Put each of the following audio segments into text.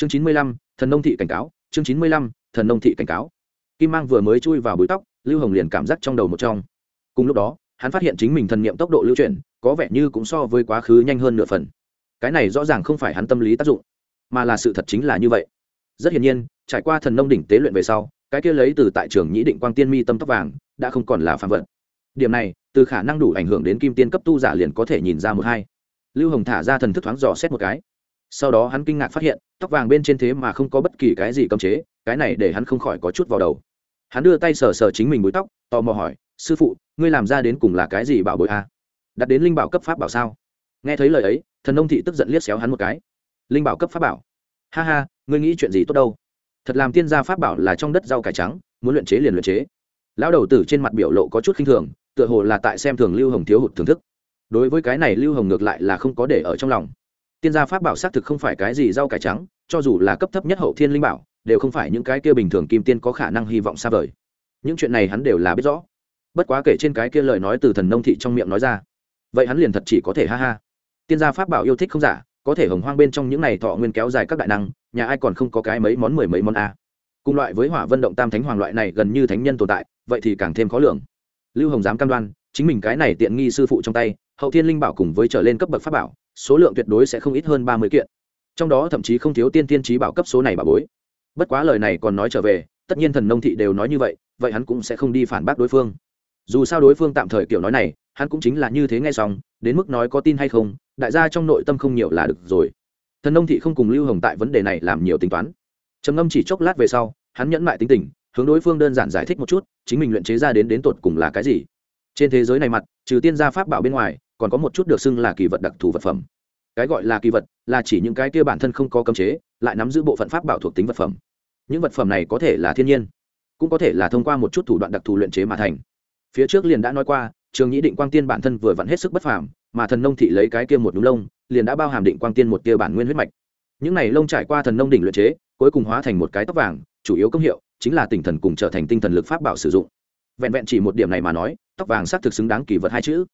chương chín mươi lăm, thần nông thị cảnh cáo, chương chín mươi lăm, thần nông thị cảnh cáo. Kim mang vừa mới chui vào bụi tóc, lưu hồng liền cảm giác trong đầu một trong. Cùng lúc đó, hắn phát hiện chính mình thần niệm tốc độ lưu chuyển, có vẻ như cũng so với quá khứ nhanh hơn nửa phần. Cái này rõ ràng không phải hắn tâm lý tác dụng, mà là sự thật chính là như vậy. Rất hiển nhiên, trải qua thần nông đỉnh tế luyện về sau, cái kia lấy từ tại trường nhĩ định quang tiên mi tâm tóc vàng, đã không còn là phạm vật. Điểm này, từ khả năng đủ ảnh hưởng đến kim tiên cấp tu giả liền có thể nhìn ra một hai. Lưu hồng thả ra thần thức thoáng dò xét một cái sau đó hắn kinh ngạc phát hiện, tóc vàng bên trên thế mà không có bất kỳ cái gì cấm chế, cái này để hắn không khỏi có chút vào đầu. Hắn đưa tay sờ sờ chính mình búi tóc, tò mò hỏi, sư phụ, ngươi làm ra đến cùng là cái gì bảo bội a? Đặt đến linh bảo cấp pháp bảo sao? Nghe thấy lời ấy, thần nông thị tức giận liếc xéo hắn một cái. Linh bảo cấp pháp bảo? Ha ha, ngươi nghĩ chuyện gì tốt đâu? Thật làm tiên gia pháp bảo là trong đất rau cải trắng, muốn luyện chế liền luyện chế. Lão đầu tử trên mặt biểu lộ có chút khinh thường, tựa hồ là tại xem thường lưu hồng thiếu hụt thưởng thức. Đối với cái này lưu hồng ngược lại là không có để ở trong lòng tiên gia pháp bảo xác thực không phải cái gì rau cải trắng, cho dù là cấp thấp nhất hậu thiên linh bảo, đều không phải những cái kia bình thường kim tiên có khả năng hy vọng xa vời. Những chuyện này hắn đều là biết rõ. Bất quá kể trên cái kia lời nói từ thần nông thị trong miệng nói ra, vậy hắn liền thật chỉ có thể ha ha. Tiên gia pháp bảo yêu thích không giả, có thể hồng hoang bên trong những này thọ nguyên kéo dài các đại năng, nhà ai còn không có cái mấy món mười mấy món a. Cùng loại với hỏa vân động tam thánh hoàng loại này gần như thánh nhân tồn tại, vậy thì càng thêm khó lường. Lưu hồng dám cam đoan, chính mình cái này tiện nghi sư phụ trong tay, hậu thiên linh bảo cùng với trở lên cấp bậc pháp bảo số lượng tuyệt đối sẽ không ít hơn ba mươi kiện. Trong đó thậm chí không thiếu tiên tiên trí bảo cấp số này bà bối. Bất quá lời này còn nói trở về, tất nhiên thần nông thị đều nói như vậy vậy hắn cũng sẽ không đi phản bác đối phương. Dù sao đối phương tạm thời kiểu nói này, hắn cũng chính là như thế ngay xong, đến mức nói có tin hay không, đại gia trong nội tâm không nhiều là được rồi. Thần nông thị không cùng lưu hồng tại vấn đề này làm nhiều tính toán. Trầm ngâm chỉ chốc lát về sau, hắn nhẫn mại tính tình, hướng đối phương đơn giản giải thích một chút, chính mình luyện chế ra đến đến tột cùng là cái gì. Trên thế giới này mặt, trừ tiên gia pháp bảo bên ngoài còn có một chút được xưng là kỳ vật đặc thù vật phẩm. Cái gọi là kỳ vật là chỉ những cái kia bản thân không có cấm chế, lại nắm giữ bộ phận pháp bảo thuộc tính vật phẩm. Những vật phẩm này có thể là thiên nhiên, cũng có thể là thông qua một chút thủ đoạn đặc thù luyện chế mà thành. Phía trước liền đã nói qua, trường nhĩ định quang tiên bản thân vừa vặn hết sức bất phàm, mà thần nông thị lấy cái kia một núm lông, liền đã bao hàm định quang tiên một tia bản nguyên huyết mạch. Những này lông trải qua thần nông đỉnh luyện chế, cuối cùng hóa thành một cái tóc vàng, chủ yếu công hiệu chính là tinh thần cùng trở thành tinh thần lực pháp bảo sử dụng. Vẹn vẹn chỉ một điểm này mà nói, tóc vàng xác thực xứng đáng kỳ vật hai chữ.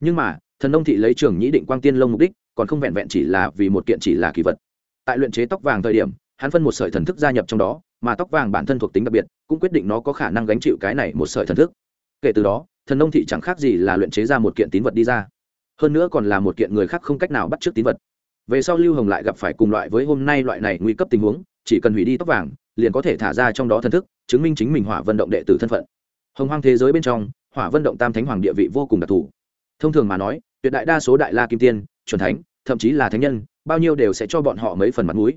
Nhưng mà thần nông thị lấy trường nhĩ định quang tiên lông mục đích, còn không vẹn vẹn chỉ là vì một kiện chỉ là kỳ vật. Tại luyện chế tóc vàng thời điểm, hắn phân một sợi thần thức gia nhập trong đó, mà tóc vàng bản thân thuộc tính đặc biệt, cũng quyết định nó có khả năng gánh chịu cái này một sợi thần thức. Kể từ đó, thần nông thị chẳng khác gì là luyện chế ra một kiện tín vật đi ra. Hơn nữa còn là một kiện người khác không cách nào bắt t r ư ớ c tín vật. Về sau lưu hồng lại gặp phải cùng loại với hôm nay loại này nguy cấp tình huống, chỉ cần hủy đi tóc vàng, liền có thể thả ra trong đó thần thức, chứng minh chính mình hỏa vận động đệ tử thân phận. Hồng hoang thế giới bên trong, hỏa vận động tam thánh hoàng địa vị vô cùng đặc thù. Thông thường mà nói tuyệt đại đa số đại la kim tiên c thánh, thậm chí là thánh nhân, bao nhiêu đều sẽ cho bọn họ mấy phần mặt mũi.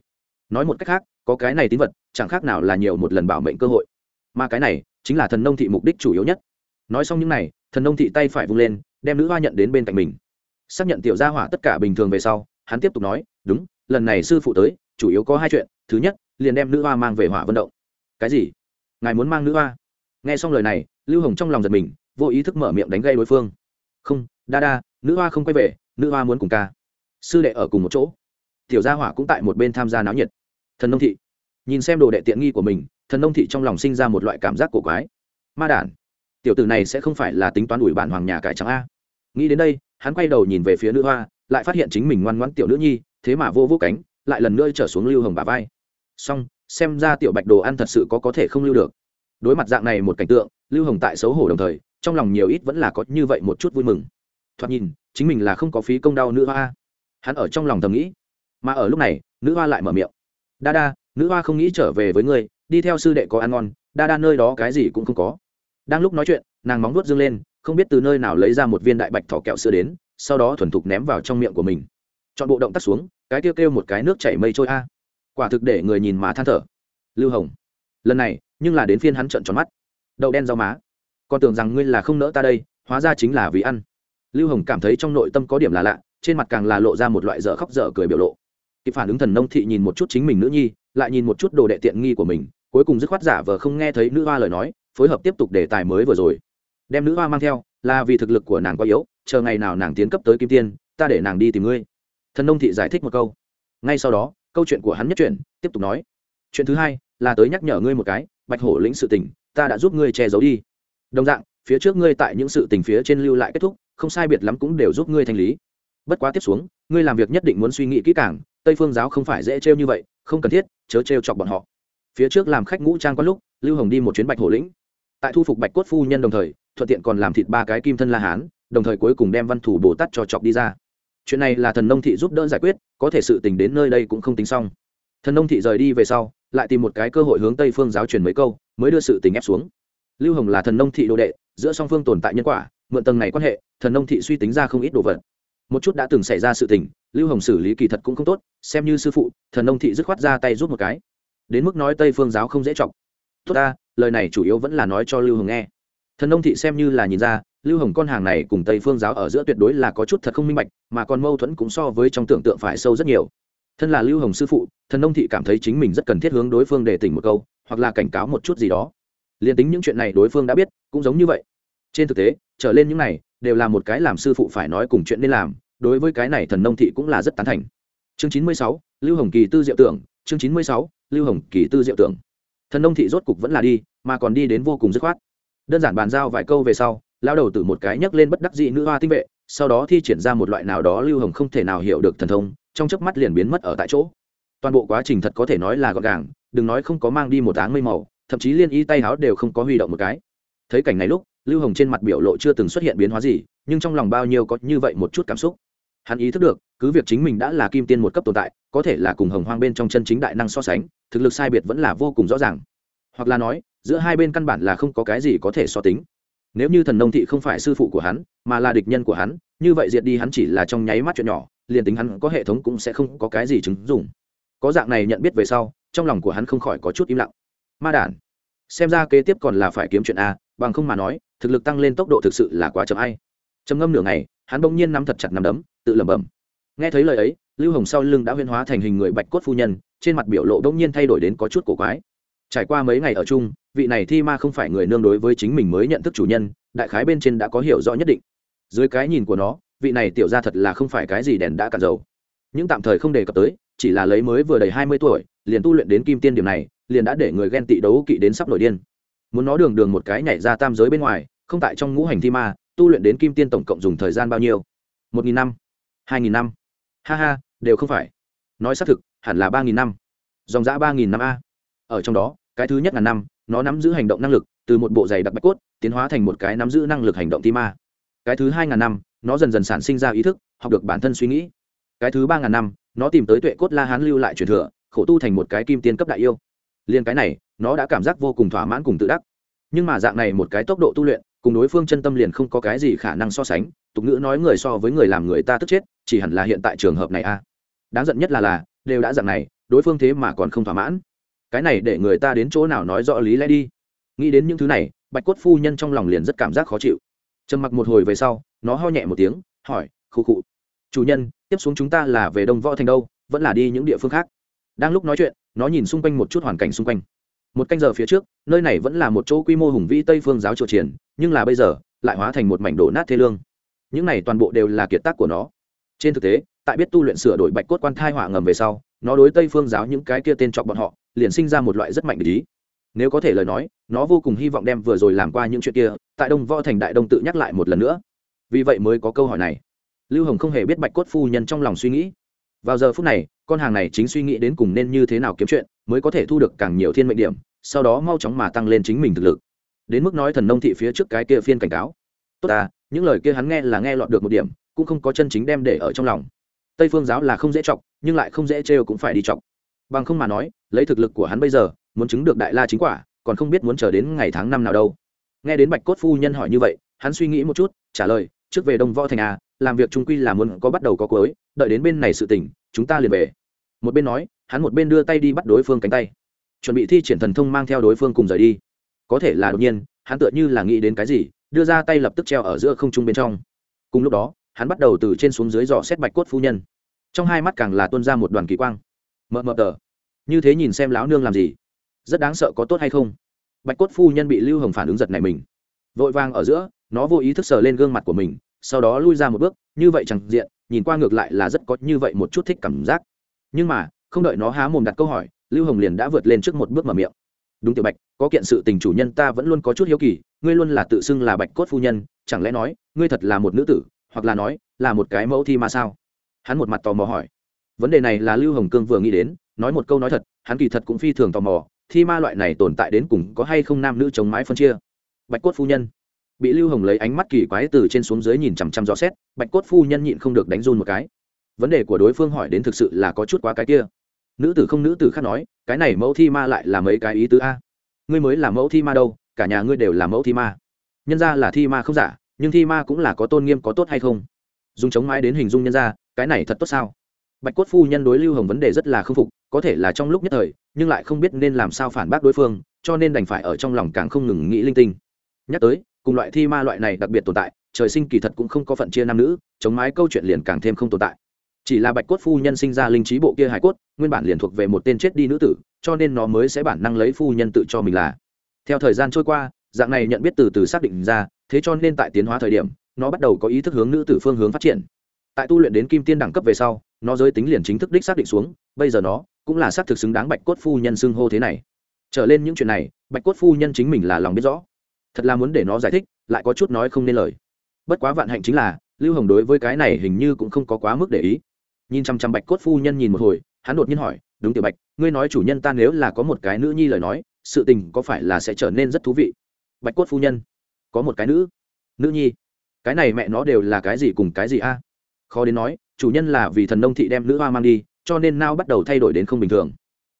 Nói một cách khác, có cái này tín vật, chẳng khác nào là nhiều một lần bảo mệnh cơ hội. Mà cái này, chính là thần nông thị mục đích chủ yếu nhất. Nói xong những n à y thần nông thị tay phải vung lên, đem nữ hoa nhận đến bên cạnh mình. Xác nhận tiểu gia hỏa tất cả bình thường về sau, hắn tiếp tục nói, đúng, lần này sư phụ tới, chủ yếu có hai chuyện. Thứ nhất, liền đem nữ hoa mang về hỏa vận động. Cái gì? Ngài muốn mang nữ hoa? Nghe xong lời này, lưu hồng trong lòng giật mình, vô ý thức mở miệng đánh gây đối phương. Không, đa đa nữ hoa không quay về, nữ hoa muốn cùng ca. Sư đệ ở cùng một chỗ. Tiểu gia hỏa cũng tại một bên tham gia náo nhiệt. Thần nông thị. Nhìn xem đồ đệ tiện nghi của mình, thần nông thị trong lòng sinh ra một loại cảm giác cổ quái. Ma đản. Tiểu tử này sẽ không phải là tính toán ủi bản hoàng nhà cải trắng a. Nghĩ đến đây, hắn quay đầu nhìn về phía nữ hoa, lại phát hiện chính mình ngoan ngoãn tiểu nữ nhi, thế mà vô vô cánh, lại lần nữa trở xuống lưu hồng bà vai. Xong, xem ra tiểu bạch đồ ăn thật sự có có thể không lưu được. Đối mặt dạng này một cảnh tượng, lưu hồng tại xấu hổ đồng thời, trong lòng nhiều ít vẫn là có như vậy một chút vui mừng thoạt nhìn, chính mình là không có phí công đau nữ hoa. Hắn ở trong lòng thầm nghĩ, mà ở lúc này, nữ hoa lại mở miệng. Đa đa, nữ hoa không nghĩ trở về với ngươi, đi theo sư đệ có ăn ngon, đa đa nơi đó cái gì cũng không có. Đang lúc nói chuyện, nàng móng nuốt dương lên, không biết từ nơi nào lấy ra một viên đại bạch thỏ kẹo sữa đến, sau đó thuần thục ném vào trong miệng của mình. Chọn bộ động tác xuống, cái kêu kêu một cái nước chảy mây trôi a. Quả thực để người nhìn má than thở. Lưu hồng, lần này, nhưng là đến phiên hắn trận tròn mắt. Đậu đen rau má. Con tưởng rằng ngươi là không nỡ ta đây, hóa ra chính là vì ăn lưu hồng cảm thấy trong nội tâm có điểm là lạ, trên mặt càng là lộ ra một loại dở khóc dở cười biểu lộ. Kịp phản ứng thần nông thị nhìn một chút chính mình nữ nhi, lại nhìn một chút đồ đệ tiện nghi của mình, cuối cùng dứt khoát giả vờ không nghe thấy nữ hoa lời nói, phối hợp tiếp tục đề tài mới vừa rồi. Đem nữ hoa mang theo, là vì thực lực của nàng quá yếu, chờ ngày nào nàng tiến cấp tới kim tiên, ta để nàng đi tìm ngươi. Thần nông thị giải thích một câu. Ngay sau đó, câu chuyện của hắn nhất chuyện tiếp tục nói. Chuyện thứ hai, là tới nhắc nhở ngươi một cái, bạch hổ lĩnh sự tình, ta đã giúp ngươi che giấu đi. Đồng dạng, phía trước ngươi tại những sự tình phía trên lưu lại kết thúc không sai biệt lắm cũng đều giúp ngươi thanh lý. Bất quá tiếp xuống, ngươi làm việc nhất định muốn suy nghĩ kỹ càng, tây phương giáo không phải dễ trêu như vậy, không cần thiết, chớ trêu chọc bọn họ. Phía trước làm khách ngũ trang quan lúc, lưu hồng đi một chuyến bạch hổ lĩnh. Tại thu phục bạch cốt phu nhân đồng thời, thuận tiện còn làm thịt ba cái kim thân la hán, đồng thời cuối cùng đem văn thủ bồ tát cho chọc đi ra. Chuyện này là thần nông thị giúp đỡ giải quyết, có thể sự tình đến nơi đây cũng không tính xong. Thần nông thị rời đi về sau, lại tìm một cái cơ hội hướng tây phương giáo truyền mấy câu, mới đưa sự tình ép xuống. Lưu hồng là thần nông thị đồ đệ, giữa song phương tồn tại nhân quả mượn tầng này quan hệ, thần nông thị suy tính ra không ít đồ vật. Một chút đã từng xảy ra sự tình, lưu hồng xử lý kỳ thật cũng không tốt, xem như sư phụ, thần nông thị dứt khoát ra tay rút một cái. Đến mức nói tây phương giáo không dễ chọc. Tốt ta, lời này chủ yếu vẫn là nói cho lưu hồng nghe. Thần nông thị xem như là nhìn ra, lưu hồng con hàng này cùng tây phương giáo ở giữa tuyệt đối là có chút thật không minh bạch, mà còn mâu thuẫn cũng so với trong tưởng tượng phải sâu rất nhiều. Thân là lưu hồng sư phụ, thần nông thị cảm thấy chính mình rất cần thiết hướng đối phương để tỉnh một câu, hoặc là cảnh cáo một chút gì đó. Liền tính những chuyện này đối phương đã biết, cũng giống như vậy. Trên thực tế trở lên những này đều là một cái làm sư phụ phải nói cùng chuyện nên làm, đối với cái này thần nông thị cũng là rất tán thành. Chương chín mươi sáu, lưu hồng kỳ tư diệu tưởng, chương chín mươi sáu, lưu hồng kỳ tư diệu tưởng. Thần nông thị rốt cục vẫn là đi, mà còn đi đến vô cùng dứt khoát. Đơn giản bàn giao vài câu về sau lao đầu từ một cái nhấc lên bất đắc dị nữ hoa tinh vệ, sau đó thi triển ra một loại nào đó lưu hồng không thể nào hiểu được thần thông, trong chớp mắt liền biến mất ở tại chỗ. Toàn bộ quá trình thật có thể nói là gọn gàng, đừng nói không có mang đi một áng mây màu, thậm chí liên y tay áo đều không có huy động một cái. Thấy cảnh này lúc lưu hồng trên mặt biểu lộ chưa từng xuất hiện biến hóa gì, nhưng trong lòng bao nhiêu có như vậy một chút cảm xúc. Hắn ý thức được, cứ việc chính mình đã là kim tiên một cấp tồn tại, có thể là cùng hồng hoang bên trong chân chính đại năng so sánh, thực lực sai biệt vẫn là vô cùng rõ ràng. Hoặc là nói, giữa hai bên căn bản là không có cái gì có thể so tính. Nếu như thần nông thị không phải sư phụ của hắn, mà là địch nhân của hắn, như vậy diệt đi hắn chỉ là trong nháy mắt chuyện nhỏ, liền tính hắn có hệ thống cũng sẽ không có cái gì chứng dùng có dạng này nhận biết về sau, trong lòng của hắn không khỏi có chút im lặng. Ma đản, xem ra kế tiếp còn là phải kiếm chuyện a, bằng không mà nói thực lực tăng lên tốc độ thực sự là quá chậm ai. Trầm ngâm nửa ngày, hắn bỗng nhiên nắm thật chặt nắm đấm, tự lẩm bẩm. Nghe thấy lời ấy, lưu hồng sau lưng đã huyên hóa thành hình người bạch cốt phu nhân, trên mặt biểu lộ bỗng nhiên thay đổi đến có chút cổ quái. Trải qua mấy ngày ở chung, vị này thi ma không phải người nương đối với chính mình mới nhận thức chủ nhân, đại khái bên trên đã có hiểu rõ nhất định. Dưới cái nhìn của nó, vị này tiểu ra thật là không phải cái gì đèn đã cạn dầu. Những tạm thời không đề cập tới, chỉ là lấy mới vừa đầy hai mươi tuổi, liền tu luyện đến kim tiên điểm này, liền đã để người ghen tị đấu kỵ đến sắp nổi điên. Muốn nó đường đường một cái nhảy ra tam giới bên ngoài không tại trong ngũ hành thi ma, tu luyện đến kim tiên tổng cộng dùng thời gian bao nhiêu? Một nghìn năm, hai nghìn năm. Ha ha, đều không phải. Nói xác thực, hẳn là ba nghìn năm. Dòng giã ba nghìn năm a. Ở trong đó, cái thứ nhất ngàn năm, nó nắm giữ hành động năng lực, từ một bộ giày đặc bạch cốt, tiến hóa thành một cái nắm giữ năng lực hành động thi ma. Cái thứ hai ngàn năm, nó dần dần sản sinh ra ý thức, học được bản thân suy nghĩ. Cái thứ ba ngàn năm, nó tìm tới tuệ cốt la hán lưu lại truyền thừa, khổ tu thành một cái kim tiên cấp đại yêu. Liên cái này, nó đã cảm giác vô cùng thỏa mãn cùng tự đắc. Nhưng mà dạng này một cái tốc độ tu luyện cùng đối phương chân tâm liền không có cái gì khả năng so sánh, tục ngữ nói người so với người làm người ta tức chết, chỉ hẳn là hiện tại trường hợp này a. Đáng giận nhất là là, đều đã dạng này, đối phương thế mà còn không thỏa mãn. Cái này để người ta đến chỗ nào nói rõ lý lẽ đi. Nghĩ đến những thứ này, bạch cốt phu nhân trong lòng liền rất cảm giác khó chịu. Trầm mặc một hồi về sau, nó ho nhẹ một tiếng, hỏi khu khụ, chủ nhân, tiếp xuống chúng ta là về đông võ thành đâu, vẫn là đi những địa phương khác? Đang lúc nói chuyện, nó nhìn xung quanh một chút hoàn cảnh xung quanh một canh giờ phía trước, nơi này vẫn là một chỗ quy mô hùng vĩ tây phương giáo chùa triển nhưng là bây giờ, lại hóa thành một mảnh đổ nát thê lương. Những này toàn bộ đều là kiệt tác của nó. Trên thực tế, tại biết tu luyện sửa đổi bạch cốt quan thai hỏa ngầm về sau, nó đối tây phương giáo những cái kia tên chọc bọn họ, liền sinh ra một loại rất mạnh lý nếu có thể lời nói, nó vô cùng hy vọng đem vừa rồi làm qua những chuyện kia, tại đông võ thành đại đông tự nhắc lại một lần nữa. Vì vậy mới có câu hỏi này. Lưu hồng không hề biết bạch cốt phu nhân trong lòng suy nghĩ. Vào giờ phút này, con hàng này chính suy nghĩ đến cùng nên như thế nào kiếm chuyện, mới có thể thu được càng nhiều thiên mệnh điểm sau đó mau chóng mà tăng lên chính mình thực lực. Đến mức nói thần nông thị phía trước cái kia phiên cảnh cáo. Tốt à những lời kia hắn nghe là nghe lọt được một điểm, cũng không có chân chính đem để ở trong lòng. Tây phương giáo là không dễ chọc, nhưng lại không dễ trêu cũng phải đi chọc. Bằng không mà nói, lấy thực lực của hắn bây giờ, muốn chứng được đại la chính quả, còn không biết muốn chờ đến ngày tháng năm nào đâu. Nghe đến bạch cốt phu nhân hỏi như vậy, hắn suy nghĩ một chút, trả lời, trước về đông võ thành a làm việc trung quy là muốn có bắt đầu có cuối, đợi đến bên này sự tỉnh chúng ta liền về. Một bên nói, hắn một bên đưa tay đi bắt đối phương cánh tay chuẩn bị thi triển thần thông mang theo đối phương cùng rời đi. Có thể là đột nhiên, hắn tựa như là nghĩ đến cái gì, đưa ra tay lập tức treo ở giữa không trung bên trong. Cùng lúc đó, hắn bắt đầu từ trên xuống dưới dò xét bạch cốt phu nhân. Trong hai mắt càng là tuôn ra một đoàn kỳ quang. Mờ mờ tờ, như thế nhìn xem lão nương làm gì? Rất đáng sợ có tốt hay không? Bạch cốt phu nhân bị lưu hồng phản ứng giật này mình. Vội vàng ở giữa, nó vô ý thức sờ lên gương mặt của mình, sau đó lui ra một bước, như vậy chẳng diện, nhìn qua ngược lại là rất có như vậy một chút thích cảm giác. Nhưng mà, không đợi nó há mồm đặt câu hỏi lưu hồng liền đã vượt lên trước một bước mở miệng. Đúng tiểu bạch, có kiện sự tình chủ nhân ta vẫn luôn có chút hiếu kỳ, ngươi luôn là tự xưng là bạch cốt phu nhân, chẳng lẽ nói, ngươi thật là một nữ tử, hoặc là nói, là một cái mẫu thi mà sao? Hắn một mặt tò mò hỏi. Vấn đề này là lưu hồng cương vừa nghĩ đến, nói một câu nói thật, hắn kỳ thật cũng phi thường tò mò, thi ma loại này tồn tại đến cùng có hay không nam nữ chống mái phân chia? Bạch cốt phu nhân. Bị lưu hồng lấy ánh mắt kỳ quái từ trên xuống dưới nhìn chằm chằm rõ xét, bạch cốt phu nhân nhịn không được đánh run một cái. Vấn đề của đối phương hỏi đến thực sự là có chút quá cái kia nữ tử không nữ tử khác nói, cái này mẫu thi ma lại là mấy cái ý tứ a. Ngươi mới là mẫu thi ma đâu, cả nhà ngươi đều là mẫu thi ma. Nhân ra là thi ma không giả, nhưng thi ma cũng là có tôn nghiêm có tốt hay không? Dùng chống mái đến hình dung nhân ra, cái này thật tốt sao? Bạch cốt phu nhân đối lưu hồng vấn đề rất là k phục, có thể là trong lúc nhất thời, nhưng lại không biết nên làm sao phản bác đối phương, cho nên đành phải ở trong lòng càng không ngừng nghĩ linh tinh. Nhắc tới, cùng loại thi ma loại này đặc biệt tồn tại, trời sinh kỳ thật cũng không có phận chia nam nữ, chống mái câu chuyện liền càng thêm không tồn tại chỉ là bạch cốt phu nhân sinh ra linh trí bộ kia hải cốt, nguyên bản liền thuộc về một tên chết đi nữ tử, cho nên nó mới sẽ bản năng lấy phu nhân tự cho mình là. Theo thời gian trôi qua, dạng này nhận biết từ từ xác định ra, thế cho nên tại tiến hóa thời điểm, nó bắt đầu có ý thức hướng nữ tử phương hướng phát triển. Tại tu luyện đến kim tiên đẳng cấp về sau, nó giới tính liền chính thức đích xác định xuống, bây giờ nó cũng là xác thực xứng đáng bạch cốt phu nhân xưng hô thế này. Trở lên những chuyện này, bạch cốt phu nhân chính mình là lòng biết rõ. Thật là muốn để nó giải thích, lại có chút nói không nên lời. Bất quá vạn hạnh chính là, lưu hồng đối với cái này hình như cũng không có quá mức để ý nhìn chăm chăm bạch cốt phu nhân nhìn một hồi, hắn đột nhiên hỏi, đúng tiểu bạch, ngươi nói chủ nhân ta nếu là có một cái nữ nhi lời nói, sự tình có phải là sẽ trở nên rất thú vị? Bạch cốt phu nhân, có một cái nữ. Nữ nhi? Cái này mẹ nó đều là cái gì cùng cái gì a? Khó đến nói, chủ nhân là vì thần nông thị đem nữ hoa mang đi, cho nên nao bắt đầu thay đổi đến không bình thường.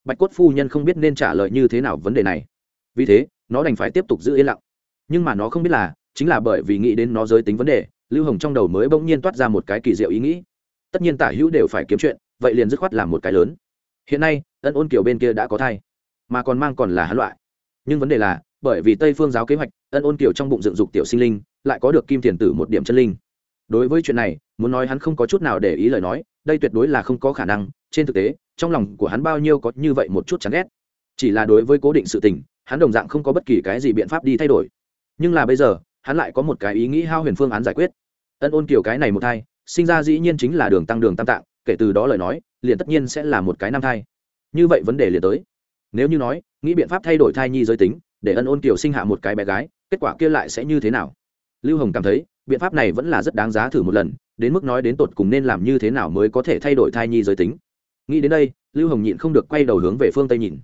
Bạch cốt phu nhân không biết nên trả lời như thế nào vấn đề này. Vì thế, nó đành phải tiếp tục giữ yên lặng. Nhưng mà nó không biết là, chính là bởi vì nghĩ đến nó giới tính vấn đề, lưu hồng trong đầu mới bỗng nhiên toát ra một cái kỳ diệu ý nghĩ tất nhiên tả hữu đều phải kiếm chuyện, vậy liền dứt khoát làm một cái lớn. Hiện nay, ân ôn kiều bên kia đã có thai, mà còn mang còn là hắn loại. Nhưng vấn đề là, bởi vì tây phương giáo kế hoạch, ân ôn kiều trong bụng dựng dục tiểu sinh linh, lại có được kim thiền tử một điểm chân linh. Đối với chuyện này, muốn nói hắn không có chút nào để ý lời nói, đây tuyệt đối là không có khả năng, trên thực tế, trong lòng của hắn bao nhiêu có như vậy một chút chán ghét. Chỉ là đối với cố định sự tình, hắn đồng dạng không có bất kỳ cái gì biện pháp đi thay đổi. Nhưng là bây giờ, hắn lại có một cái ý nghĩ hao huyền phương án giải quyết. Ân ôn kiểu cái này một thai sinh ra dĩ nhiên chính là đường tăng đường tam tạng, kể từ đó lời nói, liền tất nhiên sẽ là một cái nam thai. Như vậy vấn đề liền tới. Nếu như nói, nghĩ biện pháp thay đổi thai nhi giới tính, để ân ôn kiều sinh hạ một cái bé gái, kết quả kia lại sẽ như thế nào? Lưu hồng cảm thấy, biện pháp này vẫn là rất đáng giá thử một lần, đến mức nói đến tột cùng nên làm như thế nào mới có thể thay đổi thai nhi giới tính. Nghĩ đến đây, lưu hồng nhịn không được quay đầu hướng về phương tây nhìn.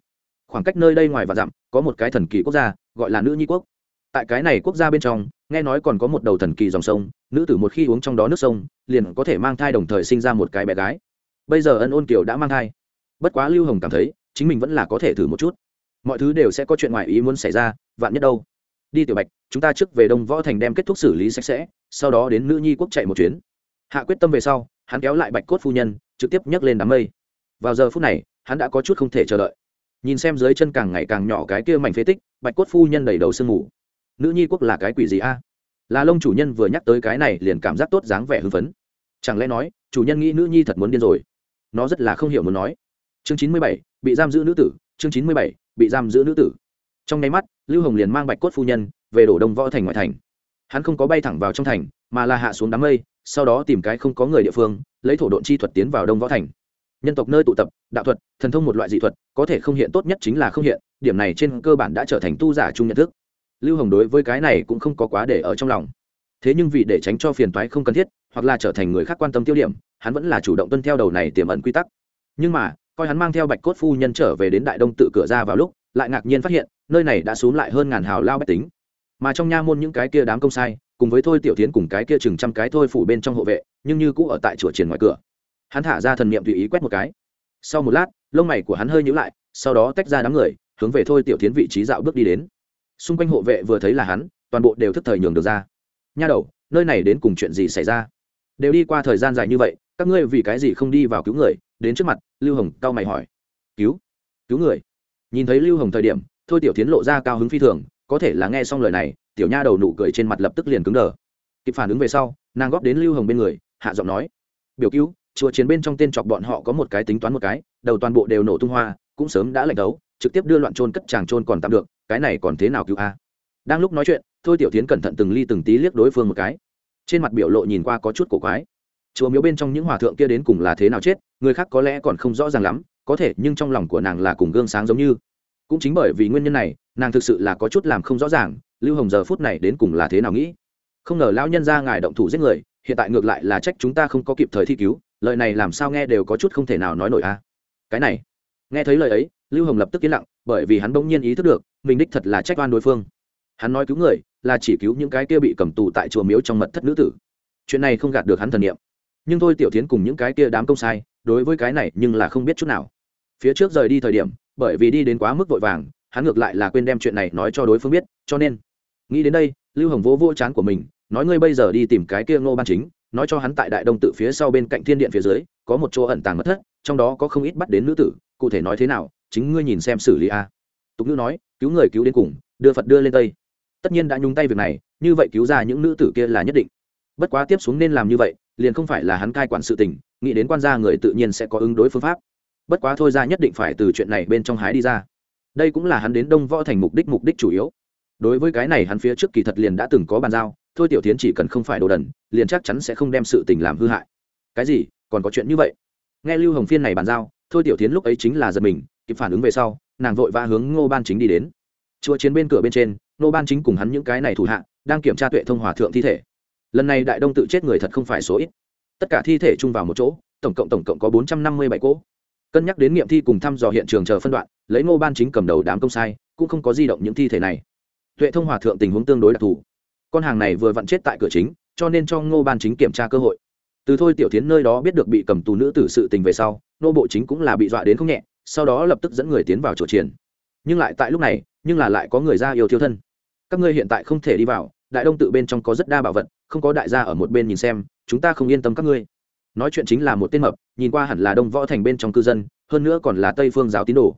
Khoảng cách nơi đây ngoài và dặm, có một cái thần kỳ quốc gia, gọi là nữ nhi quốc. Tại cái này quốc gia bên trong, nghe nói còn có một đầu thần kỳ dòng sông, nữ tử một khi uống trong đó nước sông liền có thể mang thai đồng thời sinh ra một cái bé gái. Bây giờ ân ôn kiều đã mang thai. Bất quá lưu hồng cảm thấy, chính mình vẫn là có thể thử một chút. Mọi thứ đều sẽ có chuyện ngoài ý muốn xảy ra, vạn nhất đâu. Đi tiểu bạch, chúng ta trước về đông võ thành đem kết thúc xử lý sạch sẽ, sau đó đến nữ nhi quốc chạy một chuyến. Hạ quyết tâm về sau, hắn kéo lại bạch cốt phu nhân, trực tiếp nhấc lên đám mây. Vào giờ phút này, hắn đã có chút không thể chờ đợi. Nhìn xem dưới chân càng ngày càng nhỏ cái kia mảnh phế tích, bạch cốt phu nhân đầy đầu sương mù. Nữ nhi quốc là cái quỷ gì a? Là lông chủ nhân vừa nhắc tới cái này liền cảm giác tốt dáng vẻ hưng phấn chẳng lẽ nói, chủ nhân nghĩ nữ nhi thật muốn điên rồi? Nó rất là không hiểu muốn nói. Chương chín mươi bảy, bị giam giữ nữ tử. Chương chín mươi bảy, bị giam giữ nữ tử. Trong nháy mắt, lưu hồng liền mang bạch cốt phu nhân về đổ đông võ thành ngoại thành. Hắn không có bay thẳng vào trong thành, mà là hạ xuống đám mây, sau đó tìm cái không có người địa phương, lấy thổ độn chi thuật tiến vào đông võ thành. Nhân tộc nơi tụ tập, đạo thuật, thần thông một loại dị thuật, có thể không hiện tốt nhất chính là không hiện, điểm này trên cơ bản đã trở thành tu giả chung nhận thức. Lưu hồng đối với cái này cũng không có quá để ở trong lòng thế nhưng vì để tránh cho phiền toái không cần thiết, hoặc là trở thành người khác quan tâm tiêu điểm, hắn vẫn là chủ động tuân theo đầu này tiềm ẩn quy tắc. Nhưng mà, coi hắn mang theo bạch cốt phu nhân trở về đến đại đông tự cửa ra vào lúc, lại ngạc nhiên phát hiện, nơi này đã xuống lại hơn ngàn hào lao bách tính. Mà trong nha môn những cái kia đám công sai, cùng với thôi tiểu tiến cùng cái kia chừng trăm cái thôi phủ bên trong hộ vệ, nhưng như cũ ở tại chùa triển ngoài cửa. Hắn thả ra thần niệm tùy ý quét một cái. Sau một lát, lông mày của hắn hơi nhíu lại, sau đó tách ra đám người, hướng về thôi tiểu tiến vị trí dạo bước đi đến. Xung quanh hộ vệ vừa thấy là hắn, toàn bộ đều thức thời nhường được ra nha đầu, nơi này đến cùng chuyện gì xảy ra? Đều đi qua thời gian dài như vậy, các ngươi vì cái gì không đi vào cứu người? Đến trước mặt, lưu hồng cao mày hỏi. Cứu? Cứu người? Nhìn thấy lưu hồng thời điểm, thôi tiểu tiến lộ ra cao hứng phi thường, có thể là nghe xong lời này, tiểu nha đầu nụ cười trên mặt lập tức liền cứng đờ. Kịp phản ứng về sau, nàng góp đến lưu hồng bên người, hạ giọng nói. Biểu cứu, chùa chiến bên trong tên chọc bọn họ có một cái tính toán một cái, đầu toàn bộ đều nổ tung hoa, cũng sớm đã lệnh đấu, trực tiếp đưa loạn trôn cất chàng trôn còn tạm được, cái này còn thế nào cứu a? Đang lúc nói chuyện thôi tiểu tiến cẩn thận từng ly từng tí liếc đối phương một cái. Trên mặt biểu lộ nhìn qua có chút cổ quái. Chùa miếu bên trong những hòa thượng kia đến cùng là thế nào chết, người khác có lẽ còn không rõ ràng lắm, có thể nhưng trong lòng của nàng là cùng gương sáng giống như. Cũng chính bởi vì nguyên nhân này, nàng thực sự là có chút làm không rõ ràng, lưu hồng giờ phút này đến cùng là thế nào nghĩ. Không ngờ lão nhân ra ngài động thủ giết người, hiện tại ngược lại là trách chúng ta không có kịp thời thi cứu, lời này làm sao nghe đều có chút không thể nào nói nổi a. Cái này, nghe thấy lời ấy, lưu hồng lập tức yên lặng, bởi vì hắn bỗng nhiên ý thức được, mình đích thật là trách oan đối phương hắn nói cứu người, là chỉ cứu những cái kia bị cầm tù tại chùa miếu trong mật thất nữ tử. Chuyện này không gạt được hắn thần niệm. Nhưng thôi tiểu tiến cùng những cái kia đám công sai, đối với cái này nhưng là không biết chút nào. Phía trước rời đi thời điểm, bởi vì đi đến quá mức vội vàng, hắn ngược lại là quên đem chuyện này nói cho đối phương biết, cho nên, nghĩ đến đây, lưu hồng vỗ vỗ chán của mình, nói ngươi bây giờ đi tìm cái kia ngô ban chính, nói cho hắn tại đại đông tự phía sau bên cạnh thiên điện phía dưới, có một chỗ ẩn tàng mật thất, trong đó có không ít bắt đến nữ tử, cụ thể nói thế nào, chính ngươi nhìn xem xử lý a. Tục ngữ nói, cứu người cứu đến cùng, đưa phật đưa lên tây tất nhiên đã nhúng tay việc này, như vậy cứu ra những nữ tử kia là nhất định. Bất quá tiếp xuống nên làm như vậy, liền không phải là hắn cai quản sự tình, nghĩ đến quan gia người tự nhiên sẽ có ứng đối phương pháp. Bất quá thôi ra nhất định phải từ chuyện này bên trong hái đi ra. Đây cũng là hắn đến đông võ thành mục đích mục đích chủ yếu. Đối với cái này hắn phía trước kỳ thật liền đã từng có bàn giao, thôi tiểu tiến chỉ cần không phải đồ đần, liền chắc chắn sẽ không đem sự tình làm hư hại. Cái gì? Còn có chuyện như vậy? Nghe lưu hồng phiên này bàn giao, thôi tiểu tiến lúc ấy chính là giật mình, kịp phản ứng về sau, nàng vội vã hướng ngô ban chính đi đến chùa chiến bên cửa bên trên ngô ban chính cùng hắn những cái này thủ hạ, đang kiểm tra tuệ thông hòa thượng thi thể. Lần này đại đông tự chết người thật không phải số ít. Tất cả thi thể chung vào một chỗ, tổng cộng tổng cộng có bốn trăm năm mươi bảy cỗ. Cân nhắc đến nghiệm thi cùng thăm dò hiện trường chờ phân đoạn, lấy ngô ban chính cầm đầu đám công sai, cũng không có di động những thi thể này. Tuệ thông hòa thượng tình huống tương đối đặc thù. Con hàng này vừa vặn chết tại cửa chính, cho nên cho ngô ban chính kiểm tra cơ hội. Từ thôi tiểu tiến nơi đó biết được bị cầm tù nữ tử sự tình về sau, nô bộ chính cũng là bị dọa đến không nhẹ, sau đó lập tức dẫn người tiến vào chỗ triển. Nhưng lại tại lúc này nhưng là lại có người ra yêu thiếu thân. Các ngươi hiện tại không thể đi vào, đại đông tự bên trong có rất đa bảo vật, không có đại gia ở một bên nhìn xem, chúng ta không yên tâm các ngươi. Nói chuyện chính là một tên mập, nhìn qua hẳn là đông võ thành bên trong cư dân, hơn nữa còn là tây phương giáo tín đồ.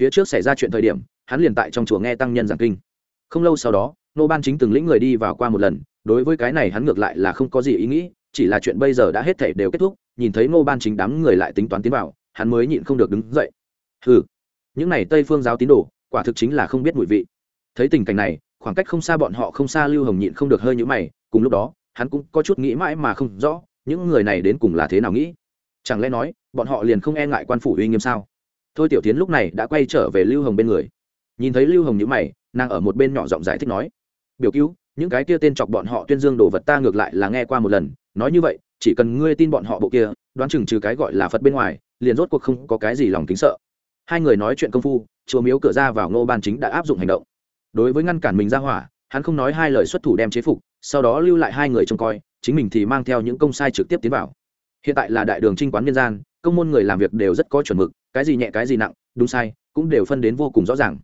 Phía trước xảy ra chuyện thời điểm, hắn liền tại trong chùa nghe tăng nhân giảng kinh. Không lâu sau đó, nô ban chính từng lĩnh người đi vào qua một lần, đối với cái này hắn ngược lại là không có gì ý nghĩ, chỉ là chuyện bây giờ đã hết thể đều kết thúc, nhìn thấy nô ban chính đám người lại tính toán tiến vào, hắn mới nhịn không được đứng dậy. Ừ những này tây phương giáo tín đồ quả thực chính là không biết mùi vị. Thấy tình cảnh này, khoảng cách không xa bọn họ không xa lưu hồng nhịn không được hơi nhũ mày, cùng lúc đó, hắn cũng có chút nghĩ mãi mà không rõ, những người này đến cùng là thế nào nghĩ. Chẳng lẽ nói, bọn họ liền không e ngại quan phủ uy nghiêm sao? Thôi tiểu tiến lúc này đã quay trở về lưu hồng bên người. Nhìn thấy lưu hồng nhữ mày, nàng ở một bên nhỏ giọng giải thích nói, biểu cứu, những cái kia tên chọc bọn họ tuyên dương đồ vật ta ngược lại là nghe qua một lần, nói như vậy, chỉ cần ngươi tin bọn họ bộ kia, đoán chừng trừ cái gọi là phật bên ngoài, liền rốt cuộc không có cái gì lòng kính sợ. Hai người nói chuyện công phu chùa miếu cửa ra vào ngô ban chính đã áp dụng hành động. Đối với ngăn cản mình ra hỏa, hắn không nói hai lời xuất thủ đem chế phục, sau đó lưu lại hai người trông coi, chính mình thì mang theo những công sai trực tiếp tiến vào. Hiện tại là đại đường trinh quán nhân gian, công môn người làm việc đều rất có chuẩn mực, cái gì nhẹ, cái gì nặng, đúng sai, cũng đều phân đến vô cùng rõ ràng.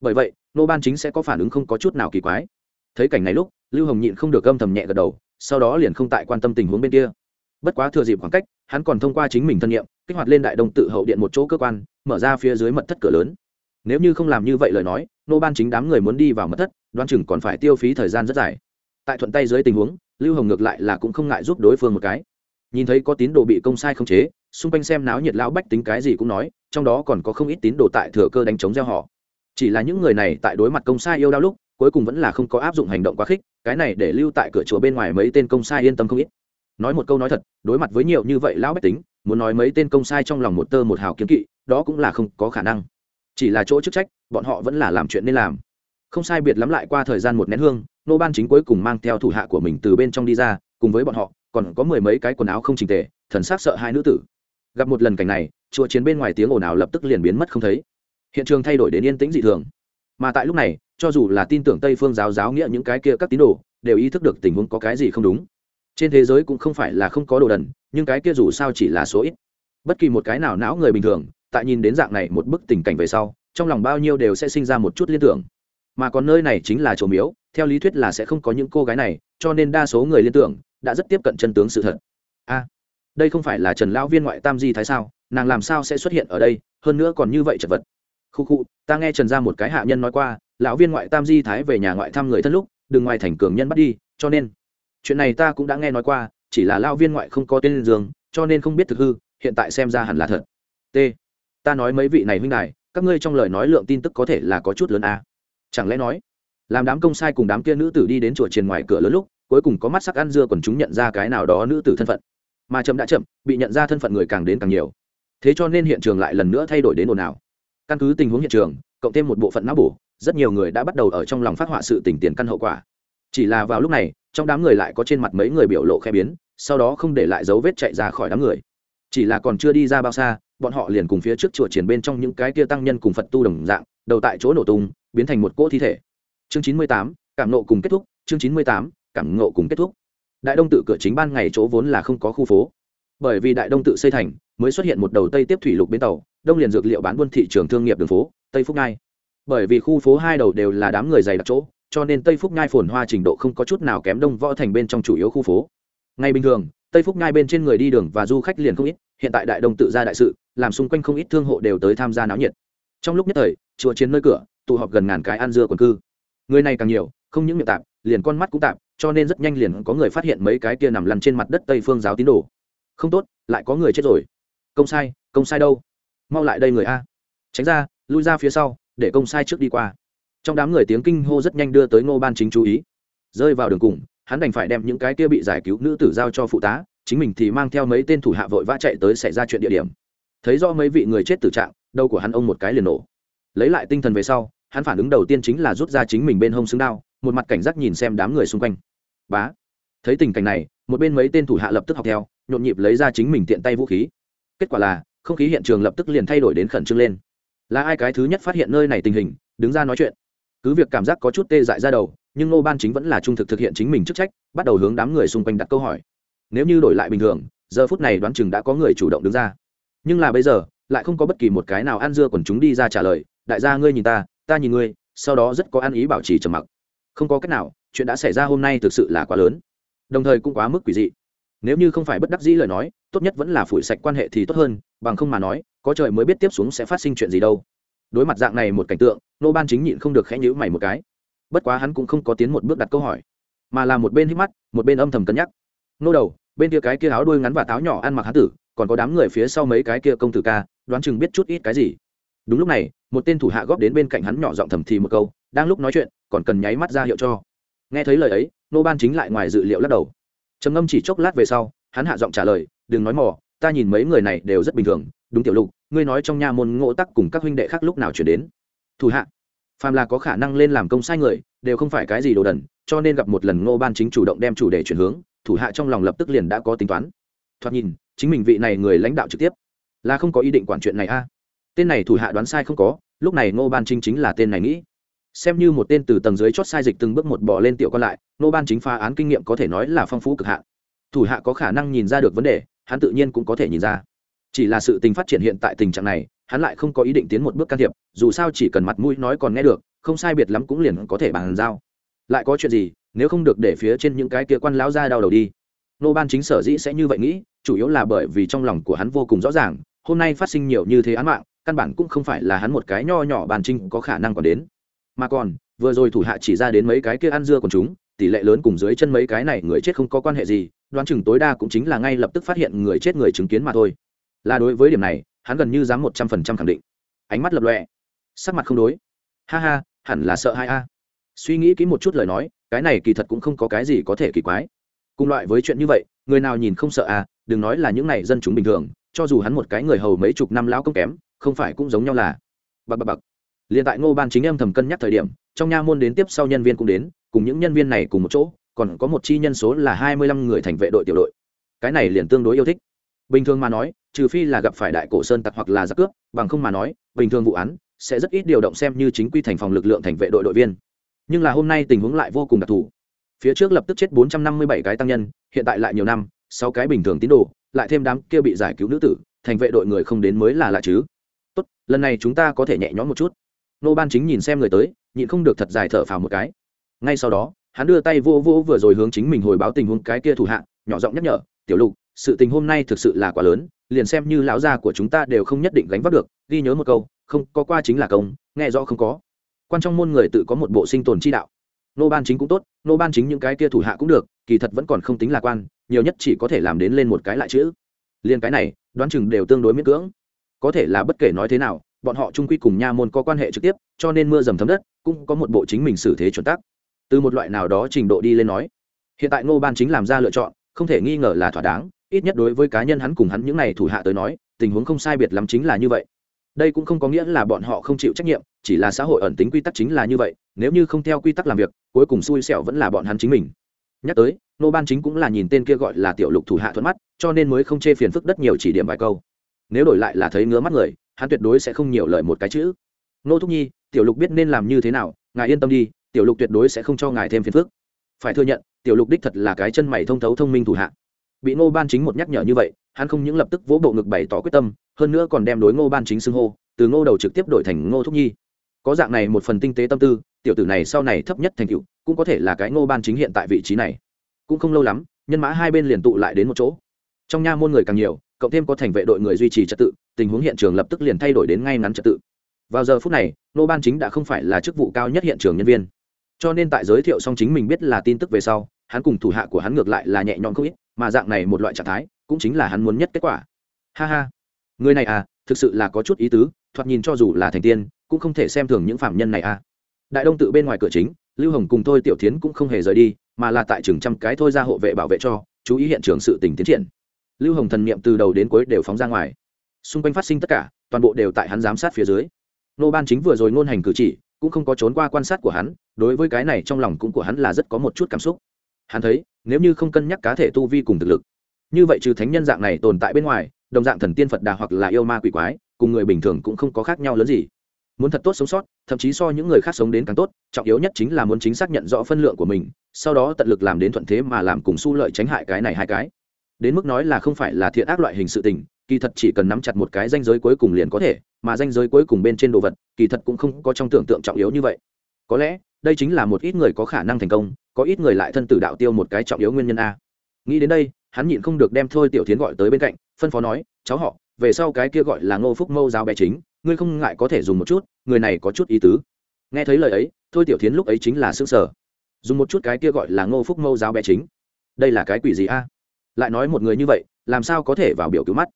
Bởi vậy nô ban chính sẽ có phản ứng không có chút nào kỳ quái. Thấy cảnh này lúc, lưu hồng nhịn không được âm thầm nhẹ gật đầu, sau đó liền không tại quan tâm tình huống bên kia. Bất quá thừa dịp khoảng cách, hắn còn thông qua chính mình thân nhiệm, kích hoạt lên đại đông tự hậu điện một chỗ cơ quan, mở ra phía dưới mật thất cửa lớn nếu như không làm như vậy lời nói, nô ban chính đám người muốn đi vào mật thất đoan chừng còn phải tiêu phí thời gian rất dài. Tại thuận tay dưới tình huống, lưu hồng ngược lại là cũng không ngại giúp đối phương một cái. Nhìn thấy có tín đồ bị công sai không chế, xung quanh xem náo nhiệt lão bách tính cái gì cũng nói, trong đó còn có không ít tín đồ tại thừa cơ đánh chống gieo họ. Chỉ là những người này tại đối mặt công sai yêu đau lúc, cuối cùng vẫn là không có áp dụng hành động quá khích, cái này để lưu tại cửa chùa bên ngoài mấy tên công sai yên tâm không ít. Nói một câu nói thật, đối mặt với nhiều như vậy lão bách tính, muốn nói mấy tên công sai trong lòng một tơ một hào kiếm kỵ, đó cũng là không có khả năng chỉ là chỗ chức trách, bọn họ vẫn là làm chuyện nên làm. Không sai biệt lắm lại qua thời gian một nén hương, nô ban chính cuối cùng mang theo thủ hạ của mình từ bên trong đi ra, cùng với bọn họ, còn có mười mấy cái quần áo không trình tề, thần s á c sợ hai nữ tử. Gặp một lần cảnh này, chùa chiến bên ngoài tiếng ồn ào lập tức liền biến mất không thấy. Hiện trường thay đổi đến yên tĩnh dị thường. Mà tại lúc này, cho dù là tin tưởng tây phương giáo giáo nghĩa những cái kia các tín đồ, đều ý thức được tình huống có cái gì không đúng. Trên thế giới cũng không phải là không có đồ đần, nhưng cái kia dù sao chỉ là số ít. Bất kỳ một cái nào não người bình thường tại nhìn đến dạng này một bức tình cảnh về sau, trong lòng bao nhiêu đều sẽ sinh ra một chút liên tưởng. Mà còn nơi này chính là chỗ miếu, theo lý thuyết là sẽ không có những cô gái này, cho nên đa số người liên tưởng đã rất tiếp cận chân tướng sự thật. A, đây không phải là trần lão viên ngoại tam di thái sao? Nàng làm sao sẽ xuất hiện ở đây? Hơn nữa còn như vậy chật vật. Khu khu, ta nghe trần ra một cái hạ nhân nói qua, lão viên ngoại tam di thái về nhà ngoại thăm người thân lúc, đừng ngoài thành cường nhân bắt đi, cho nên chuyện này ta cũng đã nghe nói qua, chỉ là lão viên ngoại không có tên giường cho nên không biết thực hư, hiện tại xem ra hẳn là thật. T ta nói mấy vị này huynh đài, các ngươi trong lời nói lượng tin tức có thể là có chút lớn à? chẳng lẽ nói, làm đám công sai cùng đám kia nữ tử đi đến chùa triền ngoài cửa lớn lúc, cuối cùng có mắt sắc ăn dưa còn chúng nhận ra cái nào đó nữ tử thân phận. Mà chậm đã chậm, bị nhận ra thân phận người càng đến càng nhiều. Thế cho nên hiện trường lại lần nữa thay đổi đến ồn ào. Căn cứ tình huống hiện trường, cộng thêm một bộ phận não bổ, rất nhiều người đã bắt đầu ở trong lòng phát họa sự tình tiền căn hậu quả. Chỉ là vào lúc này, trong đám người lại có trên mặt mấy người biểu lộ khe biến, sau đó không để lại dấu vết chạy ra khỏi đám người. Chỉ là còn chưa đi ra bao xa bọn họ liền cùng phía trước chùa triển bên trong những cái kia tăng nhân cùng phật tu đồng dạng, đầu tại chỗ nổ tung, biến thành một cỗ thi thể. Chương chín mươi tám, cảm nộ cùng kết thúc. Chương chín mươi tám, cảm nộ cùng kết thúc. Đại đông tự cửa chính ban ngày chỗ vốn là không có khu phố. Bởi vì đại đông tự xây thành, mới xuất hiện một đầu tây tiếp thủy lục bến tàu, đông liền dược liệu bán buôn thị trường thương nghiệp đường phố, tây phúc ngai. Bởi vì khu phố hai đầu đều là đám người dày đặc chỗ, cho nên tây phúc ngai phồn hoa trình độ không có chút nào kém đông võ thành bên trong chủ yếu khu phố. Ngay bình thường, tây phúc ngai bên trên người đi đường và du khách liền không ít hiện tại đại đông tự ra đại sự, làm xung quanh không ít thương hộ đều tới tham gia náo nhiệt. Trong lúc nhất thời, chùa chiến nơi cửa, tụ họp gần ngàn cái ăn dưa quần cư. Người này càng nhiều, không những miệng tạp, liền con mắt cũng tạp, cho nên rất nhanh liền có người phát hiện mấy cái kia nằm lăn trên mặt đất tây phương giáo tín đồ. Không tốt, lại có người chết rồi. Công sai công sai đâu? Mau lại đây người a. Tránh ra, lui ra phía sau, để công sai trước đi qua. Trong đám người tiếng kinh hô rất nhanh đưa tới ngô ban chính chú ý. Rơi vào đường cùng, hắn đành phải đem những cái kia bị giải cứu nữ tử giao cho phụ tá chính mình thì mang theo mấy tên thủ hạ vội vã chạy tới xảy ra chuyện địa điểm. Thấy do mấy vị người chết tử trạng, đầu của hắn ông một cái liền nổ. Lấy lại tinh thần về sau, hắn phản ứng đầu tiên chính là rút ra chính mình bên hông xứng đao, một mặt cảnh giác nhìn xem đám người xung quanh. Bá! Thấy tình cảnh này, một bên mấy tên thủ hạ lập tức học theo, nhộn nhịp lấy ra chính mình tiện tay vũ khí. Kết quả là, không khí hiện trường lập tức liền thay đổi đến khẩn trương lên. Là ai cái thứ nhất phát hiện nơi này tình hình, đứng ra nói chuyện. Cứ việc cảm giác có chút tê dại ra đầu, nhưng ngô ban chính vẫn là trung thực thực hiện chính mình chức trách, bắt đầu hướng đám người xung quanh đặt câu hỏi nếu như đổi lại bình thường, giờ phút này đoán chừng đã có người chủ động đứng ra. Nhưng là bây giờ, lại không có bất kỳ một cái nào ăn dưa quần chúng đi ra trả lời, đại gia ngươi nhìn ta ta nhìn ngươi, sau đó rất có ăn ý bảo trì trầm mặc. Không có cách nào, chuyện đã xảy ra hôm nay thực sự là quá lớn. Đồng thời cũng quá mức quỷ dị. Nếu như không phải bất đắc dĩ lời nói, tốt nhất vẫn là phủi sạch quan hệ thì tốt hơn, bằng không mà nói, có trời mới biết tiếp xuống sẽ phát sinh chuyện gì đâu. Đối mặt dạng này một cảnh tượng, nô ban chính nhịn không được khẽ nhữ mày một cái. Bất quá hắn cũng không có tiến một bước đặt câu hỏi, mà là một bên hít mắt, một bên âm thầm cân nhắc nô đầu, bên kia cái kia áo đuôi ngắn và táo nhỏ ăn mặc hán tử, còn có đám người phía sau mấy cái kia công tử ca, đoán chừng biết chút ít cái gì. Đúng lúc này, một tên thủ hạ góp đến bên cạnh hắn nhỏ giọng thầm thì một câu, đang lúc nói chuyện, còn cần nháy mắt ra hiệu cho. Nghe thấy lời ấy, nô ban chính lại ngoài dự liệu lắc đầu. Trầm ngâm chỉ chốc lát về sau, hắn hạ giọng trả lời, đừng nói mò, ta nhìn mấy người này đều rất bình thường. Đúng tiểu lục, ngươi nói trong nha môn ngộ tắc cùng các huynh đệ khác lúc nào chuyển đến? Thủ hạ, phàm là có khả năng lên làm công sai người, đều không phải cái gì đồ đần, cho nên gặp một lần ngô ban chính chủ động đem chủ đề chuyển hướng thủ hạ trong lòng lập tức liền đã có tính toán. Thoạt nhìn, chính mình vị này người lãnh đạo trực tiếp là không có ý định quản chuyện này a. À. Tên này thủ hạ đoán sai không có, lúc này ngô ban chính chính là tên này nghĩ. Xem như một tên từ tầng dưới chót sai dịch từng bước một bỏ lên tiểu còn lại, ngô ban chính phá án kinh nghiệm có thể nói là phong phú cực hạn. Thủ hạ có khả năng nhìn ra được vấn đề, hắn tự nhiên cũng có thể nhìn ra. Chỉ là sự tình phát triển hiện tại tình trạng này, hắn lại không có ý định tiến một bước can thiệp, dù sao chỉ cần mặt mũi nói còn nghe được, không sai biệt lắm cũng liền có thể bàn giao. Lại có chuyện gì nếu không được để phía trên những cái kia quan lão ra đau đầu đi. Nô ban chính sở dĩ sẽ như vậy nghĩ, chủ yếu là bởi vì trong lòng của hắn vô cùng rõ ràng, hôm nay phát sinh nhiều như thế án mạng, căn bản cũng không phải là hắn một cái nho nhỏ bàn trinh có khả năng còn đến. Mà còn, vừa rồi thủ hạ chỉ ra đến mấy cái kia ăn dưa của chúng, tỷ lệ lớn cùng dưới chân mấy cái này người chết không có quan hệ gì, đoán chừng tối đa cũng chính là ngay lập tức phát hiện người chết người chứng kiến mà thôi. Là đối với điểm này, hắn gần như dám một trăm phần trăm khẳng định. Ánh mắt lập lọe sắc mặt không đối. Ha ha, hẳn là sợ hai a. Suy nghĩ kỹ một chút lời nói cái này kỳ thật cũng không có cái gì có thể kỳ quái. Cùng loại với chuyện như vậy, người nào nhìn không sợ à đừng nói là những này dân chúng bình thường, cho dù hắn một cái người hầu mấy chục năm lão công kém, không phải cũng giống nhau là. Bạc bạc bạc. Liền tại ngô ban chính em thầm cân nhắc thời điểm, trong nha môn đến tiếp sau nhân viên cũng đến, cùng những nhân viên này cùng một chỗ, còn có một chi nhân số là hai mươi lăm người thành vệ đội tiểu đội. Cái này liền tương đối yêu thích. Bình thường mà nói, trừ phi là gặp phải đại cổ sơn tặc hoặc là giặc cướp, bằng không mà nói, bình thường vụ án sẽ rất ít điều động xem như chính quy thành phòng lực lượng thành vệ đội đội viên nhưng là hôm nay tình huống lại vô cùng đặc thù. Phía trước lập tức chết bốn trăm năm mươi bảy cái tăng nhân, hiện tại lại nhiều năm, sáu cái bình thường tín đồ, lại thêm đám kia bị giải cứu nữ tử, thành vệ đội người không đến mới là lạ chứ. Tốt, lần này chúng ta có thể nhẹ nhõm một chút. Nô ban chính nhìn xem người tới, nhịn không được thật dài thở phào một cái. Ngay sau đó, hắn đưa tay vô vô vừa rồi hướng chính mình hồi báo tình huống cái kia thủ hạng nhỏ giọng nhắc nhở, tiểu lục, sự tình hôm nay thực sự là quá lớn, liền xem như lão gia của chúng ta đều không nhất định gánh vác được, ghi nhớ một câu, không, có qua chính là công, nghe rõ không có quan trong môn người tự có một bộ sinh tồn chi đạo. Nô ban chính cũng tốt, nô ban chính những cái kia thủ hạ cũng được, kỳ thật vẫn còn không tính lạc quan, nhiều nhất chỉ có thể làm đến lên một cái lại chữ. Liên cái này, đoán chừng đều tương đối miễn cưỡng. Có thể là bất kể nói thế nào, bọn họ trung quy cùng nha môn có quan hệ trực tiếp, cho nên mưa dầm thấm đất, cũng có một bộ chính mình xử thế chuẩn tắc. Từ một loại nào đó trình độ đi lên nói, hiện tại ngô ban chính làm ra lựa chọn, không thể nghi ngờ là thỏa đáng, ít nhất đối với cá nhân hắn cùng hắn những n à y thủ hạ tới nói, tình huống không sai biệt lắm chính là như vậy đây cũng không có nghĩa là bọn họ không chịu trách nhiệm, chỉ là xã hội ẩn tính quy tắc chính là như vậy, nếu như không theo quy tắc làm việc, cuối cùng xui xẻo vẫn là bọn hắn chính mình. Nhắc tới, nô ban chính cũng là nhìn tên kia gọi là tiểu lục thủ hạ thuận mắt, cho nên mới không chê phiền phức đất nhiều chỉ điểm vài câu. Nếu đổi lại là thấy ngứa mắt người, hắn tuyệt đối sẽ không nhiều lời một cái chữ. Nô thúc nhi, tiểu lục biết nên làm như thế nào, ngài yên tâm đi, tiểu lục tuyệt đối sẽ không cho ngài thêm phiền phức. Phải thừa nhận, tiểu lục đích thật là cái chân mày thông thấu thông minh thủ hạ. Bị Nô ban chính một nhắc nhở như vậy hắn không những lập tức vỗ bộ ngực bày tỏ quyết tâm, hơn nữa còn đem đối ngô ban chính xưng hô, từ ngô đầu trực tiếp đổi thành ngô thúc nhi. Có dạng này một phần tinh tế tâm tư, tiểu tử này sau này thấp nhất thành cựu cũng có thể là cái ngô ban chính hiện tại vị trí này. Cũng không lâu lắm, nhân mã hai bên liền tụ lại đến một chỗ. Trong nha môn người càng nhiều, cộng thêm có thành vệ đội người duy trì trật tự, tình huống hiện trường lập tức liền thay đổi đến ngay ngắn trật tự. Vào giờ phút này, ngô ban chính đã không phải là chức vụ cao nhất hiện trường nhân viên. Cho nên tại giới thiệu xong chính mình biết là tin tức về sau, hắn cùng thủ hạ của hắn ngược lại là nhẹ nhõm không ít, mà dạng này một loại trạng thái cũng chính là hắn muốn nhất kết quả. Ha ha. Người này à thực sự là có chút ý tứ, thoạt nhìn cho dù là thành tiên, cũng không thể xem thường những phạm nhân này à. Đại đông tự bên ngoài cửa chính, lưu hồng cùng thôi tiểu tiến cũng không hề rời đi, mà là tại trường trăm cái thôi ra hộ vệ bảo vệ cho, chú ý hiện trường sự tình tiến triển. Lưu hồng thần niệm từ đầu đến cuối đều phóng ra ngoài. Xung quanh phát sinh tất cả, toàn bộ đều tại hắn giám sát phía dưới. Nô ban chính vừa rồi ngôn hành cử chỉ, cũng không có trốn qua quan sát của hắn, đối với cái này trong lòng cũng của hắn là rất có một chút cảm xúc. Hắn thấy, nếu như không cân nhắc cá thể tu vi cùng thực lực như vậy trừ thánh nhân dạng này tồn tại bên ngoài, đồng dạng thần tiên phật đà hoặc là yêu ma quỷ quái, cùng người bình thường cũng không có khác nhau lớn gì. Muốn thật tốt sống sót, thậm chí so những người khác sống đến càng tốt, trọng yếu nhất chính là muốn chính xác nhận rõ phân lượng của mình, sau đó tận lực làm đến thuận thế mà làm cùng s u lợi tránh hại cái này hai cái. Đến mức nói là không phải là thiện ác loại hình sự tình, kỳ thật chỉ cần nắm chặt một cái danh giới cuối cùng liền có thể, mà danh giới cuối cùng bên trên đồ vật, kỳ thật cũng không có trong tưởng tượng trọng yếu như vậy. Có lẽ, đây chính là một ít người có khả năng thành công, có ít người lại thân tử đạo tiêu một cái trọng yếu nguyên nhân a. Nghĩ đến đây hắn nhịn không được đem thôi tiểu tiến gọi tới bên cạnh, phân phó nói, cháu họ, về sau cái kia gọi là ngô phúc mâu giáo bé chính, ngươi không ngại có thể dùng một chút, người này có chút ý tứ. Nghe thấy lời ấy, thôi tiểu tiến lúc ấy chính là xương sở dùng một chút cái kia gọi là ngô phúc mâu giáo bé chính. Đây là cái quỷ gì a? Lại nói một người như vậy, làm sao có thể vào biểu cứu mắt?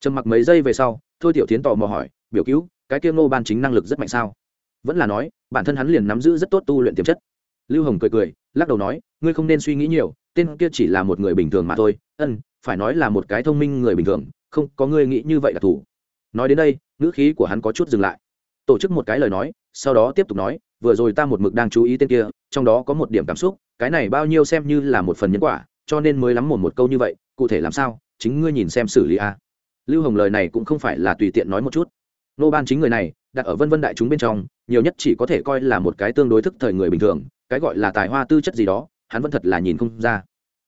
Trầm mặc mấy giây về sau, thôi tiểu tiến tò mò hỏi, biểu cứu, cái kia ngô ban chính năng lực rất mạnh sao? Vẫn là nói, bản thân hắn liền nắm giữ rất tốt tu luyện tiềm chất. Lưu hồng cười cười, lắc đầu nói, ngươi không nên suy nghĩ nhiều tên kia chỉ là một người bình thường mà thôi, ân, phải nói là một cái thông minh người bình thường, không có ngươi nghĩ như vậy là thủ. Nói đến đây, ngữ khí của hắn có chút dừng lại. Tổ chức một cái lời nói, sau đó tiếp tục nói, vừa rồi ta một mực đang chú ý tên kia, trong đó có một điểm cảm xúc, cái này bao nhiêu xem như là một phần nhân quả, cho nên mới lắm một một câu như vậy, cụ thể làm sao, chính ngươi nhìn xem xử lý a. Lưu hồng lời này cũng không phải là tùy tiện nói một chút. Nô ban chính người này, đặt ở vân vân đại chúng bên trong, nhiều nhất chỉ có thể coi là một cái tương đối thức thời người bình thường, cái gọi là tài hoa tư chất gì đó hắn vẫn thật là nhìn không ra.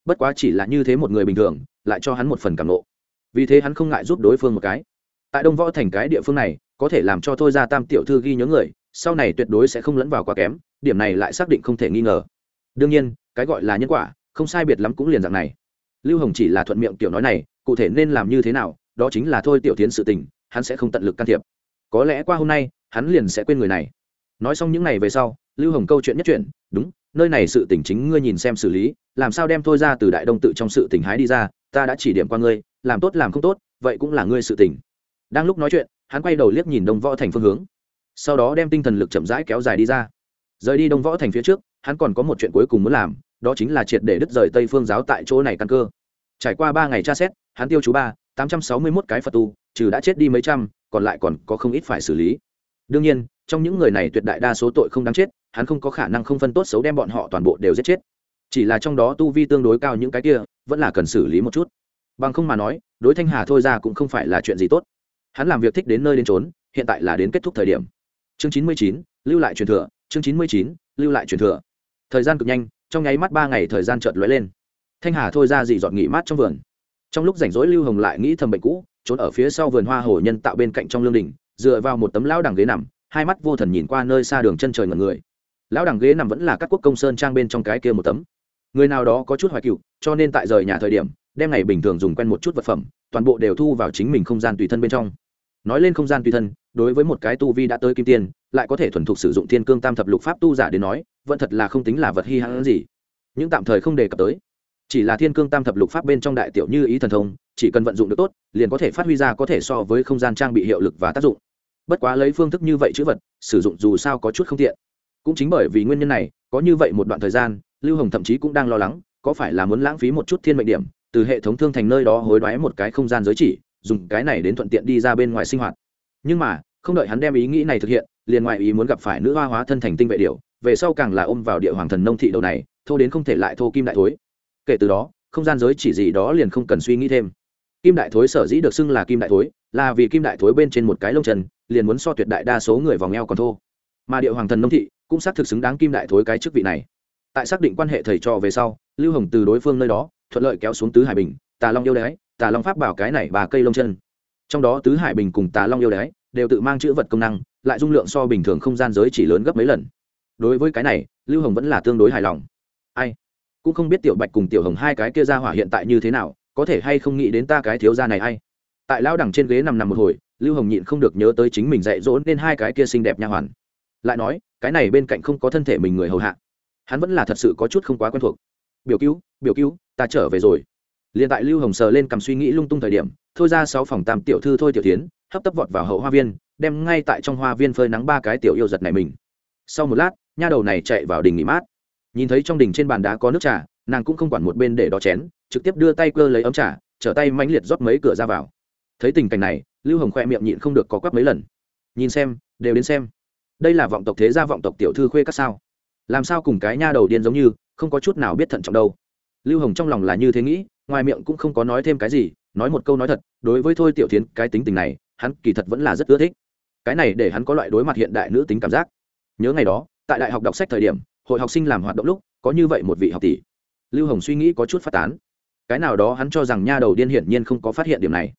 Bất quá chỉ là như thế một người bình thường, lại cho hắn một phần cảm nộ. Vì thế hắn không ngại giúp đối phương một cái. Tại đông võ thành cái địa phương này, có thể làm cho thôi ra tam tiểu thư ghi nhớ người, sau này tuyệt đối sẽ không lẫn vào quá kém, điểm này lại xác định không thể nghi ngờ. Đương nhiên, cái gọi là nhân quả, không sai biệt lắm cũng liền dạng này. Lưu hồng chỉ là thuận miệng tiểu nói này, cụ thể nên làm như thế nào, đó chính là thôi tiểu tiến sự tình, hắn sẽ không tận lực can thiệp. Có lẽ qua hôm nay, hắn liền sẽ quên người này. Nói xong những này về sau, lưu hồng câu chuyện nhất chuyện đúng nơi này sự tình chính ngươi nhìn xem xử lý, làm sao đem thôi ra từ đại đông tự trong sự tình hái đi ra, ta đã chỉ điểm qua ngươi, làm tốt làm không tốt, vậy cũng là ngươi sự tình. đang lúc nói chuyện, hắn quay đầu liếc nhìn đông võ thành phương hướng. Sau đó đem tinh thần lực chậm rãi kéo dài đi ra. Rời đi đông võ thành phía trước, hắn còn có một chuyện cuối cùng muốn làm, đó chính là triệt để đứt rời tây phương giáo tại chỗ này căn cơ. Trải qua ba ngày tra xét, hắn tiêu chú ba, tám trăm sáu mươi mốt cái phật tu, trừ đã chết đi mấy trăm, còn lại còn có không ít phải xử lý. Đương nhiên trong những người này tuyệt đại đa số tội không đáng chết, hắn không có khả năng không phân tốt xấu đem bọn họ toàn bộ đều giết chết. Chỉ là trong đó tu vi tương đối cao những cái kia, vẫn là cần xử lý một chút. Bằng không mà nói, đối thanh hà thôi ra cũng không phải là chuyện gì tốt. Hắn làm việc thích đến nơi đến trốn hiện tại là đến kết thúc thời điểm. Chương chín mươi chín, lưu lại truyền thừa. Chương chín mươi chín, lưu lại truyền thừa. Thời gian cực nhanh, trong nháy mắt ba ngày thời gian chợt lóe lên. Thanh hà thôi ra dị dọn nghỉ mát trong vườn. Trong lúc rảnh rỗi lưu hồng lại nghĩ thầm bệnh cũ, trốn ở phía sau vườn hoa hồ nhân tạo bên cạnh trong lương đình, dựa vào một tấm lão đằng ghế nằm hai mắt vô thần nhìn qua nơi xa đường chân trời ngần người. Lão đằng ghế nằm vẫn là các quốc công sơn trang bên trong cái kia một tấm. Người nào đó có chút hoài cựu, cho nên tại rời nhà thời điểm, đem ngày bình thường dùng quen một chút vật phẩm, toàn bộ đều thu vào chính mình không gian tùy thân bên trong. Nói lên không gian tùy thân, đối với một cái tu vi đã tới kim tiên, lại có thể thuần thục sử dụng thiên cương tam thập lục pháp tu giả đến nói, vẫn thật là không tính là vật hy hãn gì. Nhưng tạm thời không đề cập tới. Chỉ là thiên cương tam thập lục pháp bên trong đại tiểu như ý thần thông, chỉ cần vận dụng được tốt, liền có thể phát huy ra có thể so với không gian trang bị hiệu lực và tác dụng bất quá lấy phương thức như vậy chữ vật, sử dụng dù sao có chút không tiện. Cũng chính bởi vì nguyên nhân này, có như vậy một đoạn thời gian, lưu hồng thậm chí cũng đang lo lắng, có phải là muốn lãng phí một chút thiên mệnh điểm, từ hệ thống thương thành nơi đó hối đoái một cái không gian giới chỉ, dùng cái này đến thuận tiện đi ra bên ngoài sinh hoạt. Nhưng mà, không đợi hắn đem ý nghĩ này thực hiện, liền ngoại ý muốn gặp phải nữ hoa hóa thân thành tinh vệ điều về sau càng là ôm vào địa hoàng thần nông thị đầu này, thô đến không thể lại thô kim đại thối. Kể từ đó, không gian giới chỉ gì đó liền không cần suy nghĩ thêm. Kim đại thối sở dĩ được xưng là kim đại thối, là vì kim đại thối bên trên một cái lông trần liền muốn so tuyệt đại đa số người vòng eo còn thô. Mà địa hoàng thần nông thị cũng xác thực xứng đáng kim đại thối cái chức vị này. Tại xác định quan hệ thầy trò về sau, lưu hồng từ đối phương nơi đó, thuận lợi kéo xuống tứ hải bình, tà long yêu đái, tà long pháp bảo cái này và cây lông chân. Trong đó tứ hải bình cùng tà long yêu đái đều tự mang chữ vật công năng, lại dung lượng so bình thường không gian giới chỉ lớn gấp mấy lần. Đối với cái này, lưu hồng vẫn là tương đối hài lòng. Ai? Cũng không biết tiểu bạch cùng tiểu hồng hai cái kia ra hỏa hiện tại như thế nào, có thể hay không nghĩ đến ta cái thiếu gia này hay tại lao đẳng trên ghế nằm nằm một hồi lưu hồng nhịn không được nhớ tới chính mình dạy dỗ nên hai cái kia xinh đẹp nha hoàn. Lại nói, cái này bên cạnh không có thân thể mình người hầu hạ. Hắn vẫn là thật sự có chút không quá quen thuộc. Biểu cứu biểu cứu, ta trở về rồi. Liền tại lưu hồng sờ lên cầm suy nghĩ lung tung thời điểm, thôi ra sáu phòng tam tiểu thư thôi tiểu tiến hấp tấp vọt vào hậu hoa viên, đem ngay tại trong hoa viên phơi nắng ba cái tiểu yêu giật này mình. Sau một lát, nha đầu này chạy vào đình nghỉ mát. Nhìn thấy trong đình trên bàn đá có nước trà, nàng cũng không quản một bên để đó chén, trực tiếp đưa tay cơ lấy ấm trà, trở tay mãnh liệt rót mấy cửa ra vào. Thấy tình cảnh này lưu hồng khoe miệng nhịn không được có quắp mấy lần. Nhìn xem, đều đến xem. Đây là vọng tộc thế gia vọng tộc tiểu thư khuê các sao? Làm sao cùng cái nha đầu điên giống như, không có chút nào biết thận trọng đâu? Lưu hồng trong lòng là như thế nghĩ, ngoài miệng cũng không có nói thêm cái gì, nói một câu nói thật, đối với thôi tiểu tiến cái tính tình này, hắn kỳ thật vẫn là rất ưa thích. Cái này để hắn có loại đối mặt hiện đại nữ tính cảm giác. Nhớ ngày đó, tại đại học đọc sách thời điểm, hội học sinh làm hoạt động lúc, có như vậy một vị học tỷ. Lưu hồng suy nghĩ có chút phát tán. Cái nào đó hắn cho rằng nha đầu điên hiển nhiên không có phát hiện điểm này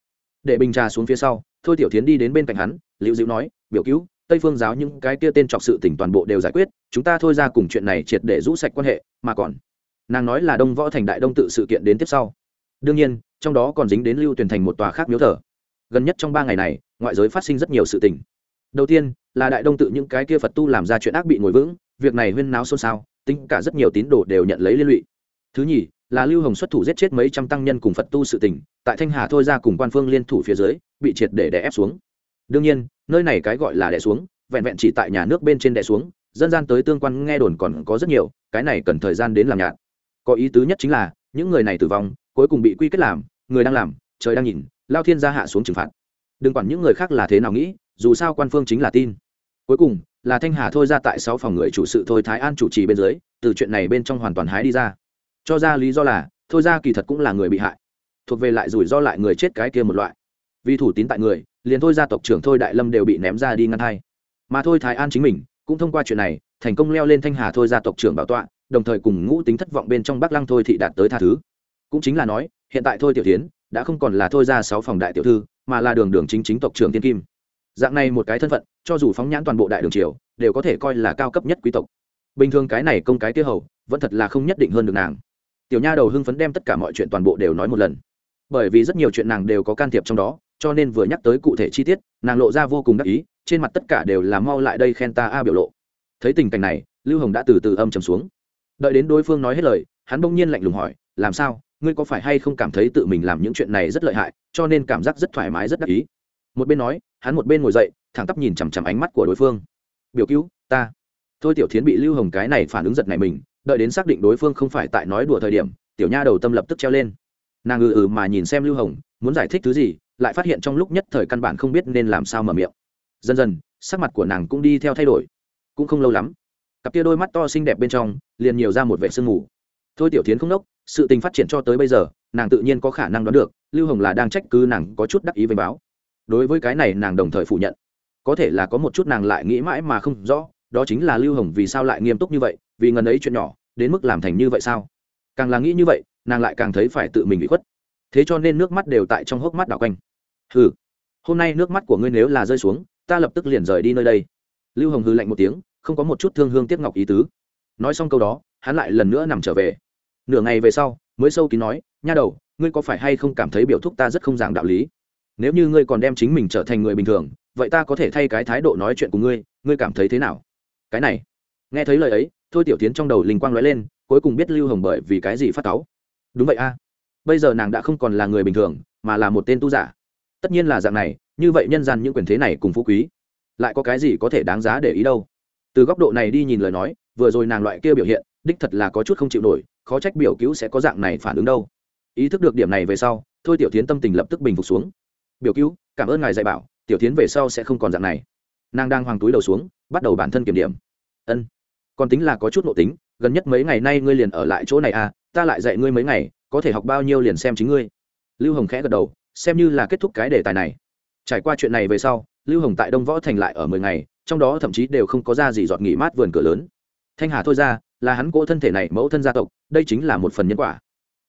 để bình trà xuống phía sau, thôi tiểu tiến đi đến bên cạnh hắn, liễu dịu nói, biểu cứu, tây phương giáo những cái kia tên trọc sự tỉnh toàn bộ đều giải quyết, chúng ta thôi ra cùng chuyện này triệt để rũ sạch quan hệ, mà còn. Nàng nói là đông võ thành đại đông tự sự kiện đến tiếp sau. Đương nhiên, trong đó còn dính đến lưu tuyển thành một tòa khác miếu thờ. Gần nhất trong ba ngày này, ngoại giới phát sinh rất nhiều sự tình. Đầu tiên, là đại đông tự những cái kia phật tu làm ra chuyện ác bị ngồi vững, việc này huyên náo xôn xao, tính cả rất nhiều tín đồ đều nhận lấy liên lụy. Thứ nhì là lưu hồng xuất thủ giết chết mấy trăm tăng nhân cùng phật tu sự tình, tại thanh hà thôi ra cùng quan phương liên thủ phía dưới, bị triệt để đè ép xuống. Đương nhiên, nơi này cái gọi là đè xuống, vẹn vẹn chỉ tại nhà nước bên trên đè xuống, dân gian tới tương quan nghe đồn còn có rất nhiều, cái này cần thời gian đến làm nhạt. Có ý tứ nhất chính là, những người này tử vong, cuối cùng bị quy kết làm, người đang làm, trời đang nhìn, lao thiên gia hạ xuống trừng phạt. Đừng quản những người khác là thế nào nghĩ, dù sao quan phương chính là tin. Cuối cùng, là thanh hà thôi ra tại sáu phòng người chủ sự thôi thái an chủ trì bên dưới, từ chuyện này bên trong hoàn toàn hái đi ra cho ra lý do là, thôi ra kỳ thật cũng là người bị hại. Thuộc về lại rủi ro lại người chết cái kia một loại. Vì thủ tín tại người, liền thôi gia tộc trưởng thôi đại lâm đều bị ném ra đi ngăn hai. Mà thôi thái an chính mình, cũng thông qua chuyện này, thành công leo lên thanh hà thôi gia tộc trưởng bảo tọa, đồng thời cùng ngũ tính thất vọng bên trong bắc lăng thôi thị đạt tới tha thứ. Cũng chính là nói, hiện tại thôi tiểu tiến đã không còn là thôi ra sáu phòng đại tiểu thư, mà là đường đường chính chính tộc trưởng thiên kim. Dạng này một cái thân phận, cho dù phóng nhãn toàn bộ đại đường triều, đều có thể coi là cao cấp nhất quý tộc. Bình thường cái này công cái tiêu hầu, vẫn thật là không nhất định hơn được nàng tiểu nha đầu hưng phấn đem tất cả mọi chuyện toàn bộ đều nói một lần. Bởi vì rất nhiều chuyện nàng đều có can thiệp trong đó, cho nên vừa nhắc tới cụ thể chi tiết, nàng lộ ra vô cùng đắc ý, trên mặt tất cả đều là mau lại đây khen ta a biểu lộ. Thấy tình cảnh này, lưu hồng đã từ từ âm trầm xuống. Đợi đến đối phương nói hết lời, hắn bỗng nhiên lạnh lùng hỏi, làm sao? Ngươi có phải hay không cảm thấy tự mình làm những chuyện này rất lợi hại, cho nên cảm giác rất thoải mái, rất đắc ý? Một bên nói, hắn một bên ngồi dậy, thẳng tắp nhìn chằm chằm ánh mắt của đối phương. Biểu cứu, ta. Thôi tiểu thiến bị lưu hồng cái này phản ứng giật này mình đợi đến xác định đối phương không phải tại nói đùa thời điểm, tiểu nha đầu tâm lập tức treo lên. Nàng ừ ừ mà nhìn xem lưu hồng, muốn giải thích thứ gì, lại phát hiện trong lúc nhất thời căn bản không biết nên làm sao mở miệng. Dần dần, sắc mặt của nàng cũng đi theo thay đổi. Cũng không lâu lắm, cặp kia đôi mắt to xinh đẹp bên trong, liền nhiều ra một vệ sương mù. Thôi tiểu tiến không đốc, sự tình phát triển cho tới bây giờ, nàng tự nhiên có khả năng đoán được, lưu hồng là đang trách cứ nàng có chút đắc ý với báo. Đối với cái này nàng đồng thời phủ nhận. Có thể là có một chút nàng lại nghĩ mãi mà không rõ, đó chính là lưu hồng vì sao lại nghiêm túc như vậy vì ngần ấy chuyện nhỏ, đến mức làm thành như vậy sao? Càng là nghĩ như vậy, nàng lại càng thấy phải tự mình bị khuất. Thế cho nên nước mắt đều tại trong hốc mắt đảo quanh. Hừ, hôm nay nước mắt của ngươi nếu là rơi xuống, ta lập tức liền rời đi nơi đây. Lưu hồng hư lạnh một tiếng, không có một chút thương hương tiếc ngọc ý tứ. Nói xong câu đó, hắn lại lần nữa nằm trở về. Nửa ngày về sau, mới sâu kín nói, nha đầu, ngươi có phải hay không cảm thấy biểu thúc ta rất không giảng đạo lý? Nếu như ngươi còn đem chính mình trở thành người bình thường, vậy ta có thể thay cái thái độ nói chuyện của ngươi ngươi cảm thấy thế nào? Cái này, nghe thấy lời ấy thôi tiểu tiến trong đầu linh quang lóe lên, cuối cùng biết lưu hồng bởi vì cái gì phát cáu. Đúng vậy a. Bây giờ nàng đã không còn là người bình thường, mà là một tên tu giả. Tất nhiên là dạng này, như vậy nhân gian những quyền thế này cùng phú quý, lại có cái gì có thể đáng giá để ý đâu? Từ góc độ này đi nhìn lời nói, vừa rồi nàng loại kia biểu hiện, đích thật là có chút không chịu nổi, khó trách biểu cứu sẽ có dạng này phản ứng đâu. Ý thức được điểm này về sau, thôi tiểu tiến tâm tình lập tức bình phục xuống. Biểu cứu, cảm ơn ngài dạy bảo, tiểu tiến về sau sẽ không còn dạng này. Nàng đang hoàng túi đầu xuống, bắt đầu bản thân kiểm điểm. Ân còn tính là có chút nội tính, gần nhất mấy ngày nay ngươi liền ở lại chỗ này à ta lại dạy ngươi mấy ngày, có thể học bao nhiêu liền xem chính ngươi. Lưu hồng khẽ gật đầu, xem như là kết thúc cái đề tài này. Trải qua chuyện này về sau, lưu hồng tại đông võ thành lại ở mười ngày, trong đó thậm chí đều không có ra gì giọt nghỉ mát vườn cửa lớn. Thanh hà thôi ra, là hắn cỗ thân thể này mẫu thân gia tộc, đây chính là một phần nhân quả.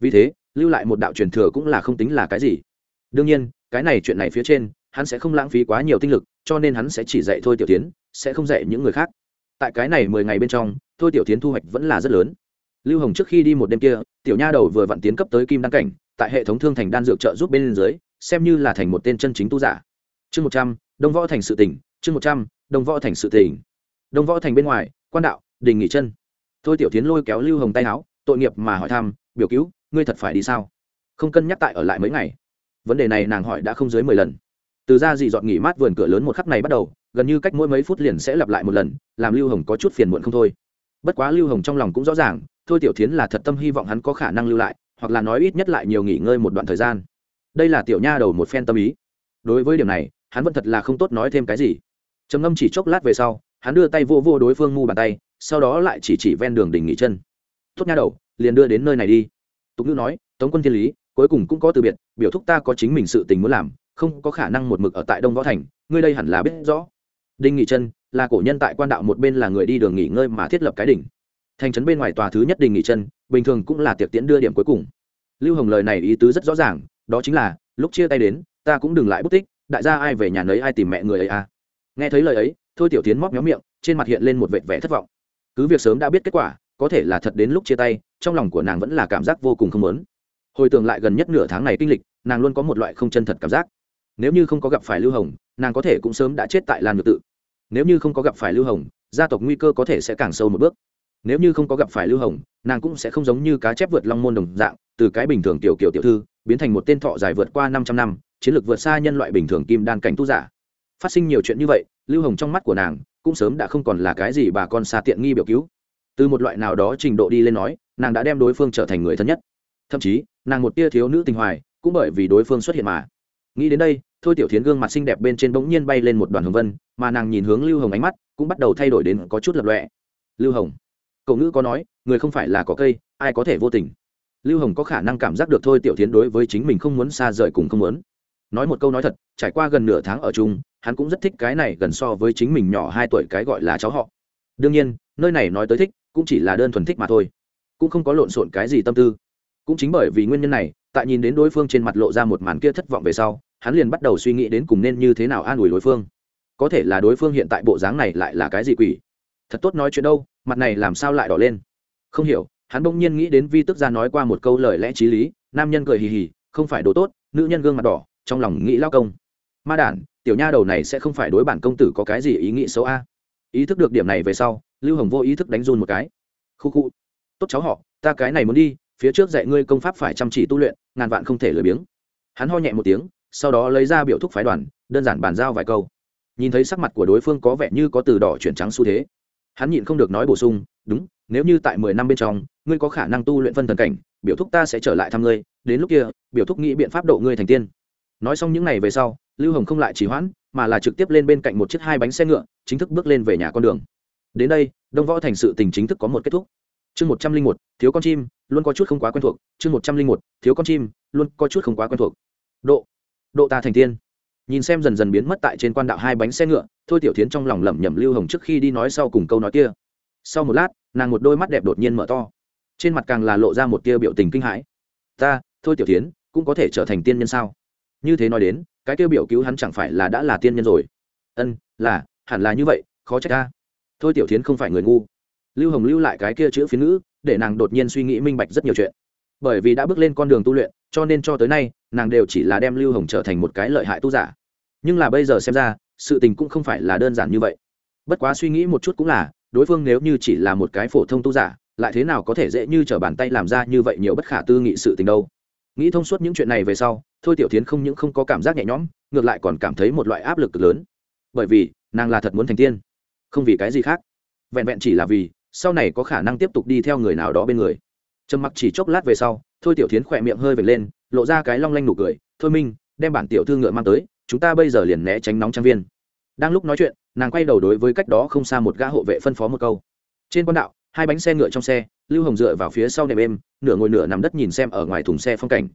Vì thế, lưu lại một đạo truyền thừa cũng là không tính là cái gì. Đương nhiên, cái này chuyện này phía trên, hắn sẽ không lãng phí quá nhiều tinh lực, cho nên hắn sẽ chỉ dạy thôi tiểu tiến, sẽ không dạy những người khác tại cái này mười ngày bên trong, thôi tiểu tiến thu hoạch vẫn là rất lớn. Lưu hồng trước khi đi một đêm kia, tiểu nha đầu vừa vặn tiến cấp tới kim đăng cảnh, tại hệ thống thương thành đan dược trợ giúp bên dưới, xem như là thành một tên chân chính tu giả. Chương một trăm, đông võ thành sự tỉnh, chương một trăm, đông võ thành sự tỉnh. Đông võ thành bên ngoài, quan đạo, đình nghỉ chân. Thôi tiểu tiến lôi kéo lưu hồng tay áo, tội nghiệp mà hỏi thăm, biểu cứu, ngươi thật phải đi sao? Không cân nhắc tại ở lại mấy ngày. Vấn đề này nàng hỏi đã không dưới mười lần. Từ ra dị dọn nghỉ mát vườn cửa lớn một khắc này bắt đầu gần như cách mỗi mấy phút liền sẽ lặp lại một lần, làm lưu hồng có chút phiền muộn không thôi. Bất quá lưu hồng trong lòng cũng rõ ràng, thôi tiểu tiến là thật tâm hy vọng hắn có khả năng lưu lại, hoặc là nói ít nhất lại nhiều nghỉ ngơi một đoạn thời gian. Đây là tiểu nha đầu một phen tâm ý. Đối với điểm này, hắn vẫn thật là không tốt nói thêm cái gì. Trầm ngâm chỉ chốc lát về sau, hắn đưa tay vô vô đối phương ngu bàn tay, sau đó lại chỉ chỉ ven đường đỉnh nghỉ chân. Tốt nha đầu, liền đưa đến nơi này đi. Tục ngữ nói, tống quân thiên lý, cuối cùng cũng có từ biệt, biểu thúc ta có chính mình sự tình muốn làm, không có khả năng một mực ở tại đông võ thành, ngươi đây hẳn là biết rõ đinh nghỉ chân là cổ nhân tại quan đạo một bên là người đi đường nghỉ ngơi mà thiết lập cái đỉnh. Thành trấn bên ngoài tòa thứ nhất đình nghỉ chân bình thường cũng là tiệc tiễn đưa điểm cuối cùng. Lưu hồng lời này ý tứ rất rõ ràng, đó chính là, lúc chia tay đến, ta cũng đừng lại bút tích, đại gia ai về nhà nấy ai tìm mẹ người ấy à. Nghe thấy lời ấy, thôi tiểu tiến móc méo miệng, trên mặt hiện lên một vệt vẻ thất vọng. Cứ việc sớm đã biết kết quả, có thể là thật đến lúc chia tay, trong lòng của nàng vẫn là cảm giác vô cùng không lớn hồi tưởng lại gần nhất nửa tháng này kinh lịch, nàng luôn có một loại không chân thật cảm giác. Nếu như không có gặp phải lưu hồng nàng có thể cũng sớm đã chết tại lan ngược tự. Nếu như không có gặp phải lưu hồng, gia tộc nguy cơ có thể sẽ càng sâu một bước. Nếu như không có gặp phải lưu hồng, nàng cũng sẽ không giống như cá chép vượt long môn đồng dạng, từ cái bình thường tiểu kiểu tiểu thư, biến thành một tên thọ dài vượt qua năm trăm năm, chiến lược vượt xa nhân loại bình thường kim đan cảnh tu giả. Phát sinh nhiều chuyện như vậy, lưu hồng trong mắt của nàng cũng sớm đã không còn là cái gì bà con xa tiện nghi biểu cứu. Từ một loại nào đó trình độ đi lên nói, nàng đã đem đối phương trở thành người thân nhất. Thậm chí, nàng một tia thiếu nữ tình hoài cũng bởi vì đối phương xuất hiện mà nghĩ đến đây, thôi tiểu thiến gương mặt xinh đẹp bên trên bỗng nhiên bay lên một đoàn hồng vân, mà nàng nhìn hướng lưu hồng ánh mắt cũng bắt đầu thay đổi đến có chút lập lọe. Lưu hồng, cậu ngữ có nói, người không phải là có cây, ai có thể vô tình? Lưu hồng có khả năng cảm giác được thôi tiểu Thiến đối với chính mình không muốn xa rời cùng không muốn. Nói một câu nói thật, trải qua gần nửa tháng ở chung, hắn cũng rất thích cái này gần so với chính mình nhỏ hai tuổi cái gọi là cháu họ. Đương nhiên, nơi này nói tới thích, cũng chỉ là đơn thuần thích mà thôi. Cũng không có lộn xộn cái gì tâm tư. Cũng chính bởi vì nguyên nhân này tại nhìn đến đối phương trên mặt lộ ra một màn kia thất vọng về sau, hắn liền bắt đầu suy nghĩ đến cùng nên như thế nào an ủi đối phương. Có thể là đối phương hiện tại bộ dáng này lại là cái gì quỷ? Thật tốt nói chuyện đâu, mặt này làm sao lại đỏ lên? Không hiểu, hắn bỗng nhiên nghĩ đến vi tức ra nói qua một câu lời lẽ t r í lý, nam nhân cười hì hì, không phải đồ tốt, nữ nhân gương mặt đỏ, trong lòng nghĩ lao công. Ma đản, tiểu nha đầu này sẽ không phải đối bản công tử có cái gì ý nghĩ xấu a. Ý thức được điểm này về sau, lưu hồng vô ý thức đánh run một cái. Khu khu. Tốt cháu họ, ta cái này muốn đi phía trước dạy ngươi công pháp phải chăm chỉ tu luyện, ngàn vạn không thể lười biếng. Hắn ho nhẹ một tiếng, sau đó lấy ra biểu thúc phái đoàn, đơn giản bàn giao vài câu. Nhìn thấy sắc mặt của đối phương có vẻ như có từ đỏ chuyển trắng xu thế. Hắn nhịn không được nói bổ sung, đúng, nếu như tại mười năm bên trong, ngươi có khả năng tu luyện phân thần cảnh, biểu thúc ta sẽ trở lại thăm ngươi, đến lúc kia, biểu thúc nghĩ biện pháp độ ngươi thành tiên. Nói xong những ngày về sau, lưu hồng không lại chỉ hoãn, mà là trực tiếp lên bên cạnh một chiếc hai bánh xe ngựa, chính thức bước lên về nhà con đường. Đến đây, đông võ thành sự tình chính thức có một kết thúc chương một trăm linh một, thiếu con chim, luôn có chút không quá quen thuộc. Chương một trăm linh một, thiếu con chim, luôn có chút không quá quen thuộc. Độ độ ta thành tiên. Nhìn xem dần dần biến mất tại trên quan đạo hai bánh xe ngựa, thôi tiểu tiến trong lòng lẩm nhẩm lưu hồng trước khi đi nói sau cùng câu nói kia. Sau một lát, nàng một đôi mắt đẹp đột nhiên mở to. Trên mặt càng là lộ ra một tia biểu tình kinh hãi. Ta, thôi tiểu tiến cũng có thể trở thành tiên nhân sao? Như thế nói đến, cái tiêu biểu cứu hắn chẳng phải là đã là tiên nhân rồi. Ân, là, hẳn là như vậy, khó trách ta. Thôi tiểu tiến không phải người ngu lưu hồng lưu lại cái kia chữ phiến ngữ, để nàng đột nhiên suy nghĩ minh bạch rất nhiều chuyện. Bởi vì đã bước lên con đường tu luyện, cho nên cho tới nay, nàng đều chỉ là đem lưu hồng trở thành một cái lợi hại tu giả. Nhưng là bây giờ xem ra, sự tình cũng không phải là đơn giản như vậy. Bất quá suy nghĩ một chút cũng là, đối phương nếu như chỉ là một cái phổ thông tu giả, lại thế nào có thể dễ như t r ở bàn tay làm ra như vậy nhiều bất khả tư nghị sự tình đâu? Nghĩ thông suốt những chuyện này về sau, thôi tiểu tiến không những không có cảm giác nhẹ nhõm, ngược lại còn cảm thấy một loại áp lực lớn. Bởi vì, nàng là thật muốn thành tiên, không vì cái gì khác. Vẹn vẹn chỉ là vì sau này có khả năng tiếp tục đi theo người nào đó bên người. Trầm mặc chỉ chốc lát về sau, thôi tiểu tiến khỏe miệng hơi vệt lên, lộ ra cái long lanh nụ cười, thôi minh, đem bản tiểu thư ngựa mang tới, chúng ta bây giờ liền né tránh nóng trang viên. Đang lúc nói chuyện, nàng quay đầu đối với cách đó không xa một gã hộ vệ phân phó một câu. Trên con đạo, hai bánh xe ngựa trong xe, lưu hồng dựa vào phía sau nệm êm, nửa ngồi nửa nằm đất nhìn xem ở ngoài thùng xe phong cảnh.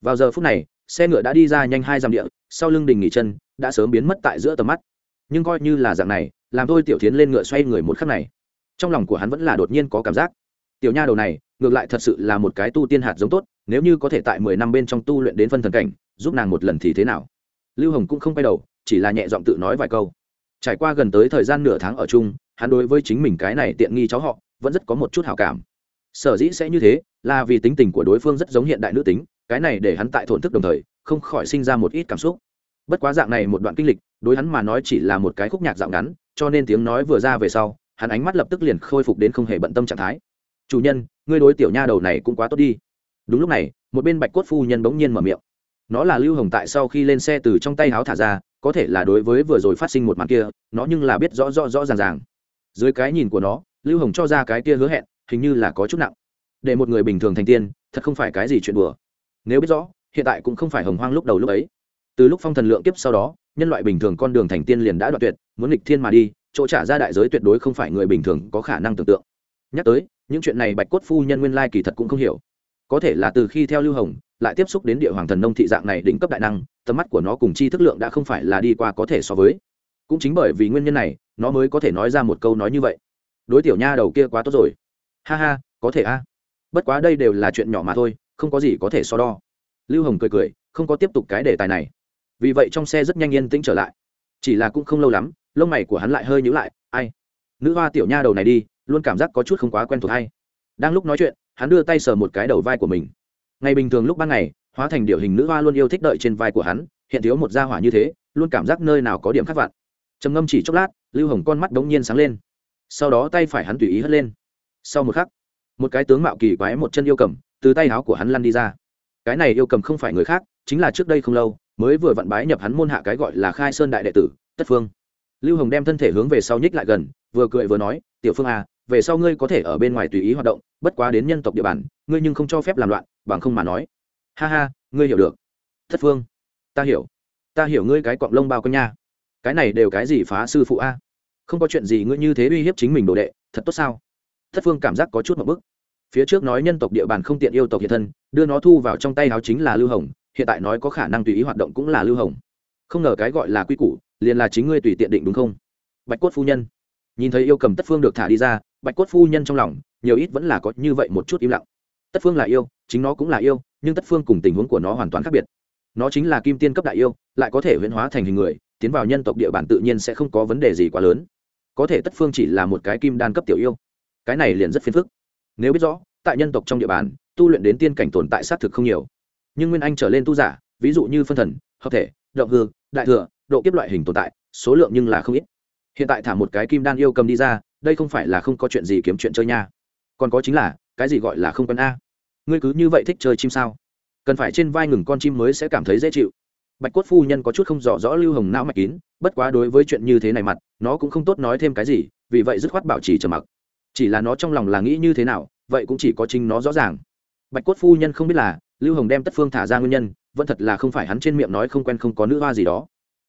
Vào giờ phút này, xe ngựa đã đi ra nhanh hai dặm địa, sau lưng đình nghỉ chân, đã sớm biến mất tại giữa tầm mắt. Nhưng coi như là dạng này, làm thôi tiểu tiến lên ngựa xoay người một khắc này trong lòng của hắn vẫn là đột nhiên có cảm giác. Tiểu nha đầu này, ngược lại thật sự là một cái tu tiên hạt giống tốt, nếu như có thể tại mười năm bên trong tu luyện đến phân thần cảnh, giúp nàng một lần thì thế nào? Lưu hồng cũng không quay đầu, chỉ là nhẹ giọng tự nói vài câu. Trải qua gần tới thời gian nửa tháng ở chung, hắn đối với chính mình cái này tiện nghi cháu họ, vẫn rất có một chút hảo cảm. Sở dĩ sẽ như thế, là vì tính tình của đối phương rất giống hiện đại nữ tính, cái này để hắn tại thổn thức đồng thời, không khỏi sinh ra một ít cảm xúc. Bất quá dạng này một đoạn kinh lịch, đối hắn mà nói chỉ là một cái khúc nhạc dạo ngắn, cho nên tiếng nói vừa ra về sau hắn ánh mắt lập tức liền khôi phục đến không hề bận tâm trạng thái. Chủ nhân, ngươi đối tiểu nha đầu này cũng quá tốt đi. Đúng lúc này, một bên bạch cốt phu nhân bỗng nhiên mở miệng. Nó là lưu hồng tại sau khi lên xe từ trong tay háo thả ra, có thể là đối với vừa rồi phát sinh một màn kia, nó nhưng là biết rõ rõ rõ ràng ràng. Dưới cái nhìn của nó, lưu hồng cho ra cái kia hứa hẹn, hình như là có chút nặng. Để một người bình thường thành tiên, thật không phải cái gì chuyện đùa. Nếu biết rõ, hiện tại cũng không phải hồng hoang lúc đầu lúc ấy. Từ lúc phong thần lượng kiếp sau đó, nhân loại bình thường con đường thành tiên liền đã đoạn tuyệt, muốn nghịch thiên mà đi chỗ trả ra đại giới tuyệt đối không phải người bình thường có khả năng tưởng tượng. Nhắc tới, những chuyện này bạch cốt phu nhân nguyên lai kỳ thật cũng không hiểu. Có thể là từ khi theo lưu hồng, lại tiếp xúc đến địa hoàng thần nông thị dạng này đỉnh cấp đại năng, tầm mắt của nó cùng chi thức lượng đã không phải là đi qua có thể so với. Cũng chính bởi vì nguyên nhân này, nó mới có thể nói ra một câu nói như vậy. Đối tiểu nha đầu kia quá tốt rồi. Ha ha, có thể a. Bất quá đây đều là chuyện nhỏ mà thôi, không có gì có thể so đo. Lưu hồng cười cười, không có tiếp tục cái đề tài này. Vì vậy trong xe rất nhanh yên tĩnh trở lại. Chỉ là cũng không lâu lắm lông mày của hắn lại hơi nhữ lại, ai? Nữ hoa tiểu nha đầu này đi, luôn cảm giác có chút không quá quen thuộc hay. Đang lúc nói chuyện, hắn đưa tay sờ một cái đầu vai của mình. Ngày bình thường lúc ban ngày, hóa thành điệu hình nữ hoa luôn yêu thích đợi trên vai của hắn, hiện thiếu một gia hỏa như thế, luôn cảm giác nơi nào có điểm khác vặn trầm ngâm chỉ chốc lát, lưu hồng con mắt đ ố n g nhiên sáng lên. Sau đó tay phải hắn tùy ý hất lên. Sau một khắc, một cái tướng mạo kỳ quái một chân yêu cầm, từ tay áo của hắn lăn đi ra. Cái này yêu cầm không phải người khác, chính là trước đây không lâu, mới vừa vặn bái nhập hắn môn hạ cái gọi là khai sơn đại đệ tử, tất phương lưu hồng đem thân thể hướng về sau nhích lại gần, vừa cười vừa nói, tiểu phương à về sau ngươi có thể ở bên ngoài tùy ý hoạt động, bất quá đến nhân tộc địa bàn, ngươi nhưng không cho phép làm loạn, bằng không mà nói. Ha ha, ngươi hiểu được. Thất phương, ta hiểu. Ta hiểu ngươi cái cọng lông bao quanh nha. Cái này đều cái gì phá sư phụ a? Không có chuyện gì ngươi như thế uy hiếp chính mình đồ đệ, thật tốt sao? Thất phương cảm giác có chút một bức. Phía trước nói nhân tộc địa bàn không tiện yêu tộc hiện thân, đưa nó thu vào trong tay áo chính là lưu hồng, hiện tại nói có khả năng tùy ý hoạt động cũng là lưu hồng không ngờ cái gọi là quy củ, liền là chính ngươi tùy tiện định đúng không? Bạch cốt phu nhân. Nhìn thấy yêu cầm tất phương được thả đi ra, bạch cốt phu nhân trong lòng nhiều ít vẫn là có như vậy một chút im lặng. Tất phương là yêu, chính nó cũng là yêu, nhưng tất phương cùng tình huống của nó hoàn toàn khác biệt. Nó chính là kim tiên cấp đại yêu, lại có thể huyễn hóa thành hình người, tiến vào nhân tộc địa bàn tự nhiên sẽ không có vấn đề gì quá lớn. Có thể tất phương chỉ là một cái kim đan cấp tiểu yêu. Cái này liền rất phiền phức. Nếu biết rõ, tại nhân tộc trong địa bàn, tu luyện đến tiên cảnh tồn tại xác thực không nhiều. Nhưng nguyên anh trở lên tu giả, ví dụ như phân thần, hợp thể, động hư đại thừa, độ kiếp loại hình tồn tại, số lượng nhưng là không ít. Hiện tại thả một cái kim đan yêu cầm đi ra, đây không phải là không có chuyện gì kiếm chuyện chơi nha. Còn có chính là, cái gì gọi là không cần a? Ngươi cứ như vậy thích chơi chim sao? Cần phải trên vai ngừng con chim mới sẽ cảm thấy dễ chịu. Bạch cốt phu nhân có chút không rõ rõ lưu hồng não mạch kín, bất quá đối với chuyện như thế này mặt, nó cũng không tốt nói thêm cái gì, vì vậy dứt khoát bảo trì trầm mặc. Chỉ là nó trong lòng là nghĩ như thế nào, vậy cũng chỉ có chính nó rõ ràng. Bạch cốt phu nhân không biết là, lưu hồng đem tất phương thả ra nguyên nhân vẫn thật là không phải hắn trên miệng nói không quen không có nữ hoa gì đó.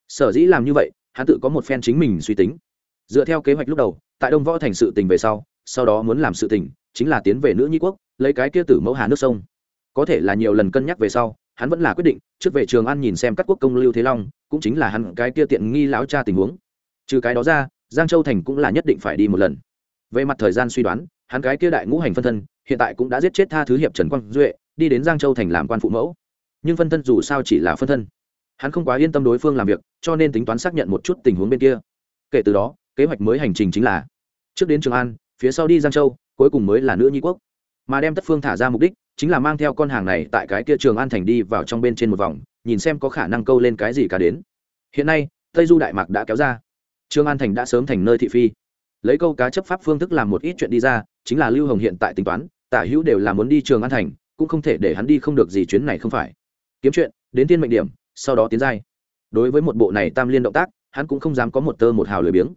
Sở dĩ làm như vậy, hắn tự có một phen chính mình suy tính. Dựa theo kế hoạch lúc đầu, tại đông võ thành sự tình về sau sau đó muốn làm sự tình, chính là tiến về nữ nhi quốc, lấy cái kia tử mẫu hà nước sông. Có thể là nhiều lần cân nhắc về sau, hắn vẫn là quyết định, trước về trường an nhìn xem các quốc công lưu thế long, cũng chính là hắn cái kia tiện nghi láo cha tình huống. Trừ cái đó ra, giang châu thành cũng là nhất định phải đi một lần. Về mặt thời gian suy đoán, hắn cái kia đại ngũ hành phân thân, hiện tại cũng đã giết chết tha thứ hiệp trần quang duệ, đi đến giang châu thành làm quan phụ mẫu nhưng phân thân dù sao chỉ là phân thân. Hắn không quá yên tâm đối phương làm việc, cho nên tính toán xác nhận một chút tình huống bên kia. Kể từ đó, kế hoạch mới hành trình chính là, trước đến trường an, phía sau đi giang châu, cuối cùng mới là nữ nhi quốc. Mà đem tất phương thả ra mục đích, chính là mang theo con hàng này tại cái kia trường an thành đi vào trong bên trên một vòng, nhìn xem có khả năng câu lên cái gì cả đến. Hiện nay, tây du đại mạc đã kéo ra. Trường an thành đã sớm thành nơi thị phi. Lấy câu cá chấp pháp phương thức làm một ít chuyện đi ra, chính là lưu hồng hiện tại tính toán, tả hữu đều là muốn đi trường an thành, cũng không thể để hắn đi không được gì chuyến này không phải kiếm chuyện, đến tiên mệnh điểm, sau đó tiến giai. Đối với một bộ này tam liên động tác, hắn cũng không dám có một tơ một hào lười biếng.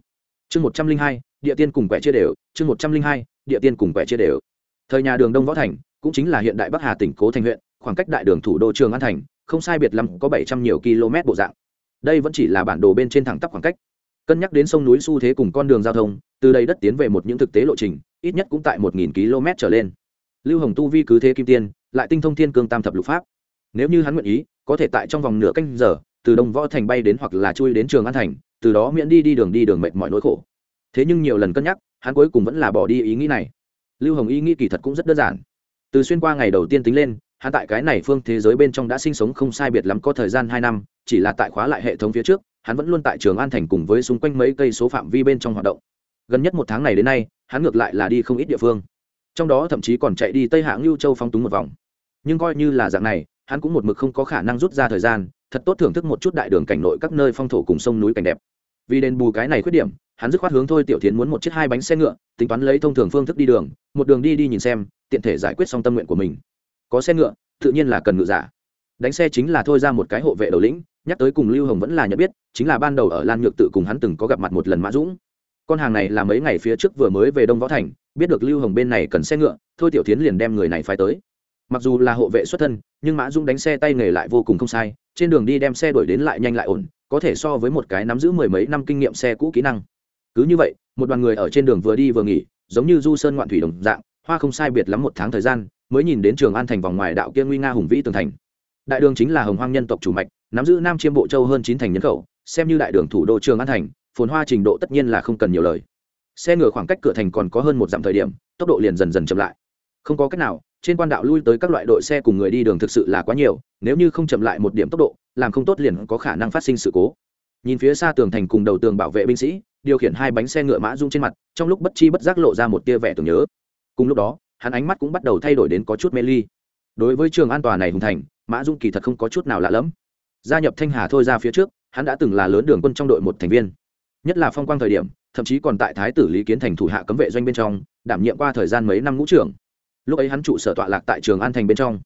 Chương một trăm linh hai, địa tiên cùng quẻ chia đều, chương một trăm linh hai, địa tiên cùng quẻ chia đều. Thời nhà đường đông võ thành, cũng chính là hiện đại bắc hà tỉnh cố thành huyện, khoảng cách đại đường thủ đô trường an thành, không sai biệt lắm có bảy trăm nhiều km bộ dạng. Đây vẫn chỉ là bản đồ bên trên thẳng tắp khoảng cách. Cân nhắc đến sông núi xu thế cùng con đường giao thông, từ đây đất tiến về một những thực tế lộ trình, ít nhất cũng tại một nghìn km trở lên. Lưu hồng tu vi cứ thế kim tiên, lại tinh thông thiên cương tam thập lục pháp nếu như hắn nguyện ý, có thể tại trong vòng nửa canh giờ, từ đông võ thành bay đến hoặc là chui đến trường an thành, từ đó miễn đi đi đường đi đường mệt mọi nỗi khổ. Thế nhưng nhiều lần cân nhắc, hắn cuối cùng vẫn là bỏ đi ý nghĩ này. Lưu hồng ý nghĩ kỳ thật cũng rất đơn giản. Từ xuyên qua ngày đầu tiên tính lên, hắn tại cái này phương thế giới bên trong đã sinh sống không sai biệt lắm có thời gian hai năm, chỉ là tại khóa lại hệ thống phía trước, hắn vẫn luôn tại trường an thành cùng với xung quanh mấy cây số phạm vi bên trong hoạt động. Gần nhất một tháng này đến nay, hắn ngược lại là đi không ít địa phương. Trong đó thậm chí còn chạy đi tây hạng lưu châu phong túng một vòng. Nhưng coi như là dạng này hắn cũng một mực không có khả năng rút ra thời gian, thật tốt thưởng thức một chút đại đường cảnh nội các nơi phong thổ cùng sông núi cảnh đẹp. Vì đền bù cái này khuyết điểm, hắn dứt khoát hướng thôi tiểu tiến muốn một chiếc hai bánh xe ngựa, tính toán lấy thông thường phương thức đi đường, một đường đi đi nhìn xem, tiện thể giải quyết xong tâm nguyện của mình. Có xe ngựa, tự nhiên là cần ngựa giả. Đánh xe chính là thôi ra một cái hộ vệ đầu lĩnh, nhắc tới cùng lưu hồng vẫn là nhận biết, chính là ban đầu ở lan nhược tự cùng hắn từng có gặp mặt một lần mã dũng. Con hàng này là mấy ngày phía trước vừa mới về đông võ thành, biết được lưu hồng bên này cần xe ngựa, thôi tiểu tiến liền đem người này phái tới mặc dù là hộ vệ xuất thân, nhưng mã dũng đánh xe tay nghề lại vô cùng không sai, trên đường đi đem xe đuổi đến lại nhanh lại ổn, có thể so với một cái nắm giữ mười mấy năm kinh nghiệm xe cũ kỹ năng. Cứ như vậy, một đoàn người ở trên đường vừa đi vừa nghỉ, giống như du sơn ngoạn thủy đồng dạng, hoa không sai biệt lắm một tháng thời gian, mới nhìn đến trường an thành vòng ngoài đạo kia nguy nga hùng vĩ tường thành. Đại đường chính là hồng hoang nhân tộc chủ mạch, nắm giữ nam chiêm bộ châu hơn chín thành nhân khẩu, xem như đại đường thủ đô trường an thành, phồn hoa trình độ tất nhiên là không cần nhiều lời. Xe ngựa khoảng cách cửa thành còn có hơn một dặm thời điểm, tốc độ liền dần dần chậm lại. Không có cách nào trên quan đạo lui tới các loại đội xe cùng người đi đường thực sự là quá nhiều, nếu như không chậm lại một điểm tốc độ, làm không tốt liền có khả năng phát sinh sự cố. Nhìn phía xa tường thành cùng đầu tường bảo vệ binh sĩ, điều khiển hai bánh xe ngựa mã rung trên mặt, trong lúc bất chi bất giác lộ ra một tia vẻ tưởng nhớ. Cùng lúc đó, hắn ánh mắt cũng bắt đầu thay đổi đến có chút mê ly. Đối với trường an toàn này hùng thành, mã dung kỳ thật không có chút nào lạ lẫm. Gia nhập thanh hà thôi ra phía trước, hắn đã từng là lớn đường quân trong đội một thành viên. Nhất là phong quang thời điểm, thậm chí còn tại thái tử lý kiến thành thủ hạ cấm vệ doanh bên trong, đảm nhiệm qua thời gian mấy năm ngũ trưởng lúc ấy hắn trụ sở tọa lạc tại trường an thành bên trong.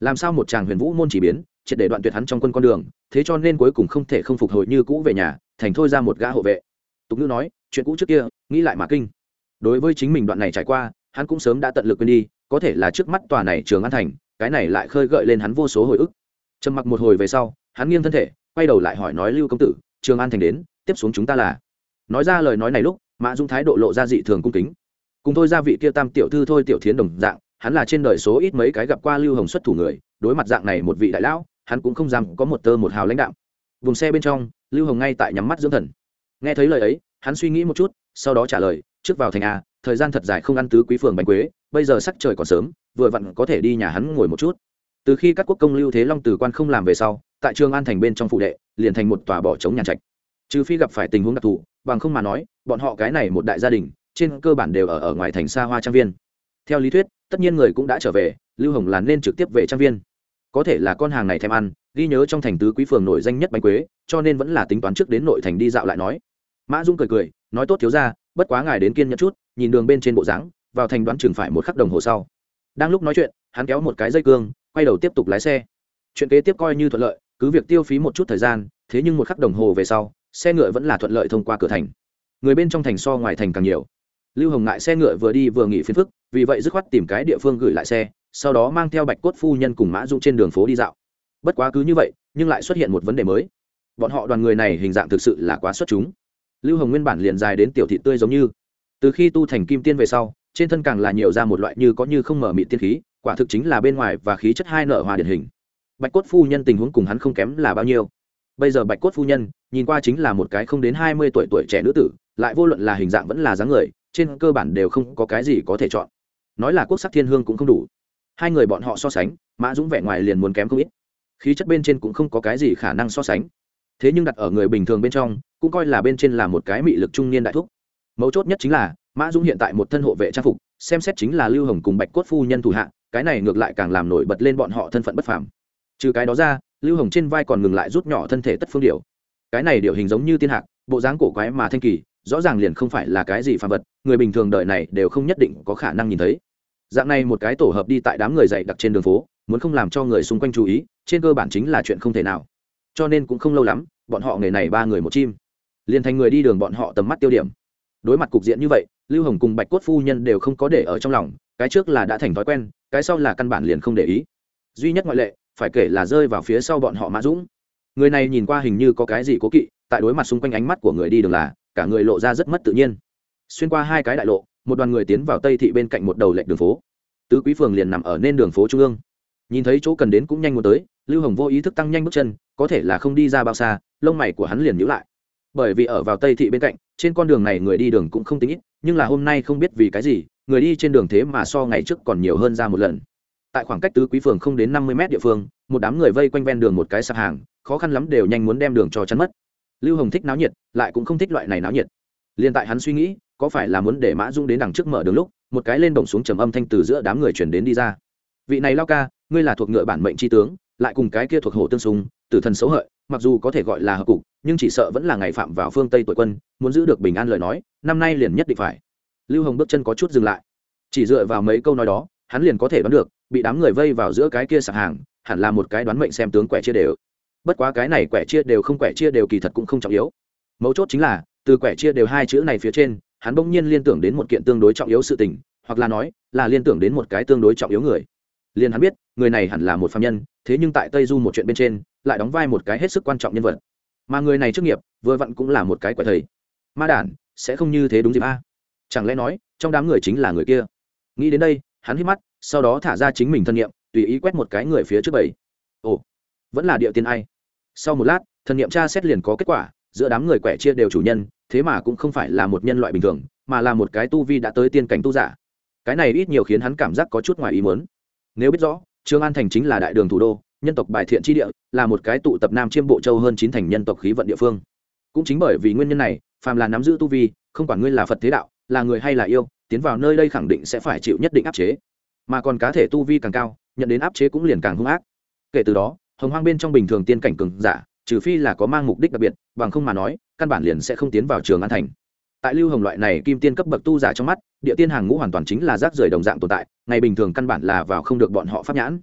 Làm sao một chàng huyền vũ môn chỉ biến, triệt để đoạn tuyệt hắn trong quân con đường, thế cho nên cuối cùng không thể không phục hồi như cũ về nhà, thành thôi ra một gã hộ vệ. Tục ngữ nói, chuyện cũ trước kia, nghĩ lại mà kinh. Đối với chính mình đoạn này trải qua, hắn cũng sớm đã tận lực quên đi, có thể là trước mắt tòa này trường an thành, cái này lại khơi gợi lên hắn vô số hồi ức. Trầm mặc một hồi về sau, hắn nghiêng thân thể, quay đầu lại hỏi nói lưu công tử, trường an thành đến, tiếp xuống chúng ta là? Nói ra lời nói này lúc, mã dung thái độ lộ ra dị thường cung kính. Cùng thôi ra vị kia tam tiểu thư thôi tiểu thiến đồng dạng hắn là trên đời số ít mấy cái gặp qua lưu hồng xuất thủ người, đối mặt dạng này một vị đại lão, hắn cũng không dám có một tơ một hào lãnh đạo vùng xe bên trong, lưu hồng ngay tại nhắm mắt dưỡng thần. Nghe thấy lời ấy, hắn suy nghĩ một chút, sau đó trả lời, trước vào thành a, thời gian thật dài không ăn tứ quý phường bánh quế, bây giờ sắc trời còn sớm, vừa vặn có thể đi nhà hắn ngồi một chút. Từ khi các quốc công lưu thế long từ quan không làm về sau, tại trường an thành bên trong phụ đệ, liền thành một tòa bỏ trống nhàn trạch. Trừ phi gặp phải tình huống đặc thù, bằng không mà nói, bọn họ cái này một đại gia đình, trên cơ bản đều ở ở ngoài thành xa hoa trang viên. Theo lý thuyết tất nhiên người cũng đã trở về, lưu hồng là nên trực tiếp về trang viên. Có thể là con hàng này thèm ăn, ghi nhớ trong thành tứ quý phường nổi danh nhất bánh quế, cho nên vẫn là tính toán trước đến nội thành đi dạo lại nói. Mã dung cười cười, nói tốt thiếu ra bất quá ngài đến kiên nhẫn chút, nhìn đường bên trên bộ dáng, vào thành đoán chừng phải một khắc đồng hồ sau. Đang lúc nói chuyện, hắn kéo một cái dây cương, quay đầu tiếp tục lái xe. Chuyện kế tiếp coi như thuận lợi, cứ việc tiêu phí một chút thời gian, thế nhưng một khắc đồng hồ về sau, xe ngựa vẫn là thuận lợi thông qua cửa thành. Người bên trong thành so ngoài thành càng nhiều lưu hồng ngại xe ngựa vừa đi vừa nghỉ phiền phức, vì vậy dứt khoát tìm cái địa phương gửi lại xe, sau đó mang theo bạch cốt phu nhân cùng mã dung trên đường phố đi dạo. Bất quá cứ như vậy, nhưng lại xuất hiện một vấn đề mới. Bọn họ đoàn người này hình dạng thực sự là quá xuất chúng. Lưu hồng nguyên bản liền dài đến tiểu thị tươi giống như. Từ khi tu thành kim tiên về sau, trên thân càng là nhiều ra một loại như có như không mở mị tiên khí, quả thực chính là bên ngoài và khí chất hai nợ hòa điển hình. Bạch cốt phu nhân tình huống cùng hắn không kém là bao nhiêu. Bây giờ bạch cốt phu nhân, nhìn qua chính là một cái không đến hai mươi tuổi tuổi trẻ nữ tử, lại vô luận là hình dạng vẫn là dáng người trên cơ bản đều không có cái gì có thể chọn. Nói là quốc sắc thiên hương cũng không đủ. Hai người bọn họ so sánh, mã dũng vẻ ngoài liền muốn kém không ít. Khí chất bên trên cũng không có cái gì khả năng so sánh. Thế nhưng đặt ở người bình thường bên trong, cũng coi là bên trên là một cái mị lực trung niên đại thúc. Mấu chốt nhất chính là, mã dũng hiện tại một thân hộ vệ trang phục, xem xét chính là lưu hồng cùng bạch cốt phu nhân thủ hạ, cái này ngược lại càng làm nổi bật lên bọn họ thân phận bất phàm. Trừ cái đó ra, lưu hồng trên vai còn ngừng lại rút nhỏ thân thể tất phương điệu cái này điệu hình giống như tiên hạc, bộ dáng cổ quái mà thanh kỳ rõ ràng liền không phải là cái gì phàm vật, người bình thường đời này đều không nhất định có khả năng nhìn thấy. Dạng này một cái tổ hợp đi tại đám người dậy đặc trên đường phố, muốn không làm cho người xung quanh chú ý, trên cơ bản chính là chuyện không thể nào. Cho nên cũng không lâu lắm, bọn họ nghề này ba người một chim. Liền thành người đi đường bọn họ tầm mắt tiêu điểm. Đối mặt cục diện như vậy, lưu hồng cùng bạch cốt phu nhân đều không có để ở trong lòng, cái trước là đã thành thói quen, cái sau là căn bản liền không để ý. Duy nhất ngoại lệ, phải kể là rơi vào phía sau bọn họ mã dũng. Người này nhìn qua hình như có cái gì cố kỵ, tại đối mặt xung quanh ánh mắt của người đi đường là cả người lộ ra rất mất tự nhiên. Xuyên qua hai cái đại lộ, một đoàn người tiến vào tây thị bên cạnh một đầu lệch đường phố. Tứ quý phường liền nằm ở nên đường phố trung ương. Nhìn thấy chỗ cần đến cũng nhanh muốn tới, lưu hồng vô ý thức tăng nhanh bước chân, có thể là không đi ra bao xa, lông mày của hắn liền nhữ lại. Bởi vì ở vào tây thị bên cạnh, trên con đường này người đi đường cũng không tính ít, nhưng là hôm nay không biết vì cái gì, người đi trên đường thế mà so ngày trước còn nhiều hơn ra một lần. Tại khoảng cách tứ quý phường không đến năm mươi mét địa phương, một đám người vây quanh ven đường một cái sạp hàng, khó khăn lắm đều nhanh muốn đem đường cho chắn mất lưu hồng thích náo nhiệt, lại cũng không thích loại này náo nhiệt. Liền tại hắn suy nghĩ, có phải là muốn để mã dung đến đằng trước mở đường lúc, một cái lên đồng xuống trầm âm thanh từ giữa đám người chuyển đến đi ra. Vị này lao ca, ngươi là thuộc ngựa bản mệnh tri tướng, lại cùng cái kia thuộc hồ tương sùng tử thần xấu hợi, mặc dù có thể gọi là hợp cục, nhưng chỉ sợ vẫn là ngày phạm vào phương tây tuổi quân, muốn giữ được bình an lời nói, năm nay liền nhất định phải. Lưu hồng bước chân có chút dừng lại. Chỉ dựa vào mấy câu nói đó, hắn liền có thể đoán được, bị đám người vây vào giữa cái kia sạp hàng, hẳn là một cái đoán mệnh xem tướng quẻ chia đều bất quá cái này quẻ chia đều không, quẻ chia đều kỳ thật cũng không trọng yếu. Mấu chốt chính là, từ quẻ chia đều hai chữ này phía trên, hắn bỗng nhiên liên tưởng đến một kiện tương đối trọng yếu sự tình, hoặc là nói, là liên tưởng đến một cái tương đối trọng yếu người. Liền hắn biết, người này hẳn là một phạm nhân, thế nhưng tại tây du một chuyện bên trên, lại đóng vai một cái hết sức quan trọng nhân vật. Mà người này trước nghiệp, vừa vặn cũng là một cái quẻ thầy. Ma đản, sẽ không như thế đúng dịp a? Chẳng lẽ nói, trong đám người chính là người kia? Nghĩ đến đây, hắn hít mắt, sau đó thả ra chính mình thân nhiệm, tùy ý quét một cái người phía trước bảy. Ồ, vẫn là địa tiên ai? Sau một lát, thần nghiệm tra xét liền có kết quả, giữa đám người quẻ chia đều chủ nhân, thế mà cũng không phải là một nhân loại bình thường, mà là một cái tu vi đã tới tiên cảnh tu giả. Cái này ít nhiều khiến hắn cảm giác có chút ngoài ý muốn. Nếu biết rõ, trương an thành chính là đại đường thủ đô, nhân tộc bài thiện tri địa, là một cái tụ tập nam chiêm bộ châu hơn chín thành nhân tộc khí vận địa phương. Cũng chính bởi vì nguyên nhân này, phàm là nắm giữ tu vi, không quản ngươi là phật thế đạo, là người hay là yêu, tiến vào nơi đây khẳng định sẽ phải chịu nhất định áp chế. Mà còn cá thể tu vi càng cao, nhận đến áp chế cũng liền càng hung ác. Kể từ đó hồng hoang bên trong bình thường tiên cảnh cường giả, trừ phi là có mang mục đích đặc biệt, bằng không mà nói, căn bản liền sẽ không tiến vào trường an thành. Tại lưu hồng loại này kim tiên cấp bậc tu giả trong mắt, địa tiên hàng ngũ hoàn toàn chính là rác rưởi đồng dạng tồn tại, ngày bình thường căn bản là vào không được bọn họ pháp nhãn.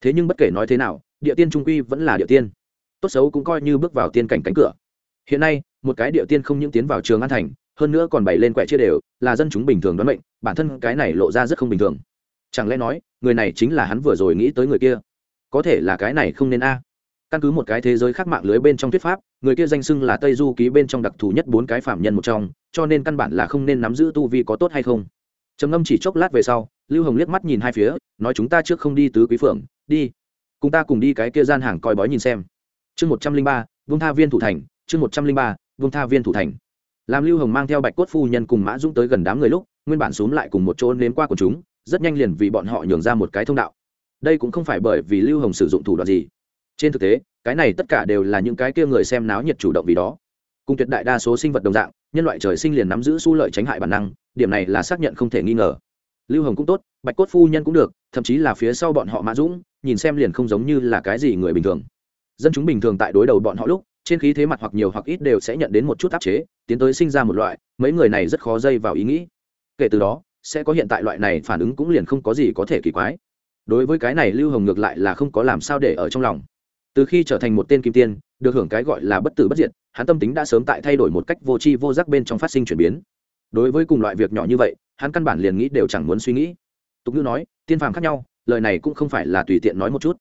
Thế nhưng bất kể nói thế nào, địa tiên trung quy vẫn là địa tiên. Tốt xấu cũng coi như bước vào tiên cảnh cánh cửa. Hiện nay, một cái địa tiên không những tiến vào trường an thành, hơn nữa còn bày lên quẻ chia đều, là dân chúng bình thường đoán mệnh, bản thân cái này lộ ra rất không bình thường. Chẳng lẽ nói, người này chính là hắn vừa rồi nghĩ tới người kia? Có thể là cái này không nên a. Căn cứ một cái thế giới khác mạng lưới bên trong thuyết pháp, người kia danh xưng là tây du ký bên trong đặc thù nhất bốn cái phạm nhân một trong, cho nên căn bản là không nên nắm giữ tu vi có tốt hay không. Trầm ngâm chỉ chốc lát về sau, lưu hồng liếc mắt nhìn hai phía, nói chúng ta trước không đi tứ quý phượng, đi. Cùng ta cùng đi cái kia gian hàng coi bói nhìn xem. Chương một trăm linh ba, vương tha viên thủ thành, chương một trăm linh ba, vương tha viên thủ thành. Làm lưu hồng mang theo bạch cốt phu nhân cùng mã dũng tới gần đám người lúc, nguyên bản x u ố n g lại cùng một chỗ nếm qua của chúng, rất nhanh liền vì bọn họ nhường ra một cái thông đạo đây cũng không phải bởi vì lưu hồng sử dụng thủ đoạn gì. Trên thực tế, cái này tất cả đều là những cái kia người xem náo nhiệt chủ động vì đó. Cùng tuyệt đại đa số sinh vật đồng dạng, nhân loại trời sinh liền nắm giữ su lợi tránh hại bản năng, điểm này là xác nhận không thể nghi ngờ. Lưu hồng cũng tốt, bạch cốt phu nhân cũng được, thậm chí là phía sau bọn họ mã dũng, nhìn xem liền không giống như là cái gì người bình thường. Dân chúng bình thường tại đối đầu bọn họ lúc, trên khí thế mặt hoặc nhiều hoặc ít đều sẽ nhận đến một chút áp chế, tiến tới sinh ra một loại, mấy người này rất khó dây vào ý nghĩ. Kể từ đó, sẽ có hiện tại loại này phản ứng cũng liền không có gì có thể kỳ quái đối với cái này lưu hồng ngược lại là không có làm sao để ở trong lòng. Từ khi trở thành một tên kim tiên, được hưởng cái gọi là bất tử bất diệt, hắn tâm tính đã sớm tại thay đổi một cách vô tri vô giác bên trong phát sinh chuyển biến. Đối với cùng loại việc nhỏ như vậy, hắn căn bản liền nghĩ đều chẳng muốn suy nghĩ. Tục ngữ nói, tiên phàm khác nhau, lời này cũng không phải là tùy tiện nói một chút.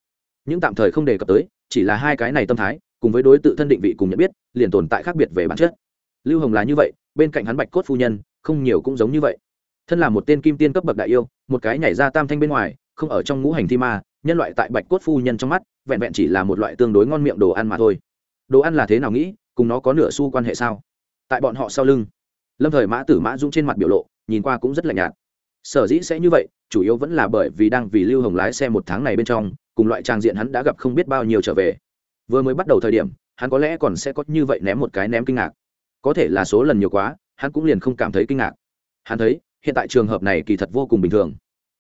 Những tạm thời không đề cập tới, chỉ là hai cái này tâm thái, cùng với đối tự thân định vị cùng nhận biết, liền tồn tại khác biệt về bản chất. Lưu hồng là như vậy, bên cạnh hắn bạch cốt phu nhân, không nhiều cũng giống như vậy. Thân là một tên kim tiên cấp bậc đại yêu, một cái nhảy ra tam thanh bên ngoài không ở trong ngũ hành thi ma, nhân loại tại bạch cốt phu nhân trong mắt, vẹn vẹn chỉ là một loại tương đối ngon miệng đồ ăn mà thôi. Đồ ăn là thế nào nghĩ, cùng nó có nửa xu quan hệ sao? Tại bọn họ sau lưng, lâm thời mã tử mã dũng trên mặt biểu lộ, nhìn qua cũng rất lạnh nhạt. Sở dĩ sẽ như vậy, chủ yếu vẫn là bởi vì đang vì lưu hồng lái xe một tháng này bên trong, cùng loại trang diện hắn đã gặp không biết bao nhiêu trở về. Vừa mới bắt đầu thời điểm, hắn có lẽ còn sẽ có như vậy ném một cái ném kinh ngạc. Có thể là số lần nhiều quá, hắn cũng liền không cảm thấy kinh ngạc. Hắn thấy, hiện tại trường hợp này kỳ thật vô cùng bình thường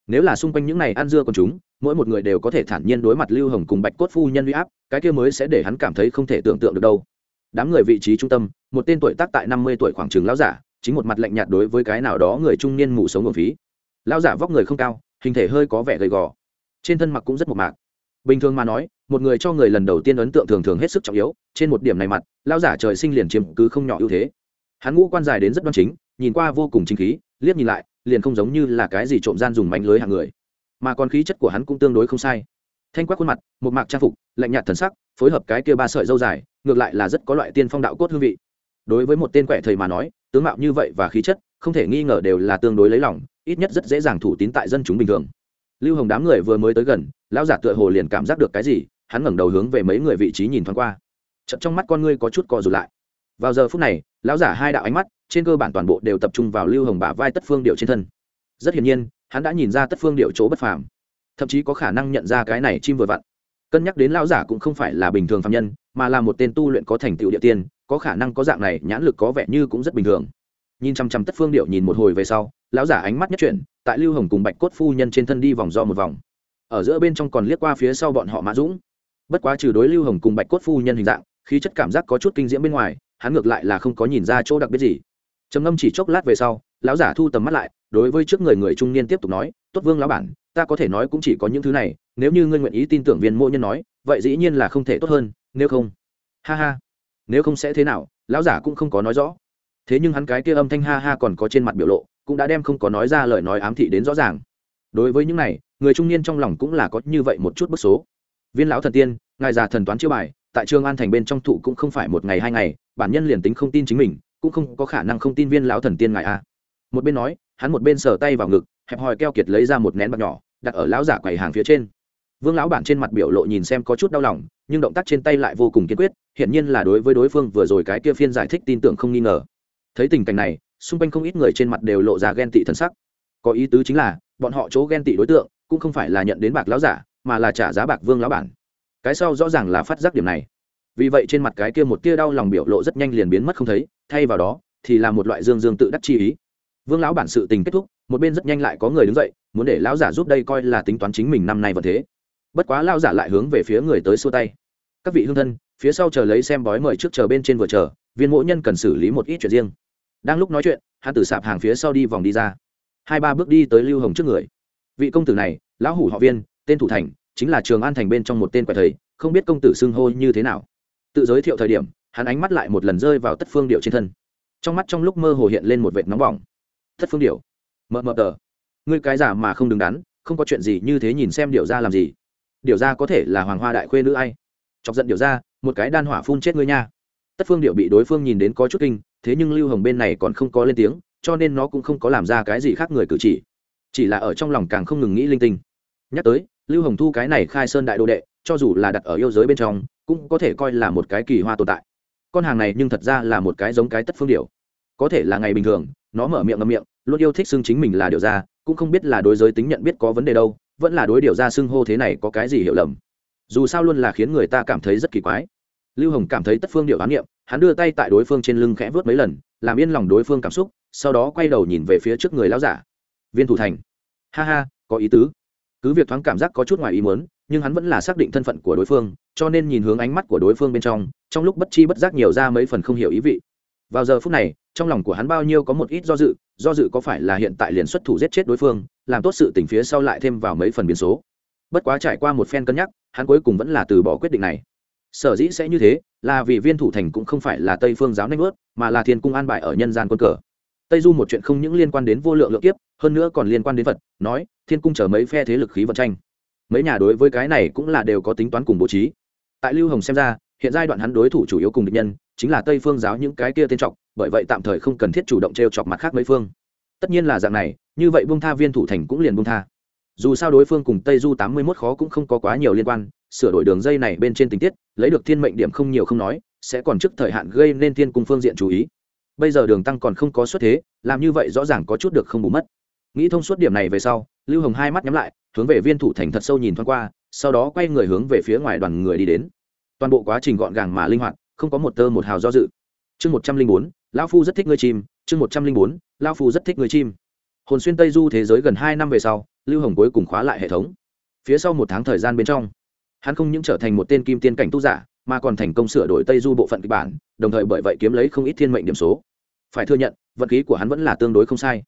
nếu là xung quanh những này ăn dưa con chúng, mỗi một người đều có thể thản nhiên đối mặt lưu hồng cùng bạch cốt phu nhân huy áp, cái kia mới sẽ để hắn cảm thấy không thể tưởng tượng được đâu. Đám người vị trí trung tâm, một tên tuổi tác tại năm mươi tuổi khoảng trường lão giả, chính một mặt lạnh nhạt đối với cái nào đó người trung niên mù sống nguồn phí. Lão giả vóc người không cao, hình thể hơi có vẻ gầy gò, trên thân mặc cũng rất mộc mạc. Bình thường mà nói, một người cho người lần đầu tiên ấn tượng thường thường hết sức trọng yếu, trên một điểm này mặt, lão giả trời sinh liền chiếm cứ không nhỏ ưu thế. Hắn ngũ quan dài đến rất đoan chính, nhìn qua vô cùng chính khí, liếc nhìn lại liền không giống như là cái gì trộm gian dùng mánh lưới hàng người. Mà còn khí chất của hắn cũng tương đối không sai. Thanh quát khuôn mặt, một mạc trang phục, lạnh nhạt thần sắc, phối hợp cái kia ba sợi dâu dài, ngược lại là rất có loại tiên phong đạo cốt hương vị. Đối với một tên quẻ thầy mà nói, tướng mạo như vậy và khí chất, không thể nghi ngờ đều là tương đối lấy lòng, ít nhất rất dễ dàng thủ tín tại dân chúng bình thường. Lưu hồng đám người vừa mới tới gần, lão giả tựa hồ liền cảm giác được cái gì, hắn ngẩng đầu hướng về mấy người vị trí nhìn thoáng qua. Chậm trong mắt con ngươi có chút co rụt lại. Vào giờ phút này, lão giả hai đạo ánh mắt trên cơ bản toàn bộ đều tập trung vào lưu hồng bả vai tất phương điệu trên thân. Rất hiển nhiên, hắn đã nhìn ra tất phương điệu chỗ bất phàm. Thậm chí có khả năng nhận ra cái này chim vừa vặn. Cân nhắc đến lão giả cũng không phải là bình thường phạm nhân, mà là một tên tu luyện có thành tựu địa tiên, có khả năng có dạng này, nhãn lực có vẻ như cũng rất bình thường. Nhìn chăm chăm tất phương điệu nhìn một hồi về sau, lão giả ánh mắt nhất chuyển, tại lưu hồng cùng bạch cốt phu nhân trên thân đi vòng do một vòng. Ở giữa bên trong còn liếc qua phía sau bọn họ mã dũng. Bất quá trừ đối lưu hồng cùng bạch cốt phu nhân hình dạng, khí chất cảm giác có chút kinh diễm bên ngoài, hắn ngược lại là không có nhìn ra chỗ đặc biệt gì trầm ngâm chỉ chốc lát về sau, lão giả thu tầm mắt lại, đối với trước người người trung niên tiếp tục nói, tốt vương lão bản, ta có thể nói cũng chỉ có những thứ này, nếu như ngươi nguyện ý tin tưởng viên mộ nhân nói, vậy dĩ nhiên là không thể tốt hơn, nếu không ha ha, nếu không sẽ thế nào? Lão giả cũng không có nói rõ. Thế nhưng hắn cái kia âm thanh ha ha còn có trên mặt biểu lộ, cũng đã đem không có nói ra lời nói ám thị đến rõ ràng. Đối với những này, người trung niên trong lòng cũng là có như vậy một chút bức số. Viên lão thần tiên, ngài già thần toán chiêu bài, tại trường an thành bên trong thụ cũng không phải một ngày hai ngày, bản nhân liền tính không tin chính mình cũng không có khả năng không tin viên lão thần tiên ngài a một bên nói, hắn một bên sờ tay vào ngực, hẹp hòi keo kiệt lấy ra một nén bạc nhỏ, đặt ở lão giả quầy hàng phía trên. Vương lão bản trên mặt biểu lộ nhìn xem có chút đau lòng, nhưng động tác trên tay lại vô cùng kiên quyết, hiển nhiên là đối với đối phương vừa rồi cái kia phiên giải thích tin tưởng không nghi ngờ. Thấy tình cảnh này, xung quanh không ít người trên mặt đều lộ ra ghen tị thân sắc. Có ý tứ chính là, bọn họ chỗ ghen tị đối tượng, cũng không phải là nhận đến bạc lão giả, mà là trả giá bạc vương lão bản. Cái sau rõ ràng là phát giác điểm này. Vì vậy trên mặt cái kia một tia đau lòng biểu lộ rất nhanh liền biến mất không thấy thay vào đó thì là một loại dương dương tự đắc chi ý. Vương lão bản sự tình kết thúc, một bên rất nhanh lại có người đứng dậy, muốn để lão giả giúp đây coi là tính toán chính mình năm nay vẫn thế. Bất quá lão giả lại hướng về phía người tới xua tay. Các vị hương thân, phía sau chờ lấy xem bói mời trước chờ bên trên vừa chờ, viên mỗi nhân cần xử lý một ít chuyện riêng. Đang lúc nói chuyện, hắn tử sạp hàng phía sau đi vòng đi ra. Hai ba bước đi tới lưu hồng trước người. Vị công tử này, lão hủ họ viên, tên thủ thành, chính là trường an thành bên trong một tên quẻ thầy, không biết công tử xưng hô như thế nào. Tự giới thiệu thời điểm hắn ánh mắt lại một lần rơi vào tất phương điệu trên thân. Trong mắt trong lúc mơ hồ hiện lên một vệt nóng bỏng. Tất phương điệu. Mờ mờ tờ. Ngươi cái giả mà không đứng đắn, không có chuyện gì như thế nhìn xem điệu ra làm gì. Điệu ra có thể là hoàng hoa đại khuê nữ ai? Chọc giận điệu ra, một cái đan hỏa phun chết ngươi nha. Tất phương điệu bị đối phương nhìn đến có chút kinh, thế nhưng lưu hồng bên này còn không có lên tiếng, cho nên nó cũng không có làm ra cái gì khác người cử chỉ. Chỉ là ở trong lòng càng không ngừng nghĩ linh tinh. Nhắc tới, lưu hồng thu cái này khai sơn đại đồ đệ, cho dù là đặt ở yêu giới bên trong, cũng có thể coi là một cái kỳ hoa tồn tại con hàng này nhưng thật ra là một cái giống cái tất phương điệu có thể là ngày bình thường, nó mở miệng ngậm miệng, luôn yêu thích xưng chính mình là điều ra cũng không biết là đối giới tính nhận biết có vấn đề đâu, vẫn là đối điều ra xưng hô thế này có cái gì hiểu lầm. Dù sao luôn là khiến người ta cảm thấy rất kỳ quái. Lưu hồng cảm thấy tất phương điệu ám nghiệm hắn đưa tay tại đối phương trên lưng khẽ vớt mấy lần, làm yên lòng đối phương cảm xúc, sau đó quay đầu nhìn về phía trước người lão giả. Viên thủ thành. Ha ha, có ý tứ. Cứ việc thoáng cảm giác có chút ngoài ý muốn nhưng hắn vẫn là xác định thân phận của đối phương, cho nên nhìn hướng ánh mắt của đối phương bên trong trong lúc bất chi bất giác nhiều ra mấy phần không hiểu ý vị. Vào giờ phút này, trong lòng của hắn bao nhiêu có một ít do dự do dự có phải là hiện tại liền xuất thủ giết chết đối phương, làm tốt sự tình phía sau lại thêm vào mấy phần biến số. Bất quá trải qua một phen cân nhắc, hắn cuối cùng vẫn là từ bỏ quyết định này. Sở dĩ sẽ như thế, là vì viên thủ thành cũng không phải là tây phương giáo nanh ướt mà là thiên cung an bài ở nhân gian quân cờ. Tây du một chuyện không những liên quan đến vô lượng lượng kiếp, hơn nữa còn liên quan đến vật, nói, thiên cung chở mấy phe thế lực khí vận tranh mấy nhà đối với cái này cũng là đều có tính toán cùng bố trí. Tại lưu hồng xem ra, hiện giai đoạn hắn đối thủ chủ yếu cùng địch nhân, chính là tây phương giáo những cái kia tên trọng bởi vậy tạm thời không cần thiết chủ động t r e o chọc mặt khác mấy phương. Tất nhiên là dạng này, như vậy bung tha viên thủ thành cũng liền bung tha. Dù sao đối phương cùng tây du tám mươi mốt khó cũng không có quá nhiều liên quan, sửa đổi đường dây này bên trên tình tiết, lấy được thiên mệnh điểm không nhiều không nói, sẽ còn trước thời hạn gây nên thiên cung phương diện chú ý. Bây giờ đường tăng còn không có xuất thế, làm như vậy rõ ràng có chút được không bù mất. Nghĩ thông suốt điểm này về sau lưu hồng hai mắt nhắm lại, hướng về viên thủ thành thật sâu nhìn thoáng qua, sau đó quay người hướng về phía ngoài đoàn người đi đến. Toàn bộ quá trình gọn gàng mà linh hoạt, không có một tơ một hào do dự. Chương một trăm linh bốn, lão phu rất thích ngươi chim. Chương một trăm linh bốn, lão phu rất thích ngươi chim. Hồn xuyên tây du thế giới gần hai năm về sau, lưu hồng cuối cùng khóa lại hệ thống. Phía sau một tháng thời gian bên trong, hắn không những trở thành một tên kim tiên cảnh tu giả, mà còn thành công sửa đổi tây du bộ phận kịch bản, đồng thời bởi vậy kiếm lấy không ít thiên mệnh điểm số. Phải thừa nhận, vận khí của hắn vẫn là tương đối không sai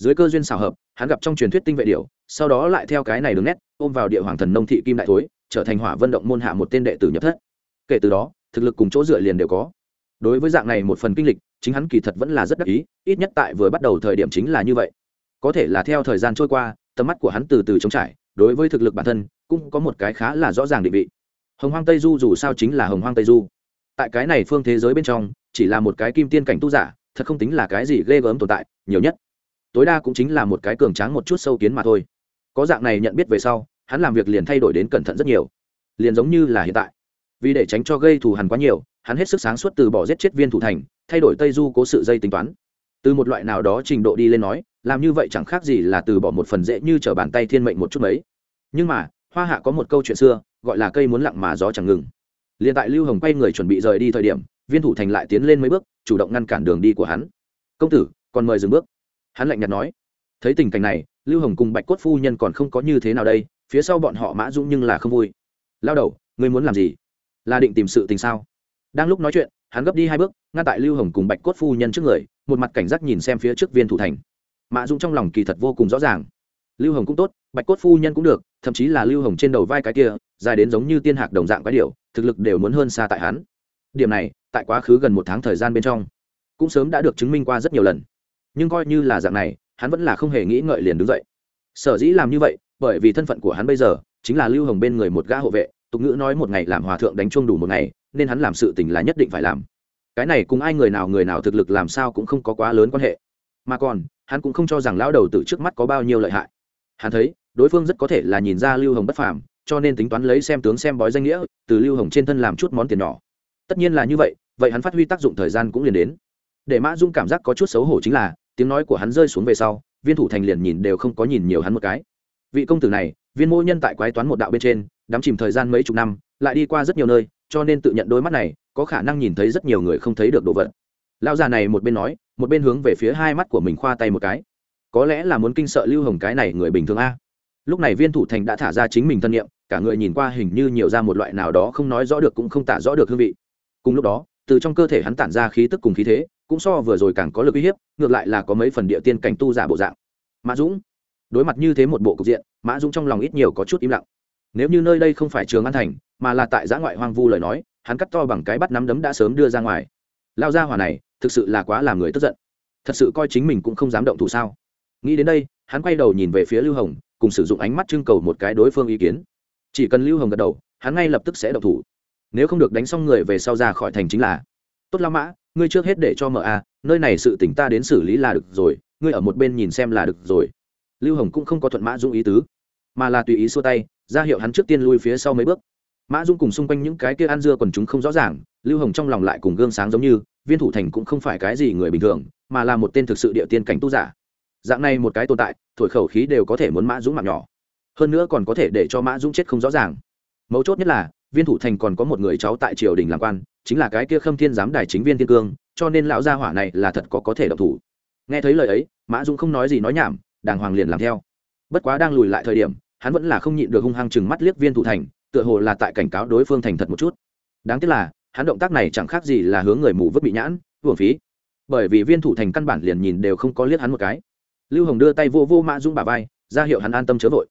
dưới cơ duyên xảo hợp, hắn gặp trong truyền thuyết tinh vệ điệu sau đó lại theo cái này đường nét, ôm vào địa hoàng thần nông thị kim đại thối, trở thành hỏa vận động môn hạ một tên đệ tử nhập thất. Kể từ đó, thực lực cùng chỗ dựa liền đều có. Đối với dạng này một phần kinh lịch, chính hắn kỳ thật vẫn là rất đắc ý, ít nhất tại vừa bắt đầu thời điểm chính là như vậy. Có thể là theo thời gian trôi qua, tầm mắt của hắn từ từ trống trải, đối với thực lực bản thân, cũng có một cái khá là rõ ràng định vị. Hồng hoang tây du dù sao chính là hồng hoang tây du. Tại cái này phương thế giới bên trong, chỉ là một cái kim tiên cảnh tu giả, thật không tính là cái gì ghê gớm tồn tại, nhiều nhất tối đa cũng chính là một cái cường tráng một chút sâu kiến mà thôi. Có dạng này nhận biết về sau, hắn làm việc liền thay đổi đến cẩn thận rất nhiều. Liền giống như là hiện tại. Vì để tránh cho gây thù hằn quá nhiều, hắn hết sức sáng suốt từ bỏ giết chết viên thủ thành, thay đổi tây du cố sự dây tính toán. Từ một loại nào đó trình độ đi lên nói, làm như vậy chẳng khác gì là từ bỏ một phần dễ như t r ở bàn tay thiên mệnh một chút mấy. Nhưng mà, hoa hạ có một câu chuyện xưa, gọi là cây muốn lặng mà gió chẳng ngừng. L i ê n tại lưu hồng quay người chuẩn bị rời đi thời điểm, viên thủ thành lại tiến lên mấy bước, chủ động ngăn cản đường đi của hắn. Công tử, còn mời dừng bước hắn lạnh nhạt nói, thấy tình cảnh này, lưu hồng cùng bạch cốt phu nhân còn không có như thế nào đây, phía sau bọn họ mã dũng nhưng là không vui. Lao đầu, ngươi muốn làm gì? Là định tìm sự tình sao? Đang lúc nói chuyện, hắn gấp đi hai bước, ngăn tại lưu hồng cùng bạch cốt phu nhân trước người, một mặt cảnh giác nhìn xem phía trước viên thủ thành. Mã dũng trong lòng kỳ thật vô cùng rõ ràng. Lưu hồng cũng tốt, bạch cốt phu nhân cũng được, thậm chí là lưu hồng trên đầu vai cái kia, dài đến giống như tiên hạc đồng dạng quái điệu thực lực đều muốn hơn xa tại hắn. Điểm này, tại quá khứ gần một tháng thời gian bên trong, cũng sớm đã được chứng minh qua rất nhiều lần nhưng coi như là dạng này, hắn vẫn là không hề nghĩ ngợi liền đứng dậy. Sở dĩ làm như vậy, bởi vì thân phận của hắn bây giờ chính là lưu hồng bên người một gã hộ vệ, tục ngữ nói một ngày làm hòa thượng đánh chuông đủ một ngày, nên hắn làm sự tình là nhất định phải làm. Cái này cùng ai người nào người nào thực lực làm sao cũng không có quá lớn quan hệ. Mà còn, hắn cũng không cho rằng lão đầu từ trước mắt có bao nhiêu lợi hại. Hắn thấy, đối phương rất có thể là nhìn ra lưu hồng bất phàm, cho nên tính toán lấy xem tướng xem bói danh nghĩa, từ lưu hồng trên thân làm chút món tiền nhỏ. Tất nhiên là như vậy vậy hắn phát huy tác dụng thời gian cũng liền đến. Để mã dung cảm giác có chút xấu hổ chính là tiếng nói của hắn rơi xuống về sau, viên thủ thành liền nhìn đều không có nhìn nhiều hắn một cái. Vị công tử này, viên mô nhân tại quái toán một đạo bên trên, đắm chìm thời gian mấy chục năm, lại đi qua rất nhiều nơi, cho nên tự nhận đôi mắt này, có khả năng nhìn thấy rất nhiều người không thấy được đồ vật. Lão già này một bên nói, một bên hướng về phía hai mắt của mình khoa tay một cái. Có lẽ là muốn kinh sợ lưu hồng cái này người bình thường a. Lúc này viên thủ thành đã thả ra chính mình thân nhiệm cả người nhìn qua hình như nhiều ra một loại nào đó không nói rõ được cũng không tả rõ được hương vị. Cùng lúc đó, từ trong cơ thể hắn tản ra khí tức cùng khí thế cũng so vừa rồi càng có lực uy hiếp, ngược lại là có mấy phần địa tiên cảnh tu giả bộ dạng. Mã dũng, đối mặt như thế một bộ cục diện, mã dũng trong lòng ít nhiều có chút im lặng. Nếu như nơi đây không phải trường an thành, mà là tại giã ngoại hoang vu lời nói, hắn cắt to bằng cái bắt nắm đấm đã sớm đưa ra ngoài. Lao ra hỏa này, thực sự là quá làm người tức giận. Thật sự coi chính mình cũng không dám động thủ sao? Nghĩ đến đây, hắn quay đầu nhìn về phía lưu hồng, cùng sử dụng ánh mắt trưng cầu một cái đối phương ý kiến. Chỉ cần lưu hồng gật đầu, hắn ngay lập tức sẽ động thủ. Nếu không được đánh xong người về sau ra khỏi thành chính là. Tốt la mã ngươi trước hết để cho mở a nơi này sự tỉnh ta đến xử lý là được rồi, ngươi ở một bên nhìn xem là được rồi. Lưu hồng cũng không có thuận mã dung ý tứ, mà là tùy ý xua tay, ra hiệu hắn trước tiên lui phía sau mấy bước. Mã dung cùng xung quanh những cái kia ăn dưa còn chúng không rõ ràng, lưu hồng trong lòng lại cùng gương sáng giống như, viên thủ thành cũng không phải cái gì người bình thường, mà là một tên thực sự địa tiên cảnh tu giả. Dạng này một cái tồn tại, thổi khẩu khí đều có thể muốn mã dũng mạng nhỏ. Hơn nữa còn có thể để cho mã dũng chết không rõ ràng. Mấu chốt nhất là, viên thủ thành còn có một người cháu tại triều đình làm quan chính là cái kia khâm thiên giám đài chính viên thiên cương, cho nên lão gia hỏa này là thật có có thể độc thủ. Nghe thấy lời ấy, mã dũng không nói gì nói nhảm, đàng hoàng liền làm theo. Bất quá đang lùi lại thời điểm, hắn vẫn là không nhịn được hung hăng chừng mắt liếc viên thủ thành, tựa hồ là tại cảnh cáo đối phương thành thật một chút. Đáng tiếc là, hắn động tác này chẳng khác gì là hướng người mù vứt bị nhãn, hưởng phí. Bởi vì viên thủ thành căn bản liền nhìn đều không có liếc hắn một cái. Lưu hồng đưa tay vô vô mã dung bà vai, ra hiệu hắn an tâm chớ vội.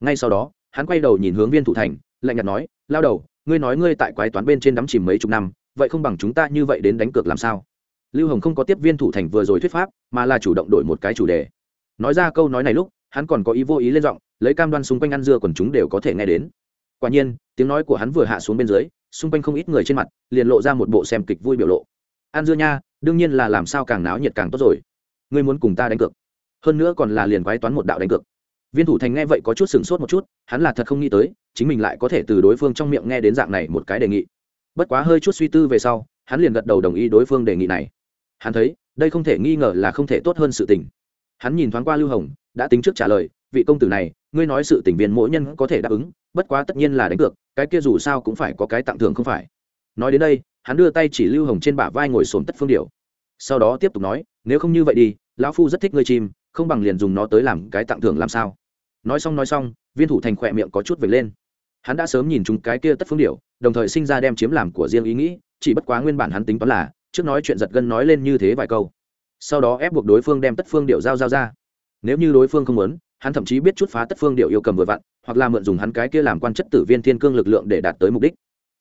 Ngay sau đó, hắn quay đầu nhìn hướng viên thủ thành, lạnh nhạt nói, lao đầu ngươi nói ngươi tại quái toán bên trên đắm chìm mấy chục năm, vậy không bằng chúng ta như vậy đến đánh cược làm sao? Lưu hồng không có tiếp viên thủ thành vừa rồi thuyết pháp, mà là chủ động đổi một cái chủ đề. Nói ra câu nói này lúc, hắn còn có ý vô ý lên giọng, lấy cam đoan xung quanh ăn dưa còn chúng đều có thể nghe đến. Quả nhiên, tiếng nói của hắn vừa hạ xuống bên dưới, xung quanh không ít người trên mặt, liền lộ ra một bộ xem kịch vui biểu lộ. An dưa nha, đương nhiên là làm sao càng náo nhiệt càng tốt rồi. Ngươi muốn cùng ta đánh cược. Hơn nữa còn là liền quái toán một đạo đánh cược viên thủ thành nghe vậy có chút sửng sốt một chút, hắn là thật không nghĩ tới, chính mình lại có thể từ đối phương trong miệng nghe đến dạng này một cái đề nghị. Bất quá hơi chút suy tư về sau, hắn liền gật đầu đồng ý đối phương đề nghị này. Hắn thấy, đây không thể nghi ngờ là không thể tốt hơn sự tình. Hắn nhìn thoáng qua lưu hồng, đã tính trước trả lời, vị công tử này, ngươi nói sự tình viên mỗi nhân có thể đáp ứng, bất quá tất nhiên là đánh cược, cái kia dù sao cũng phải có cái tặng thưởng không phải. Nói đến đây, hắn đưa tay chỉ lưu hồng trên bả vai ngồi xổm tất phương điệu. Sau đó tiếp tục nói, nếu không như vậy đi, lão phu rất thích ngươi chim, không bằng liền dùng nó tới làm cái tặng thưởng làm sao? Nói xong nói xong, viên thủ thành khỏe miệng có chút vệt lên. Hắn đã sớm nhìn chúng cái kia tất phương điệu đồng thời sinh ra đem chiếm làm của riêng ý nghĩ, chỉ bất quá nguyên bản hắn tính toán là, trước nói chuyện giật gân nói lên như thế vài câu. Sau đó ép buộc đối phương đem tất phương điệu giao giao ra. Nếu như đối phương không muốn, hắn thậm chí biết chút phá tất phương điệu yêu cầm vừa vặn, hoặc là mượn dùng hắn cái kia làm quan chất tử viên thiên cương lực lượng để đạt tới mục đích.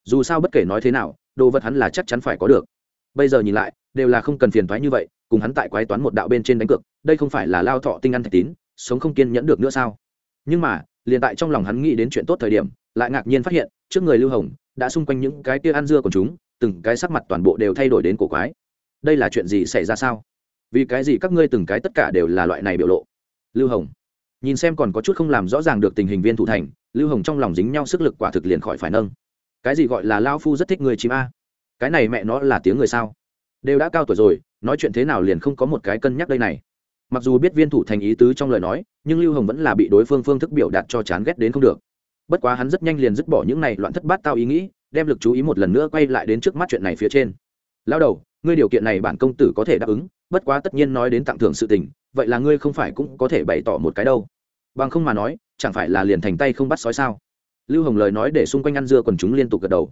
Dù sao bất kể nói thế nào, đồ vật hắn là chắc chắn phải có được. Bây giờ nhìn lại, đều là không cần phiền thoái như vậy, cùng hắn tại quái toán một đạo bên trên đánh cược, đây không phải là lao thọ tinh ăn thạch tín, sống không kiên nhẫn được nữa sao? Nhưng mà, liền tại trong lòng hắn nghĩ đến chuyện tốt thời điểm, lại ngạc nhiên phát hiện, trước người lưu hồng, đã xung quanh những cái kia ăn dưa của chúng, từng cái sắc mặt toàn bộ đều thay đổi đến cổ quái. Đây là chuyện gì xảy ra sao? Vì cái gì các ngươi từng cái tất cả đều là loại này biểu lộ? Lưu hồng. Nhìn xem còn có chút không làm rõ ràng được tình hình viên thủ thành, lưu hồng trong lòng dính nhau sức lực quả thực liền khỏi phải nâng. Cái gì gọi là lao phu rất thích người chim a? Cái này mẹ nó là tiếng người sao? Đều đã cao tuổi rồi, nói chuyện thế nào liền không có một cái cân nhắc đây này mặc dù biết viên thủ thành ý tứ trong lời nói, nhưng lưu hồng vẫn là bị đối phương phương thức biểu đạt cho chán ghét đến không được. Bất quá hắn rất nhanh liền dứt bỏ những này loạn thất bát tao ý nghĩ, đem lực chú ý một lần nữa quay lại đến trước mắt chuyện này phía trên. Lao đầu, ngươi điều kiện này bản công tử có thể đáp ứng, bất quá tất nhiên nói đến tặng thưởng sự tình, vậy là ngươi không phải cũng có thể bày tỏ một cái đâu. Bằng không mà nói, chẳng phải là liền thành tay không bắt sói sao? Lưu hồng lời nói để xung quanh ăn dưa quần chúng liên tục gật đầu.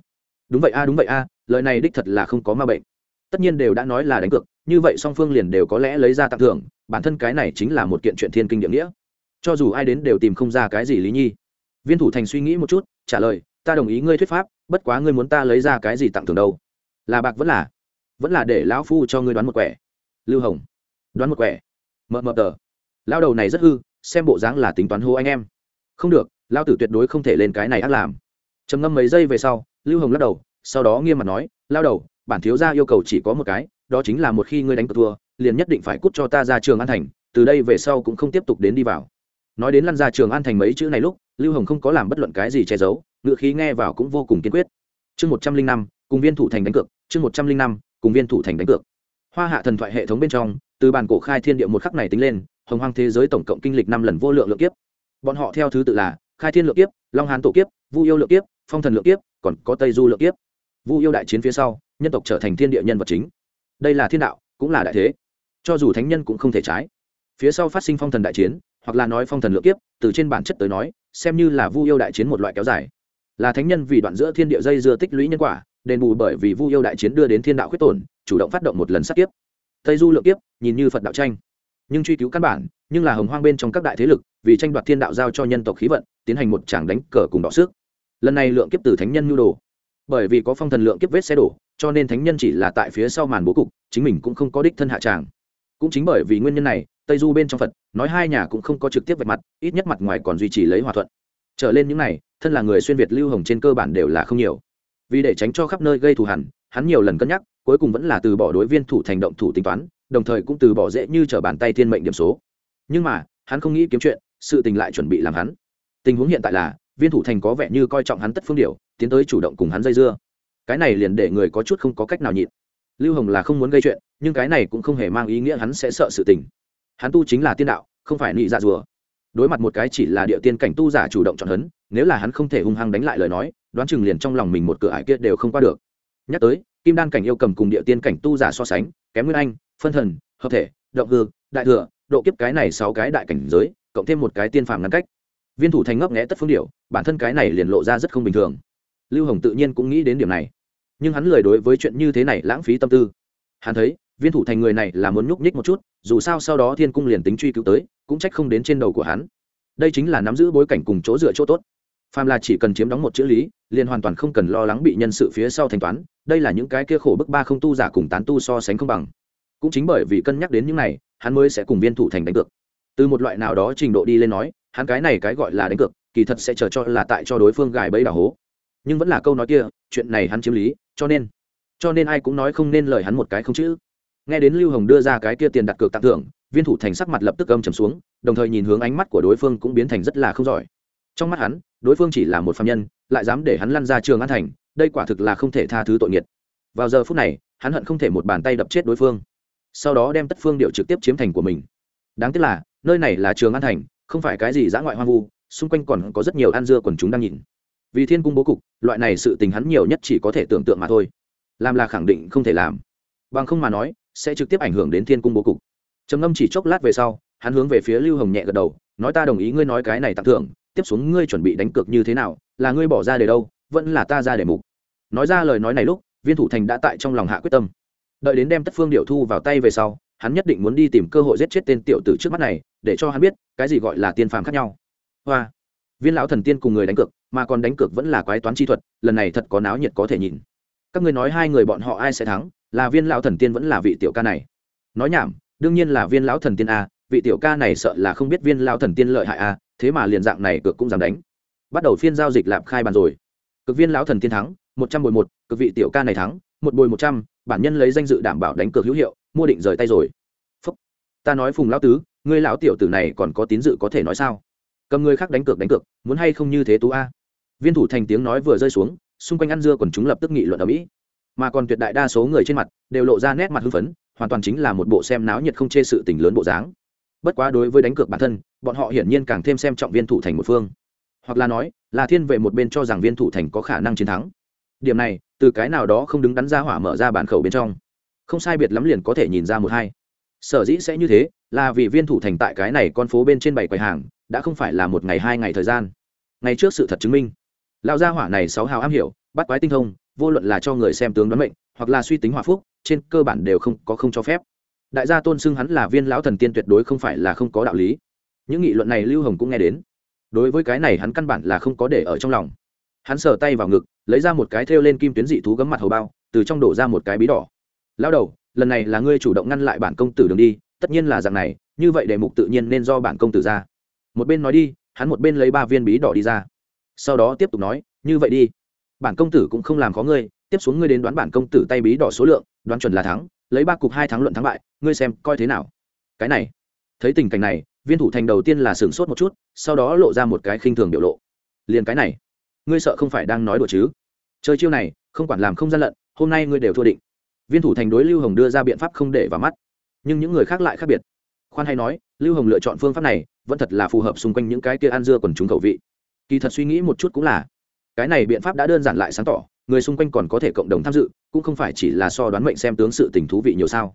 Đúng vậy a, đúng vậy a, lời này đích thật là không có ma bệnh. Tất nhiên đều đã nói là đánh cược như vậy song phương liền đều có lẽ lấy ra tặng thưởng, bản thân cái này chính là một kiện chuyện thiên kinh địa nghĩa. Cho dù ai đến đều tìm không ra cái gì lý nhi. Viên thủ thành suy nghĩ một chút, trả lời, ta đồng ý ngươi thuyết pháp, bất quá ngươi muốn ta lấy ra cái gì tặng thưởng đâu? Là bạc vẫn là vẫn là để lão phu cho ngươi đoán một quẻ. Lưu hồng, đoán một quẻ. Mờ mờ tờ lao đầu này rất hư, xem bộ dáng là tính toán hô anh em. Không được lao tử tuyệt đối không thể lên cái này ác làm. Trầm ngâm mấy giây về sau, lưu hồng lắc đầu, sau đó nghiêm mặt nói lao đầu, bản thiếu gia yêu cầu chỉ có một cái đó chính là một khi ngươi đánh cược thua, liền nhất định phải cút cho ta ra trường an thành, từ đây về sau cũng không tiếp tục đến đi vào. Nói đến lăn ra trường an thành mấy chữ này lúc, lưu hồng không có làm bất luận cái gì che giấu, ngựa khí nghe vào cũng vô cùng kiên quyết. Chương một trăm linh năm, cùng viên thủ thành đánh cược, chương một trăm linh năm, cùng viên thủ thành đánh cược. Hoa hạ thần thoại hệ thống bên trong, từ bản cổ khai thiên địa một khắc này tính lên, hồng hoang thế giới tổng cộng kinh lịch năm lần vô lượng lượng kiếp. Bọn họ theo thứ tự là, khai thiên lượng kiếp, long hán tổ kiếp, vu yêu lượng kiếp, phong thần lượng kiếp, còn có tây du lượng kiếp. Vu yêu đại chiến phía sau, nhân tộc trở thành thiên địa nhân vật chính đây là thiên đạo, cũng là đại thế. Cho dù thánh nhân cũng không thể trái. Phía sau phát sinh phong thần đại chiến, hoặc là nói phong thần lượng kiếp, từ trên bản chất tới nói, xem như là vu yêu đại chiến một loại kéo dài. Là thánh nhân vì đoạn giữa thiên địa dây dưa tích lũy nhân quả, đền bù bởi vì vu yêu đại chiến đưa đến thiên đạo khuyết tổn, chủ động phát động một lần sát kiếp. Tây du lượng kiếp, nhìn như phật đạo tranh. Nhưng truy cứu căn bản, nhưng là hồng hoang bên trong các đại thế lực, vì tranh đoạt thiên đạo giao cho nhân tộc khí vận, tiến hành một tràng đánh cờ cùng đọ sức. Lần này lượng kiếp từ thánh nhân nhu đồ bởi vì có phong thần lượng kiếp vết xe đổ, cho nên thánh nhân chỉ là tại phía sau màn bố cục, chính mình cũng không có đích thân hạ tràng. Cũng chính bởi vì nguyên nhân này, tây du bên trong phật, nói hai nhà cũng không có trực tiếp vạch mặt, ít nhất mặt ngoài còn duy trì lấy hòa thuận. Trở lên những này, thân là người xuyên việt lưu hồng trên cơ bản đều là không nhiều. Vì để tránh cho khắp nơi gây thù hẳn hắn nhiều lần cân nhắc, cuối cùng vẫn là từ bỏ đối viên thủ thành động thủ tính toán, đồng thời cũng từ bỏ dễ như t r ở bàn tay thiên mệnh điểm số. Nhưng mà, hắn không nghĩ kiếm chuyện, sự tình lại chuẩn bị làm hắn. Tình huống hiện tại là viên thủ thành có vẻ như coi trọng hắn tất phương điệu tiến tới chủ động cùng hắn dây dưa. Cái này liền để người có chút không có cách nào nhịn. Lưu hồng là không muốn gây chuyện, nhưng cái này cũng không hề mang ý nghĩa hắn sẽ sợ sự tình. Hắn tu chính là tiên đạo, không phải nị dạ rùa. Đối mặt một cái chỉ là địa tiên cảnh tu giả chủ động chọn hấn nếu là hắn không thể hung hăng đánh lại lời nói, đoán chừng liền trong lòng mình một cửa ải kia đều không qua được. Nhắc tới, kim đan cảnh yêu cầm cùng địa tiên cảnh tu giả so sánh, kém nguyên anh, phân thần, hợp thể, động hư, đại thừa, độ kiếp cái này sáu cái đại cảnh giới, cộng thêm một cái tiên phàm ngăn cách viên thủ thành ngấp nghẽ tất phương điệu bản thân cái này liền lộ ra rất không bình thường. Lưu hồng tự nhiên cũng nghĩ đến điểm này. Nhưng hắn lười đối với chuyện như thế này lãng phí tâm tư. Hắn thấy, viên thủ thành người này là muốn nhúc nhích một chút, dù sao sau đó thiên cung liền tính truy cứu tới, cũng trách không đến trên đầu của hắn. Đây chính là nắm giữ bối cảnh cùng chỗ dựa chỗ tốt. Phàm là chỉ cần chiếm đóng một chữ lý, liền hoàn toàn không cần lo lắng bị nhân sự phía sau thanh toán, đây là những cái kia khổ bức ba không tu giả cùng tán tu so sánh không bằng. Cũng chính bởi vì cân nhắc đến những này, hắn mới sẽ cùng viên thủ thành đánh cược. Từ một loại nào đó trình độ đi lên nói hắn cái này cái gọi là đánh cược, kỳ thật sẽ chờ cho là tại cho đối phương gài bẫy đào hố. Nhưng vẫn là câu nói kia, chuyện này hắn chiếm lý, cho nên cho nên ai cũng nói không nên lời hắn một cái không chữ. Nghe đến lưu hồng đưa ra cái kia tiền đặt cược tặng thưởng, viên thủ thành sắc mặt lập tức âm trầm xuống, đồng thời nhìn hướng ánh mắt của đối phương cũng biến thành rất là không giỏi. Trong mắt hắn, đối phương chỉ là một phạm nhân, lại dám để hắn lăn ra trường an thành, đây quả thực là không thể tha thứ tội nghiệt. Vào giờ phút này, hắn hận không thể một bàn tay đập chết đối phương, sau đó đem tất phương điệu trực tiếp chiếm thành của mình. Đáng tiếc là, nơi này là trường an thành không phải cái gì dã ngoại hoang vu, xung quanh còn có rất nhiều ăn dưa quần chúng đang nhìn. Vì thiên cung bố cục, loại này sự tình hắn nhiều nhất chỉ có thể tưởng tượng mà thôi. Làm là khẳng định không thể làm. Bằng không mà nói, sẽ trực tiếp ảnh hưởng đến thiên cung bố cục. Trầm ngâm chỉ chốc lát về sau, hắn hướng về phía lưu hồng nhẹ gật đầu, nói ta đồng ý ngươi nói cái này tặng thưởng, tiếp xuống ngươi chuẩn bị đánh cược như thế nào, là ngươi bỏ ra để đâu, vẫn là ta ra để mục. Nói ra lời nói này lúc, viên thủ thành đã tại trong lòng hạ quyết tâm. Đợi đến đem tất phương điệu thu vào tay về sau hắn nhất định muốn đi tìm cơ hội giết chết tên tiểu tử trước mắt này, để cho hắn biết, cái gì gọi là tiên phàm khác nhau. Hoa. Viên lão thần tiên cùng người đánh cược, mà còn đánh cược vẫn là quái toán chi thuật, lần này thật có náo nhiệt có thể nhìn. Các ngươi nói hai người bọn họ ai sẽ thắng, là viên lão thần tiên vẫn là vị tiểu ca này? Nói nhảm, đương nhiên là viên lão thần tiên a, vị tiểu ca này sợ là không biết viên lão thần tiên lợi hại a, thế mà liền dạng này cược cũng dám đánh. Bắt đầu phiên giao dịch lạp khai bàn rồi. Cực viên lão thần tiên thắng, một trăm bồi một, cực vị tiểu ca này thắng, một bồi một trăm bản nhân lấy danh dự đảm bảo đánh cược hữu hiệu, mua định rời tay rồi. Phúc. ta nói phùng lão tứ, ngươi lão tiểu tử này còn có tín dự có thể nói sao? Cầm người khác đánh cược đánh cược, muốn hay không như thế tú a? Viên thủ thành tiếng nói vừa rơi xuống, xung quanh ăn dưa còn chúng lập tức nghị luận ở mỹ. Mà còn tuyệt đại đa số người trên mặt đều lộ ra nét mặt hưng phấn, hoàn toàn chính là một bộ xem náo nhiệt không chê sự tình lớn bộ dáng. Bất quá đối với đánh cược bản thân, bọn họ hiển nhiên càng thêm xem trọng viên thủ thành một phương. Hoặc là nói, là thiên về một bên cho rằng viên thủ thành có khả năng chiến thắng. Điểm này từ cái nào đó không đứng đắn ra hỏa mở ra bản khẩu bên trong. Không sai biệt lắm liền có thể nhìn ra một hai. Sở dĩ sẽ như thế, là vì viên thủ thành tại cái này con phố bên trên bảy quầy hàng, đã không phải là một ngày hai ngày thời gian. Ngày trước sự thật chứng minh, lão gia hỏa này sáu hào am hiểu, bắt quái tinh thông, vô luận là cho người xem tướng đoán mệnh, hoặc là suy tính hỏa phúc, trên cơ bản đều không có không cho phép. Đại gia tôn xưng hắn là viên lão thần tiên tuyệt đối không phải là không có đạo lý. Những nghị luận này lưu hồng cũng nghe đến. Đối với cái này hắn căn bản là không có để ở trong lòng hắn sờ tay vào ngực, lấy ra một cái thêu lên kim tuyến dị thú gấm mặt hầu bao, từ trong đổ ra một cái bí đỏ. Lao đầu, lần này là ngươi chủ động ngăn lại bản công tử đường đi, tất nhiên là dạng này, như vậy đề mục tự nhiên nên do bản công tử ra. Một bên nói đi, hắn một bên lấy ba viên bí đỏ đi ra. Sau đó tiếp tục nói, như vậy đi. Bản công tử cũng không làm khó ngươi, tiếp xuống ngươi đến đoán bản công tử tay bí đỏ số lượng, đoán chuẩn là thắng, lấy ba cục hai thắng luận thắng bại, ngươi xem coi thế nào. Cái này, thấy tình cảnh này, viên thủ thành đầu tiên là sửng sốt một chút, sau đó lộ ra một cái khinh thường biểu lộ. Liền cái này ngươi sợ không phải đang nói đùa chứ? Chơi chiêu này, không quản làm không gian lận, hôm nay ngươi đều thua định. Viên thủ thành đối lưu hồng đưa ra biện pháp không để vào mắt. Nhưng những người khác lại khác biệt. Khoan hay nói, lưu hồng lựa chọn phương pháp này, vẫn thật là phù hợp xung quanh những cái kia ăn dưa còn chúng khẩu vị. Kỳ thật suy nghĩ một chút cũng là, cái này biện pháp đã đơn giản lại sáng tỏ, người xung quanh còn có thể cộng đồng tham dự, cũng không phải chỉ là so đoán mệnh xem tướng sự tình thú vị nhiều sao.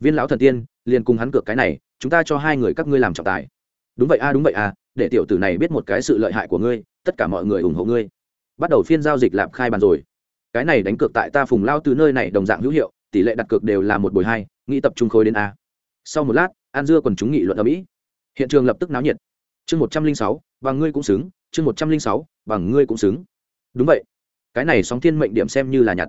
Viên lão thần tiên, liền cùng hắn cược cái này, chúng ta cho hai người các ngươi làm trọng tài. Đúng vậy a, đúng vậy a, để tiểu tử này biết một cái sự lợi hại của ngươi tất cả mọi người ủng hộ ngươi. Bắt đầu phiên giao dịch lạp khai bàn rồi. Cái này đánh cược tại ta phùng lao từ nơi này đồng dạng hữu hiệu, tỷ lệ đặt cược đều là một buổi hai, nghĩ tập trung khối đến a. Sau một lát, an dưa còn chúng nghị luận ở mỹ. Hiện trường lập tức náo nhiệt. Chương một trăm linh sáu và ngươi cũng xứng, chương một trăm linh sáu, bằng ngươi cũng xứng. Đúng vậy. Cái này sóng thiên mệnh điểm xem như là nhặt.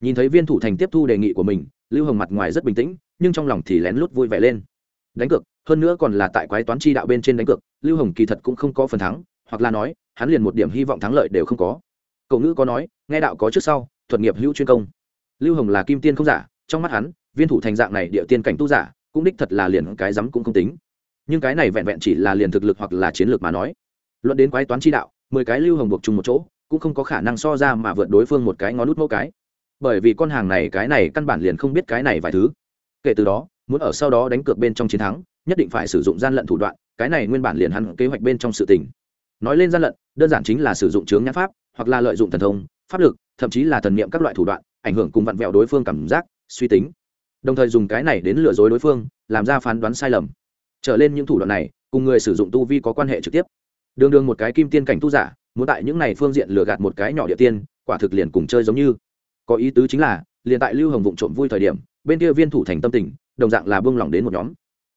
Nhìn thấy viên thủ thành tiếp thu đề nghị của mình, lưu hồng mặt ngoài rất bình tĩnh, nhưng trong lòng thì lén lút vui vẻ lên. Đánh cược, hơn nữa còn là tại quái toán chi đạo bên trên đánh cược, lưu hồng kỳ thật cũng không có phần thắng, hoặc là nói hắn liền một điểm hy vọng thắng lợi đều không có. Cậu ngữ có nói, nghe đạo có trước sau, thuật nghiệp hữu chuyên công. Lưu hồng là kim tiên không giả, trong mắt hắn, viên thủ thành dạng này địa tiên cảnh tu giả, cũng đích thật là liền cái rắm cũng không tính. Nhưng cái này vẹn vẹn chỉ là liền thực lực hoặc là chiến lược mà nói. Luận đến quái toán chi đạo, mười cái lưu hồng buộc chung một chỗ, cũng không có khả năng so ra mà vượt đối phương một cái ngón nút mẫu cái. Bởi vì con hàng này, cái này căn bản liền không biết cái này vài thứ. Kể từ đó, muốn ở sau đó đánh cược bên trong chiến thắng, nhất định phải sử dụng gian lận thủ đoạn, cái này nguyên bản liền hắn kế hoạch bên trong sự tình nói lên gian lận, đơn giản chính là sử dụng chướng nhãn pháp, hoặc là lợi dụng thần thông, pháp lực, thậm chí là thần niệm các loại thủ đoạn, ảnh hưởng cùng vặn vẹo đối phương cảm giác, suy tính. Đồng thời dùng cái này đến lừa dối đối phương, làm ra phán đoán sai lầm. Trở lên những thủ đoạn này, cùng người sử dụng tu vi có quan hệ trực tiếp. Đường đường một cái kim tiên cảnh tu giả, muốn tại những này phương diện lừa gạt một cái nhỏ địa tiên, quả thực liền cùng chơi giống như. Có ý tứ chính là, liền tại lưu hồng vụng trộm vui thời điểm, bên kia viên thủ thành tâm tình, đồng dạng là buông lỏng đến một nhóm.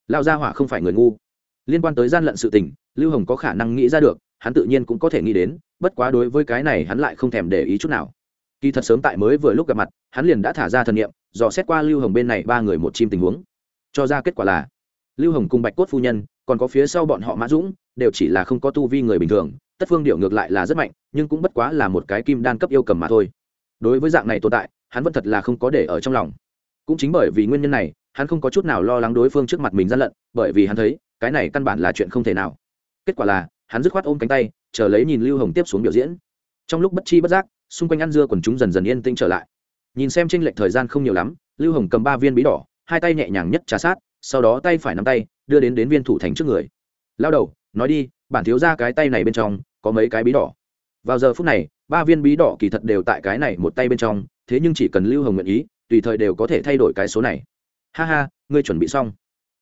Lao gia hỏa không phải người ngu. Liên quan tới gian lận sự tình, lưu hồng có khả năng nghĩ ra được hắn tự nhiên cũng có thể nghĩ đến, bất quá đối với cái này hắn lại không thèm để ý chút nào. Kỳ thật sớm tại mới vừa lúc gặp mặt, hắn liền đã thả ra thần nghiệm dò xét qua lưu hồng bên này ba người một chim tình huống. Cho ra kết quả là, lưu hồng cùng bạch cốt phu nhân, còn có phía sau bọn họ mã dũng, đều chỉ là không có tu vi người bình thường, tất phương điệu ngược lại là rất mạnh, nhưng cũng bất quá là một cái kim đan cấp yêu cầm mà thôi. Đối với dạng này tồn tại, hắn vẫn thật là không có để ở trong lòng. Cũng chính bởi vì nguyên nhân này, hắn không có chút nào lo lắng đối phương trước mặt mình gian lận, bởi vì hắn thấy, cái này căn bản là chuyện không thể nào. Kết quả là hắn dứt khoát ôm cánh tay, chờ lấy nhìn lưu hồng tiếp xuống biểu diễn. Trong lúc bất chi bất giác, xung quanh ăn dưa quần chúng dần dần yên tĩnh trở lại. Nhìn xem tranh lệch thời gian không nhiều lắm, lưu hồng cầm ba viên bí đỏ, hai tay nhẹ nhàng nhất trà sát, sau đó tay phải nắm tay, đưa đến đến viên thủ thành trước người. Lao đầu, nói đi, bản thiếu ra cái tay này bên trong có mấy cái bí đỏ? Vào giờ phút này, ba viên bí đỏ kỳ thật đều tại cái này một tay bên trong, thế nhưng chỉ cần lưu hồng nguyện ý, tùy thời đều có thể thay đổi cái số này. Ha ha, ngươi chuẩn bị xong.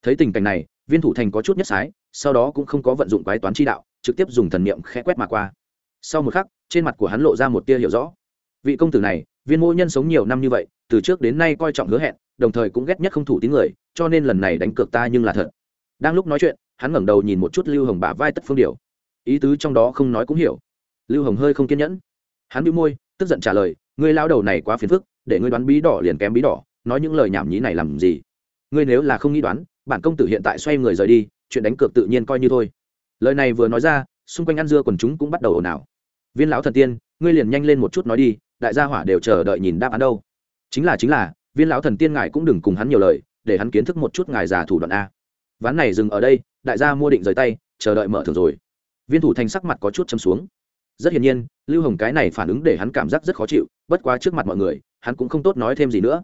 Thấy tình cảnh này, viên thủ thành có chút nhất sái, sau đó cũng không có vận dụng quái toán chi đạo trực tiếp dùng thần niệm khẽ quét mà qua. Sau một khắc, trên mặt của hắn lộ ra một tia hiểu rõ. Vị công tử này, viên mô nhân sống nhiều năm như vậy, từ trước đến nay coi trọng hứa hẹn, đồng thời cũng ghét nhất không thủ tín người, cho nên lần này đánh cược ta nhưng là thật. Đang lúc nói chuyện, hắn ngẩng đầu nhìn một chút lưu hồng bả vai tất phương điều ý tứ trong đó không nói cũng hiểu. Lưu hồng hơi không kiên nhẫn. Hắn bị môi, tức giận trả lời, ngươi lao đầu này quá phiền phức, để ngươi đoán bí đỏ liền kém bí đỏ, nói những lời nhảm nhí này làm gì? Ngươi nếu là không nghĩ đoán, bản công tử hiện tại xoay người rời đi, chuyện đánh cược tự nhiên coi như thôi lời này vừa nói ra, xung quanh ăn dưa quần chúng cũng bắt đầu ồn ào. Viên lão thần tiên, ngươi liền nhanh lên một chút nói đi, đại gia hỏa đều chờ đợi nhìn đáp án đâu. Chính là chính là, viên lão thần tiên ngài cũng đừng cùng hắn nhiều lời, để hắn kiến thức một chút ngài già thủ đoạn a. Ván này dừng ở đây, đại gia mua định rời tay, chờ đợi mở thưởng rồi. Viên thủ thành sắc mặt có chút châm xuống. Rất hiển nhiên, lưu hồng cái này phản ứng để hắn cảm giác rất khó chịu, bất quá trước mặt mọi người, hắn cũng không tốt nói thêm gì nữa.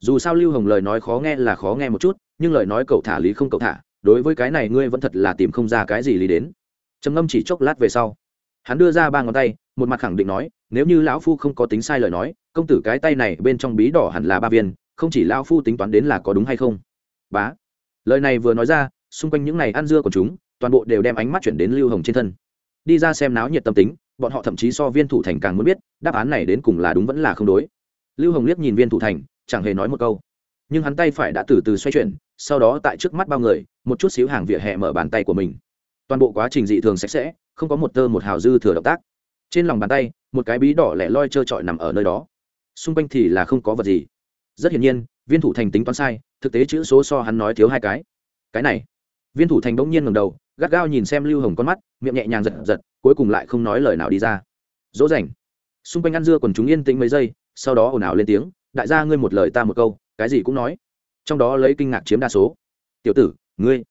Dù sao lưu hồng lời nói khó nghe là khó nghe một chút, nhưng lời nói cậu thả lý không cậu thả đối với cái này ngươi vẫn thật là tìm không ra cái gì lý đến. Trầm ngâm chỉ chốc lát về sau, hắn đưa ra ba ngón tay, một mặt khẳng định nói, nếu như lão phu không có tính sai lời nói, công tử cái tay này bên trong bí đỏ hẳn là ba viên, không chỉ lão phu tính toán đến là có đúng hay không? Bá, lời này vừa nói ra, xung quanh những này ăn dưa của chúng, toàn bộ đều đem ánh mắt chuyển đến lưu hồng trên thân. Đi ra xem náo nhiệt tâm tính, bọn họ thậm chí so viên thủ thành càng muốn biết, đáp án này đến cùng là đúng vẫn là không đối. Lưu hồng liếc nhìn viên thủ thành, chẳng hề nói một câu nhưng hắn tay phải đã từ từ xoay chuyển, sau đó tại trước mắt bao người, một chút xíu hàng vỉa hè mở bàn tay của mình. Toàn bộ quá trình dị thường sạch sẽ, không có một tơ một hào dư thừa động tác. Trên lòng bàn tay, một cái bí đỏ lẻ loi trơ trọi nằm ở nơi đó. Xung quanh thì là không có vật gì. Rất hiển nhiên, viên thủ thành tính toán sai, thực tế chữ số so hắn nói thiếu hai cái. Cái này. Viên thủ thành bỗng nhiên ngầm đầu, gắt gao nhìn xem lưu hồng con mắt, miệng nhẹ nhàng giật giật, cuối cùng lại không nói lời nào đi ra. Dỗ dành. Xung quanh ăn dưa còn chúng yên tĩnh mấy giây, sau đó ồn ào lên tiếng, đại gia ngươi một lời ta một câu cái gì cũng nói. Trong đó lấy kinh ngạc chiếm đa số. Tiểu tử, ngươi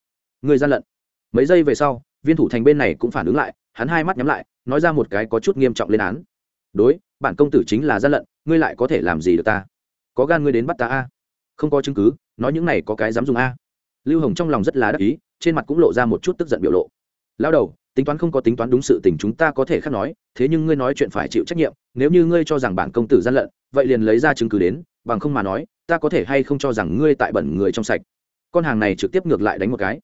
ngươi gian lận. Mấy giây về sau, viên thủ thành bên này cũng phản ứng lại, hắn hai mắt nhắm lại, nói ra một cái có chút nghiêm trọng lên án. Đối, bản công tử chính là gian lận, ngươi lại có thể làm gì được ta? Có gan ngươi đến bắt ta a? Không có chứng cứ, nói những này có cái dám dùng a? Lưu hồng trong lòng rất là đắc ý, trên mặt cũng lộ ra một chút tức giận biểu lộ. Lao đầu tính toán không có tính toán đúng sự tình chúng ta có thể khác nói, thế nhưng ngươi nói chuyện phải chịu trách nhiệm, nếu như ngươi cho rằng bản công tử gian lận, vậy liền lấy ra chứng cứ đến, bằng không mà nói, ta có thể hay không cho rằng ngươi tại bẩn người trong sạch. Con hàng này trực tiếp ngược lại đánh một cái.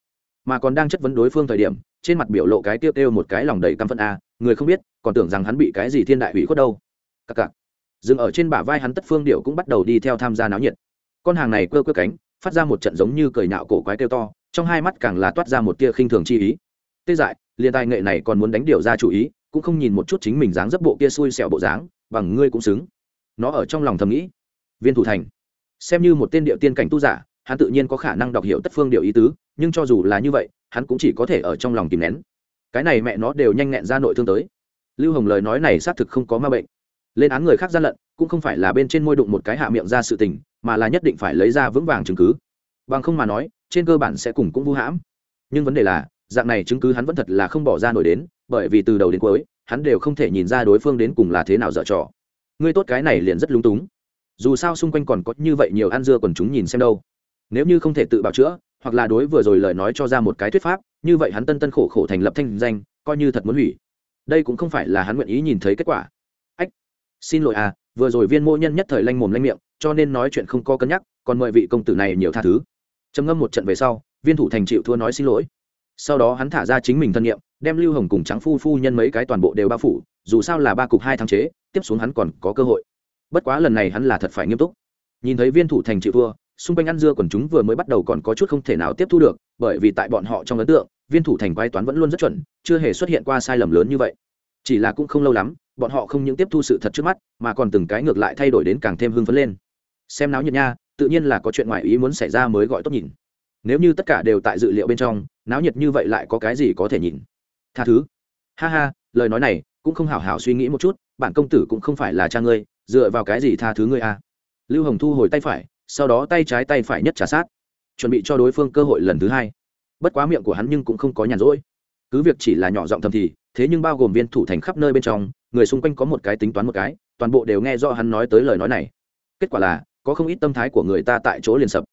Mà còn đang chất vấn đối phương thời điểm, trên mặt biểu lộ cái tiêu tiêu một cái lòng đầy căm phẫn a, người không biết, còn tưởng rằng hắn bị cái gì thiên đại hủy khuất đâu. Cặc cặc. Dừng ở trên bả vai hắn tất phương điệu cũng bắt đầu đi theo tham gia náo nhiệt. Con hàng này cơ cơ cánh, phát ra một trận giống như cười nạo cổ quái kêu to, trong hai mắt càng là toát ra một tia khinh thường chi ý. Tê dại liền tài nghệ này còn muốn đánh điều ra chủ ý, cũng không nhìn một chút chính mình dáng dấp bộ kia xui xẻo bộ dáng, bằng ngươi cũng xứng. Nó ở trong lòng thầm nghĩ. Viên thủ thành. Xem như một tên điệu tiên cảnh tu giả, hắn tự nhiên có khả năng đọc hiểu tất phương điệu ý tứ, nhưng cho dù là như vậy, hắn cũng chỉ có thể ở trong lòng kìm nén. Cái này mẹ nó đều nhanh nhẹn ra nội thương tới. Lưu hồng lời nói này xác thực không có ma bệnh. Lên án người khác gian lận, cũng không phải là bên trên môi đụng một cái hạ miệng ra sự tình, mà là nhất định phải lấy ra vững vàng chứng cứ. Bằng không mà nói, trên cơ bản sẽ cùng cũng vũ hãm. Nhưng vấn đề là dạng này chứng cứ hắn vẫn thật là không bỏ ra nổi đến, bởi vì từ đầu đến cuối, hắn đều không thể nhìn ra đối phương đến cùng là thế nào dở trò. Ngươi tốt cái này liền rất lúng túng. Dù sao xung quanh còn có như vậy nhiều ăn dưa còn chúng nhìn xem đâu. Nếu như không thể tự bào chữa, hoặc là đối vừa rồi lời nói cho ra một cái thuyết pháp, như vậy hắn tân tân khổ khổ thành lập thanh danh, coi như thật muốn hủy. Đây cũng không phải là hắn nguyện ý nhìn thấy kết quả. Ách, xin lỗi à vừa rồi viên mô nhân nhất thời lanh mồm lanh miệng, cho nên nói chuyện không có cân nhắc, còn mời vị công tử này nhiều tha thứ. Trầm ngâm một trận về sau, viên thủ thành chịu thua nói xin lỗi sau đó hắn thả ra chính mình thân nhiệm đem lưu hồng cùng trắng phu phu nhân mấy cái toàn bộ đều bao phủ, dù sao là ba cục hai tháng chế, tiếp xuống hắn còn có cơ hội. Bất quá lần này hắn là thật phải nghiêm túc. Nhìn thấy viên thủ thành chịu thua, xung quanh ăn dưa còn chúng vừa mới bắt đầu còn có chút không thể nào tiếp thu được, bởi vì tại bọn họ trong ấn tượng, viên thủ thành quái toán vẫn luôn rất chuẩn, chưa hề xuất hiện qua sai lầm lớn như vậy. Chỉ là cũng không lâu lắm, bọn họ không những tiếp thu sự thật trước mắt, mà còn từng cái ngược lại thay đổi đến càng thêm hưng phấn lên. Xem náo nhiệt nha, tự nhiên là có chuyện ngoài ý muốn xảy ra mới gọi tốt nhìn nếu như tất cả đều tại dự liệu bên trong, náo nhiệt như vậy lại có cái gì có thể nhìn? Tha thứ. Ha ha, lời nói này, cũng không hảo hảo suy nghĩ một chút, bản công tử cũng không phải là cha ngươi, dựa vào cái gì tha thứ ngươi à? Lưu hồng thu hồi tay phải, sau đó tay trái tay phải nhất trả sát. Chuẩn bị cho đối phương cơ hội lần thứ hai. Bất quá miệng của hắn nhưng cũng không có nhàn rỗi. Cứ việc chỉ là nhỏ giọng thầm thì, thế nhưng bao gồm viên thủ thành khắp nơi bên trong, người xung quanh có một cái tính toán một cái, toàn bộ đều nghe rõ hắn nói tới lời nói này. Kết quả là, có không ít tâm thái của người ta tại chỗ liền sập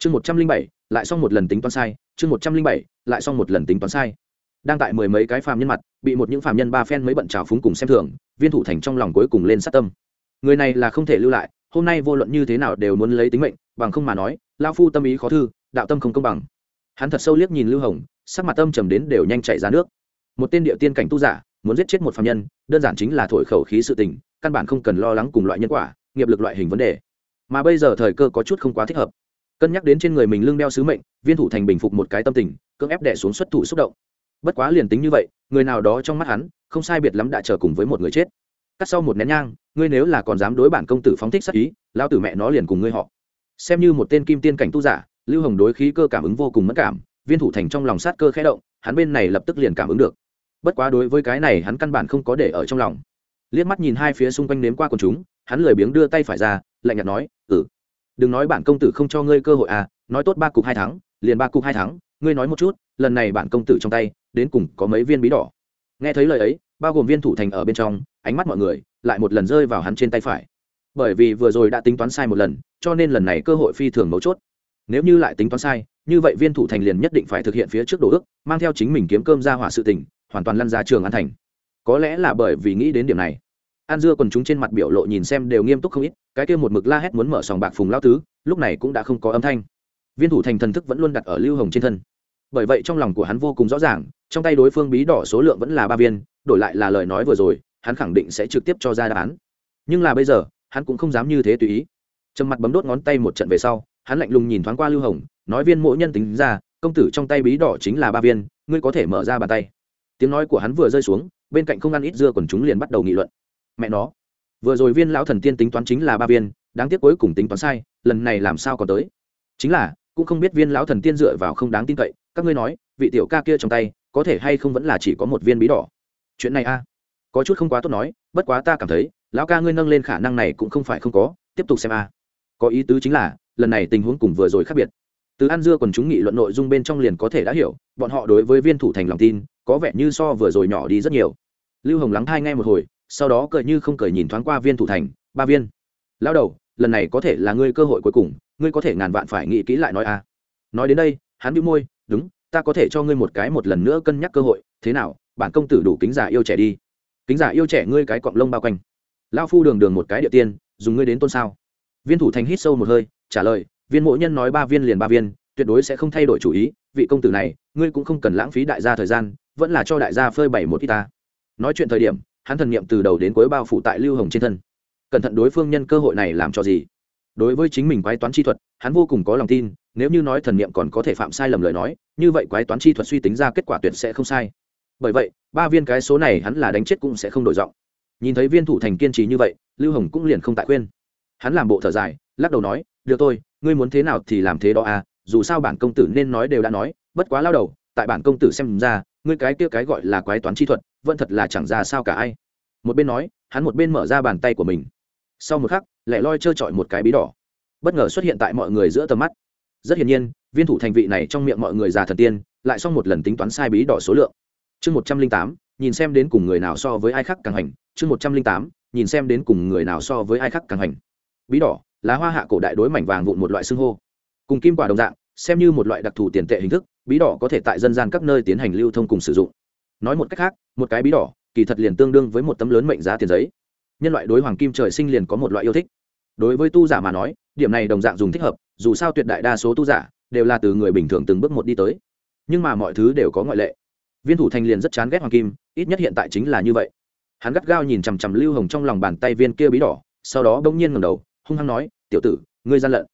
chương một trăm linh bảy, lại xong một lần tính toán sai, chương một trăm linh bảy, lại xong một lần tính toán sai. Đang tại mười mấy cái phàm nhân mặt, bị một những phàm nhân ba phen mấy bận trào phúng cùng xem thường, viên thủ thành trong lòng cuối cùng lên sát tâm. Người này là không thể lưu lại, hôm nay vô luận như thế nào đều muốn lấy tính mệnh, bằng không mà nói lao phu tâm ý khó thư, đạo tâm không công bằng. Hắn thật sâu liếc nhìn lưu hồng, sắc mặt tâm trầm đến đều nhanh chảy ra nước. Một tên địa tiên cảnh tu giả, muốn giết chết một phạm nhân, đơn giản chính là thổi khẩu khí sự tình, căn bản không cần lo lắng cùng loại nhân quả, nghiệp lực loại hình vấn đề. Mà bây giờ thời cơ có chút không quá thích hợp cân nhắc đến trên người mình lưng đeo sứ mệnh, viên thủ thành bình phục một cái tâm tình, cưỡng ép đẻ xuống xuất thủ xúc động. Bất quá liền tính như vậy, người nào đó trong mắt hắn, không sai biệt lắm đã chờ cùng với một người chết. Cắt sau một nén nhang, ngươi nếu là còn dám đối bản công tử phóng thích sắc ý lao tử mẹ nó liền cùng ngươi họ. Xem như một tên kim tiên cảnh tu giả, lưu hồng đối khí cơ cảm ứng vô cùng mất cảm, viên thủ thành trong lòng sát cơ khẽ động, hắn bên này lập tức liền cảm ứng được. Bất quá đối với cái này hắn căn bản không có để ở trong lòng. Liếc mắt nhìn hai phía xung quanh nếm qua quần chúng, hắn lười biếng đưa tay phải ra, lạnh nhạt nói ừ đừng nói bản công tử không cho ngươi cơ hội à nói tốt ba cục hai tháng liền ba cục hai tháng ngươi nói một chút, lần này bản công tử trong tay, đến cùng có mấy viên bí đỏ? Nghe thấy lời ấy, bao gồm viên thủ thành ở bên trong, ánh mắt mọi người lại một lần rơi vào hắn trên tay phải. Bởi vì vừa rồi đã tính toán sai một lần, cho nên lần này cơ hội phi thường mấu chốt. Nếu như lại tính toán sai, như vậy viên thủ thành liền nhất định phải thực hiện phía trước đồ ước, mang theo chính mình kiếm cơm ra hỏa sự tình, hoàn toàn lăn ra trường an thành. Có lẽ là bởi vì nghĩ đến điểm này an dưa còn chúng trên mặt biểu lộ nhìn xem đều nghiêm túc không ít, cái kia một mực la hét muốn mở sòng bạc phùng lao tứ, lúc này cũng đã không có âm thanh. Viên thủ thành thần thức vẫn luôn đặt ở lưu hồng trên thân. Bởi vậy trong lòng của hắn vô cùng rõ ràng, trong tay đối phương bí đỏ số lượng vẫn là ba viên, đổi lại là lời nói vừa rồi, hắn khẳng định sẽ trực tiếp cho ra đáp án. Nhưng là bây giờ, hắn cũng không dám như thế tùy ý. Trầm mặt bấm đốt ngón tay một trận về sau, hắn lạnh lùng nhìn thoáng qua lưu hồng, nói viên mỗi nhân tính ra, công tử trong tay bí đỏ chính là ba viên, ngươi có thể mở ra bàn tay. Tiếng nói của hắn vừa rơi xuống, bên cạnh không ăn ít dưa còn chúng liền bắt đầu nghị luận mẹ nó. Vừa rồi viên lão thần tiên tính toán chính là ba viên, đáng tiếc cuối cùng tính toán sai, lần này làm sao còn tới? Chính là, cũng không biết viên lão thần tiên dựa vào không đáng tin cậy, các ngươi nói, vị tiểu ca kia trong tay, có thể hay không vẫn là chỉ có một viên bí đỏ? Chuyện này a, có chút không quá tốt nói, bất quá ta cảm thấy, lão ca ngươi nâng lên khả năng này cũng không phải không có, tiếp tục xem a. Có ý tứ chính là, lần này tình huống cùng vừa rồi khác biệt. Từ ăn dưa còn chúng nghị luận nội dung bên trong liền có thể đã hiểu, bọn họ đối với viên thủ thành lòng tin, có vẻ như so vừa rồi nhỏ đi rất nhiều. Lưu hồng lắng thai ngay một hồi sau đó cười như không cười nhìn thoáng qua viên thủ thành, ba viên, lão đầu, lần này có thể là ngươi cơ hội cuối cùng, ngươi có thể ngàn vạn phải nghĩ kỹ lại nói a. Nói đến đây, hắn bị môi, đúng, ta có thể cho ngươi một cái một lần nữa cân nhắc cơ hội, thế nào, bản công tử đủ kính giả yêu trẻ đi. Kính giả yêu trẻ ngươi cái cọng lông bao quanh. Lao phu đường đường một cái địa tiên, dùng ngươi đến tôn sao? Viên thủ thành hít sâu một hơi, trả lời, viên mỗi nhân nói ba viên liền ba viên, tuyệt đối sẽ không thay đổi chủ ý, vị công tử này, ngươi cũng không cần lãng phí đại gia thời gian, vẫn là cho đại gia phơi bày một ít ta. Nói chuyện thời điểm hắn thần niệm từ đầu đến cuối bao phủ tại lưu hồng trên thân. Cẩn thận đối phương nhân cơ hội này làm cho gì? Đối với chính mình quái toán chi thuật, hắn vô cùng có lòng tin, nếu như nói thần niệm còn có thể phạm sai lầm lời nói, như vậy quái toán chi thuật suy tính ra kết quả tuyệt sẽ không sai. Bởi vậy, ba viên cái số này hắn là đánh chết cũng sẽ không đổi giọng. Nhìn thấy viên thủ thành kiên trì như vậy, lưu hồng cũng liền không tại khuyên. Hắn làm bộ thở dài, lắc đầu nói, được tôi ngươi muốn thế nào thì làm thế đó à dù sao bản công tử nên nói đều đã nói, bất quá lao đầu, tại bản công tử xem ra, ngươi cái kia cái gọi là quái toán chi thuật vẫn thật là chẳng ra sao cả ai. Một bên nói, hắn một bên mở ra bàn tay của mình. Sau một khắc, lẻ loi trơ trọi một cái bí đỏ. Bất ngờ xuất hiện tại mọi người giữa tầm mắt. Rất hiển nhiên, viên thủ thành vị này trong miệng mọi người già thần tiên, lại xong một lần tính toán sai bí đỏ số lượng. Chương một trăm linh tám, nhìn xem đến cùng người nào so với ai khác càng hành. Chương một trăm linh tám, nhìn xem đến cùng người nào so với ai khác càng hành. Bí đỏ, lá hoa hạ cổ đại đối mảnh vàng vụn một loại xương hô. Cùng kim quả đồng dạng, xem như một loại đặc thù tiền tệ hình thức, bí đỏ có thể tại dân gian các nơi tiến hành lưu thông cùng sử dụng nói một cách khác, một cái bí đỏ, kỳ thật liền tương đương với một tấm lớn mệnh giá tiền giấy. Nhân loại đối hoàng kim trời sinh liền có một loại yêu thích. Đối với tu giả mà nói, điểm này đồng dạng dùng thích hợp, dù sao tuyệt đại đa số tu giả đều là từ người bình thường từng bước một đi tới. Nhưng mà mọi thứ đều có ngoại lệ. Viên thủ thành liền rất chán ghét hoàng kim, ít nhất hiện tại chính là như vậy. Hắn gắt gao nhìn chằm chằm lưu hồng trong lòng bàn tay viên kia bí đỏ, sau đó bỗng nhiên ngầm đầu, hung hăng nói, tiểu tử, ngươi gian lận.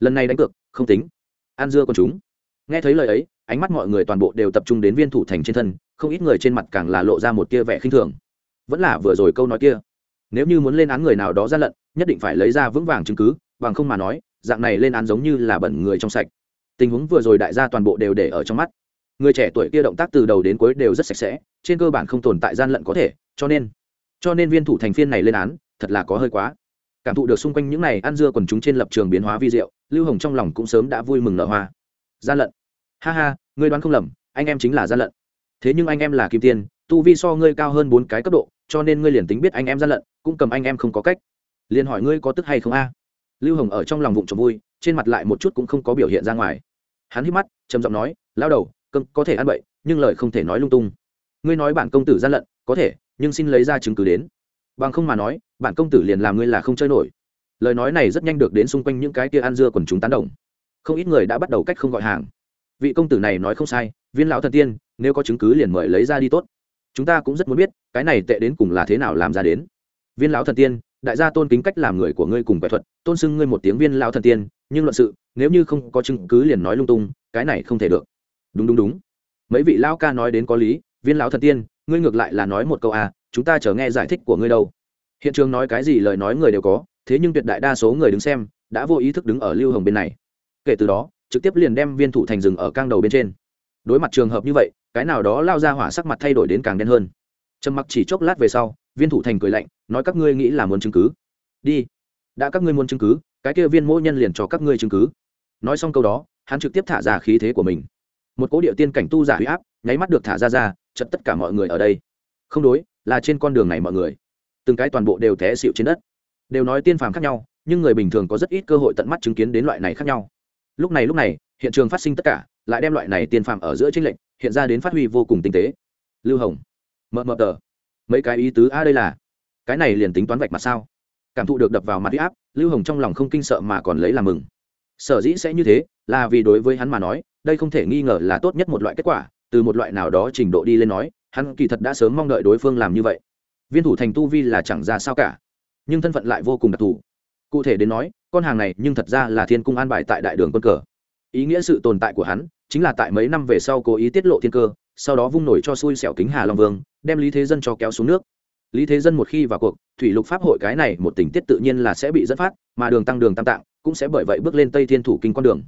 Lần này đánh cược, không tính. An dưa con chúng. Nghe thấy lời ấy ánh mắt mọi người toàn bộ đều tập trung đến viên thủ thành trên thân, không ít người trên mặt càng là lộ ra một tia vẻ khinh thường. Vẫn là vừa rồi câu nói kia. Nếu như muốn lên án người nào đó gian lận, nhất định phải lấy ra vững vàng chứng cứ, bằng không mà nói, dạng này lên án giống như là bẩn người trong sạch. Tình huống vừa rồi đại gia toàn bộ đều để ở trong mắt. Người trẻ tuổi kia động tác từ đầu đến cuối đều rất sạch sẽ, trên cơ bản không tồn tại gian lận có thể, cho nên cho nên viên thủ thành phiên này lên án, thật là có hơi quá. Cảm thụ được xung quanh những này ăn dưa quần chúng trên lập trường biến hóa vi diệu, lưu hồng trong lòng cũng sớm đã vui mừng nở hoa. Gian lận ha ha, ngươi đoán không lầm, anh em chính là gian lận. Thế nhưng anh em là kim tiên tu vi so ngươi cao hơn bốn cái cấp độ, cho nên ngươi liền tính biết anh em gian lận, cũng cầm anh em không có cách. Liền hỏi ngươi có tức hay không a? Lưu hồng ở trong lòng vụng trộm vui, trên mặt lại một chút cũng không có biểu hiện ra ngoài. Hắn hít mắt, trầm giọng nói lao đầu, cơm có thể ăn bậy, nhưng lời không thể nói lung tung. Ngươi nói bản công tử gian lận, có thể, nhưng xin lấy ra chứng cứ đến. Bằng không mà nói, bản công tử liền làm ngươi là không chơi nổi. Lời nói này rất nhanh được đến xung quanh những cái kia ăn dưa quần chúng tán đồng. Không ít người đã bắt đầu cách không gọi hàng vị công tử này nói không sai, viên lão thần tiên, nếu có chứng cứ liền mời lấy ra đi tốt. Chúng ta cũng rất muốn biết, cái này tệ đến cùng là thế nào làm ra đến. Viên lão thần tiên, đại gia tôn kính cách làm người của ngươi cùng quẻ thuật, tôn xưng ngươi một tiếng viên lão thần tiên, nhưng luận sự, nếu như không có chứng cứ liền nói lung tung, cái này không thể được. Đúng đúng đúng. Mấy vị lão ca nói đến có lý, viên lão thần tiên, ngươi ngược lại là nói một câu à chúng ta chờ nghe giải thích của ngươi đâu. Hiện trường nói cái gì lời nói người đều có, thế nhưng tuyệt đại đa số người đứng xem, đã vô ý thức đứng ở lưu hồng bên này. Kể từ đó trực tiếp liền đem viên thủ thành rừng ở cang đầu bên trên. Đối mặt trường hợp như vậy, cái nào đó lao ra hỏa sắc mặt thay đổi đến càng đen hơn. Trầm mặc chỉ chốc lát về sau, viên thủ thành cười lạnh, nói các ngươi nghĩ là muốn chứng cứ. Đi. Đã các ngươi muốn chứng cứ, cái kia viên mỗi nhân liền cho các ngươi chứng cứ. Nói xong câu đó, hắn trực tiếp thả ra khí thế của mình. Một cố điệu tiên cảnh tu giả huy áp, nháy mắt được thả ra ra, chật tất cả mọi người ở đây. Không đối, là trên con đường này mọi người. Từng cái toàn bộ đều té xịu trên đất. Đều nói tiên phàm khác nhau, nhưng người bình thường có rất ít cơ hội tận mắt chứng kiến đến loại này khác nhau lúc này lúc này, hiện trường phát sinh tất cả, lại đem loại này tiên phạm ở giữa tranh lệnh hiện ra đến phát huy vô cùng tinh tế. Lưu hồng mờ mờ tờ, mấy cái ý tứ, a, đây là, cái này liền tính toán vạch mặt sao? Cảm thụ được đập vào mặt huy áp, lưu hồng trong lòng không kinh sợ mà còn lấy làm mừng. Sở dĩ sẽ như thế, là vì đối với hắn mà nói, đây không thể nghi ngờ là tốt nhất một loại kết quả, từ một loại nào đó trình độ đi lên nói, hắn kỳ thật đã sớm mong đợi đối phương làm như vậy. Viên thủ thành tu vi là chẳng ra sao cả, nhưng thân phận lại vô cùng đặc thù. Cụ thể đến nói con hàng này nhưng thật ra là thiên cung an bài tại đại đường quân cờ. Ý nghĩa sự tồn tại của hắn chính là tại mấy năm về sau cố ý tiết lộ thiên cơ, sau đó vung nổi cho xui xẻo kính hà long vương, đem lý thế dân cho kéo xuống nước. Lý thế dân một khi vào cuộc, thủy lục pháp hội cái này một tình tiết tự nhiên là sẽ bị dẫn phát, mà đường tăng đường tam tạng cũng sẽ bởi vậy bước lên tây thiên thủ kinh con đường.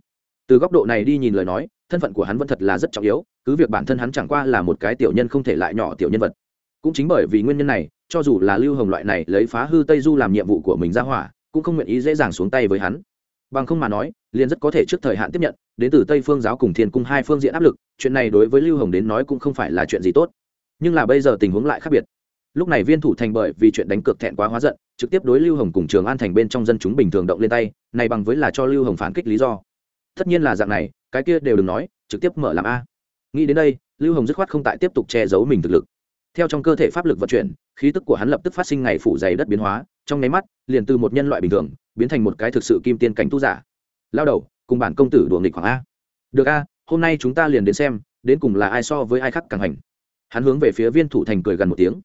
Từ góc độ này đi nhìn lời nói, thân phận của hắn vẫn thật là rất trọng yếu, cứ việc bản thân hắn chẳng qua là một cái tiểu nhân không thể lại nhỏ tiểu nhân vật. Cũng chính bởi vì nguyên nhân này, cho dù là lưu hồng loại này lấy phá hư tây du làm nhiệm vụ của mình ra hỏa cũng không nguyện ý dễ dàng xuống tay với hắn. Bằng không mà nói, liền rất có thể trước thời hạn tiếp nhận, đến từ tây phương giáo cùng thiên cung hai phương diện áp lực, chuyện này đối với lưu hồng đến nói cũng không phải là chuyện gì tốt. Nhưng là bây giờ tình huống lại khác biệt. Lúc này viên thủ thành bởi vì chuyện đánh cược thẹn quá hóa giận, trực tiếp đối lưu hồng cùng trường an thành bên trong dân chúng bình thường động lên tay, này bằng với là cho lưu hồng phản kích lý do. Tất nhiên là dạng này, cái kia đều đừng nói, trực tiếp mở làm a. Nghĩ đến đây, lưu hồng dứt khoát không tại tiếp tục che giấu mình thực lực. Theo trong cơ thể pháp lực vận chuyển, khí tức của hắn lập tức phát sinh ngày phủ dày đất biến hóa trong nháy mắt, liền từ một nhân loại bình thường, biến thành một cái thực sự kim tiên cảnh tu giả. Lao đầu, cùng bản công tử đùa nghịch khoảng a. Được a, hôm nay chúng ta liền đến xem, đến cùng là ai so với ai khác càng hành. Hắn hướng về phía viên thủ thành cười gần một tiếng.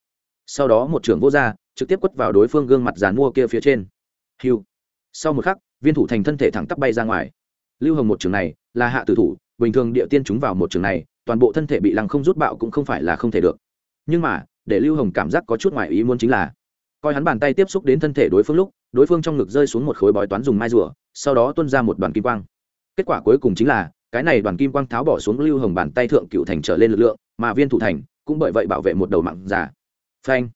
Sau đó một trưởng vô r trực tiếp quất vào đối phương gương mặt dàn mua kia phía trên. Hiu. Sau một khắc, viên thủ thành thân thể thẳng tắp bay ra ngoài. Lưu hồng một trường này, là hạ tử thủ, bình thường địa tiên chúng vào một trường này, toàn bộ thân thể bị lăng không rút bạo cũng không phải là không thể được. Nhưng mà, để lưu hồng cảm giác có chút ngoài ý muốn chính là coi hắn bàn tay tiếp xúc đến thân thể đối phương lúc, đối phương trong ngực rơi xuống một khối bói toán dùng mai rùa, sau đó tuân ra một đoàn kim quang. Kết quả cuối cùng chính là, cái này đoàn kim quang tháo bỏ xuống lưu hồng bàn tay thượng cựu thành trở lên lực lượng, mà viên thủ thành cũng bởi vậy bảo vệ một đầu mạng già. Phanh.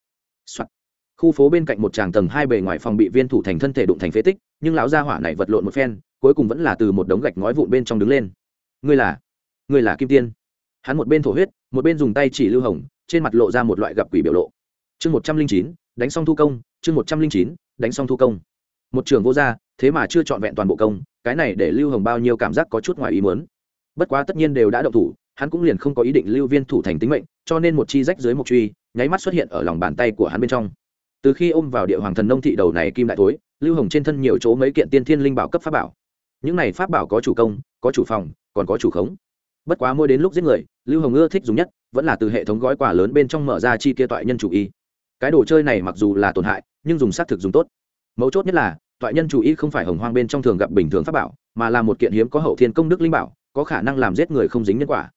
Soạn. khu phố bên cạnh một tràng tầng hai bề ngoài phòng bị viên thủ thành thân thể đụng thành phế tích, nhưng lão gia hỏa này vật lộn một phen, cuối cùng vẫn là từ một đống gạch ngói vụn bên trong đứng lên. Ngươi là ngươi là kim tiên. Hắn một bên thổ huyết, một bên dùng tay chỉ lưu hồng, trên mặt lộ ra một loại gặp quỷ biểu lộ. Chương một trăm linh chín đánh xong thu công, chương một trăm linh chín, đánh xong thu công. Một trường vô gia, thế mà chưa trọn vẹn toàn bộ công, cái này để lưu hồng bao nhiêu cảm giác có chút ngoài ý muốn. Bất quá tất nhiên đều đã động thủ, hắn cũng liền không có ý định lưu viên thủ thành tính mệnh, cho nên một chi rách dưới một truy, nháy mắt xuất hiện ở lòng bàn tay của hắn bên trong. Từ khi ôm vào địa hoàng thần nông thị đầu này kim đại thối, lưu hồng trên thân nhiều chỗ mấy kiện tiên thiên linh bảo cấp pháp bảo. Những này pháp bảo có chủ công, có chủ phòng, còn có chủ khống. Bất quá mỗi đến lúc giết người, lưu hồng ưa thích dùng nhất, vẫn là từ hệ thống gói quà lớn bên trong mở ra chi kia toại nhân chủ y cái đồ chơi này mặc dù là tổn hại, nhưng dùng xác thực dùng tốt. Mấu chốt nhất là, toại nhân chủ y không phải hồng hoang bên trong thường gặp bình thường pháp bảo, mà là một kiện hiếm có hậu thiên công đức linh bảo, có khả năng làm giết người không dính nhân quả.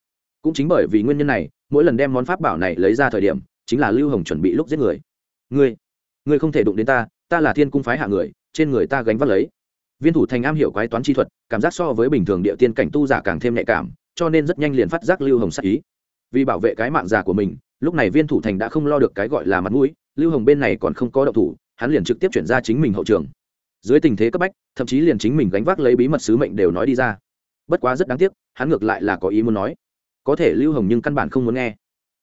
Cũng chính bởi vì nguyên nhân này, mỗi lần đem món pháp bảo này lấy ra thời điểm, chính là lưu hồng chuẩn bị lúc giết người. Ngươi ngươi không thể đụng đến ta ta là thiên cung phái hạ người, trên người ta gánh vác lấy. Viên thủ thành am hiểu quái toán chi thuật, cảm giác so với bình thường địa tiên cảnh tu giả càng thêm nhạy cảm, cho nên rất nhanh liền phát giác lưu hồng sắc ý. Vì bảo vệ cái mạng già của mình lúc này viên thủ thành đã không lo được cái gọi là mặt mũi, lưu hồng bên này còn không có động thủ, hắn liền trực tiếp chuyển ra chính mình hậu trường. Dưới tình thế cấp bách, thậm chí liền chính mình gánh vác lấy bí mật sứ mệnh đều nói đi ra. Bất quá rất đáng tiếc, hắn ngược lại là có ý muốn nói. Có thể lưu hồng nhưng căn bản không muốn nghe.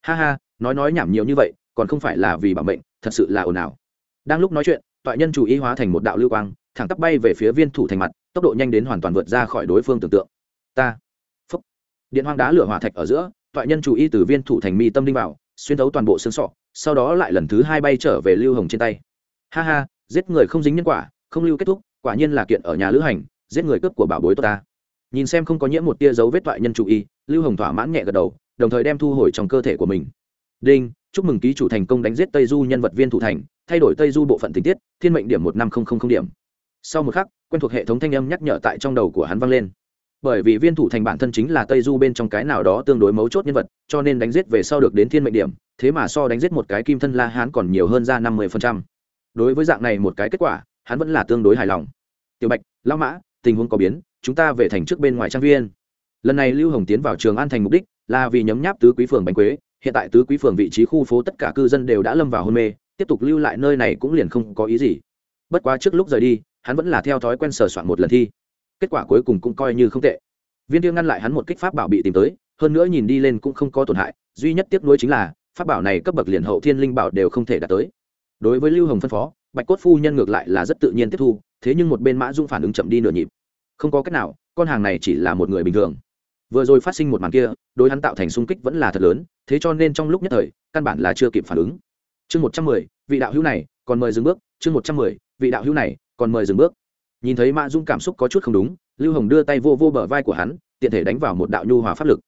Ha ha, nói nói nhảm nhiều như vậy, còn không phải là vì bảo mệnh, thật sự là ồn ào. Đang lúc nói chuyện, toại nhân chủ ý hóa thành một đạo lưu quang, thẳng tắp bay về phía viên thủ thành mặt, tốc độ nhanh đến hoàn toàn vượt ra khỏi đối phương tưởng tượng. Ta. Phúc. Điện hoang đá lửa hỏa thạch ở giữa, toại nhân chủ ý từ viên thủ thành mi tâm đinh vào xuyên thấu toàn bộ xương sọ, sau đó lại lần thứ hai bay trở về lưu hồng trên tay. Ha ha, giết người không dính nhân quả, không lưu kết thúc, quả nhiên là kiện ở nhà lữ hành, giết người cướp của bảo bối tốt ta. Nhìn xem không có nhiễm một tia dấu vết thoại nhân chủ y, lưu hồng thỏa mãn nhẹ gật đầu, đồng thời đem thu hồi trong cơ thể của mình. Đinh, chúc mừng ký chủ thành công đánh giết tây du nhân vật viên thủ thành, thay đổi tây du bộ phận tình tiết, thiên mệnh điểm một năm không không không điểm. Sau một khắc, quen thuộc hệ thống thanh âm nhắc nhở tại trong đầu của hắn vang lên bởi vì viên thủ thành bản thân chính là tây du bên trong cái nào đó tương đối mấu chốt nhân vật, cho nên đánh giết về sau được đến thiên mệnh điểm, thế mà so đánh giết một cái kim thân la hán còn nhiều hơn ra năm mươi đối với dạng này một cái kết quả, hắn vẫn là tương đối hài lòng. Tiểu bạch lao mã, tình huống có biến, chúng ta về thành trước bên ngoài trang viên. Lần này lưu hồng tiến vào trường an thành mục đích là vì nhấm nháp tứ quý phường bánh quế, hiện tại tứ quý phường vị trí khu phố tất cả cư dân đều đã lâm vào hôn mê, tiếp tục lưu lại nơi này cũng liền không có ý gì. Bất quá trước lúc rời đi, hắn vẫn là theo thói quen sờ soạn một lần thi kết quả cuối cùng cũng coi như không tệ. Viên tiêu ngăn lại hắn một kích pháp bảo bị tìm tới, hơn nữa nhìn đi lên cũng không có tổn hại, duy nhất tiếc nuối chính là, pháp bảo này cấp bậc liền hậu thiên linh bảo đều không thể đạt tới. Đối với lưu hồng phân phó, bạch cốt phu nhân ngược lại là rất tự nhiên tiếp thu, thế nhưng một bên mã dung phản ứng chậm đi nửa nhịp. Không có cách nào, con hàng này chỉ là một người bình thường. Vừa rồi phát sinh một màn kia, đối hắn tạo thành sung kích vẫn là thật lớn, thế cho nên trong lúc nhất thời, căn bản là chưa kịp phản ứng. Chương một trăm mười, vị đạo hữu này, còn mời dừng bước. Chương một trăm mười, vị đạo hữu này, còn mời dừng bước nhìn thấy mã dung cảm xúc có chút không đúng, lưu hồng đưa tay vô vô bờ vai của hắn, tiện thể đánh vào một đạo nhu hòa pháp lực.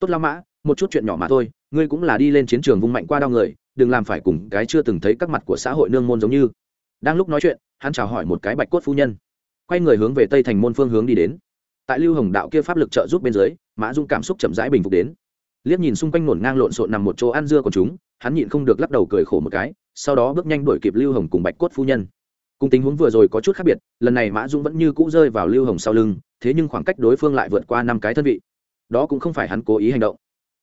Tốt lắm, mã, một chút chuyện nhỏ mà thôi, ngươi cũng là đi lên chiến trường vung mạnh qua đau người, đừng làm phải cùng cái chưa từng thấy các mặt của xã hội nương môn giống như. Đang lúc nói chuyện, hắn chào hỏi một cái bạch cốt phu nhân. Quay người hướng về tây thành môn phương hướng đi đến. Tại lưu hồng đạo kia pháp lực trợ giúp bên dưới, mã dung cảm xúc chậm rãi bình phục đến. Liếc nhìn xung quanh nổn ngang lộn xộn nằm một chỗ ăn dưa của chúng, hắn nhịn không được lắc đầu cười khổ một cái, sau đó bước nhanh đuổi kịp lưu hồng cùng bạch cốt phu nhân cùng tình huống vừa rồi có chút khác biệt, lần này mã dung vẫn như cũ rơi vào lưu hồng sau lưng, thế nhưng khoảng cách đối phương lại vượt qua năm cái thân vị. Đó cũng không phải hắn cố ý hành động.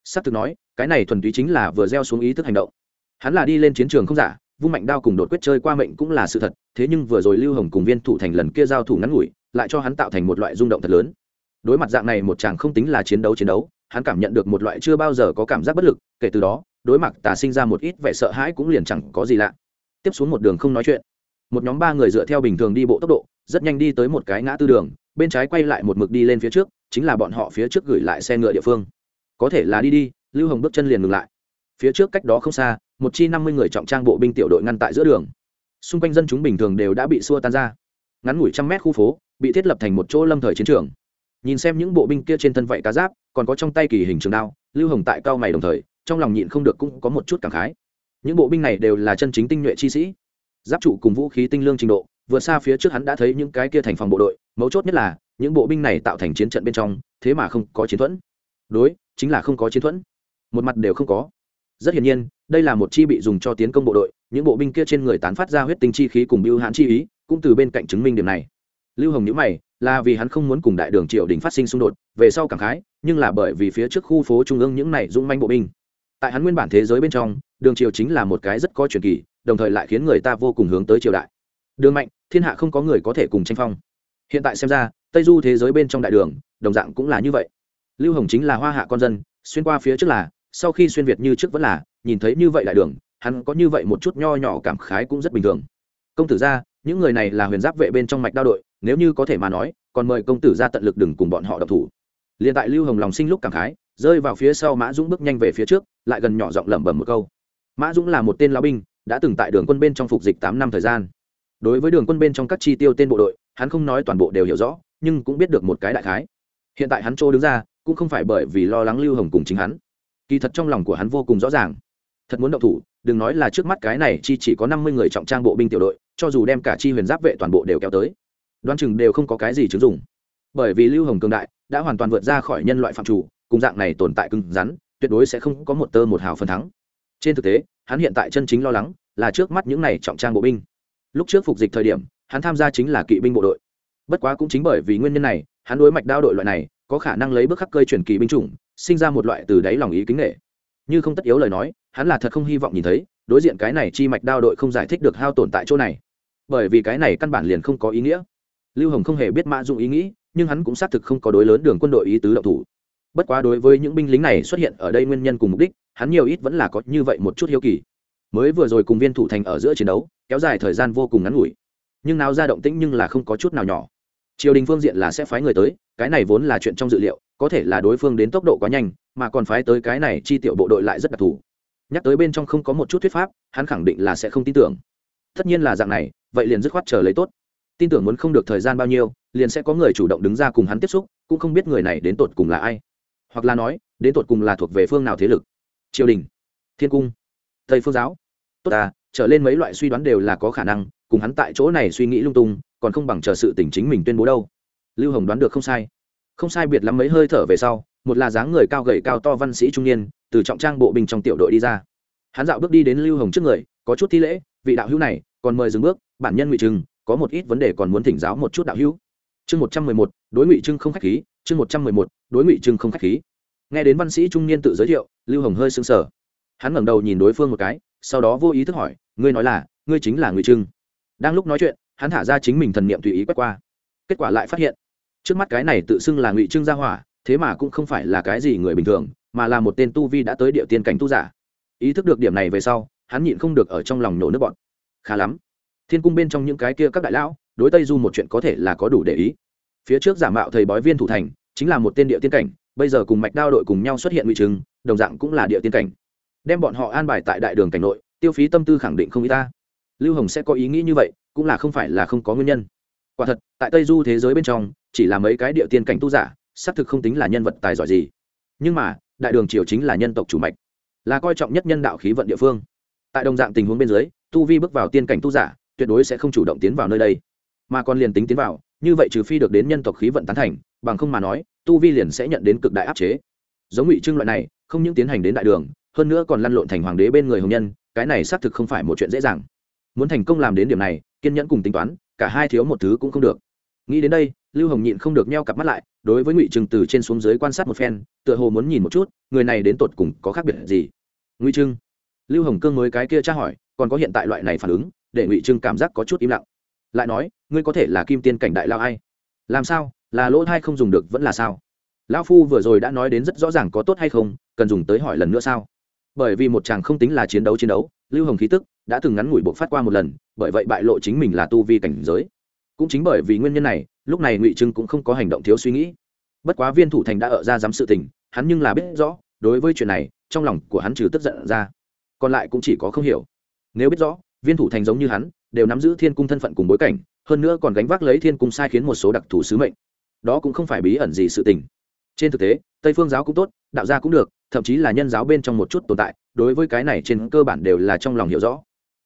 S ắ c thực nói, cái này thuần túy chính là vừa gieo xuống ý thức hành động. Hắn là đi lên chiến trường không giả, vung mạnh đao cùng đột quyết chơi qua mệnh cũng là sự thật, thế nhưng vừa rồi lưu hồng cùng viên thủ thành lần kia giao thủ ngắn ngủi, lại cho hắn tạo thành một loại rung động thật lớn. Đối mặt dạng này một chàng không tính là chiến đấu chiến đấu, hắn cảm nhận được một loại chưa bao giờ có cảm giác bất lực, kể từ đó, đối mặt tà sinh ra một ít vẻ sợ hãi cũng liền chẳng có gì lạ. Tiếp xuống một đường không nói chuyện một nhóm ba người dựa theo bình thường đi bộ tốc độ, rất nhanh đi tới một cái ngã tư đường, bên trái quay lại một mực đi lên phía trước, chính là bọn họ phía trước gửi lại xe ngựa địa phương. Có thể là đi đi, lưu hồng bước chân liền ngừng lại. Phía trước cách đó không xa, một chi năm mươi người trọng trang bộ binh tiểu đội ngăn tại giữa đường. Xung quanh dân chúng bình thường đều đã bị xua tan ra. Ngắn ngủi trăm mét khu phố, bị thiết lập thành một chỗ lâm thời chiến trường. Nhìn xem những bộ binh kia trên thân vậy cá giáp, còn có trong tay kỳ hình trường đao, lưu hồng tại cao mày đồng thời, trong lòng nhịn không được cũng có một chút cảm khái. Những bộ binh này đều là chân chính tinh nhuệ chi sĩ giáp trụ cùng vũ khí tinh lương trình độ vừa xa phía trước hắn đã thấy những cái kia thành phòng bộ đội, mấu chốt nhất là, những bộ binh này tạo thành chiến trận bên trong, thế mà không có chiến thuẫn. Đối, chính là không có chiến thuẫn. Một mặt đều không có. Rất hiển nhiên, đây là một chi bị dùng cho tiến công bộ đội, những bộ binh kia trên người tán phát ra huyết tinh chi khí cùng biêu hãn chi ý, cũng từ bên cạnh chứng minh điểm này. Lưu hồng nhữ mày, là vì hắn không muốn cùng đại đường triều đình phát sinh xung đột, về sau cảm khái, nhưng là bởi vì phía trước khu phố trung ương những này dũng manh bộ binh. Tại hắn nguyên bản thế giới bên trong, đường triều chính là một cái rất có truyền kỳ đồng thời lại khiến người ta vô cùng hướng tới triều đại. Đường mạnh, thiên hạ không có người có thể cùng tranh phong. Hiện tại xem ra, tây du thế giới bên trong đại đường, đồng dạng cũng là như vậy. Lưu hồng chính là hoa hạ con dân, xuyên qua phía trước là, sau khi xuyên việt như trước vẫn là, nhìn thấy như vậy đại đường, hắn có như vậy một chút nho nhỏ cảm khái cũng rất bình thường. Công tử ra những người này là huyền giáp vệ bên trong mạch đao đội, nếu như có thể mà nói, còn mời công tử ra tận lực đừng cùng bọn họ độc thủ. Liền tại lưu hồng lòng sinh lúc cảm khái, rơi vào phía sau mã dũng bước nhanh về phía trước, lại gần nhỏ giọng lẩm bẩm một câu. Mã dũng là một tên lao binh đã từng tại đường quân bên trong phục dịch tám năm thời gian. Đối với đường quân bên trong các chi tiêu tên bộ đội, hắn không nói toàn bộ đều hiểu rõ, nhưng cũng biết được một cái đại khái. Hiện tại hắn chỗ đứng ra, cũng không phải bởi vì lo lắng lưu hồng cùng chính hắn. Kỳ thật trong lòng của hắn vô cùng rõ ràng. Thật muốn động thủ, đừng nói là trước mắt cái này chi chỉ có năm mươi người trọng trang bộ binh tiểu đội, cho dù đem cả chi huyền giáp vệ toàn bộ đều kéo tới. Đoán chừng đều không có cái gì chứng dùng bởi vì lưu hồng cường đại, đã hoàn toàn vượt ra khỏi nhân loại phạm chủ, cùng dạng này tồn tại cứng rắn, tuyệt đối sẽ không có một tơ một hào phần thắng. Trên thực tế hắn hiện tại chân chính lo lắng là trước mắt những này trọng trang bộ binh. Lúc trước phục dịch thời điểm, hắn tham gia chính là kỵ binh bộ đội. Bất quá cũng chính bởi vì nguyên nhân này, hắn đối mạch đao đội loại này, có khả năng lấy bước khắc cơi chuyển kỳ binh chủng, sinh ra một loại từ đáy lòng ý kính nghệ. Như không tất yếu lời nói, hắn là thật không hy vọng nhìn thấy, đối diện cái này chi mạch đao đội không giải thích được hao tổn tại chỗ này. Bởi vì cái này căn bản liền không có ý nghĩa. Lưu hồng không hề biết mã dụng ý nghĩ, nhưng hắn cũng xác thực không có đối lớn đường quân đội ý tứ động thủ. Bất quá đối với những binh lính này xuất hiện ở đây nguyên nhân cùng mục đích hắn nhiều ít vẫn là có như vậy một chút hiếu kỳ. Mới vừa rồi cùng viên thủ thành ở giữa chiến đấu, kéo dài thời gian vô cùng ngắn ngủi. Nhưng nào ra động tĩnh nhưng là không có chút nào nhỏ. Triều đình phương diện là sẽ phái người tới, cái này vốn là chuyện trong dự liệu, có thể là đối phương đến tốc độ quá nhanh, mà còn phái tới cái này chi tiểu bộ đội lại rất đặc thù. Nhắc tới bên trong không có một chút thuyết pháp, hắn khẳng định là sẽ không tin tưởng. Tất nhiên là dạng này, vậy liền dứt khoát chờ lấy tốt. Tin tưởng muốn không được thời gian bao nhiêu, liền sẽ có người chủ động đứng ra cùng hắn tiếp xúc, cũng không biết người này đến tột cùng là ai. Hoặc là nói, đến tột cùng là thuộc về phương nào thế lực triều đình, thiên cung, tây phương giáo. Tốt à trở lên mấy loại suy đoán đều là có khả năng, cùng hắn tại chỗ này suy nghĩ lung tung, còn không bằng chờ sự tỉnh chính mình tuyên bố đâu. Lưu hồng đoán được không sai. Không sai biệt lắm mấy hơi thở về sau, một là dáng người cao gầy cao to văn sĩ trung niên, từ trọng trang bộ binh trong tiểu đội đi ra. Hắn dạo bước đi đến lưu hồng trước người, có chút thi lễ, vị đạo hữu này, còn mời dừng bước, bản nhân ngụy trừng, có một ít vấn đề còn muốn thỉnh giáo một chút đạo hữu. Chương một trăm mười một, đối ngụy trưng không k h á c h khí, chương một trăm mười một, đối ngụy trưng không k h á c h khí. Nghe đến văn sĩ trung niên tự giới thiệu lưu hồng hơi sững sờ. Hắn ngẩng đầu nhìn đối phương một cái, sau đó vô ý thức hỏi, ngươi nói là, ngươi chính là ngụy trưng? Đang lúc nói chuyện, hắn thả ra chính mình thần niệm tùy ý quét qua. Kết quả lại phát hiện, trước mắt cái này tự xưng là ngụy trưng gia hỏa, thế mà cũng không phải là cái gì người bình thường, mà là một tên tu vi đã tới địa tiên cảnh tu giả. Ý thức được điểm này về sau, hắn nhịn không được ở trong lòng nổ nước bọn khá lắm. Thiên cung bên trong những cái kia các đại lão, đối tây du một chuyện có thể là có đủ để ý. Phía trước giả mạo thầy bói viên thủ thành, chính là một tên địa tiên cảnh bây giờ cùng mạch đao đội cùng nhau xuất hiện nguy chứng, đồng dạng cũng là địa tiên cảnh. Đem bọn họ an bài tại đại đường cảnh nội, tiêu phí tâm tư khẳng định không y ta. Lưu hồng sẽ có ý nghĩ như vậy, cũng là không phải là không có nguyên nhân. Quả thật, tại tây du thế giới bên trong, chỉ là mấy cái địa tiên cảnh tu giả, xác thực không tính là nhân vật tài giỏi gì. Nhưng mà, đại đường triều chính là nhân tộc chủ mạch, là coi trọng nhất nhân đạo khí vận địa phương. Tại đồng dạng tình huống bên dưới, tu vi bước vào tiên cảnh tu giả, tuyệt đối sẽ không chủ động tiến vào nơi đây. Mà còn liền tính tiến vào, như vậy trừ phi được đến nhân tộc khí vận tán thành, bằng không mà nói tu vi liền sẽ nhận đến cực đại áp chế. Giống ngụy trưng loại này, không những tiến hành đến đại đường, hơn nữa còn lăn lộn thành hoàng đế bên người hồng nhân, cái này xác thực không phải một chuyện dễ dàng. Muốn thành công làm đến điểm này, kiên nhẫn cùng tính toán, cả hai thiếu một thứ cũng không được. Nghĩ đến đây, lưu hồng nhịn không được nheo cặp mắt lại, đối với ngụy trưng từ trên xuống dưới quan sát một phen, tựa hồ muốn nhìn một chút, người này đến tột cùng có khác biệt gì. Ngụy trưng, lưu hồng cương mới cái kia tra hỏi, còn có hiện tại loại này phản ứng, để ngụy trưng cảm giác có chút im lặng. Lại nói, ngươi có thể là kim tiên cảnh đại lao ai? Làm sao? Là lỗ thai không dùng được vẫn là sao? Lão phu vừa rồi đã nói đến rất rõ ràng có tốt hay không, cần dùng tới hỏi lần nữa sao? Bởi vì một chàng không tính là chiến đấu chiến đấu, lưu hồng khí tức đã từng ngắn ngủi buộc phát qua một lần, bởi vậy bại lộ chính mình là tu vi cảnh giới. Cũng chính bởi vì nguyên nhân này, lúc này ngụy trưng cũng không có hành động thiếu suy nghĩ. Bất quá viên thủ thành đã ở ra dám sự tình, hắn nhưng là biết rõ, đối với chuyện này, trong lòng của hắn trừ tức giận ra, còn lại cũng chỉ có không hiểu. Nếu biết rõ, viên thủ thành giống như hắn, đều nắm giữ thiên cung thân phận cùng bối cảnh, hơn nữa còn gánh vác lấy thiên cung sai khiến một số đặc thù sứ mệnh đó cũng không phải bí ẩn gì sự tình. Trên thực tế, tây phương giáo cũng tốt, đạo gia cũng được, thậm chí là nhân giáo bên trong một chút tồn tại, đối với cái này trên cơ bản đều là trong lòng hiểu rõ.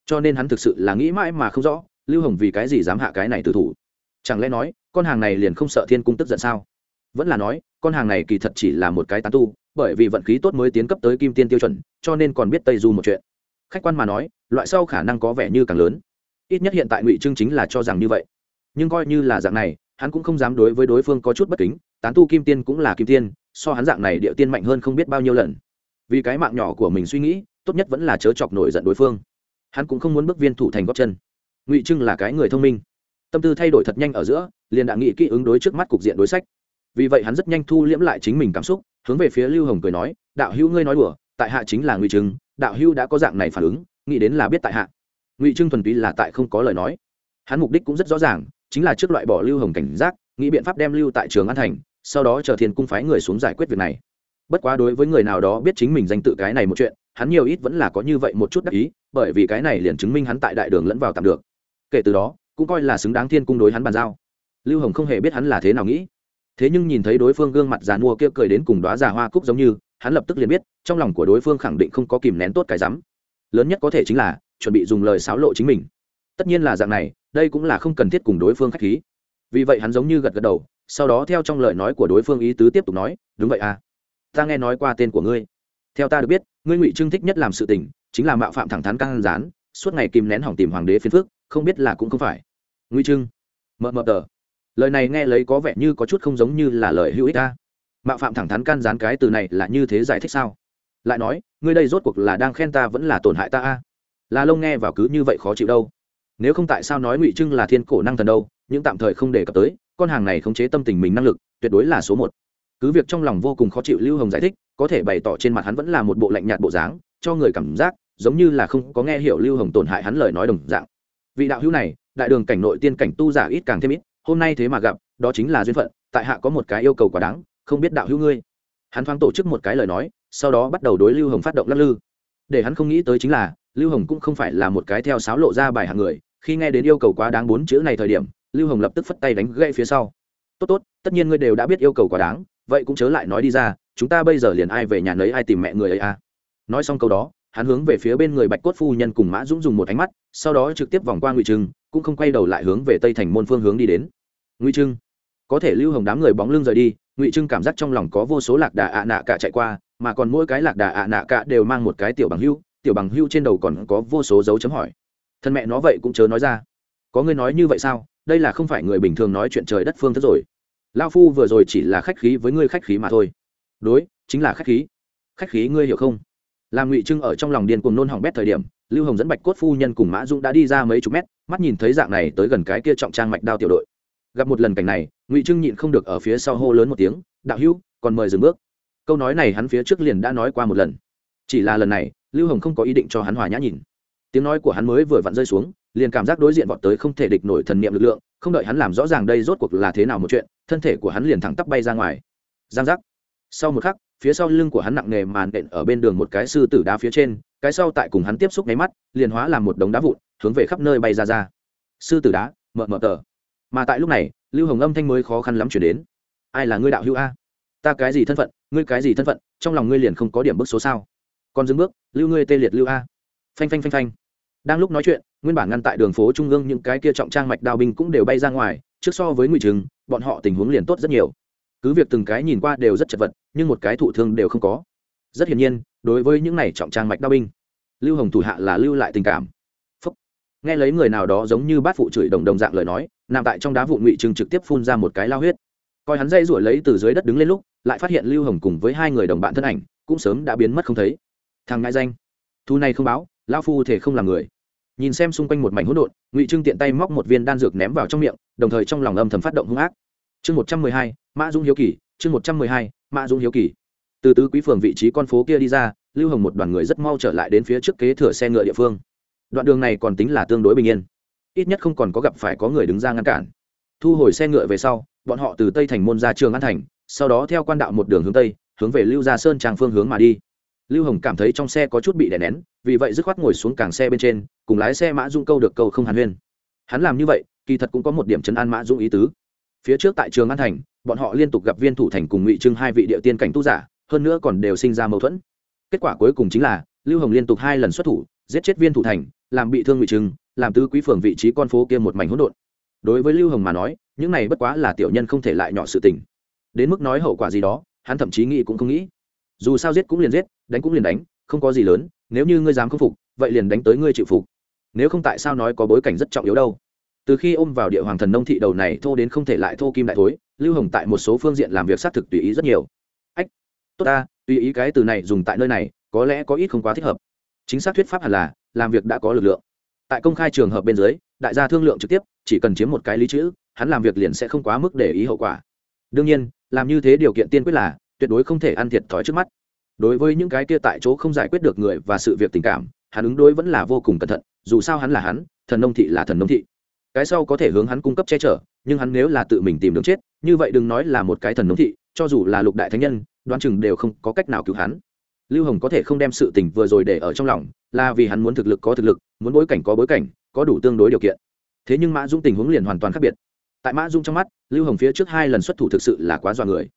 Cho nên hắn thực sự là nghĩ mãi mà không rõ, lưu hồng vì cái gì dám hạ cái này từ thủ. Chẳng lẽ nói, con hàng này liền không sợ thiên cung tức giận sao? Vẫn là nói, con hàng này kỳ thật chỉ là một cái tán tu, bởi vì vận khí tốt mới tiến cấp tới kim tiên tiêu chuẩn, cho nên còn biết tây du một chuyện. Khách quan mà nói, loại sau khả năng có vẻ như càng lớn. Ít nhất hiện tại ngụy trưng chính là cho rằng như vậy. Nhưng coi như là dạng này hắn cũng không dám đối với đối phương có chút bất kính, tán tu kim tiên cũng là kim tiên, so hắn dạng này địa tiên mạnh hơn không biết bao nhiêu lần. Vì cái mạng nhỏ của mình suy nghĩ, tốt nhất vẫn là chớ chọc nổi giận đối phương. Hắn cũng không muốn bước viên thủ thành góp chân. Ngụy trưng là cái người thông minh. Tâm tư thay đổi thật nhanh ở giữa, liền đã nghĩ kỹ ứng đối trước mắt cục diện đối sách. Vì vậy hắn rất nhanh thu liễm lại chính mình cảm xúc, hướng về phía lưu hồng cười nói, đạo hữu ngươi nói đùa, tại hạ chính là ngụy trưng, đạo hữu đã có dạng này phản ứng, nghĩ đến là biết tại hạ. Ngụy trưng thuần túy là tại không có lời nói. Hắn mục đích cũng rất rõ ràng chính là trước loại bỏ lưu hồng cảnh giác, nghĩ biện pháp đem lưu tại trường an thành, sau đó chờ thiên cung phái người xuống giải quyết việc này. Bất quá đối với người nào đó biết chính mình danh tự cái này một chuyện, hắn nhiều ít vẫn là có như vậy một chút đắc ý, bởi vì cái này liền chứng minh hắn tại đại đường lẫn vào tạm được. Kể từ đó, cũng coi là xứng đáng thiên cung đối hắn bàn giao. Lưu hồng không hề biết hắn là thế nào nghĩ. Thế nhưng nhìn thấy đối phương gương mặt già mua kia cười đến cùng đoá già hoa cúc giống như, hắn lập tức liền biết, trong lòng của đối phương khẳng định không có kìm nén tốt cái rắm. Lớn nhất có thể chính là, chuẩn bị dùng lời xáo lộ chính mình. Tất nhiên là dạng này đây cũng là không cần thiết cùng đối phương khách khí. Vì vậy hắn giống như gật gật đầu, sau đó theo trong lời nói của đối phương ý tứ tiếp tục nói, đúng vậy à. Ta nghe nói qua tên của ngươi. Theo ta được biết, ngươi ngụy trưng thích nhất làm sự tình, chính là mạo phạm thẳng thắn căng rán suốt ngày kìm nén hỏng tìm hoàng đế phiên phước không biết là cũng không phải. Ngụy trưng mờ mờ tờ. Lời này nghe lấy có vẻ như có chút không giống như là lời hữu ích ta mạo phạm thẳng thắn can gián cái từ này là như thế giải thích sao? Lại nói, ngươi đây rốt cuộc là đang khen ta vẫn là tổn hại ta a? Là lông nghe vào cứ như vậy khó chịu đâu nếu không tại sao nói ngụy trưng là thiên cổ năng thần đâu, nhưng tạm thời không đề cập tới, con hàng này khống chế tâm tình mình năng lực, tuyệt đối là số một. Cứ việc trong lòng vô cùng khó chịu lưu hồng giải thích, có thể bày tỏ trên mặt hắn vẫn là một bộ lạnh nhạt bộ dáng, cho người cảm giác giống như là không có nghe hiểu lưu hồng tổn hại hắn lời nói đồng dạng. Vị đạo hữu này, đại đường cảnh nội tiên cảnh tu giả ít càng thêm ít, hôm nay thế mà gặp, đó chính là duyên phận, tại hạ có một cái yêu cầu quá đáng, không biết đạo hữu ngươi. Hắn thoáng tổ chức một cái lời nói, sau đó bắt đầu đối lưu hồng phát động lắc lư. Để hắn không nghĩ tới chính là, lưu hồng cũng không phải là một cái theo sáo lộ ra bài hạng người khi nghe đến yêu cầu quá đáng bốn chữ này thời điểm, lưu hồng lập tức phất tay đánh gậy phía sau. Tốt tốt, tất nhiên ngươi đều đã biết yêu cầu quá đáng, vậy cũng chớ lại nói đi ra, chúng ta bây giờ liền ai về nhà lấy ai tìm mẹ người ấy à? Nói xong câu đó, hắn hướng về phía bên người bạch cốt phu nhân cùng mã dũng dùng một ánh mắt, sau đó trực tiếp vòng qua ngụy trưng cũng không quay đầu lại hướng về tây thành môn phương hướng đi đến. Ngụy trưng có thể lưu hồng đám người bóng lưng rời đi, ngụy trưng cảm giác trong lòng có vô số lạc đà ạ nạ cả chạy qua, mà còn mỗi cái lạc đà ạ nạ cả đều mang một cái tiểu bằng hưu, tiểu bằng hưu trên đầu còn có vô số dấu chấm hỏi thân mẹ nó vậy cũng chớ nói ra. Có người nói như vậy sao? Đây là không phải người bình thường nói chuyện trời đất phương thức rồi. Lao phu vừa rồi chỉ là khách khí với ngươi khách khí mà thôi. Đối, chính là khách khí. Khách khí ngươi hiểu không? Làm ngụy trưng ở trong lòng điên cuồng nôn hỏng bét thời điểm, lưu hồng dẫn bạch cốt phu nhân cùng mã dũng đã đi ra mấy chục mét, mắt nhìn thấy dạng này tới gần cái kia trọng trang mạch đao tiểu đội. Gặp một lần cảnh này, ngụy trưng nhịn không được ở phía sau hô lớn một tiếng, đạo hữu, còn mời dừng bước. Câu nói này hắn phía trước liền đã nói qua một lần. Chỉ là lần này, lưu hồng không có ý định cho hắn hòa nhã nhìn tiếng nói của hắn mới vừa vặn rơi xuống, liền cảm giác đối diện vọt tới không thể địch nổi thần niệm lực lượng, không đợi hắn làm rõ ràng đây rốt cuộc là thế nào một chuyện, thân thể của hắn liền thẳng tắp bay ra ngoài. Giang giác. Sau một khắc, phía sau lưng của hắn nặng nề màn đện ở bên đường một cái sư tử đá phía trên, cái sau tại cùng hắn tiếp xúc nháy mắt, liền hóa làm một đống đá vụn, hướng về khắp nơi bay ra ra. Sư tử đá mờ mờ tờ. Mà tại lúc này, lưu hồng âm thanh mới khó khăn lắm chuyển đến. Ai là ngươi đạo hữu a? Ta cái gì thân phận, ngươi cái gì thân phận, trong lòng ngươi liền không có điểm bức số sao. Còn dừng bước, lưu ngươi tê liệt lưu a phanh phanh phanh phanh. Đang lúc nói chuyện, nguyên bản ngăn tại đường phố trung ương những cái kia trọng trang mạch đao binh cũng đều bay ra ngoài, trước so với ngụy trừng, bọn họ tình huống liền tốt rất nhiều. Cứ việc từng cái nhìn qua đều rất chật vật, nhưng một cái thụ thương đều không có. Rất hiển nhiên, đối với những này trọng trang mạch đao binh, lưu hồng thủ hạ là lưu lại tình cảm. Phúc. nghe lấy người nào đó giống như bát phụ chửi đồng đồng dạng lời nói, nằm tại trong đá vụ ngụy trừng trực tiếp phun ra một cái lao huyết. Coi hắn dây ruổi lấy từ dưới đất đứng lên lúc, lại phát hiện lưu hồng cùng với hai người đồng bạn thân ảnh, cũng sớm đã biến mất không thấy. Thằng ngại danh. Thu này không báo lao phu thể không làm người. Nhìn xem xung quanh một mảnh hỗn độn, ngụy trưng tiện tay móc một viên đan dược ném vào trong miệng, đồng thời trong lòng âm thầm phát động hung ác. Chương một trăm mười hai, mã dung hiếu kỳ, chương một trăm mười hai, mã dung hiếu kỳ. Từ tứ quý phường vị trí con phố kia đi ra, lưu hồng một đoàn người rất mau trở lại đến phía trước kế thừa xe ngựa địa phương. Đoạn đường này còn tính là tương đối bình yên. Ít nhất không còn có gặp phải có người đứng ra ngăn cản. Thu hồi xe ngựa về sau, bọn họ từ tây thành môn ra trường an thành, sau đó theo quan đạo một đường hướng tây, hướng về lưu gia sơn trang phương hướng mà đi lưu hồng cảm thấy trong xe có chút bị đè nén, vì vậy dứt khoát ngồi xuống càng xe bên trên, cùng lái xe mã dung câu được câu không hàn huyên. Hắn làm như vậy, kỳ thật cũng có một điểm chấn an mã dung ý tứ. Phía trước tại trường an thành, bọn họ liên tục gặp viên thủ thành cùng ngụy trưng hai vị địa tiên cảnh tu giả, hơn nữa còn đều sinh ra mâu thuẫn. Kết quả cuối cùng chính là, lưu hồng liên tục hai lần xuất thủ, giết chết viên thủ thành, làm bị thương ngụy trưng, làm tứ quý phường vị trí con phố kia một mảnh hỗn độn. Đối với lưu hồng mà nói, những này bất quá là tiểu nhân không thể lại nhỏ sự tình. Đến mức nói hậu quả gì đó, hắn thậm chí nghĩ cũng không nghĩ dù sao giết cũng liền giết, đánh cũng liền đánh, không có gì lớn, nếu như ngươi dám khâm phục, vậy liền đánh tới ngươi chịu phục. Nếu không tại sao nói có bối cảnh rất trọng yếu đâu? Từ khi ôm vào địa hoàng thần nông thị đầu này, thô đến không thể lại thô kim đại thối, lưu hồng tại một số phương diện làm việc xác thực tùy ý rất nhiều. Ách, tốt ta, tùy ý cái từ này dùng tại nơi này, có lẽ có ít không quá thích hợp. Chính xác thuyết pháp hẳn là, làm việc đã có lực lượng. Tại công khai trường hợp bên dưới, đại gia thương lượng trực tiếp, chỉ cần chiếm một cái lý chữ, hắn làm việc liền sẽ không quá mức để ý hậu quả. Đương nhiên, làm như thế điều kiện tiên quyết là tuyệt đối không thể ăn thiệt thòi trước mắt. Đối với những cái kia tại chỗ không giải quyết được người và sự việc tình cảm, hắn ứng đối vẫn là vô cùng cẩn thận, dù sao hắn là hắn, thần nông thị là thần nông thị. Cái sau có thể hướng hắn cung cấp che chở, nhưng hắn nếu là tự mình tìm đường chết, như vậy đừng nói là một cái thần nông thị, cho dù là lục đại thánh nhân, đoán chừng đều không có cách nào cứu hắn. Lưu hồng có thể không đem sự tình vừa rồi để ở trong lòng, là vì hắn muốn thực lực có thực lực, muốn bối cảnh có bối cảnh, có đủ tương đối điều kiện. Thế nhưng mã dung tình huống liền hoàn toàn khác biệt. Tại mã dung trong mắt, lưu hồng phía trước hai lần xuất thủ thực sự là quá dọa người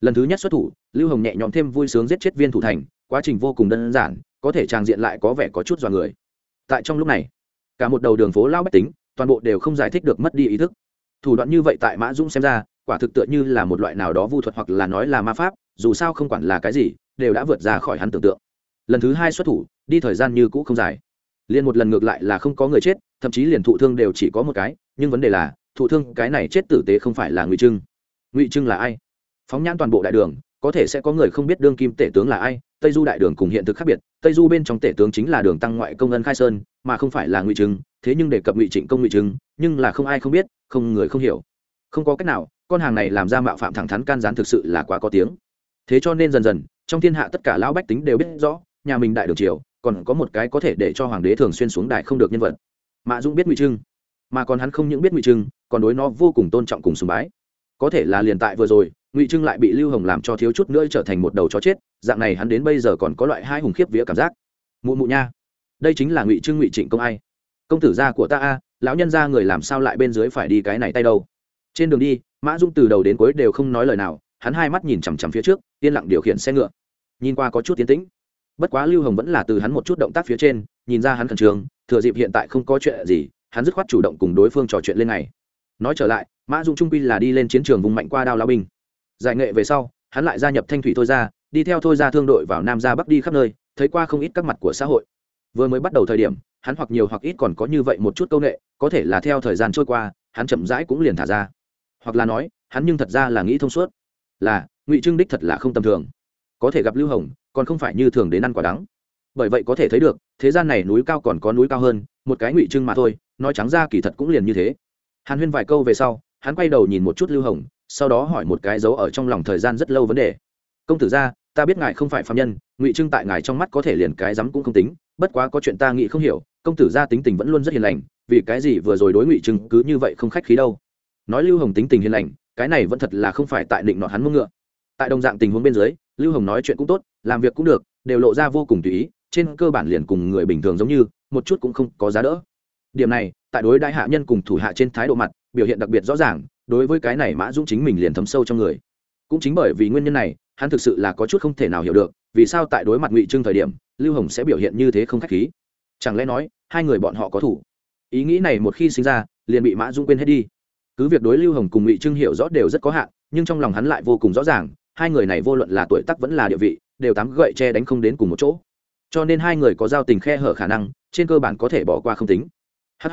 lần thứ nhất xuất thủ, lưu hồng nhẹ nhõm thêm vui sướng giết chết viên thủ thành, quá trình vô cùng đơn giản, có thể trang diện lại có vẻ có chút dọa người. Tại trong lúc này, cả một đầu đường phố lao bách tính, toàn bộ đều không giải thích được mất đi ý thức. Thủ đoạn như vậy tại mã dung xem ra, quả thực tựa như là một loại nào đó vu thuật hoặc là nói là ma pháp, dù sao không quản là cái gì, đều đã vượt ra khỏi hắn tưởng tượng. Lần thứ hai xuất thủ, đi thời gian như cũ không dài. Liền một lần ngược lại là không có người chết, thậm chí liền thụ thương đều chỉ có một cái, nhưng vấn đề là, thụ thương cái này chết tử tế không phải là ngụy trưng. Ngụy trưng là ai? Phóng nhãn toàn bộ đại đường, có thể sẽ có người không biết đương kim tể tướng là ai, tây du đại đường cùng hiện thực khác biệt, tây du bên trong tể tướng chính là đường tăng ngoại công ân khai sơn, mà không phải là ngụy trưng thế nhưng đề cập ngụy trịnh công ngụy trưng nhưng là không ai không biết, không người không hiểu. Không có cách nào, con hàng này làm ra mạo phạm thẳng thắn can gián thực sự là quá có tiếng. Thế cho nên dần dần, trong thiên hạ tất cả lão bách tính đều biết rõ, nhà mình đại đường triều, còn có một cái có thể để cho hoàng đế thường xuyên xuống đại không được nhân vật. Mạ dũng biết ngụy trưng mà còn hắn không những biết ngụy trưng còn đối nó vô cùng tôn trọng cùng sùng bái. Có thể là liền tại vừa rồi ngụy trưng lại bị lưu hồng làm cho thiếu chút nữa trở thành một đầu chó chết dạng này hắn đến bây giờ còn có loại hai hùng khiếp vía cảm giác mụ mụ nha đây chính là ngụy trưng ngụy trịnh công ai công tử gia của ta a lão nhân gia người làm sao lại bên dưới phải đi cái này tay đâu trên đường đi mã dung từ đầu đến cuối đều không nói lời nào hắn hai mắt nhìn chằm chằm phía trước yên lặng điều khiển xe ngựa nhìn qua có chút tiến tĩnh bất quá lưu hồng vẫn là từ hắn một chút động tác phía trên nhìn ra hắn khẩn trương thừa dịp hiện tại không có chuyện gì hắn dứt khoát chủ động cùng đối phương trò chuyện lên này nói trở lại mã dung trung quy là đi lên chiến trường vùng mạnh qua đao lao binh giải nghệ về sau, hắn lại gia nhập thanh thủy thôi ra đi theo thôi ra thương đội vào nam ra bắc đi khắp nơi, thấy qua không ít các mặt của xã hội. Vừa mới bắt đầu thời điểm, hắn hoặc nhiều hoặc ít còn có như vậy một chút công nghệ có thể là theo thời gian trôi qua, hắn chậm rãi cũng liền thả ra. Hoặc là nói, hắn nhưng thật ra là nghĩ thông suốt, là, ngụy trưng đích thật là không tầm thường. Có thể gặp lưu hồng, còn không phải như thường đến ăn quả đắng. Bởi vậy có thể thấy được, thế gian này núi cao còn có núi cao hơn, một cái ngụy trưng mà thôi, nói trắng ra kỳ thật cũng liền như thế. Hàn huyên vài câu về sau hắn quay đầu nhìn một chút lưu hồng, sau đó hỏi một cái dấu ở trong lòng thời gian rất lâu vấn đề. Công tử ra ta biết ngài không phải phạm nhân, ngụy trưng tại ngài trong mắt có thể liền cái rắm cũng không tính, bất quá có chuyện ta nghĩ không hiểu, công tử gia tính tình vẫn luôn rất hiền lành, vì cái gì vừa rồi đối ngụy trưng cứ như vậy không khách khí đâu? Nói lưu hồng tính tình hiền lành, cái này vẫn thật là không phải tại định nọ hắn mông ngựa. Tại đồng dạng tình huống bên dưới, lưu hồng nói chuyện cũng tốt, làm việc cũng được, đều lộ ra vô cùng tùy ý, trên cơ bản liền cùng người bình thường giống như, một chút cũng không có giá đỡ. Điểm này, tại đối đại hạ nhân cùng thủ hạ trên thái độ mặt biểu hiện đặc biệt rõ ràng, đối với cái này mã dũng chính mình liền thấm sâu trong người. Cũng chính bởi vì nguyên nhân này, hắn thực sự là có chút không thể nào hiểu được, vì sao tại đối mặt ngụy trưng thời điểm, lưu hồng sẽ biểu hiện như thế không k h á c h khí. Chẳng lẽ nói, hai người bọn họ có thủ? Ý nghĩ này một khi sinh ra, liền bị mã dũng quên hết đi. Cứ việc đối lưu hồng cùng ngụy trưng hiểu rõ đều rất có hạn, nhưng trong lòng hắn lại vô cùng rõ ràng, hai người này vô luận là tuổi tắc vẫn là địa vị, đều tám gậy che đánh không đến cùng một chỗ. Cho nên hai người có giao tình khe hở khả năng, trên cơ bản có thể bỏ qua không tính. Hh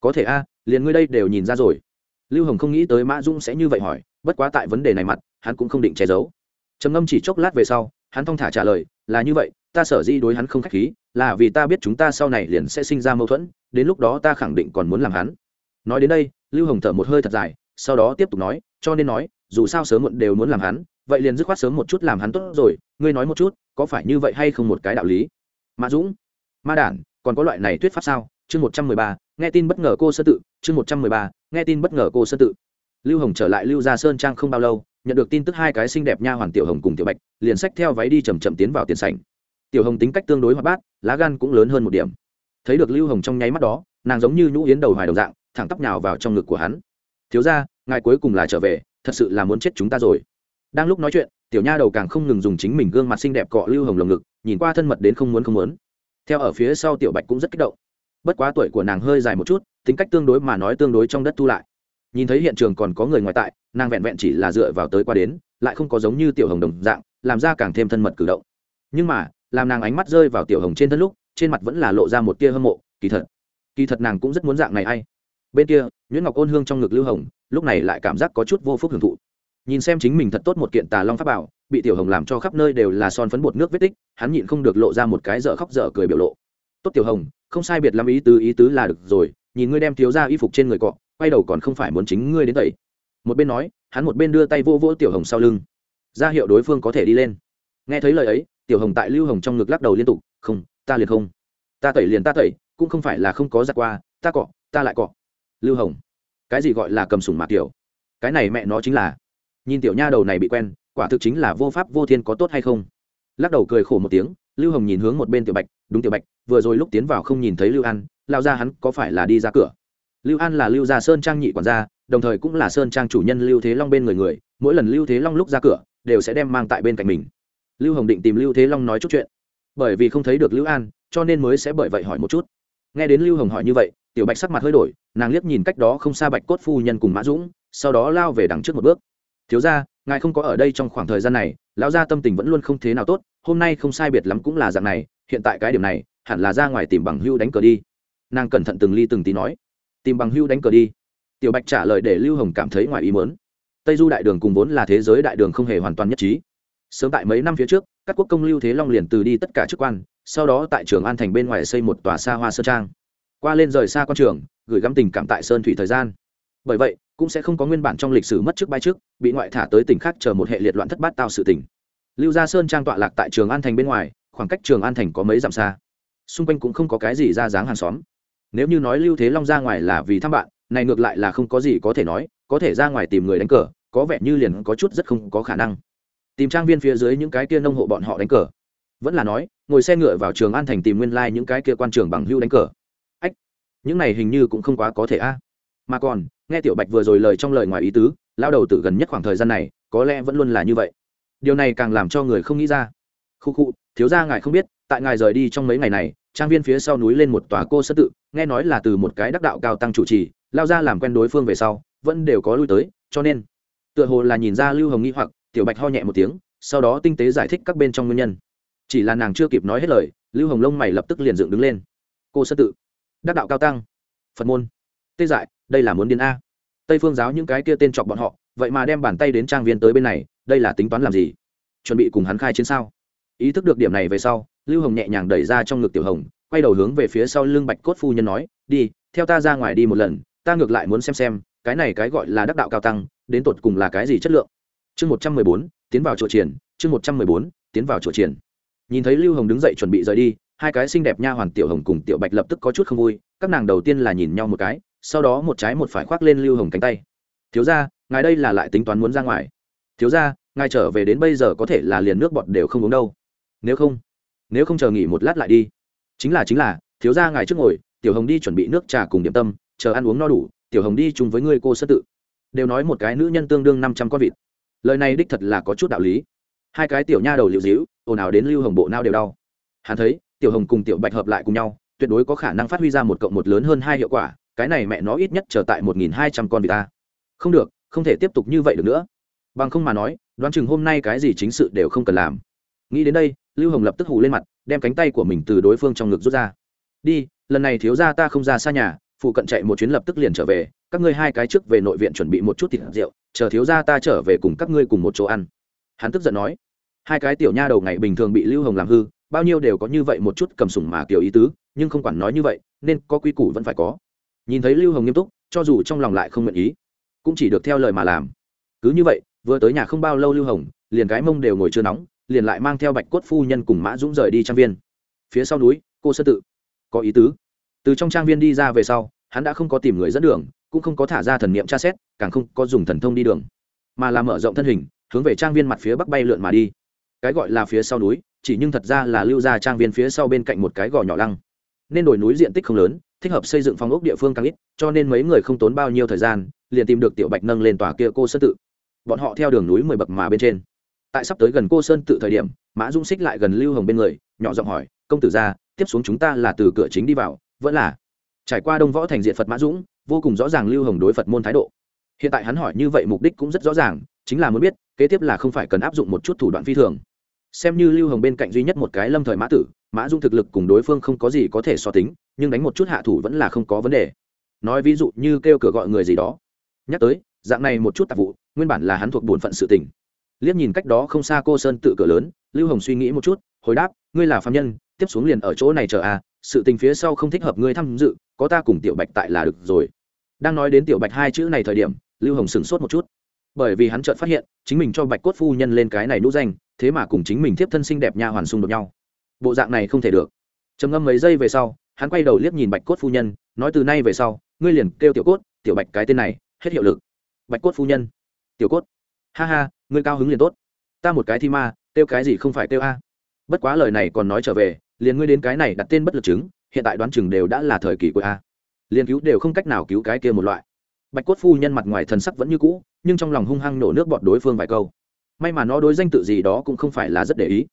có thể a liền ngươi đây đều nhìn ra rồi. Lưu hồng không nghĩ tới mã dung sẽ như vậy hỏi, bất quá tại vấn đề này mặt, hắn cũng không định che giấu. Trầm ngâm chỉ chốc lát về sau, hắn thong thả trả lời, là như vậy, ta sở di đối hắn không k h á c h khí, là vì ta biết chúng ta sau này liền sẽ sinh ra mâu thuẫn, đến lúc đó ta khẳng định còn muốn làm hắn. Nói đến đây, lưu hồng thở một hơi thật dài, sau đó tiếp tục nói, cho nên nói, dù sao sớm muộn đều muốn làm hắn, vậy liền dứt khoát sớm một chút làm hắn tốt rồi, ngươi nói một chút, có phải như vậy hay không một cái đạo lý? Mã dũng, ma đản, còn có loại này thuyết pháp sao? Chương một trăm mười ba, nghe tin bất ngờ cô sơ tự. Chương một trăm mười ba, nghe tin bất ngờ cô sơ tự. Lưu hồng trở lại lưu gia sơn trang không bao lâu, nhận được tin tức hai cái xinh đẹp nha hoàn tiểu hồng cùng tiểu bạch, liền xách theo váy đi chầm chậm tiến vào tiền sảnh. Tiểu hồng tính cách tương đối hoạt bát, lá gan cũng lớn hơn một điểm. Thấy được lưu hồng trong nháy mắt đó, nàng giống như nhũ yến đầu hoài đồng dạng, thẳng tắp nhào vào trong ngực của hắn. Thiếu ra ngài cuối cùng là trở về, thật sự là muốn chết chúng ta rồi. Đang lúc nói chuyện, tiểu nha đầu càng không ngừng dùng chính mình gương mặt xinh đẹp cọ lưu hồng lồng ngực, nhìn qua thân mật đến không muốn không muốn. Theo ở phía sau tiểu bạch cũng rất kích động bất quá tuổi của nàng hơi dài một chút, tính cách tương đối mà nói tương đối trong đất thu lại. Nhìn thấy hiện trường còn có người ngoài tại, nàng vẹn vẹn chỉ là dựa vào tới qua đến, lại không có giống như tiểu hồng đồng dạng, làm ra càng thêm thân mật cử động. Nhưng mà, làm nàng ánh mắt rơi vào tiểu hồng trên thân lúc, trên mặt vẫn là lộ ra một tia hâm mộ, kỳ thật kỳ thật nàng cũng rất muốn dạng này a bên kia, nguyễn ngọc ôn hương trong ngực lưu hồng, lúc này lại cảm giác có chút vô phúc hưởng thụ. Nhìn xem chính mình thật tốt một kiện tà long pháp bảo, bị tiểu hồng làm cho khắp nơi đều là son phấn bột nước vết tích, hắn nhịn không được lộ ra một cái dở khóc dở cười biểu lộ tốt tiểu hồng, không sai biệt lắm ý tứ ý tứ là được rồi, nhìn ngươi đem thiếu ra y phục trên người cọ, quay đầu còn không phải muốn chính ngươi đến tẩy một bên nói, hắn một bên đưa tay vô vỗ tiểu hồng sau lưng. Ra hiệu đối phương có thể đi lên. Nghe thấy lời ấy, tiểu hồng tại lưu hồng trong ngực lắc đầu liên tục, không, ta liền không. Ta tẩy liền ta tẩy, cũng không phải là không có giặc qua, ta cọ, ta lại cọ. Lưu hồng. Cái gì gọi là cầm sủng mạc tiểu? Cái này mẹ nó chính là. Nhìn tiểu nha đầu này bị quen, quả thực chính là vô pháp vô thiên có tốt hay không. Lắc đầu cười khổ một tiếng lưu hồng nhìn hướng một bên tiểu bạch, đúng tiểu bạch, vừa rồi lúc tiến vào không nhìn thấy lưu an lao ra hắn có phải là đi ra cửa? Lưu an là lưu gia sơn trang nhị quản gia, đồng thời cũng là sơn trang chủ nhân lưu thế long bên người người, mỗi lần lưu thế long lúc ra cửa, đều sẽ đem mang tại bên cạnh mình. Lưu hồng định tìm lưu thế long nói chút chuyện, bởi vì không thấy được lưu an, cho nên mới sẽ bởi vậy hỏi một chút. Nghe đến lưu hồng hỏi như vậy, tiểu bạch sắc mặt hơi đổi, nàng liếc nhìn cách đó không xa bạch cốt phu nhân cùng mã dũng, sau đó lao về đằng trước một bước thiếu ra ngài không có ở đây trong khoảng thời gian này, lão gia tâm tình vẫn luôn không thế nào tốt, hôm nay không sai biệt lắm cũng là dạng này, hiện tại cái điểm này, hẳn là ra ngoài tìm bằng hưu đánh cờ đi. Nàng cẩn thận từng ly từng tí nói. Tìm bằng hưu đánh cờ đi. Tiểu bạch trả lời để lưu hồng cảm thấy ngoài ý mớn tây du đại đường cùng vốn là thế giới đại đường không hề hoàn toàn nhất trí. Sớm tại mấy năm phía trước, các quốc công lưu thế long liền từ đi tất cả chức quan, sau đó tại trường an thành bên ngoài xây một tòa xa hoa sơn trang. Qua lên rời xa quan trường, gửi gắm tình cảm tại sơn thủy thời gian. Bởi vậy cũng sẽ không có nguyên bản trong lịch sử mất trước bay trước, bị ngoại thả tới tỉnh khác chờ một hệ liệt loạn thất bát tao sự tỉnh. Lưu gia sơn trang tọa lạc tại trường an thành bên ngoài, khoảng cách trường an thành có mấy dặm xa. Xung quanh cũng không có cái gì ra dáng hàng xóm. Nếu như nói lưu thế long ra ngoài là vì thăm bạn, này ngược lại là không có gì có thể nói, có thể ra ngoài tìm người đánh cờ, có vẻ như liền có chút rất không có khả năng. Tìm trang viên phía dưới những cái kia nông hộ bọn họ đánh cờ. Vẫn là nói, ngồi xe ngựa vào trường an thành tìm nguyên lai、like、những cái kia quan trường bằng hưu đánh cờ. Ách, những này hình như cũng không quá có thể a. Mà còn nghe tiểu bạch vừa rồi lời trong lời ngoài ý tứ lao đầu tử gần nhất khoảng thời gian này, có lẽ vẫn luôn là như vậy. Điều này càng làm cho người không nghĩ ra. Khu khu, thiếu ra ngài không biết, tại ngài rời đi trong mấy ngày này, trang viên phía sau núi lên một tòa cô sơ tự, nghe nói là từ một cái đắc đạo cao tăng chủ trì, lao ra làm quen đối phương về sau, vẫn đều có lui tới, cho nên, tựa hồ là nhìn ra lưu hồng nghi hoặc, tiểu bạch ho nhẹ một tiếng, sau đó tinh tế giải thích các bên trong nguyên nhân. Chỉ là nàng chưa kịp nói hết lời, lưu hồng lông mày lập tức liền dựng đứng lên. Cô sơ tự, đắc đạo cao tăng, phật môn, tê dại đây là muốn điên a. Tây phương giáo những cái kia tên chọc bọn họ, vậy mà đem bàn tay đến trang viên tới bên này, đây là tính toán làm gì? Chuẩn bị cùng hắn khai chiến sao? Ý thức được điểm này về sau, lưu hồng nhẹ nhàng đẩy ra trong ngực tiểu hồng, quay đầu hướng về phía sau lưng bạch cốt phu nhân nói, đi, theo ta ra ngoài đi một lần, ta ngược lại muốn xem xem, cái này cái gọi là đắc đạo cao tăng, đến tột cùng là cái gì chất lượng? Chương một trăm mười bốn, tiến vào chỗ triển, chương một trăm mười bốn, tiến vào chỗ triển. Nhìn thấy lưu hồng đứng dậy chuẩn bị rời đi, hai cái xinh đẹp nha hoàn tiểu hồng cùng tiểu bạch lập tức có chút không vui, các nàng đầu tiên là nhìn nhau một cái sau đó một trái một phải khoác lên lưu hồng cánh tay. Thiếu ra ngài đây là lại tính toán muốn ra ngoài. Thiếu ra ngài trở về đến bây giờ có thể là liền nước bọt đều không uống đâu. Nếu không nếu không chờ nghỉ một lát lại đi. Chính là chính là, thiếu ra ngài trước ngồi, tiểu hồng đi chuẩn bị nước trà cùng điểm tâm, chờ ăn uống no đủ, tiểu hồng đi chung với ngươi cô sơ tự. Đều nói một cái nữ nhân tương đương năm trăm con vịt. Lời này đích thật là có chút đạo lý. Hai cái tiểu nha đầu liệu dĩu ồn ào đến lưu hồng bộ nao đều đau. Hắn thấy, tiểu hồng cùng tiểu bạch hợp lại cùng nhau, tuyệt đối có khả năng phát huy ra một cộng một lớn hơn hai hiệu quả cái này mẹ nó ít nhất trở tại một nghìn hai trăm con vịt ta. Không được, không thể tiếp tục như vậy được nữa. Bằng không mà nói, đoán chừng hôm nay cái gì chính sự đều không cần làm. Nghĩ đến đây, lưu hồng lập tức hù lên mặt, đem cánh tay của mình từ đối phương trong ngực rút ra. Đi, lần này thiếu ra ta không ra xa nhà, phụ cận chạy một chuyến lập tức liền trở về, các ngươi hai cái trước về nội viện chuẩn bị một chút thịt rượu, chờ thiếu ra ta trở về cùng các ngươi cùng một chỗ ăn. Hắn tức giận nói. Hai cái tiểu nha đầu ngày bình thường bị lưu hồng làm hư, bao nhiêu đều có như vậy một chút cầm sủng mà kiểu ý tứ, nhưng không quản nói như vậy, nên có quy củ vẫn phải có nhìn thấy lưu hồng nghiêm túc, cho dù trong lòng lại không nguyện ý, cũng chỉ được theo lời mà làm. Cứ như vậy, vừa tới nhà không bao lâu lưu hồng, liền cái mông đều ngồi chưa nóng, liền lại mang theo bạch cốt phu nhân cùng mã dũng rời đi trang viên. Phía sau núi, cô sơ tự. Có ý tứ. Từ trong trang viên đi ra về sau, hắn đã không có tìm người dẫn đường, cũng không có thả ra thần niệm tra xét, càng không có dùng thần thông đi đường, mà là mở rộng thân hình, hướng về trang viên mặt phía bắc bay lượn mà đi. Cái gọi là phía sau núi, chỉ nhưng thật ra là lưu ra trang viên phía sau bên cạnh một cái gò nhỏ lăng. Nên đồi núi diện tích không lớn thích hợp xây dựng phòng ốc địa phương càng ít, cho nên mấy người không tốn bao nhiêu thời gian, liền tìm được tiểu bạch nâng lên tòa kia cô sơn tự. Bọn họ theo đường núi mười bậc mà bên trên. Tại sắp tới gần cô sơn tự thời điểm, mã dung xích lại gần lưu hồng bên người, nhỏ giọng hỏi, công tử ra, tiếp xuống chúng ta là từ cửa chính đi vào, vẫn là? Trải qua đông võ thành diện phật mã dũng, vô cùng rõ ràng lưu hồng đối phật môn thái độ. Hiện tại hắn hỏi như vậy mục đích cũng rất rõ ràng, chính là muốn biết, kế tiếp là không phải cần áp dụng một chút thủ đoạn phi thường. Xem như lưu hồng bên cạnh duy nhất một cái lâm thời mã tử, mã dung thực lực cùng đối phương không có gì có thể so tính nhưng đánh một chút hạ thủ vẫn là không có vấn đề. Nói ví dụ như kêu cửa gọi người gì đó. Nhắc tới, dạng này một chút tạp vụ, nguyên bản là hắn thuộc bổn phận sự tình. Liếc nhìn cách đó không xa cô sơn tự cửa lớn, lưu hồng suy nghĩ một chút, hồi đáp, ngươi là phạm nhân, tiếp xuống liền ở chỗ này chờ à sự tình phía sau không thích hợp ngươi tham dự, có ta cùng tiểu bạch tại là được rồi. Đang nói đến tiểu bạch hai chữ này thời điểm, lưu hồng sửng sốt một chút. Bởi vì hắn chợt phát hiện, chính mình cho bạch cốt phu nhân lên cái này nũ danh, thế mà cùng chính mình tiếp thân xinh đẹp nha hoàn xung đột nhau. Bộ dạng này không thể được. Trầm ngâm mấy giây về sau hắn quay đầu liếc nhìn bạch cốt phu nhân, nói từ nay về sau, ngươi liền kêu tiểu cốt, tiểu bạch cái tên này, hết hiệu lực. Bạch cốt phu nhân. Tiểu cốt. Ha ha, ngươi cao hứng liền tốt. Ta một cái thi ma, kêu cái gì không phải kêu a. Bất quá lời này còn nói trở về, liền ngươi đến cái này đặt tên bất lực chứng, hiện tại đoán chừng đều đã là thời kỳ của a. Liền cứu đều không cách nào cứu cái kia một loại. Bạch cốt phu nhân mặt ngoài thần sắc vẫn như cũ, nhưng trong lòng hung hăng nổ nước bọt đối phương vài câu. May mà nó đối danh tự gì đó cũng không phải là rất để ý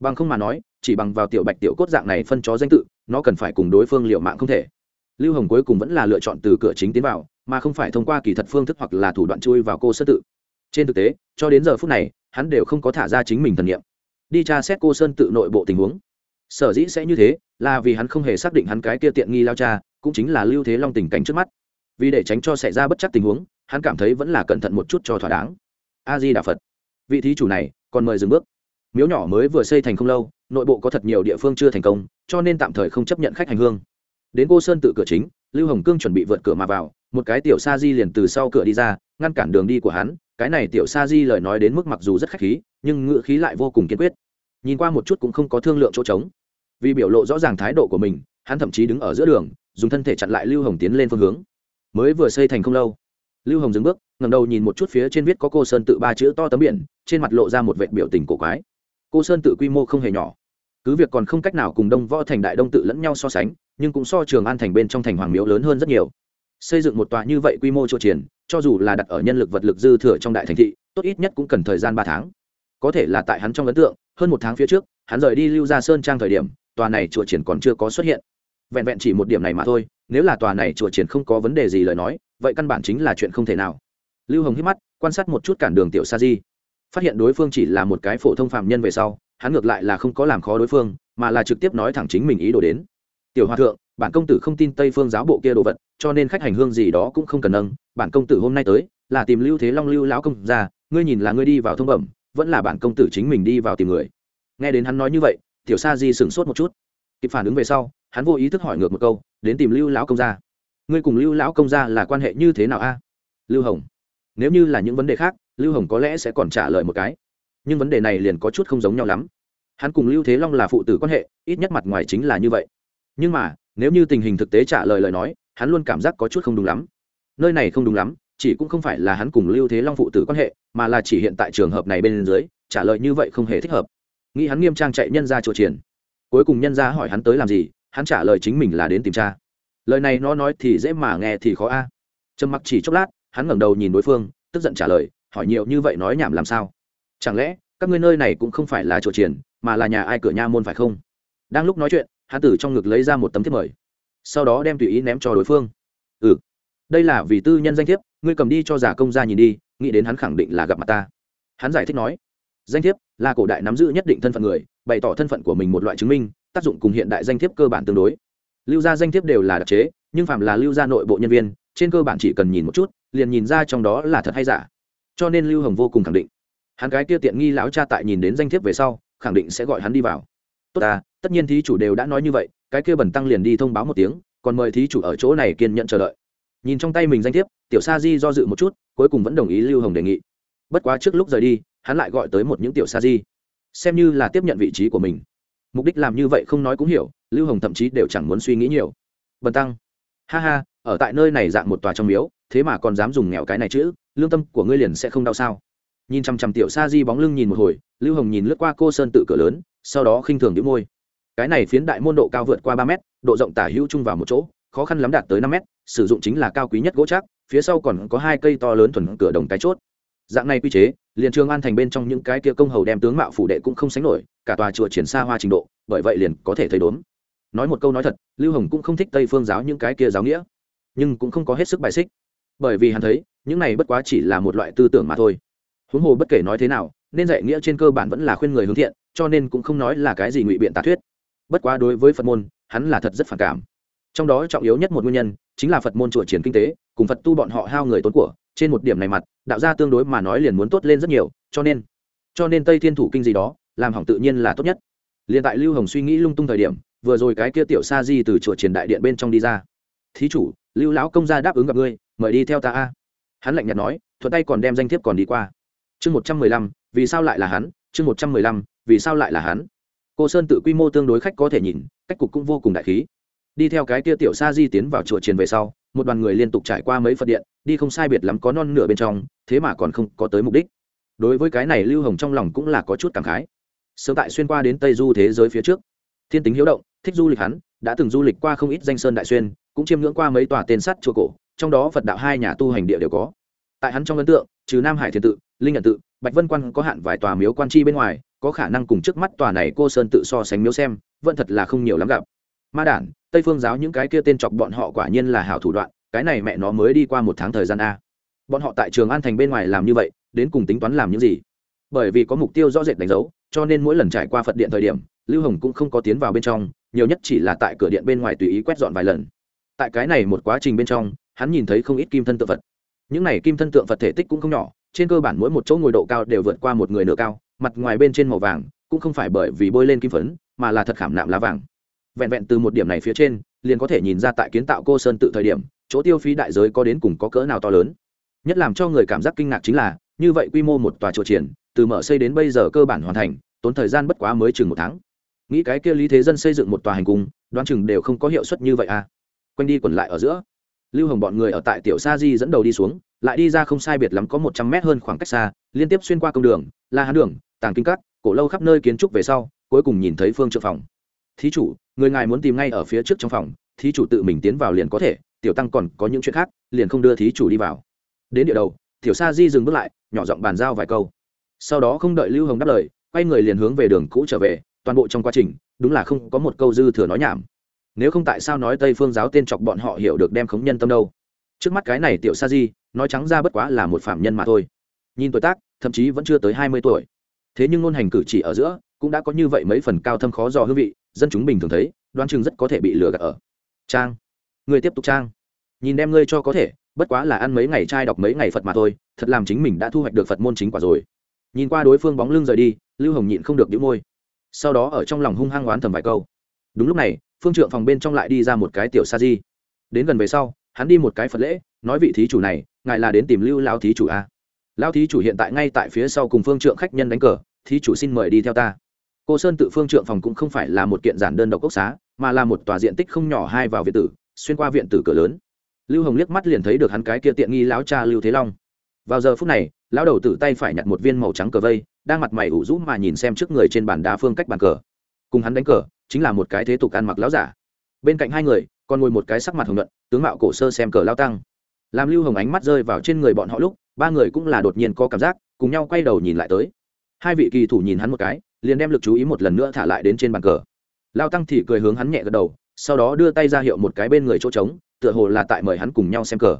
bằng không mà nói, chỉ bằng vào tiểu bạch tiểu cốt dạng này phân chó danh tự, nó cần phải cùng đối phương liệu mạng không thể. Lưu hồng cuối cùng vẫn là lựa chọn từ cửa chính tiến vào, mà không phải thông qua kỳ thật phương thức hoặc là thủ đoạn chui vào cô sơ tự. Trên thực tế, cho đến giờ phút này, hắn đều không có thả ra chính mình thần nghiệm đi tra xét cô sơn tự nội bộ tình huống. Sở dĩ sẽ như thế, là vì hắn không hề xác định hắn cái kia tiện nghi lao cha, cũng chính là lưu thế long tình cảnh trước mắt. Vì để tránh cho xảy ra bất chắc tình huống, hắn cảm thấy vẫn là cẩn thận một chút cho thỏa đáng. A di đà phật. Vị thí chủ này, còn mời dừng bước miếu nhỏ mới vừa xây thành không lâu, nội bộ có thật nhiều địa phương chưa thành công, cho nên tạm thời không chấp nhận khách hành hương. Đến cô sơn tự cửa chính, lưu hồng cương chuẩn bị vượt cửa mà vào, một cái tiểu sa di liền từ sau cửa đi ra, ngăn cản đường đi của hắn. Cái này tiểu sa di lời nói đến mức mặc dù rất khách khí, nhưng ngựa khí lại vô cùng kiên quyết. Nhìn qua một chút cũng không có thương lượng chỗ trống. Vì biểu lộ rõ ràng thái độ của mình, hắn thậm chí đứng ở giữa đường, dùng thân thể chặn lại lưu hồng tiến lên phương hướng. Mới vừa xây thành không lâu, lưu hồng dừng bước ngầm đầu nhìn một chút phía trên viết có cô sơn tự ba chữ to tấm biển, trên mặt lộ ra một vệ biểu tình cổ quái cô sơn tự quy mô không hề nhỏ. Cứ việc còn không cách nào cùng đông võ thành đại đông tự lẫn nhau so sánh, nhưng cũng so trường an thành bên trong thành hoàng miếu lớn hơn rất nhiều. Xây dựng một tòa như vậy quy mô chỗ triển, cho dù là đặt ở nhân lực vật lực dư thừa trong đại thành thị, tốt ít nhất cũng cần thời gian ba tháng. Có thể là tại hắn trong ấn tượng, hơn một tháng phía trước, hắn rời đi lưu ra sơn trang thời điểm, tòa này chùa triển còn chưa có xuất hiện. Vẹn vẹn chỉ một điểm này mà thôi, nếu là tòa này chùa triển không có vấn đề gì lời nói, vậy căn bản chính là chuyện không thể nào. Lưu hồng hít mắt, quan sát một chút cản đường tiểu sa di phát hiện đối phương chỉ là một cái phổ thông phạm nhân về sau, hắn ngược lại là không có làm khó đối phương, mà là trực tiếp nói thẳng chính mình ý đồ đến. Tiểu hòa thượng, bản công tử không tin tây phương giáo bộ kia đồ vật, cho nên khách hành hương gì đó cũng không cần nâng. Bản công tử hôm nay tới, là tìm lưu thế long lưu lão công ra, ngươi nhìn là ngươi đi vào thông bẩm, vẫn là bản công tử chính mình đi vào tìm người. Nghe đến hắn nói như vậy, tiểu sa di sửng sốt một chút. Kịp phản ứng về sau, hắn vô ý thức hỏi ngược một câu, đến tìm lưu lão công gia ngươi cùng lưu lão công gia là quan hệ như thế nào a? Lưu hồng, nếu như là những vấn đề khác lưu hồng có lẽ sẽ còn trả lời một cái. Nhưng vấn đề này liền có chút không giống nhau lắm. Hắn cùng lưu thế long là phụ tử quan hệ, ít nhất mặt ngoài chính là như vậy. Nhưng mà, nếu như tình hình thực tế trả lời lời nói, hắn luôn cảm giác có chút không đúng lắm. Nơi này không đúng lắm, chỉ cũng không phải là hắn cùng lưu thế long phụ tử quan hệ, mà là chỉ hiện tại trường hợp này bên dưới, trả lời như vậy không hề thích hợp. Nghĩ hắn nghiêm trang chạy nhân ra chỗ triển. Cuối cùng nhân ra hỏi hắn tới làm gì, hắn trả lời chính mình là đến tìm cha. Lời này nó nói thì dễ mà nghe thì khó a. Trầm mặc chỉ chốc lát, hắn ngẩng đầu nhìn đối phương, tức giận trả lời hỏi nhiều như vậy nói nhảm làm sao? Chẳng lẽ, các ngươi nơi này cũng không phải là chỗ triển mà là nhà ai cửa nha môn phải không? Đang lúc nói chuyện hắn Tử trong ngực lấy ra một tấm thiếp mời. Sau đó đem tùy ý ném cho đối phương. Ừ đây là vì tư nhân danh thiếp, ngươi cầm đi cho giả công ra nhìn đi, nghĩ đến hắn khẳng định là gặp mặt ta. Hắn giải thích nói, danh thiếp là cổ đại nắm giữ nhất định thân phận người, bày tỏ thân phận của mình một loại chứng minh, tác dụng cùng hiện đại danh thiếp cơ bản tương đối. Lưu gia danh thiếp đều là đặc chế, nhưng phạm là lưu gia nội bộ nhân viên, trên cơ bản chỉ cần nhìn một chút, liền nhìn ra trong đó là thật hay giả cho nên lưu hồng vô cùng khẳng định. Hắn cái kia tiện nghi lão cha tại nhìn đến danh thiếp về sau, khẳng định sẽ gọi hắn đi vào. Tốt à tất nhiên thí chủ đều đã nói như vậy, cái kia bẩn tăng liền đi thông báo một tiếng, còn mời thí chủ ở chỗ này kiên nhận chờ đợi. Nhìn trong tay mình danh thiếp, tiểu sa di do dự một chút, cuối cùng vẫn đồng ý lưu hồng đề nghị. Bất quá trước lúc rời đi, hắn lại gọi tới một những tiểu sa di. Xem như là tiếp nhận vị trí của mình. Mục đích làm như vậy không nói cũng hiểu, lưu hồng thậm chí đều chẳng muốn suy nghĩ nhiều. Bần tăng, ha ha, ở tại nơi này dạng một tòa trong miếu thế mà còn dám dùng nghèo cái này chữ, lương tâm của ngươi liền sẽ không đau sao? Nhìn chằm chằm tiểu sa di bóng lưng nhìn một hồi, lưu hồng nhìn lướt qua cô sơn tự cửa lớn, sau đó khinh thường đĩu môi. Cái này phiến đại môn độ cao vượt qua ba mét, độ rộng tả hữu chung vào một chỗ, khó khăn lắm đạt tới năm mét, sử dụng chính là cao quý nhất gỗ chắc, phía sau còn có hai cây to lớn thuần cửa đồng cái chốt. Dạng này quy chế, liền trường an thành bên trong những cái kia công hầu đem tướng mạo phủ đệ cũng không sánh nổi, cả tòa chùa triển xa hoa trình độ, bởi vậy liền có thể thấy đốn nói một câu nói thật, lưu hồng cũng không thích tây phương giáo những cái kia giáo nghĩa, nhưng cũng không có hết sức bài xích bởi vì hắn thấy, những này bất quá chỉ là một loại tư tưởng mà thôi. Huống hồ bất kể nói thế nào, nên dạy nghĩa trên cơ bản vẫn là khuyên người hướng thiện, cho nên cũng không nói là cái gì ngụy biện tà thuyết. Bất quá đối với phật môn, hắn là thật rất phản cảm. Trong đó trọng yếu nhất một nguyên nhân, chính là phật môn chùa triển kinh tế, cùng phật tu bọn họ hao người tốn của, trên một điểm này mặt, đạo gia tương đối mà nói liền muốn tốt lên rất nhiều, cho nên cho nên tây thiên thủ kinh gì đó, làm hỏng tự nhiên là tốt nhất. Liền tại lưu hồng suy nghĩ lung tung thời điểm, vừa rồi cái kia tiểu sa di từ chùa triển đại điện bên trong đi ra. Thí chủ, lưu lão công gia đáp ứng gặp ngươi mời đi theo ta a. Hắn lạnh nhạt nói, thuận tay còn đem danh thiếp còn đi qua. Chương một trăm mười lăm, vì sao lại là hắn? Chương một trăm mười lăm, vì sao lại là hắn? Cô sơn tự quy mô tương đối khách có thể nhìn, cách cục cũng vô cùng đại khí. Đi theo cái kia tiểu sa di tiến vào chùa triền về sau, một đoàn người liên tục trải qua mấy phật điện, đi không sai biệt lắm có non nửa bên trong, thế mà còn không có tới mục đích. Đối với cái này lưu hồng trong lòng cũng là có chút cảm khái. Sớm tại xuyên qua đến tây du thế giới phía trước, thiên tính hiếu động, thích du lịch hắn, đã từng du lịch qua không ít danh sơn đại xuyên, cũng chiêm ngưỡng qua mấy tòa tên sắt chùa cổ trong đó phật đạo hai nhà tu hành địa đều có. Tại hắn trong ấn tượng, trừ nam hải thiên tự, linh nhận tự, bạch vân quan có hạn vài tòa miếu quan chi bên ngoài, có khả năng cùng trước mắt tòa này cô sơn tự so sánh miếu xem, vẫn thật là không nhiều lắm gặp. Ma đản, tây phương giáo những cái kia tên chọc bọn họ quả nhiên là hảo thủ đoạn, cái này mẹ nó mới đi qua một tháng thời gian a. Bọn họ tại trường an thành bên ngoài làm như vậy, đến cùng tính toán làm những gì? Bởi vì có mục tiêu rõ rệt đánh dấu, cho nên mỗi lần trải qua phật điện thời điểm, lưu hồng cũng không có tiến vào bên trong, nhiều nhất chỉ là tại cửa điện bên ngoài tùy ý quét dọn vài lần. Tại cái này một quá trình bên trong hắn nhìn thấy không ít kim thân tượng phật. Những này kim thân tượng phật thể tích cũng không nhỏ, trên cơ bản mỗi một chỗ ngồi độ cao đều vượt qua một người nửa cao, mặt ngoài bên trên màu vàng, cũng không phải bởi vì bôi lên kim phấn, mà là thật khảm nạm lá vàng. Vẹn vẹn từ một điểm này phía trên, liền có thể nhìn ra tại kiến tạo cô sơn tự thời điểm, chỗ tiêu phí đại giới có đến cùng có cỡ nào to lớn. Nhất làm cho người cảm giác kinh ngạc chính là, như vậy quy mô một tòa chùa triển, từ mở xây đến bây giờ cơ bản hoàn thành, tốn thời gian bất quá mới chừng một tháng. Nghĩ cái kia lý thế dân xây dựng một tòa hành cung, đoán chừng đều không có hiệu suất như vậy à. Quanh đi quẩn lại ở giữa lưu hồng bọn người ở tại tiểu sa di dẫn đầu đi xuống, lại đi ra không sai biệt lắm có một trăm mét hơn khoảng cách xa, liên tiếp xuyên qua công đường, la hán đường, tàng kinh cắt cổ lâu khắp nơi kiến trúc về sau, cuối cùng nhìn thấy phương trượng phòng. Thí chủ, người ngài muốn tìm ngay ở phía trước trong phòng, thí chủ tự mình tiến vào liền có thể, tiểu tăng còn có những chuyện khác, liền không đưa thí chủ đi vào. Đến địa đầu, tiểu sa di dừng bước lại, nhỏ giọng bàn giao vài câu. Sau đó không đợi lưu hồng đáp lời, quay người liền hướng về đường cũ trở về, toàn bộ trong quá trình, đúng là không có một câu dư thừa nói nhảm nếu không tại sao nói tây phương giáo tên chọc bọn họ hiểu được đem khống nhân tâm đâu? Trước mắt cái này tiểu sa di, nói trắng ra bất quá là một phạm nhân mà thôi. Nhìn tuổi tác, thậm chí vẫn chưa tới hai mươi tuổi. Thế nhưng ngôn hành cử chỉ ở giữa, cũng đã có như vậy mấy phần cao thâm khó dò hương vị, dân chúng bình thường thấy, đoán chừng rất có thể bị lừa gạt ở. Trang người tiếp tục trang. Nhìn đem ngươi cho có thể, bất quá là ăn mấy ngày trai đọc mấy ngày phật mà thôi, thật làm chính mình đã thu hoạch được phật môn chính quả rồi. Nhìn qua đối phương bóng lưng rời đi, lưu hồng nhịn không được đĩu môi. Sau đó ở trong lòng hung hăng oán thầm vài câu. Đúng lúc này phương trượng phòng bên trong lại đi ra một cái tiểu sa di. Đến gần về sau, hắn đi một cái phật lễ, nói vị thí chủ này, ngài là đến tìm lưu lao thí chủ a lao thí chủ hiện tại ngay tại phía sau cùng phương trượng khách nhân đánh cờ, thí chủ xin mời đi theo ta. Cô sơn tự phương trượng phòng cũng không phải là một kiện giản đơn độc cốc xá, mà là một tòa diện tích không nhỏ hai vào viện tử, xuyên qua viện tử cửa lớn. Lưu hồng liếc mắt liền thấy được hắn cái kia tiện nghi lão cha lưu thế long. Vào giờ phút này, lão đầu tử tay phải nhặt một viên màu trắng cờ vây, đang mặt mày ủ rũ mà nhìn xem trước người trên bàn đá phương cách bàn cờ. Cùng hắn đánh cờ chính là một cái thế tục ăn mặc lão giả. Bên cạnh hai người, còn ngồi một cái sắc mặt hồng nhuận, tướng mạo cổ sơ xem cờ lao tăng. Làm lưu hồng ánh mắt rơi vào trên người bọn họ lúc, ba người cũng là đột nhiên có cảm giác, cùng nhau quay đầu nhìn lại tới. Hai vị kỳ thủ nhìn hắn một cái, liền đem lực chú ý một lần nữa thả lại đến trên bàn cờ. Lao tăng thì cười hướng hắn nhẹ gật đầu, sau đó đưa tay ra hiệu một cái bên người chỗ trống, tựa hồ là tại mời hắn cùng nhau xem cờ.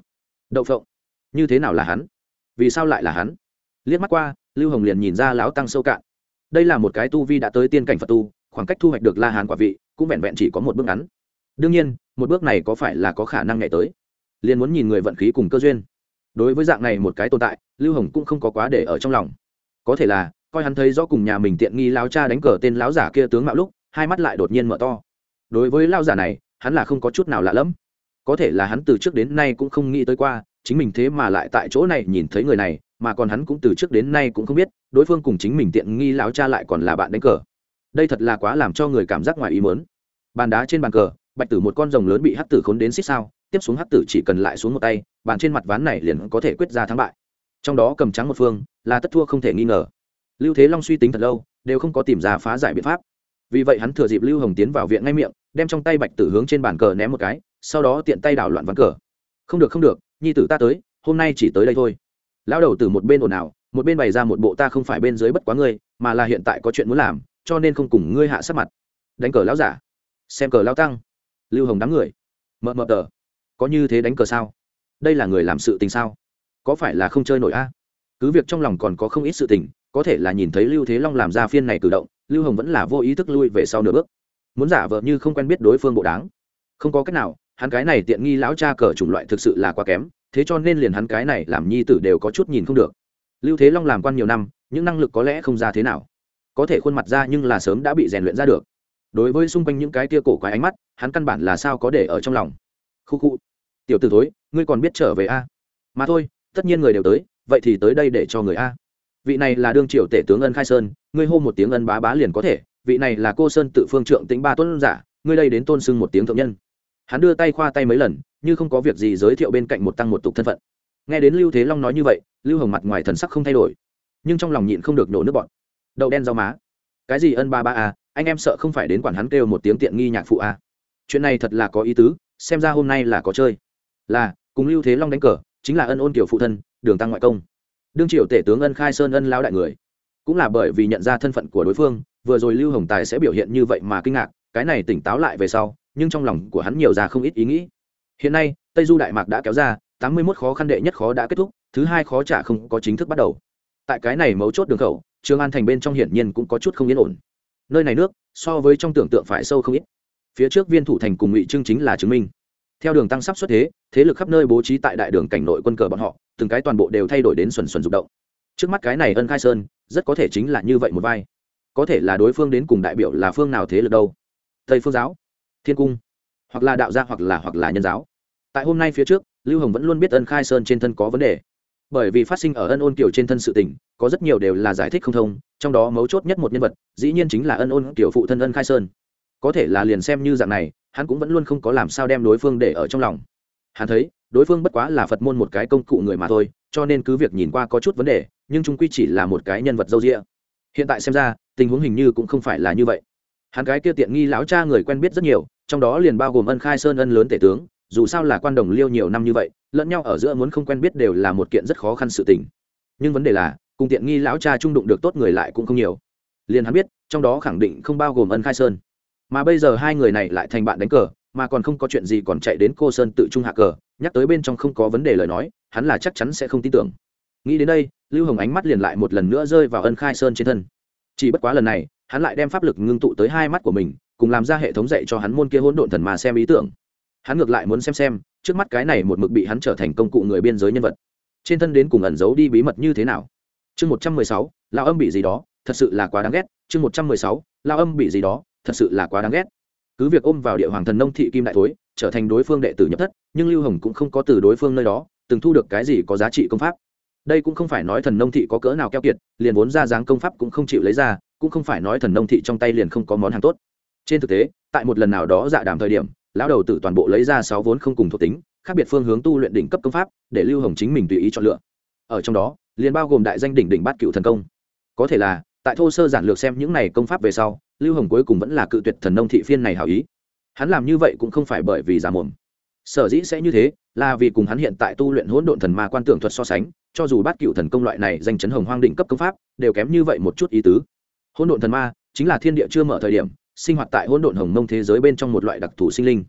Đậu phộng. Như thế nào là hắn? Vì sao lại là hắn? Liếc mắt qua, lưu hồng liền nhìn ra lão tăng sâu cạn. Đây là một cái tu vi đã tới tiên cảnh phật tu khoảng cách thu hoạch được la Hán quả vị cũng vẹn vẹn chỉ có một bước ngắn. Đương nhiên, một bước này có phải là có khả năng nhảy tới? Liền muốn nhìn người vận khí cùng cơ duyên. Đối với dạng này một cái tồn tại, lưu hồng cũng không có quá để ở trong lòng. Có thể là, coi hắn thấy rõ cùng nhà mình tiện nghi láo cha đánh cờ tên lão giả kia tướng mạo lúc, hai mắt lại đột nhiên mở to. Đối với lao giả này, hắn là không có chút nào lạ lẫm. Có thể là hắn từ trước đến nay cũng không nghĩ tới qua, chính mình thế mà lại tại chỗ này nhìn thấy người này, mà còn hắn cũng từ trước đến nay cũng không biết, đối phương cùng chính mình tiện nghi lão cha lại còn là bạn đánh cờ đây thật là quá làm cho người cảm giác ngoài ý mớn bàn đá trên bàn cờ, bạch tử một con rồng lớn bị hắc tử khốn đến xích sao, tiếp xuống hắc tử chỉ cần lại xuống một tay, bàn trên mặt ván này liền có thể quyết ra thắng bại. Trong đó cầm trắng một phương, là tất thua không thể nghi ngờ. Lưu thế long suy tính thật lâu, đều không có tìm ra phá giải biện pháp. Vì vậy hắn thừa dịp lưu hồng tiến vào viện ngay miệng, đem trong tay bạch tử hướng trên bàn cờ ném một cái, sau đó tiện tay đảo loạn ván cờ. Không được không được, nhi tử ta tới, hôm nay chỉ tới đây thôi. Lão đầu từ một bên ồn ào, một bên bày ra một bộ ta không phải bên dưới bất quá ngươi, mà là hiện tại có chuyện muốn làm cho nên không cùng ngươi hạ sát mặt. Đánh cờ lão giả. Xem cờ lao tăng. Lưu hồng đám người. Mợ mợ tờ. Có như thế đánh cờ sao? Đây là người làm sự tình sao? Có phải là không chơi nổi a? Cứ việc trong lòng còn có không ít sự tình, có thể là nhìn thấy lưu thế long làm ra phiên này cử động, lưu hồng vẫn là vô ý thức lui về sau nửa bước. Muốn giả vợ như không quen biết đối phương bộ đáng. Không có cách nào, hắn cái này tiện nghi lão cha cờ chủng loại thực sự là quá kém, thế cho nên liền hắn cái này làm nhi tử đều có chút nhìn không được. Lưu thế long làm quan nhiều năm, những năng lực có lẽ không ra thế nào có thể khuôn mặt ra nhưng là sớm đã bị rèn luyện ra được. Đối với xung quanh những cái tia cổ quái ánh mắt, hắn căn bản là sao có để ở trong lòng. Khu khu. Tiểu t ử thối, ngươi còn biết trở về a? Mà thôi, tất nhiên người đều tới, vậy thì tới đây để cho người a. Vị này là đương triều tể tướng ân khai sơn, ngươi hô một tiếng ân bá bá liền có thể. Vị này là cô sơn tự phương trượng tính ba tuấn giả, ngươi đây đến tôn sưng một tiếng thượng nhân. Hắn đưa tay khoa tay mấy lần, như không có việc gì giới thiệu bên cạnh một tăng một tục thân phận. Nghe đến lưu thế long nói như vậy, lưu hồng mặt ngoài thần sắc không thay đổi, nhưng trong lòng nhịn không được nổ nước bọn đậu đen rau má. Cái gì ân ba ba à, anh em sợ không phải đến quản hắn kêu một tiếng tiện nghi nhạc phụ à? chuyện này thật là có ý tứ xem ra hôm nay là có chơi. Là cùng lưu thế long đánh cờ chính là ân ôn kiểu phụ thân đường tăng ngoại công. Đương triều tể tướng ân khai sơn ân lao đại người. Cũng là bởi vì nhận ra thân phận của đối phương vừa rồi lưu hồng tài sẽ biểu hiện như vậy mà kinh ngạc cái này tỉnh táo lại về sau nhưng trong lòng của hắn nhiều ra không ít ý nghĩ. Hiện nay tây du đại mạc đã kéo ra tám mươi mốt khó khăn đệ nhất khó đã kết thúc thứ hai khó trả không có chính thức bắt đầu. Tại cái này mấu chốt đường khẩu trường an thành bên trong hiển nhiên cũng có chút không yên ổn. Nơi này nước, so với trong tưởng tượng phải sâu không ít. Phía trước viên thủ thành cùng ngụy trương chính là chứng minh. Theo đường tăng sắp xuất thế thế lực khắp nơi bố trí tại đại đường cảnh nội quân cờ bọn họ, từng cái toàn bộ đều thay đổi đến xuẩn xuẩn rụng động. Trước mắt cái này ân khai sơn, rất có thể chính là như vậy một vai. Có thể là đối phương đến cùng đại biểu là phương nào thế lực đâu? Tây phương giáo, thiên cung, hoặc là đạo gia, hoặc là hoặc là nhân giáo. Tại hôm nay phía trước, lưu hồng vẫn luôn biết ân khai sơn trên thân có vấn đề bởi vì phát sinh ở ân ôn kiều trên thân sự tình, có rất nhiều đều là giải thích không thông, trong đó mấu chốt nhất một nhân vật, dĩ nhiên chính là ân ôn kiều phụ thân ân khai sơn. Có thể là liền xem như dạng này, hắn cũng vẫn luôn không có làm sao đem đối phương để ở trong lòng. Hắn thấy, đối phương bất quá là phật môn một cái công cụ người mà thôi, cho nên cứ việc nhìn qua có chút vấn đề, nhưng chúng quy chỉ là một cái nhân vật dâu rĩa hiện tại xem ra, tình huống hình như cũng không phải là như vậy. Hắn cái kia tiện nghi lão cha người quen biết rất nhiều, trong đó liền bao gồm ân khai sơn ân lớn tể tướng, dù sao là quan đồng liêu nhiều năm như vậy lẫn nhau ở giữa muốn không quen biết đều là một kiện rất khó khăn sự tình. Nhưng vấn đề là, cùng tiện nghi lão cha trung đụng được tốt người lại cũng không nhiều. Liền hắn biết, trong đó khẳng định không bao gồm ân khai sơn. Mà bây giờ hai người này lại thành bạn đánh cờ, mà còn không có chuyện gì còn chạy đến cô sơn tự trung hạ cờ, nhắc tới bên trong không có vấn đề lời nói, hắn là chắc chắn sẽ không tin tưởng. Nghĩ đến đây, lưu hồng ánh mắt liền lại một lần nữa rơi vào ân khai sơn trên thân. Chỉ bất quá lần này, hắn lại đem pháp lực ngưng tụ tới hai mắt của mình, cùng làm ra hệ thống dạy cho hắn môn kia hỗn độn thần mà xem ý tưởng. Hắn ngược lại muốn xem xem trước mắt cái này một mực bị hắn trở thành công cụ người biên giới nhân vật. Trên thân đến cùng ẩn giấu đi bí mật như thế nào? Chương một trăm mười sáu, lao âm bị gì đó, thật sự là quá đáng ghét. Chương một trăm mười sáu, lao âm bị gì đó, thật sự là quá đáng ghét. Cứ việc ôm vào địa hoàng thần nông thị kim đại thối, trở thành đối phương đệ tử nhập thất, nhưng lưu hồng cũng không có từ đối phương nơi đó, từng thu được cái gì có giá trị công pháp. Đây cũng không phải nói thần nông thị có cỡ nào keo kiệt, liền vốn ra dáng công pháp cũng không chịu lấy ra, cũng không phải nói thần nông thị trong tay liền không có món hàng tốt. Trên thực tế, tại một lần nào đó dạ đàm thời điểm lão đầu tử toàn bộ lấy ra sáu vốn không cùng thuộc tính, khác biệt phương hướng tu luyện đỉnh cấp công pháp, để lưu hồng chính mình tùy ý chọn lựa. Ở trong đó, liền bao gồm đại danh đỉnh đỉnh bát cựu thần công. Có thể là, tại thô sơ giản lược xem những này công pháp về sau, lưu hồng cuối cùng vẫn là cự tuyệt thần nông thị phiên này hảo ý. Hắn làm như vậy cũng không phải bởi vì giả mồm. Sở dĩ sẽ như thế, là vì cùng hắn hiện tại tu luyện hỗn độn thần ma quan tưởng thuật so sánh, cho dù bát cựu thần công loại này danh chấn hồng hoang đỉnh cấp công pháp, đều kém như vậy một chút ý tứ. Hỗn độn thần ma chính là thiên địa chưa mở thời điểm sinh hoạt tại hỗn độn hồng mông thế giới bên trong một loại đặc thù sinh linh.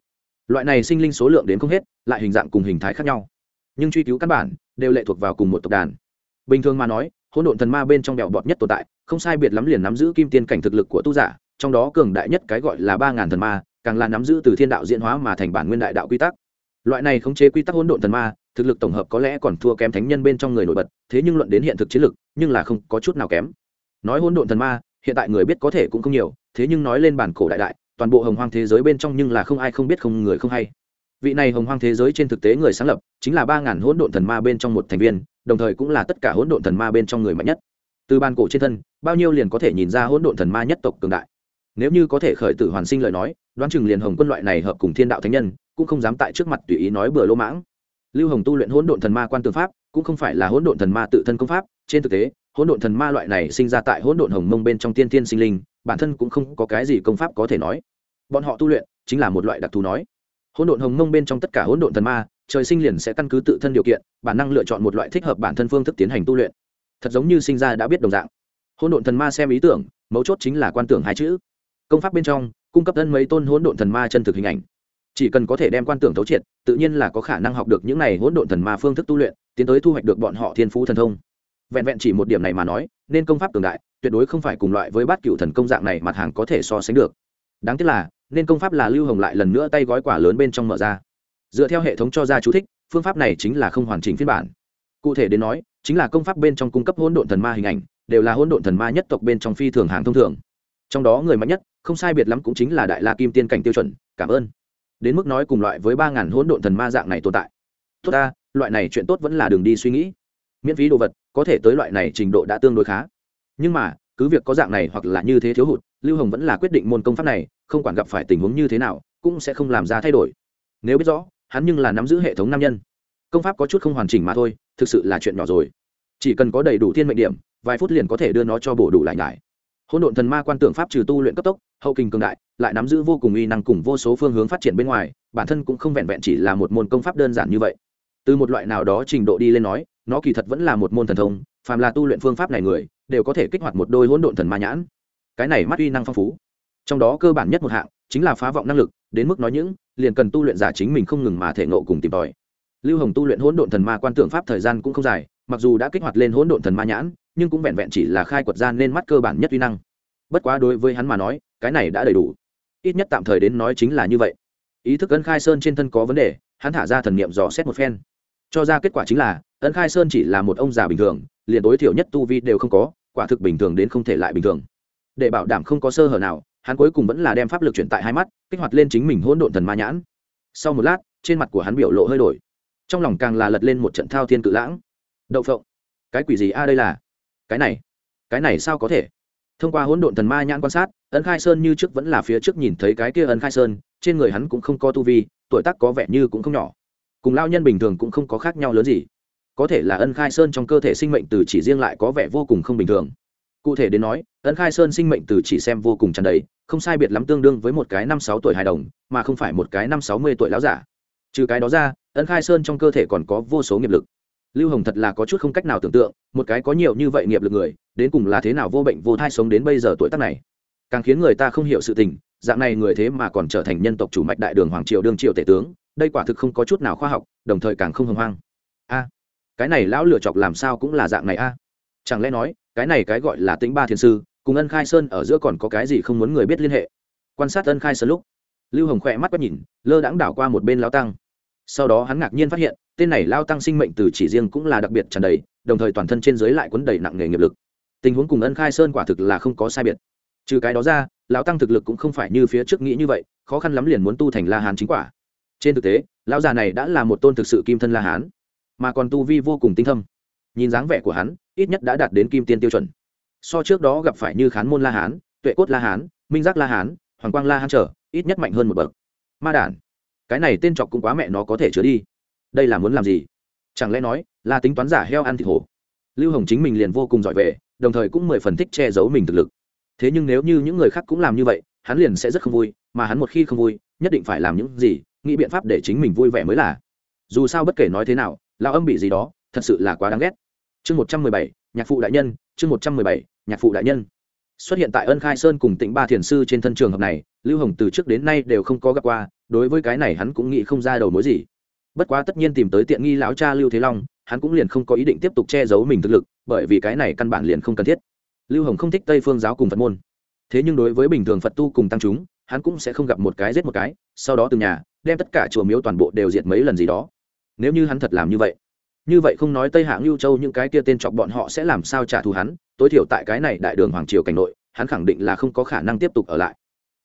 Loại này sinh linh số lượng đến không hết, lại hình dạng cùng hình thái khác nhau. Nhưng truy cứu căn bản đều lệ thuộc vào cùng một tộc đàn. Bình thường mà nói, hỗn độn thần ma bên trong bèo bọt nhất tồn tại, không sai biệt lắm liền nắm giữ kim tiên cảnh thực lực của tu giả, trong đó cường đại nhất cái gọi là ba ngàn thần ma, càng là nắm giữ từ thiên đạo diễn hóa mà thành bản nguyên đại đạo quy tắc. Loại này khống chế quy tắc hỗn độn thần ma, thực lực tổng hợp có lẽ còn thua kém thánh nhân bên trong người nổi bật, thế nhưng luận đến hiện thực chiến lực nhưng là không có chút nào kém. Nói hỗn độn thần ma, hiện tại người biết có thể cũng không nhiều thế nhưng nói lên bản cổ đại đại, toàn bộ hồng hoang thế giới bên trong nhưng là không ai không biết không người không hay. Vị này hồng hoang thế giới trên thực tế người sáng lập, chính là ba ngàn hỗn độn thần ma bên trong một thành viên, đồng thời cũng là tất cả hỗn độn thần ma bên trong người mạnh nhất. Từ ban cổ trên thân, bao nhiêu liền có thể nhìn ra hỗn độn thần ma nhất tộc cường đại. Nếu như có thể khởi tử hoàn sinh lời nói, đoán chừng liền hồng quân loại này hợp cùng thiên đạo thánh nhân, cũng không dám tại trước mặt tùy ý nói bừa lỗ mãng. Lưu hồng tu luyện hỗn độn thần ma quan tư pháp, cũng không phải là hỗn độn thần ma tự thân công pháp, trên thực tế hỗn độn thần ma loại này sinh ra tại hỗn độn hồng mông bên trong tiên tiên sinh linh, bản thân cũng không có cái gì công pháp có thể nói. Bọn họ tu luyện chính là một loại đặc thù nói. Hỗn độn hồng mông bên trong tất cả hỗn độn thần ma, trời sinh liền sẽ căn cứ tự thân điều kiện, bản năng lựa chọn một loại thích hợp bản thân phương thức tiến hành tu luyện. Thật giống như sinh ra đã biết đồng dạng. Hỗn độn thần ma xem ý tưởng, mấu chốt chính là quan tưởng hai chữ. Công pháp bên trong, cung cấp thân mấy tôn hỗn độn thần ma chân thực hình ảnh. Chỉ cần có thể đem quan tưởng thấu triệt, tự nhiên là có khả năng học được những này hỗn độn thần ma phương thức tu luyện, tiến tới thu hoạch được bọn họ thiên phú thần thông vẹn vẹn chỉ một điểm này mà nói, nên công pháp cường đại, tuyệt đối không phải cùng loại với bát cựu thần công dạng này mặt hàng có thể so sánh được. Đáng tiếc là, nên công pháp là lưu hồng lại lần nữa tay gói quả lớn bên trong mở ra. Dựa theo hệ thống cho ra chú thích, phương pháp này chính là không hoàn chỉnh phiên bản. Cụ thể đến nói, chính là công pháp bên trong cung cấp hỗn độn thần ma hình ảnh, đều là hỗn độn thần ma nhất tộc bên trong phi thường hàng thông thường. Trong đó người mạnh nhất, không sai biệt lắm cũng chính là đại la kim tiên cảnh tiêu chuẩn, cảm ơn. Đến mức nói cùng loại với ba ngàn hỗn độn thần ma dạng này tồn tại. Tốt ta, loại này chuyện tốt vẫn là đường đi suy nghĩ. Miễn phí đồ vật có thể tới loại này trình độ đã tương đối khá. Nhưng mà, cứ việc có dạng này hoặc là như thế thiếu hụt, lưu hồng vẫn là quyết định môn công pháp này, không quản gặp phải tình huống như thế nào, cũng sẽ không làm ra thay đổi. Nếu biết rõ, hắn nhưng là nắm giữ hệ thống nam nhân. Công pháp có chút không hoàn chỉnh mà thôi, thực sự là chuyện nhỏ rồi. Chỉ cần có đầy đủ thiên mệnh điểm, vài phút liền có thể đưa nó cho bổ đủ lại nhải. Hỗn độn thần ma quan tưởng pháp trừ tu luyện cấp tốc, hậu kinh cường đại, lại nắm giữ vô cùng uy năng cùng vô số phương hướng phát triển bên ngoài, bản thân cũng không vẹn vẹn chỉ là một môn công pháp đơn giản như vậy. Từ một loại nào đó trình độ đi lên nói nó kỳ thật vẫn là một môn thần thông, phàm là tu luyện phương pháp này người, đều có thể kích hoạt một đôi hỗn độn thần ma nhãn. Cái này mắt uy năng phong phú. Trong đó cơ bản nhất một hạng, chính là phá vọng năng lực, đến mức nói những, liền cần tu luyện giả chính mình không ngừng mà thể ngộ cùng tìm tòi. Lưu hồng tu luyện hỗn độn thần ma quan tượng pháp thời gian cũng không dài, mặc dù đã kích hoạt lên hỗn độn thần ma nhãn, nhưng cũng vẹn vẹn chỉ là khai quật ra nên mắt cơ bản nhất uy năng. Bất quá đối với hắn mà nói, cái này đã đầy đủ. Ít nhất tạm thời đến nói chính là như vậy. Ý thức ân khai sơn trên thân có vấn đề, hắn thả ra thần niệm dò xét một phen. Cho ra kết quả chính là ân khai sơn chỉ là một ông già bình thường, liền tối thiểu nhất tu vi đều không có, quả thực bình thường đến không thể lại bình thường. Để bảo đảm không có sơ hở nào, hắn cuối cùng vẫn là đem pháp lực chuyển tại hai mắt, kích hoạt lên chính mình hỗn độn thần ma nhãn. Sau một lát, trên mặt của hắn biểu lộ hơi đổi. Trong lòng càng là lật lên một trận thao thiên cự lãng. Đậu phộng. Cái quỷ gì a đây là? Cái này. Cái này sao có thể? Thông qua hỗn độn thần ma nhãn quan sát ân khai sơn như trước vẫn là phía trước nhìn thấy cái kia ân khai sơn, trên người hắn cũng không có tu vi, tuổi tác có vẻ như cũng không nhỏ. Cùng lao nhân bình thường cũng không có khác nhau lớn gì có thể là ân khai sơn trong cơ thể sinh mệnh từ chỉ riêng lại có vẻ vô cùng không bình thường. Cụ thể đến nói, ân khai sơn sinh mệnh từ chỉ xem vô cùng tràn đầy, không sai biệt lắm tương đương với một cái năm sáu tuổi hài đồng, mà không phải một cái năm sáu mươi tuổi láo giả. Trừ cái đó ra, ân khai sơn trong cơ thể còn có vô số nghiệp lực. Lưu hồng thật là có chút không cách nào tưởng tượng, một cái có nhiều như vậy nghiệp lực người, đến cùng là thế nào vô bệnh vô thai sống đến bây giờ tuổi tác này. Càng khiến người ta không hiểu sự tình, dạng này người thế mà còn trở thành nhân tộc chủ mạch đại đường hoàng triều đương triều tể tướng, đây quả thực không có chút nào khoa học, đồng thời càng không hồng hoang. A cái này lão lựa chọc làm sao cũng là dạng này a. Chẳng lẽ nói, cái này cái gọi là tính ba thiên sư, cùng ân khai sơn ở giữa còn có cái gì không muốn người biết liên hệ? Quan sát ân khai sơn lúc, lưu hồng khỏe mắt quét nhìn, lơ đãng đảo qua một bên lao tăng. Sau đó hắn ngạc nhiên phát hiện, tên này lao tăng sinh mệnh từ chỉ riêng cũng là đặc biệt tràn đầy, đồng thời toàn thân trên dưới lại quấn đầy nặng nghề nghiệp lực. Tình huống cùng ân khai sơn quả thực là không có sai biệt. Trừ cái đó ra, lão tăng thực lực cũng không phải như phía trước nghĩ như vậy, khó khăn lắm liền muốn tu thành la hán chính quả. Trên thực tế, lão già này đã là một tôn thực sự kim thân la hán mà còn tu vi vô cùng tinh thâm. Nhìn dáng vẻ của hắn, ít nhất đã đạt đến kim tiên tiêu chuẩn. So trước đó gặp phải như khán môn la hán, tuệ cốt la hán, minh giác la hán, hoàng quang la hán trở, ít nhất mạnh hơn một bậc. Ma đản, cái này tên chọc cũng quá mẹ nó có thể chứa đi. Đây là muốn làm gì? Chẳng lẽ nói, là tính toán giả heo ăn thịt hổ? Lưu hồng chính mình liền vô cùng giỏi về, đồng thời cũng mười phần thích che giấu mình thực lực. Thế nhưng nếu như những người khác cũng làm như vậy, hắn liền sẽ rất không vui, mà hắn một khi không vui, nhất định phải làm những gì, nghĩ biện pháp để chính mình vui vẻ mới là. Dù sao bất kể nói thế nào lao âm bị gì đó, thật sự là quá đáng ghét. Chương một trăm mười bảy, nhạc phụ đại nhân, chương một trăm mười bảy, nhạc phụ đại nhân. Xuất hiện tại ân khai sơn cùng tịnh ba thiền sư trên thân trường hợp này, lưu hồng từ trước đến nay đều không có gặp qua, đối với cái này hắn cũng nghĩ không ra đầu mối gì. Bất quá tất nhiên tìm tới tiện nghi lão cha lưu thế long, hắn cũng liền không có ý định tiếp tục che giấu mình thực lực, bởi vì cái này căn bản liền không cần thiết. Lưu hồng không thích tây phương giáo cùng phật môn. Thế nhưng đối với bình thường phật tu cùng tăng chúng, hắn cũng sẽ không gặp một cái giết một cái, sau đó từng nhà, đem tất cả chùa miếu toàn bộ đều diệt mấy lần gì đó nếu như hắn thật làm như vậy như vậy không nói tây hạng lưu châu những cái kia tên chọc bọn họ sẽ làm sao trả thù hắn, tối thiểu tại cái này đại đường hoàng triều cảnh nội, hắn khẳng định là không có khả năng tiếp tục ở lại.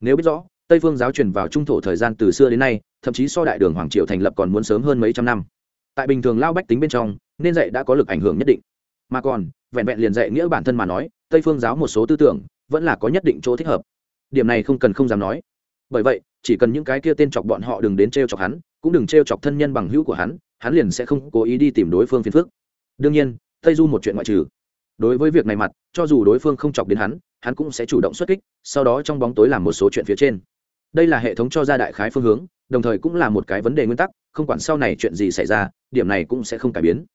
Nếu biết rõ, tây phương giáo truyền vào trung thổ thời gian từ xưa đến nay, thậm chí so đại đường hoàng triều thành lập còn muốn sớm hơn mấy trăm năm. Tại bình thường lao bách tính bên trong, nên dạy đã có lực ảnh hưởng nhất định. Mà còn, vẹn vẹn liền dạy nghĩa bản thân mà nói, tây phương giáo một số tư tưởng, vẫn là có nhất định chỗ thích hợp. Điểm này không cần không dám nói. Bởi vậy, chỉ cần những cái kia tên chọc bọn họ đừng đến t r e o chọc hắn, cũng đừng t r e o chọc thân nhân bằng hữu của hắn hắn liền sẽ không cố ý đi tìm đối phương phiền phức. Đương nhiên, tây du một chuyện ngoại trừ. Đối với việc này mặt, cho dù đối phương không chọc đến hắn hắn cũng sẽ chủ động xuất kích, sau đó trong bóng tối làm một số chuyện phía trên. Đây là hệ thống cho ra đại khái phương hướng, đồng thời cũng là một cái vấn đề nguyên tắc, không quản sau này chuyện gì xảy ra, điểm này cũng sẽ không cải biến.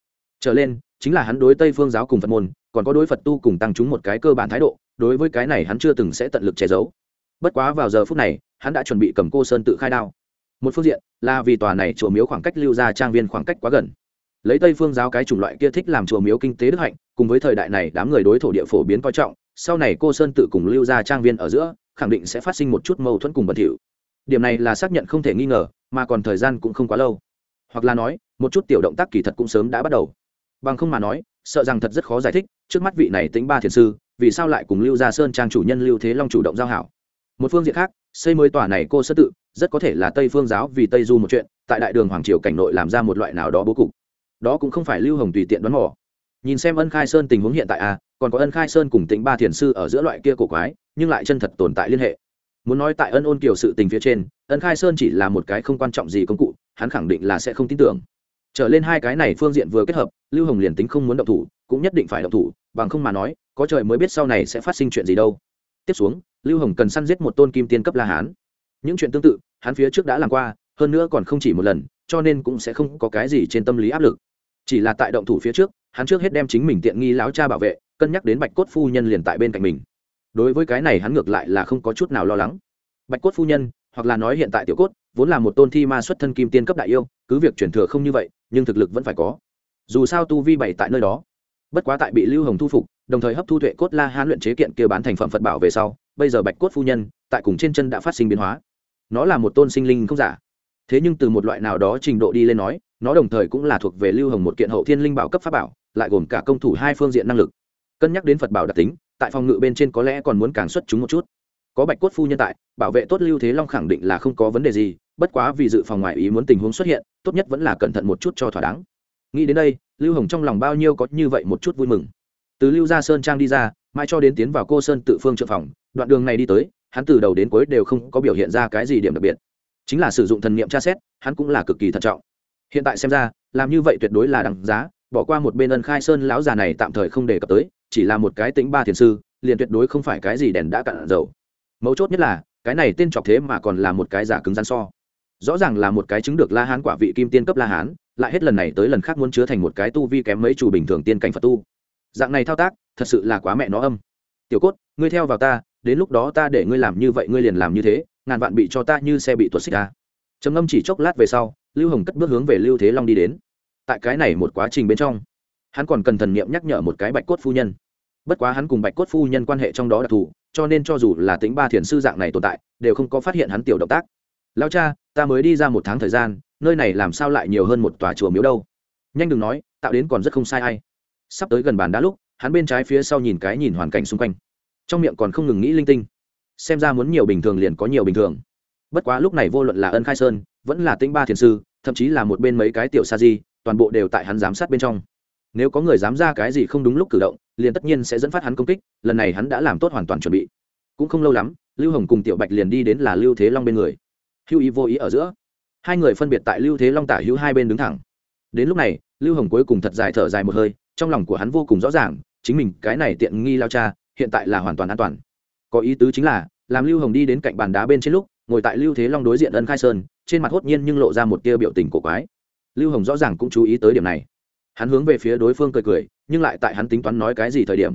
Trở lên, chính là hắn đối tây phương giáo cùng phật môn, còn có đối phật tu cùng tăng chúng một cái cơ bản thái độ, đối với cái này hắn chưa từng sẽ tận lực che giấu. Bất quá vào giờ phút này, hắn đã chuẩn bị cầm cô sơn tự khai đao một phương diện là vì tòa này chùa miếu khoảng cách lưu ra trang viên khoảng cách quá gần. Lấy tây phương giáo cái chủng loại kia thích làm chùa miếu kinh tế đức hạnh, cùng với thời đại này đám người đối thổ địa phổ biến coi trọng, sau này cô sơn tự cùng lưu ra trang viên ở giữa, khẳng định sẽ phát sinh một chút mâu thuẫn cùng bẩn thỉu. Điểm này là xác nhận không thể nghi ngờ, mà còn thời gian cũng không quá lâu. Hoặc là nói, một chút tiểu động tác kỳ thật cũng sớm đã bắt đầu. Bằng không mà nói, sợ rằng thật rất khó giải thích trước mắt vị này tính ba thiền sư, vì sao lại cùng lưu gia sơn trang chủ nhân lưu thế long chủ động giao hảo một phương diện khác, xây mới tòa này cô sơ tự, rất có thể là tây phương giáo vì tây du một chuyện, tại đại đường hoàng triều cảnh nội làm ra một loại nào đó bố cục. Đó cũng không phải lưu hồng tùy tiện đoán mò. Nhìn xem ân khai sơn tình huống hiện tại à còn có ân khai sơn cùng tính ba thiền sư ở giữa loại kia cổ quái, nhưng lại chân thật tồn tại liên hệ. Muốn nói tại ân ôn kiều sự tình phía trên, ân khai sơn chỉ là một cái không quan trọng gì công cụ, hắn khẳng định là sẽ không tin tưởng. Trở lên hai cái này phương diện vừa kết hợp, lưu hồng liền tính không muốn động thủ, cũng nhất định phải động thủ, bằng không mà nói, có trời mới biết sau này sẽ phát sinh chuyện gì đâu. Tiếp xuống lưu hồng cần săn giết một tôn kim tiên cấp la hán. Những chuyện tương tự, hắn phía trước đã làm qua, hơn nữa còn không chỉ một lần, cho nên cũng sẽ không có cái gì trên tâm lý áp lực. Chỉ là tại động thủ phía trước, hắn trước hết đem chính mình tiện nghi láo cha bảo vệ, cân nhắc đến bạch cốt phu nhân liền tại bên cạnh mình. Đối với cái này hắn ngược lại là không có chút nào lo lắng. Bạch cốt phu nhân, hoặc là nói hiện tại tiểu cốt, vốn là một tôn thi ma xuất thân kim tiên cấp đại yêu, cứ việc chuyển thừa không như vậy, nhưng thực lực vẫn phải có. Dù sao tu vi bảy tại nơi đó, bất quá tại bị lưu hồng thu phục đồng thời hấp thu tuệ cốt la hán luyện chế kiện kia bán thành phẩm phật bảo về sau, bây giờ bạch cốt phu nhân tại cùng trên chân đã phát sinh biến hóa. Nó là một tôn sinh linh không giả. Thế nhưng từ một loại nào đó trình độ đi lên nói, nó đồng thời cũng là thuộc về lưu hồng một kiện hậu thiên linh bảo cấp pháp bảo, lại gồm cả công thủ hai phương diện năng lực. Cân nhắc đến phật bảo đặc tính, tại phòng ngự bên trên có lẽ còn muốn càng xuất chúng một chút. Có bạch cốt phu nhân tại, bảo vệ tốt lưu thế long khẳng định là không có vấn đề gì, bất quá vì dự phòng ngoại ý muốn tình huống xuất hiện, tốt nhất vẫn là cẩn thận một chút cho thỏa đáng. Nghĩ đến đây, lưu hồng trong lòng bao nhiêu có như vậy một chút vui mừng từ lưu gia sơn trang đi ra mai cho đến tiến vào cô sơn tự phương trợ phòng, đoạn đường này đi tới, hắn từ đầu đến cuối đều không có biểu hiện ra cái gì điểm đặc biệt. Chính là sử dụng thần niệm tra xét, hắn cũng là cực kỳ thận trọng. Hiện tại xem ra, làm như vậy tuyệt đối là đằng giá, bỏ qua một bên ân khai sơn lão già này tạm thời không đề cập tới, chỉ là một cái tính ba thiền sư, liền tuyệt đối không phải cái gì đèn đã cạn dầu. Mấu chốt nhất là, cái này tên chọc thế mà còn là một cái giả cứng rắn so. Rõ ràng là một cái chứng được la hán quả vị kim tiên cấp la hán, lại hết lần này tới lần khác muốn chứa thành một cái tu vi kém mấy chủ bình thường tiên cảnh phật tu dạng này thao tác, thật sự là quá mẹ nó âm. Tiểu cốt, ngươi theo vào ta, đến lúc đó ta để ngươi làm như vậy, ngươi liền làm như thế, ngàn vạn bị cho ta như xe bị tuột xích ra trầm ngâm chỉ chốc lát về sau, lưu hồng cất bước hướng về lưu thế long đi đến. Tại cái này một quá trình bên trong, hắn còn cần thần niệm nhắc nhở một cái bạch cốt phu nhân. Bất quá hắn cùng bạch cốt phu nhân quan hệ trong đó đặc thù, cho nên cho dù là tính ba thiền sư dạng này tồn tại, đều không có phát hiện hắn tiểu động tác. Lao cha, ta mới đi ra một tháng thời gian, nơi này làm sao lại nhiều hơn một tòa chùa miếu đâu? Nhanh đừng nói, tạo đến còn rất không sai ai sắp tới gần bàn đá lúc, hắn bên trái phía sau nhìn cái nhìn hoàn cảnh xung quanh. Trong miệng còn không ngừng nghĩ linh tinh. Xem ra muốn nhiều bình thường liền có nhiều bình thường. Bất quá lúc này vô luận là ân khai sơn, vẫn là tinh ba thiền sư, thậm chí là một bên mấy cái tiểu sa di, toàn bộ đều tại hắn giám sát bên trong. Nếu có người dám ra cái gì không đúng lúc cử động, liền tất nhiên sẽ dẫn phát hắn công kích, lần này hắn đã làm tốt hoàn toàn chuẩn bị. Cũng không lâu lắm, lưu hồng cùng tiểu bạch liền đi đến là lưu thế long bên người. Hữu ý vô ý ở giữa. Hai người phân biệt tại lưu thế long tả hữu hai bên đứng thẳng. Đến lúc này, lưu hồng cuối cùng thật dài thở dài một hơi trong lòng của hắn vô cùng rõ ràng, chính mình cái này tiện nghi lao cha, hiện tại là hoàn toàn an toàn. Có ý tứ chính là, làm lưu hồng đi đến cạnh bàn đá bên trên lúc, ngồi tại lưu thế long đối diện ân khai sơn, trên mặt hốt nhiên nhưng lộ ra một tia biểu tình cổ quái. Lưu hồng rõ ràng cũng chú ý tới điểm này. Hắn hướng về phía đối phương cười cười, nhưng lại tại hắn tính toán nói cái gì thời điểm.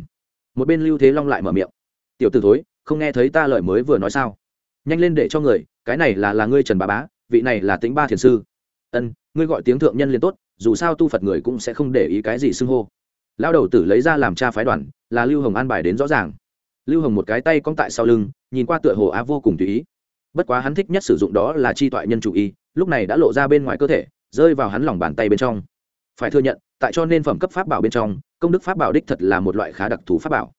Một bên lưu thế long lại mở miệng. Tiểu t ử thối, không nghe thấy ta lời mới vừa nói sao? Nhanh lên để cho người, cái này là là ngươi trần bà bá, vị này là tính ba thiền sư. Ân, ngươi gọi tiếng thượng nhân liền tốt, dù sao tu phật người cũng sẽ không để ý cái gì xưng hô lao đầu tử lấy ra làm cha phái đoàn, là lưu hồng an bài đến rõ ràng. Lưu hồng một cái tay cong tại sau lưng, nhìn qua tựa hồ á vô cùng tùy ý. Bất quá hắn thích nhất sử dụng đó là chi toại nhân chủ y, lúc này đã lộ ra bên ngoài cơ thể, rơi vào hắn lòng bàn tay bên trong. Phải thừa nhận, tại cho nên phẩm cấp pháp bảo bên trong, công đức pháp bảo đích thật là một loại khá đặc thù pháp bảo.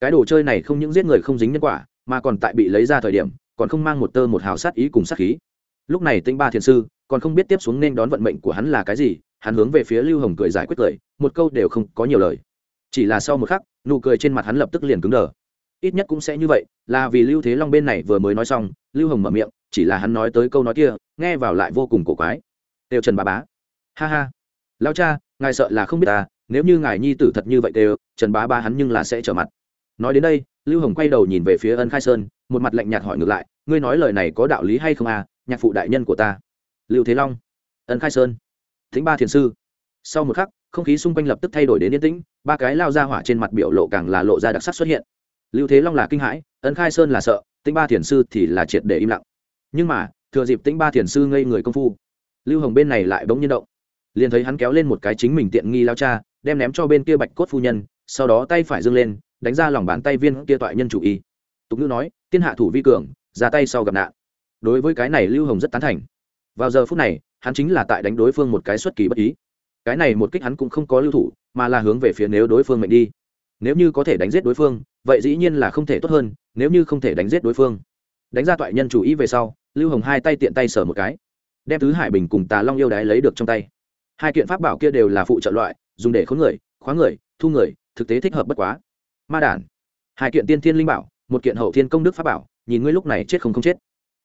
Cái đồ chơi này không những giết người không dính nhân quả, mà còn tại bị lấy ra thời điểm, còn không mang một tơ một hào sát ý cùng sát khí. Lúc này tinh ba thiền sư, còn không biết tiếp xuống nên đón vận mệnh của hắn là cái gì hắn hướng về phía lưu hồng cười giải quyết cười một câu đều không có nhiều lời. Chỉ là sau một khắc, nụ cười trên mặt hắn lập tức liền cứng đờ. Ít nhất cũng sẽ như vậy, là vì lưu thế long bên này vừa mới nói xong, lưu hồng mở miệng, chỉ là hắn nói tới câu nói kia, nghe vào lại vô cùng cổ quái. Têu trần bà bá. Ha ha. Lao cha, ngài sợ là không biết ta, nếu như ngài nhi tử thật như vậy têu, trần bá ba hắn nhưng là sẽ trở mặt. Nói đến đây, lưu hồng quay đầu nhìn về phía ân khai sơn, một mặt lạnh nhạt hỏi ngược lại, ngươi nói lời này có đạo lý hay không à nhạc phụ đại nhân của ta? Lưu thế long. Ân khai sơn thính ba thiền sư. Sau một khắc, không khí xung quanh lập tức thay đổi đến yên tĩnh, ba cái lao ra hỏa trên mặt biểu lộ càng là lộ ra đặc sắc xuất hiện. Lưu thế long là kinh hãi ân khai sơn là sợ, tĩnh ba thiền sư thì là triệt để im lặng. Nhưng mà, thừa dịp tĩnh ba thiền sư ngây người công phu, lưu hồng bên này lại bỗng nhiên động. Liền thấy hắn kéo lên một cái chính mình tiện nghi lao cha, đem ném cho bên kia bạch cốt phu nhân, sau đó tay phải dâng lên, đánh ra lòng bàn tay viên kia toại nhân chủ y. Tục ngữ nói, tiên hạ thủ vi cường, ra tay sau gặp nạn. Đối với cái này lưu hồng rất tán thành vào giờ phút này, hắn chính là tại đánh đối phương một cái xuất kỳ bất ý. Cái này một kích hắn cũng không có lưu thủ, mà là hướng về phía nếu đối phương mệnh đi. Nếu như có thể đánh giết đối phương, vậy dĩ nhiên là không thể tốt hơn, nếu như không thể đánh giết đối phương. Đánh ra toại nhân chủ ý về sau, lưu hồng hai tay tiện tay sở một cái. Đem tứ hải bình cùng tà long yêu đái lấy được trong tay. Hai kiện pháp bảo kia đều là phụ trợ loại, dùng để khốn người, khóa người, thu người, thực tế thích hợp bất quá. Ma đản. Hai kiện tiên thiên linh bảo, một kiện hậu thiên công đức pháp bảo, nhìn ngươi lúc này chết không không chết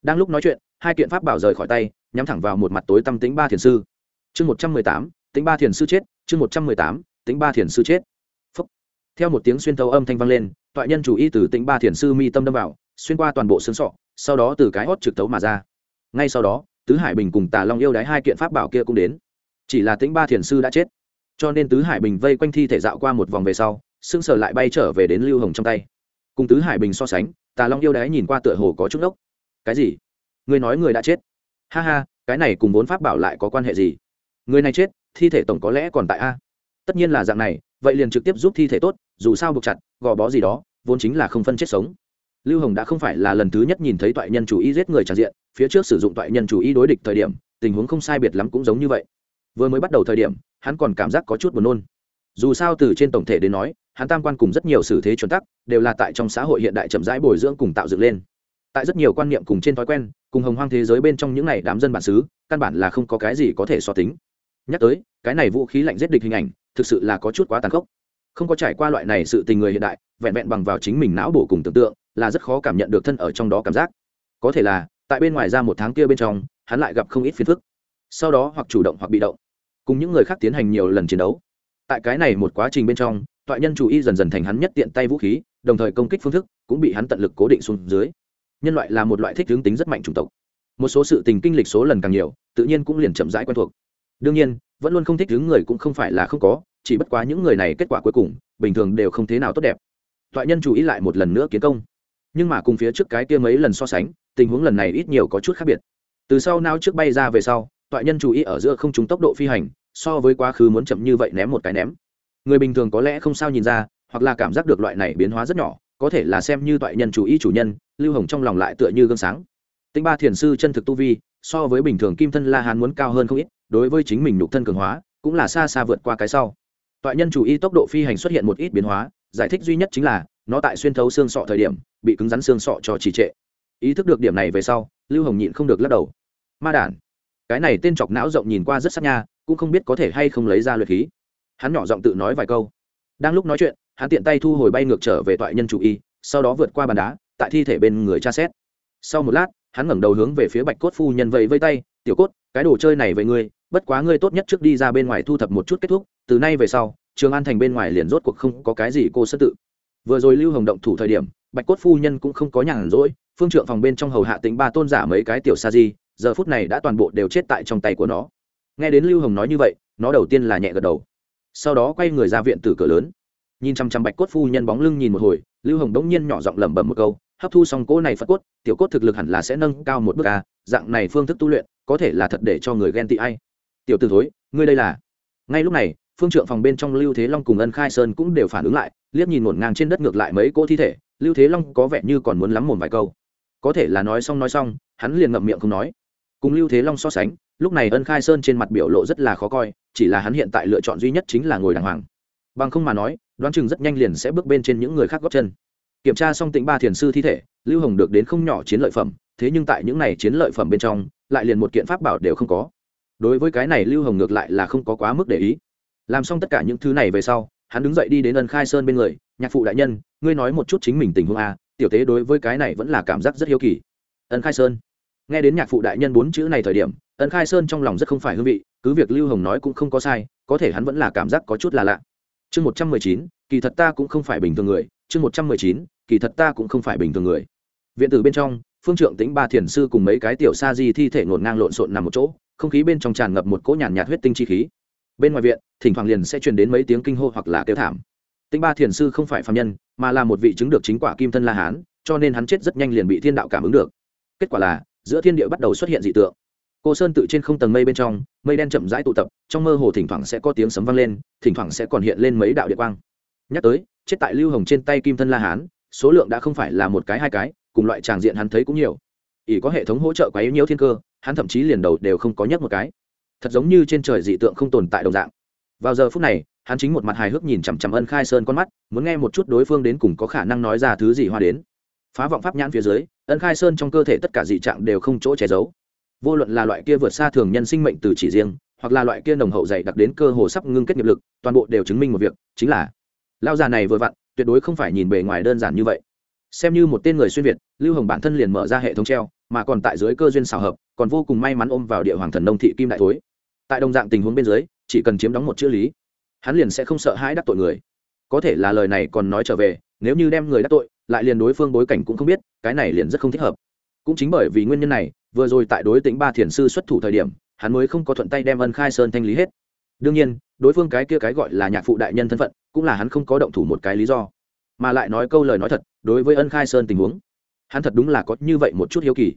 đang lúc nói chuyện, hai kiện pháp bảo rời khỏi tay, nhắm thẳng vào một mặt tối tâm tính ba thiền sư. Chương một trăm mười tám tính ba thiền sư chết, chương một trăm mười tám tính ba thiền sư chết. Phúc. theo một tiếng xuyên thấu âm thanh vang lên, toại nhân chủ y từ tính ba thiền sư mi tâm đâm vào, xuyên qua toàn bộ xương sọ, sau đó từ cái hót trực tấu mà ra. Ngay sau đó, tứ hải bình cùng tà long yêu đái hai kiện pháp bảo kia cũng đến. Chỉ là tính ba thiền sư đã chết. Cho nên tứ hải bình vây quanh thi thể dạo qua một vòng về sau xương sờ lại bay trở về đến lưu hồng trong tay. Cùng tứ hải bình so sánh, tà long yêu đái nhìn qua tựa hồ có chút ốc cái gì? Người nói người đã chết. Ha ha, cái này cùng vốn pháp bảo lại có quan hệ gì? Người này chết, thi thể tổng có lẽ còn tại a. Tất nhiên là dạng này, vậy liền trực tiếp giúp thi thể tốt, dù sao buộc chặt, gò bó gì đó, vốn chính là không phân chết sống. Lưu hồng đã không phải là lần thứ nhất nhìn thấy toại nhân chủ y giết người tràn diện, phía trước sử dụng toại nhân chủ y đối địch thời điểm, tình huống không sai biệt lắm cũng giống như vậy. Vừa mới bắt đầu thời điểm, hắn còn cảm giác có chút buồn nôn. Dù sao từ trên tổng thể đến nói, hắn tam quan cùng rất nhiều xử thế chuẩn tắc, đều là tại trong xã hội hiện đại chậm rãi bồi dưỡng cùng tạo dựng lên tại rất nhiều quan niệm cùng trên thói quen, cùng hồng hoang thế giới bên trong những này đám dân bản xứ, căn bản là không có cái gì có thể so tính. Nhắc tới, cái này vũ khí lạnh giết địch hình ảnh, thực sự là có chút quá tàn khốc. Không có trải qua loại này sự tình người hiện đại, vẹn vẹn bằng vào chính mình não bổ cùng tưởng tượng, là rất khó cảm nhận được thân ở trong đó cảm giác. Có thể là, tại bên ngoài ra một tháng kia bên trong, hắn lại gặp không ít phiền phức. Sau đó hoặc chủ động hoặc bị động. Cùng những người khác tiến hành nhiều lần chiến đấu. Tại cái này một quá trình bên trong, toại nhân chủ y dần dần thành hắn nhất tiện tay vũ khí, đồng thời công kích phương thức cũng bị hắn tận lực cố định xuống dưới nhân loại là một loại thích hướng tính rất mạnh chủng tộc. Một số sự tình kinh lịch số lần càng nhiều, tự nhiên cũng liền chậm rãi quen thuộc. Đương nhiên, vẫn luôn không thích hướng người cũng không phải là không có, chỉ bất quá những người này kết quả cuối cùng, bình thường đều không thế nào tốt đẹp. Toại nhân chú ý lại một lần nữa kiến công. Nhưng mà cùng phía trước cái kia mấy lần so sánh, tình huống lần này ít nhiều có chút khác biệt. Từ sau nao trước bay ra về sau, toại nhân chú ý ở giữa không trúng tốc độ phi hành, so với quá khứ muốn chậm như vậy ném một cái ném. Người bình thường có lẽ không sao nhìn ra, hoặc là cảm giác được loại này biến hóa rất nhỏ, có thể là xem như toại nhân chú ý chủ nhân lưu hồng trong lòng lại tựa như gương sáng. Tinh ba thiền sư chân thực tu vi, so với bình thường kim thân la hán muốn cao hơn không ít, đối với chính mình nhục thân cường hóa, cũng là xa xa vượt qua cái sau. Toại nhân chủ y tốc độ phi hành xuất hiện một ít biến hóa, giải thích duy nhất chính là, nó tại xuyên thấu xương sọ thời điểm, bị cứng rắn xương sọ cho trì trệ. Ý thức được điểm này về sau, lưu hồng nhịn không được lắc đầu. Ma đản, cái này tên chọc não rộng nhìn qua rất sắc nha, cũng không biết có thể hay không lấy ra luyện khí. Hắn nhỏ giọng tự nói vài câu. Đang lúc nói chuyện, hắn tiện tay thu hồi bay ngược trở về toại nhân chủ y, sau đó vượt qua bàn đá tại thi thể bên người tra xét. Sau một lát, hắn ngẩng đầu hướng về phía bạch cốt phu nhân vẫy vây tay, tiểu cốt, cái đồ chơi này về ngươi, bất quá ngươi tốt nhất trước đi ra bên ngoài thu thập một chút kết thúc, từ nay về sau, trường an thành bên ngoài liền rốt cuộc không có cái gì cô sơ tự. Vừa rồi lưu hồng động thủ thời điểm, bạch cốt phu nhân cũng không có nhàn rỗi, phương trượng phòng bên trong hầu hạ tính ba tôn giả mấy cái tiểu sa di, giờ phút này đã toàn bộ đều chết tại trong tay của nó. Nghe đến lưu hồng nói như vậy, nó đầu tiên là nhẹ gật đầu. Sau đó quay người ra viện từ cửa lớn. Nhìn chăm chăm bạch cốt phu nhân bóng lưng nhìn một hồi, lưu hồng đống nhiên nhỏ giọng lẩm bẩm một câu hấp thu xong cỗ này phật cốt, tiểu cốt thực lực hẳn là sẽ nâng cao một bước a, dạng này phương thức tu luyện, có thể là thật để cho người ghen tị ai. Tiểu t ử thối, ngươi đây là? Ngay lúc này, phương trượng phòng bên trong lưu thế long cùng ân khai sơn cũng đều phản ứng lại, liếc nhìn ngổn ngang trên đất ngược lại mấy cỗ thi thể, lưu thế long có vẻ như còn muốn lắm mồm vài câu. Có thể là nói xong nói xong, hắn liền ngậm miệng không nói. Cùng lưu thế long so sánh, lúc này ân khai sơn trên mặt biểu lộ rất là khó coi, chỉ là hắn hiện tại lựa chọn duy nhất chính là ngồi đàng hoàng. Bằng không mà nói, đoán chừng rất nhanh liền sẽ bước bên trên những người khác góp chân kiểm tra xong tịnh ba thiền sư thi thể, lưu hồng được đến không nhỏ chiến lợi phẩm, thế nhưng tại những này chiến lợi phẩm bên trong, lại liền một kiện pháp bảo đều không có. Đối với cái này lưu hồng ngược lại là không có quá mức để ý. Làm xong tất cả những thứ này về sau, hắn đứng dậy đi đến ân khai sơn bên người, nhạc phụ đại nhân, ngươi nói một chút chính mình tình huống a, tiểu tế đối với cái này vẫn là cảm giác rất hiếu kỳ. Ân khai sơn. Nghe đến nhạc phụ đại nhân bốn chữ này thời điểm, ân khai sơn trong lòng rất không phải hương vị, cứ việc lưu hồng nói cũng không có sai, có thể hắn vẫn là cảm giác có chút là lạ. Chương một trăm mười chín, kỳ thật ta cũng không phải bình thường người chương một trăm mười chín, kỳ thật ta cũng không phải bình thường người. Viện tử bên trong, phương trượng tính ba thiền sư cùng mấy cái tiểu sa di thi thể ngổn ngang lộn xộn nằm một chỗ, không khí bên trong tràn ngập một cỗ nhàn nhạt huyết tinh chi khí. Bên ngoài viện, thỉnh thoảng liền sẽ truyền đến mấy tiếng kinh hô hoặc là kêu thảm. Tĩnh ba thiền sư không phải phạm nhân, mà là một vị chứng được chính quả kim thân la hán, cho nên hắn chết rất nhanh liền bị thiên đạo cảm ứng được. Kết quả là, giữa thiên địa bắt đầu xuất hiện dị tượng. Cô sơn tự trên không tầng mây bên trong, mây đen chậm rãi tụ tập, trong mơ hồ thỉnh thoảng sẽ có tiếng sấm vang lên, thỉnh thoảng sẽ còn hiện lên mấy đạo địa quang. Nhắc tới chết tại lưu hồng trên tay kim thân la hán, số lượng đã không phải là một cái hai cái, cùng loại tràng diện hắn thấy cũng nhiều. Ỷ có hệ thống hỗ trợ quá yếu nhiều thiên cơ, hắn thậm chí liền đầu đều không có nhất một cái. Thật giống như trên trời dị tượng không tồn tại đồng dạng. Vào giờ phút này, hắn chính một mặt hài hước nhìn chằm chằm ân khai sơn con mắt, muốn nghe một chút đối phương đến cùng có khả năng nói ra thứ gì hoa đến. Phá vọng pháp nhãn phía dưới, ân khai sơn trong cơ thể tất cả dị trạng đều không chỗ che giấu. Vô luận là loại kia vượt xa thường nhân sinh mệnh từ chỉ riêng, hoặc là loại kia nồng hậu dày đặc đến cơ hồ sắp ngưng kết nghiệp lực, toàn bộ đều chứng minh một việc, chính là lao già này vừa vặn, tuyệt đối không phải nhìn bề ngoài đơn giản như vậy. Xem như một tên người xuyên việt, lưu hồng bản thân liền mở ra hệ thống treo, mà còn tại dưới cơ duyên xào hợp, còn vô cùng may mắn ôm vào địa hoàng thần nông thị kim đại thối. Tại đồng dạng tình huống bên dưới, chỉ cần chiếm đóng một chữ lý, hắn liền sẽ không sợ hãi đắc tội người. Có thể là lời này còn nói trở về, nếu như đem người đắc tội, lại liền đối phương bối cảnh cũng không biết, cái này liền rất không thích hợp. Cũng chính bởi vì nguyên nhân này, vừa rồi tại đối tính ba thiền sư xuất thủ thời điểm, hắn mới không có thuận tay đem ân khai sơn thanh lý hết. Đương nhiên, đối phương cái kia cái gọi là nhạc phụ đại nhân thân phận cũng là hắn không có động thủ một cái lý do, mà lại nói câu lời nói thật đối với ân khai sơn tình huống, hắn thật đúng là có như vậy một chút hiếu kỳ.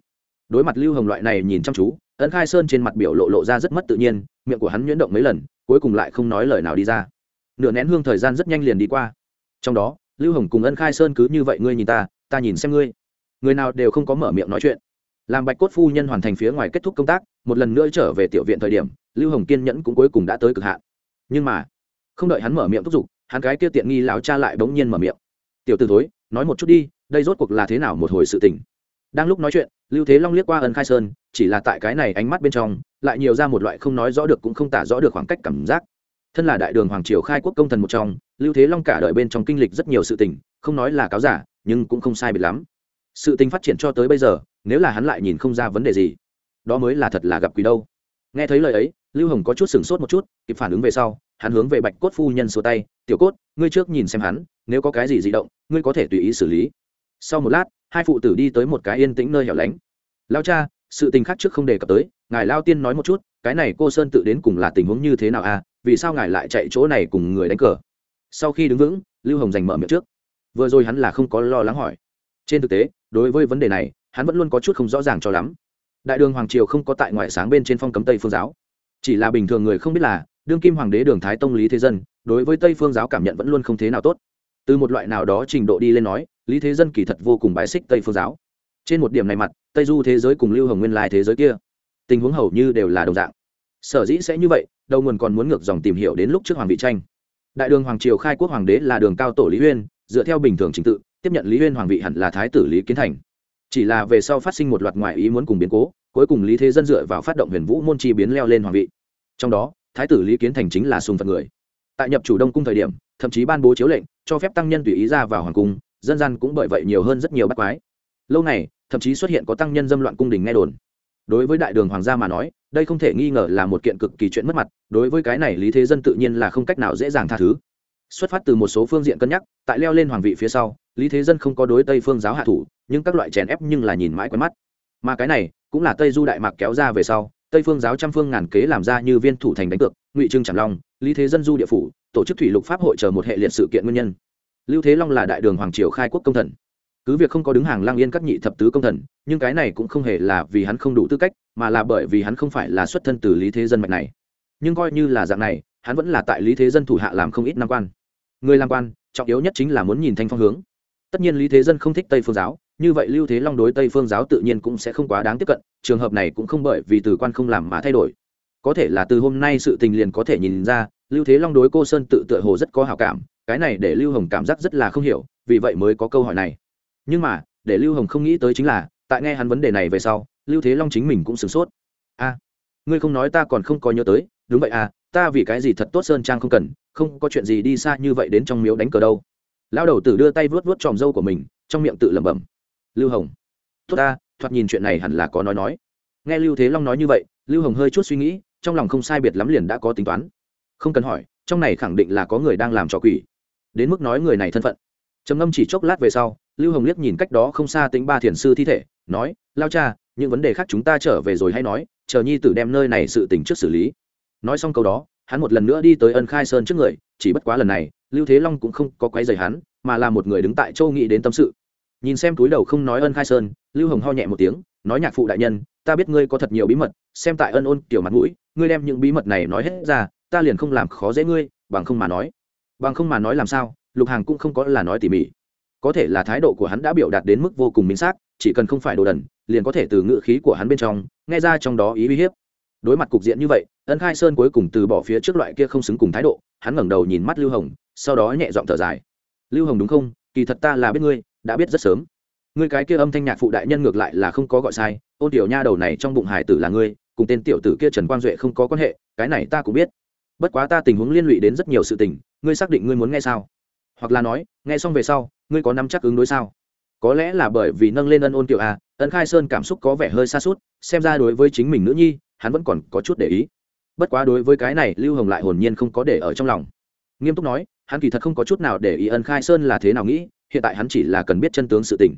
Đối mặt lưu hồng loại này nhìn chăm chú, ân khai sơn trên mặt biểu lộ lộ ra rất mất tự nhiên, miệng của hắn nhuyễn động mấy lần, cuối cùng lại không nói lời nào đi ra. Nửa nén hương thời gian rất nhanh liền đi qua. Trong đó, lưu hồng cùng ân khai sơn cứ như vậy ngươi nhìn ta ta nhìn xem ngươi. Người nào đều không có mở miệng nói chuyện. Làm bạch cốt phu nhân hoàn thành phía ngoài kết thúc công tác, một lần nữa trở về tiểu viện thời điểm, lưu hồng kiên nhẫn cũng cuối cùng đã tới cực hạn. Nhưng mà, không đợi hắn mở miệng thúc giục hắn gái kia tiện nghi lão cha lại bỗng nhiên mở miệng. Tiểu t thối, nói một chút đi, đây rốt cuộc là thế nào một hồi sự tình? Đang lúc nói chuyện, lưu thế long liếc qua ân khai sơn, chỉ là tại cái này ánh mắt bên trong, lại nhiều ra một loại không nói rõ được cũng không tả rõ được khoảng cách cảm giác. Thân là đại đường hoàng triều khai quốc công thần một trong, lưu thế long cả đời bên trong kinh lịch rất nhiều sự tình, không nói là cáo giả, nhưng cũng không sai biệt lắm. Sự tình phát triển cho tới bây giờ, nếu là hắn lại nhìn không ra vấn đề gì, đó mới là thật là gặp quỷ đâu. Nghe thấy lời ấy, lưu hồng có chút sửng sốt một chút, kịp phản ứng về sau hắn hướng về bạch cốt phu nhân xua tay, tiểu cốt, ngươi trước nhìn xem hắn, nếu có cái gì di động, ngươi có thể tùy ý xử lý. Sau một lát, hai phụ tử đi tới một cái yên tĩnh nơi hẻo lánh. Lao cha, sự tình khác trước không đề cập tới, ngài lao tiên nói một chút, cái này cô sơn tự đến cùng là tình huống như thế nào à vì sao ngài lại chạy chỗ này cùng người đánh cờ? Sau khi đứng vững, lưu hồng giành mở miệng trước. Vừa rồi hắn là không có lo lắng hỏi. Trên thực tế, đối với vấn đề này, hắn vẫn luôn có chút không rõ ràng cho lắm. Đại đường hoàng triều không có tại ngoại sáng bên trên phong cấm tây phương giáo. Chỉ là bình thường người không biết là đương kim hoàng đế đường thái tông lý thế dân, đối với tây phương giáo cảm nhận vẫn luôn không thế nào tốt. Từ một loại nào đó trình độ đi lên nói, lý thế dân kỳ thật vô cùng bái xích tây phương giáo. Trên một điểm này mặt, tây du thế giới cùng lưu hồng nguyên lai thế giới kia, tình huống hầu như đều là đồng dạng. Sở dĩ sẽ như vậy, đầu nguồn còn muốn ngược dòng tìm hiểu đến lúc trước hoàng vị tranh. Đại đường hoàng triều khai quốc hoàng đế là đường cao tổ lý huyên, dựa theo bình thường trình tự, tiếp nhận lý huyên hoàng vị hẳn là thái tử lý kiến thành. Chỉ là về sau phát sinh một loạt ngoại ý muốn cùng biến cố, cuối cùng lý thế dân dựa vào phát động huyền vũ môn chi biến leo lên hoàng vị. Trong đó thái tử lý kiến thành chính là sùng phật người tại nhập chủ đông cung thời điểm thậm chí ban bố chiếu lệnh cho phép tăng nhân tùy ý ra vào hoàng cung dân gian cũng bởi vậy nhiều hơn rất nhiều bắt quái lâu này thậm chí xuất hiện có tăng nhân dâm loạn cung đình nghe đồn đối với đại đường hoàng gia mà nói đây không thể nghi ngờ là một kiện cực kỳ chuyện mất mặt đối với cái này lý thế dân tự nhiên là không cách nào dễ dàng tha thứ xuất phát từ một số phương diện cân nhắc tại leo lên hoàng vị phía sau lý thế dân không có đối tây phương giáo hạ thủ nhưng các loại chèn ép nhưng là nhìn mãi quen mắt mà cái này cũng là tây du đại mạc kéo ra về sau tây phương giáo trăm phương ngàn kế làm ra như viên thủ thành đánh cược, ngụy trưng trảm long, lý thế dân du địa phủ, tổ chức thủy lục pháp hội chờ một hệ liệt sự kiện nguyên nhân. Lưu thế long là đại đường hoàng triều khai quốc công thần. Cứ việc không có đứng hàng lang yên các nhị thập tứ công thần, nhưng cái này cũng không hề là vì hắn không đủ tư cách, mà là bởi vì hắn không phải là xuất thân từ lý thế dân mạch này. Nhưng coi như là dạng này, hắn vẫn là tại lý thế dân thủ hạ làm không ít năm quan. Người làm quan, trọng yếu nhất chính là muốn nhìn thanh phong hướng. Tất nhiên lý thế dân không thích tây phương giáo như vậy lưu thế long đối tây phương giáo tự nhiên cũng sẽ không quá đáng tiếp cận, trường hợp này cũng không bởi vì từ quan không làm mà thay đổi. Có thể là từ hôm nay sự tình liền có thể nhìn ra, lưu thế long đối cô sơn tự tựa hồ rất có hào cảm, cái này để lưu hồng cảm giác rất là không hiểu, vì vậy mới có câu hỏi này. Nhưng mà, để lưu hồng không nghĩ tới chính là, tại nghe hắn vấn đề này về sau, lưu thế long chính mình cũng sửng sốt. A, ngươi không nói ta còn không có nhớ tới, đúng vậy à ta vì cái gì thật tốt sơn trang không cần, không có chuyện gì đi xa như vậy đến trong miếu đánh cờ đâu. Lao đầu tử đưa tay vuốt vuốt tròm râu của mình, trong miệng tự lẩm bẩm lưu hồng. Tốt ta, thoạt nhìn chuyện này hẳn là có nói nói. Nghe lưu thế long nói như vậy, lưu hồng hơi chút suy nghĩ, trong lòng không sai biệt lắm liền đã có tính toán. Không cần hỏi, trong này khẳng định là có người đang làm trò quỷ. Đến mức nói người này thân phận. Trầm ngâm chỉ chốc lát về sau, lưu hồng liếc nhìn cách đó không xa tính ba thiền sư thi thể, nói, lao cha, những vấn đề khác chúng ta trở về rồi hay nói, chờ nhi tử đem nơi này sự tình trước xử lý. Nói xong câu đó, hắn một lần nữa đi tới ân khai sơn trước người, chỉ bất quá lần này, lưu thế long cũng không có quấy rầy hắn, mà là một người đứng tại châu nghị đến tâm sự nhìn xem túi đầu không nói ân khai sơn, lưu hồng ho nhẹ một tiếng, nói nhạc phụ đại nhân, ta biết ngươi có thật nhiều bí mật, xem tại ân ôn kiểu mặt mũi, ngươi đem những bí mật này nói hết ra, ta liền không làm khó dễ ngươi, bằng không mà nói. Bằng không mà nói làm sao, lục hàng cũng không có là nói tỉ mỉ. Có thể là thái độ của hắn đã biểu đạt đến mức vô cùng minh xác, chỉ cần không phải đồ đần, liền có thể từ ngự khí của hắn bên trong, nghe ra trong đó ý uy hiếp. Đối mặt cục diện như vậy, ân khai sơn cuối cùng từ bỏ phía trước loại kia không xứng cùng thái độ, hắn ngẩng đầu nhìn mắt lưu hồng, sau đó nhẹ giọng thở dài. Lưu hồng đúng không? Kỳ thật ta là biết ngươi đã biết rất sớm. Ngươi cái kia âm thanh nhạc phụ đại nhân ngược lại là không có gọi sai, ôn tiểu nha đầu này trong bụng hải tử là ngươi, cùng tên tiểu tử kia trần quang duệ không có quan hệ, cái này ta cũng biết. Bất quá ta tình huống liên lụy đến rất nhiều sự tình, ngươi xác định ngươi muốn nghe sao? Hoặc là nói, nghe xong về sau, ngươi có nắm chắc ứng đối sao? Có lẽ là bởi vì nâng lên ân ôn tiểu a, ân khai sơn cảm xúc có vẻ hơi xa suốt, xem ra đối với chính mình nữ nhi, hắn vẫn còn có chút để ý. Bất quá đối với cái này, lưu hồng lại hồn nhiên không có để ở trong lòng. Nghiêm túc nói, hắn kỳ thật không có chút nào để ý ân khai sơn là thế nào nghĩ hiện tại hắn chỉ là cần biết chân tướng sự tình.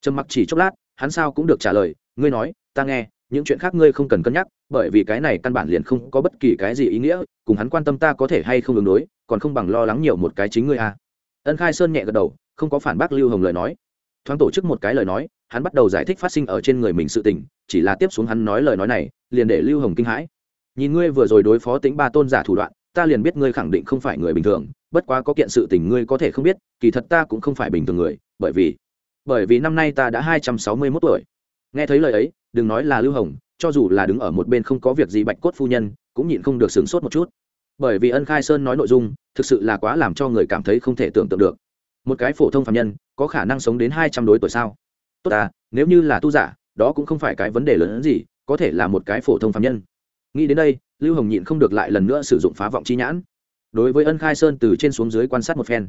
Trầm mặc chỉ chốc lát, hắn sao cũng được trả lời, ngươi nói, ta nghe, những chuyện khác ngươi không cần cân nhắc, bởi vì cái này căn bản liền không có bất kỳ cái gì ý nghĩa, cùng hắn quan tâm ta có thể hay không ứng đối, còn không bằng lo lắng nhiều một cái chính ngươi a ân khai sơn nhẹ gật đầu, không có phản bác lưu hồng lời nói. Thoáng tổ chức một cái lời nói, hắn bắt đầu giải thích phát sinh ở trên người mình sự tình, chỉ là tiếp xuống hắn nói lời nói này, liền để lưu hồng kinh hãi. Nhìn ngươi vừa rồi đối phó tính ba tôn giả thủ đoạn ta liền biết ngươi khẳng định không phải người bình thường, bất quá có kiện sự tình ngươi có thể không biết, kỳ thật ta cũng không phải bình thường người, bởi vì bởi vì năm nay ta đã hai trăm sáu mươi mốt tuổi. Nghe thấy lời ấy, đừng nói là lưu hồng, cho dù là đứng ở một bên không có việc gì bạch cốt phu nhân, cũng nhịn không được sửng sốt một chút. Bởi vì ân khai sơn nói nội dung, thực sự là quá làm cho người cảm thấy không thể tưởng tượng được. Một cái phổ thông phạm nhân, có khả năng sống đến hai trăm đối tuổi sao? Tốt à nếu như là tu giả, đó cũng không phải cái vấn đề lớn hơn gì, có thể là một cái phổ thông phạm nhân nghĩ đến đây, lưu hồng nhịn không được lại lần nữa sử dụng phá vọng chi nhãn. Đối với ân khai sơn từ trên xuống dưới quan sát một phen,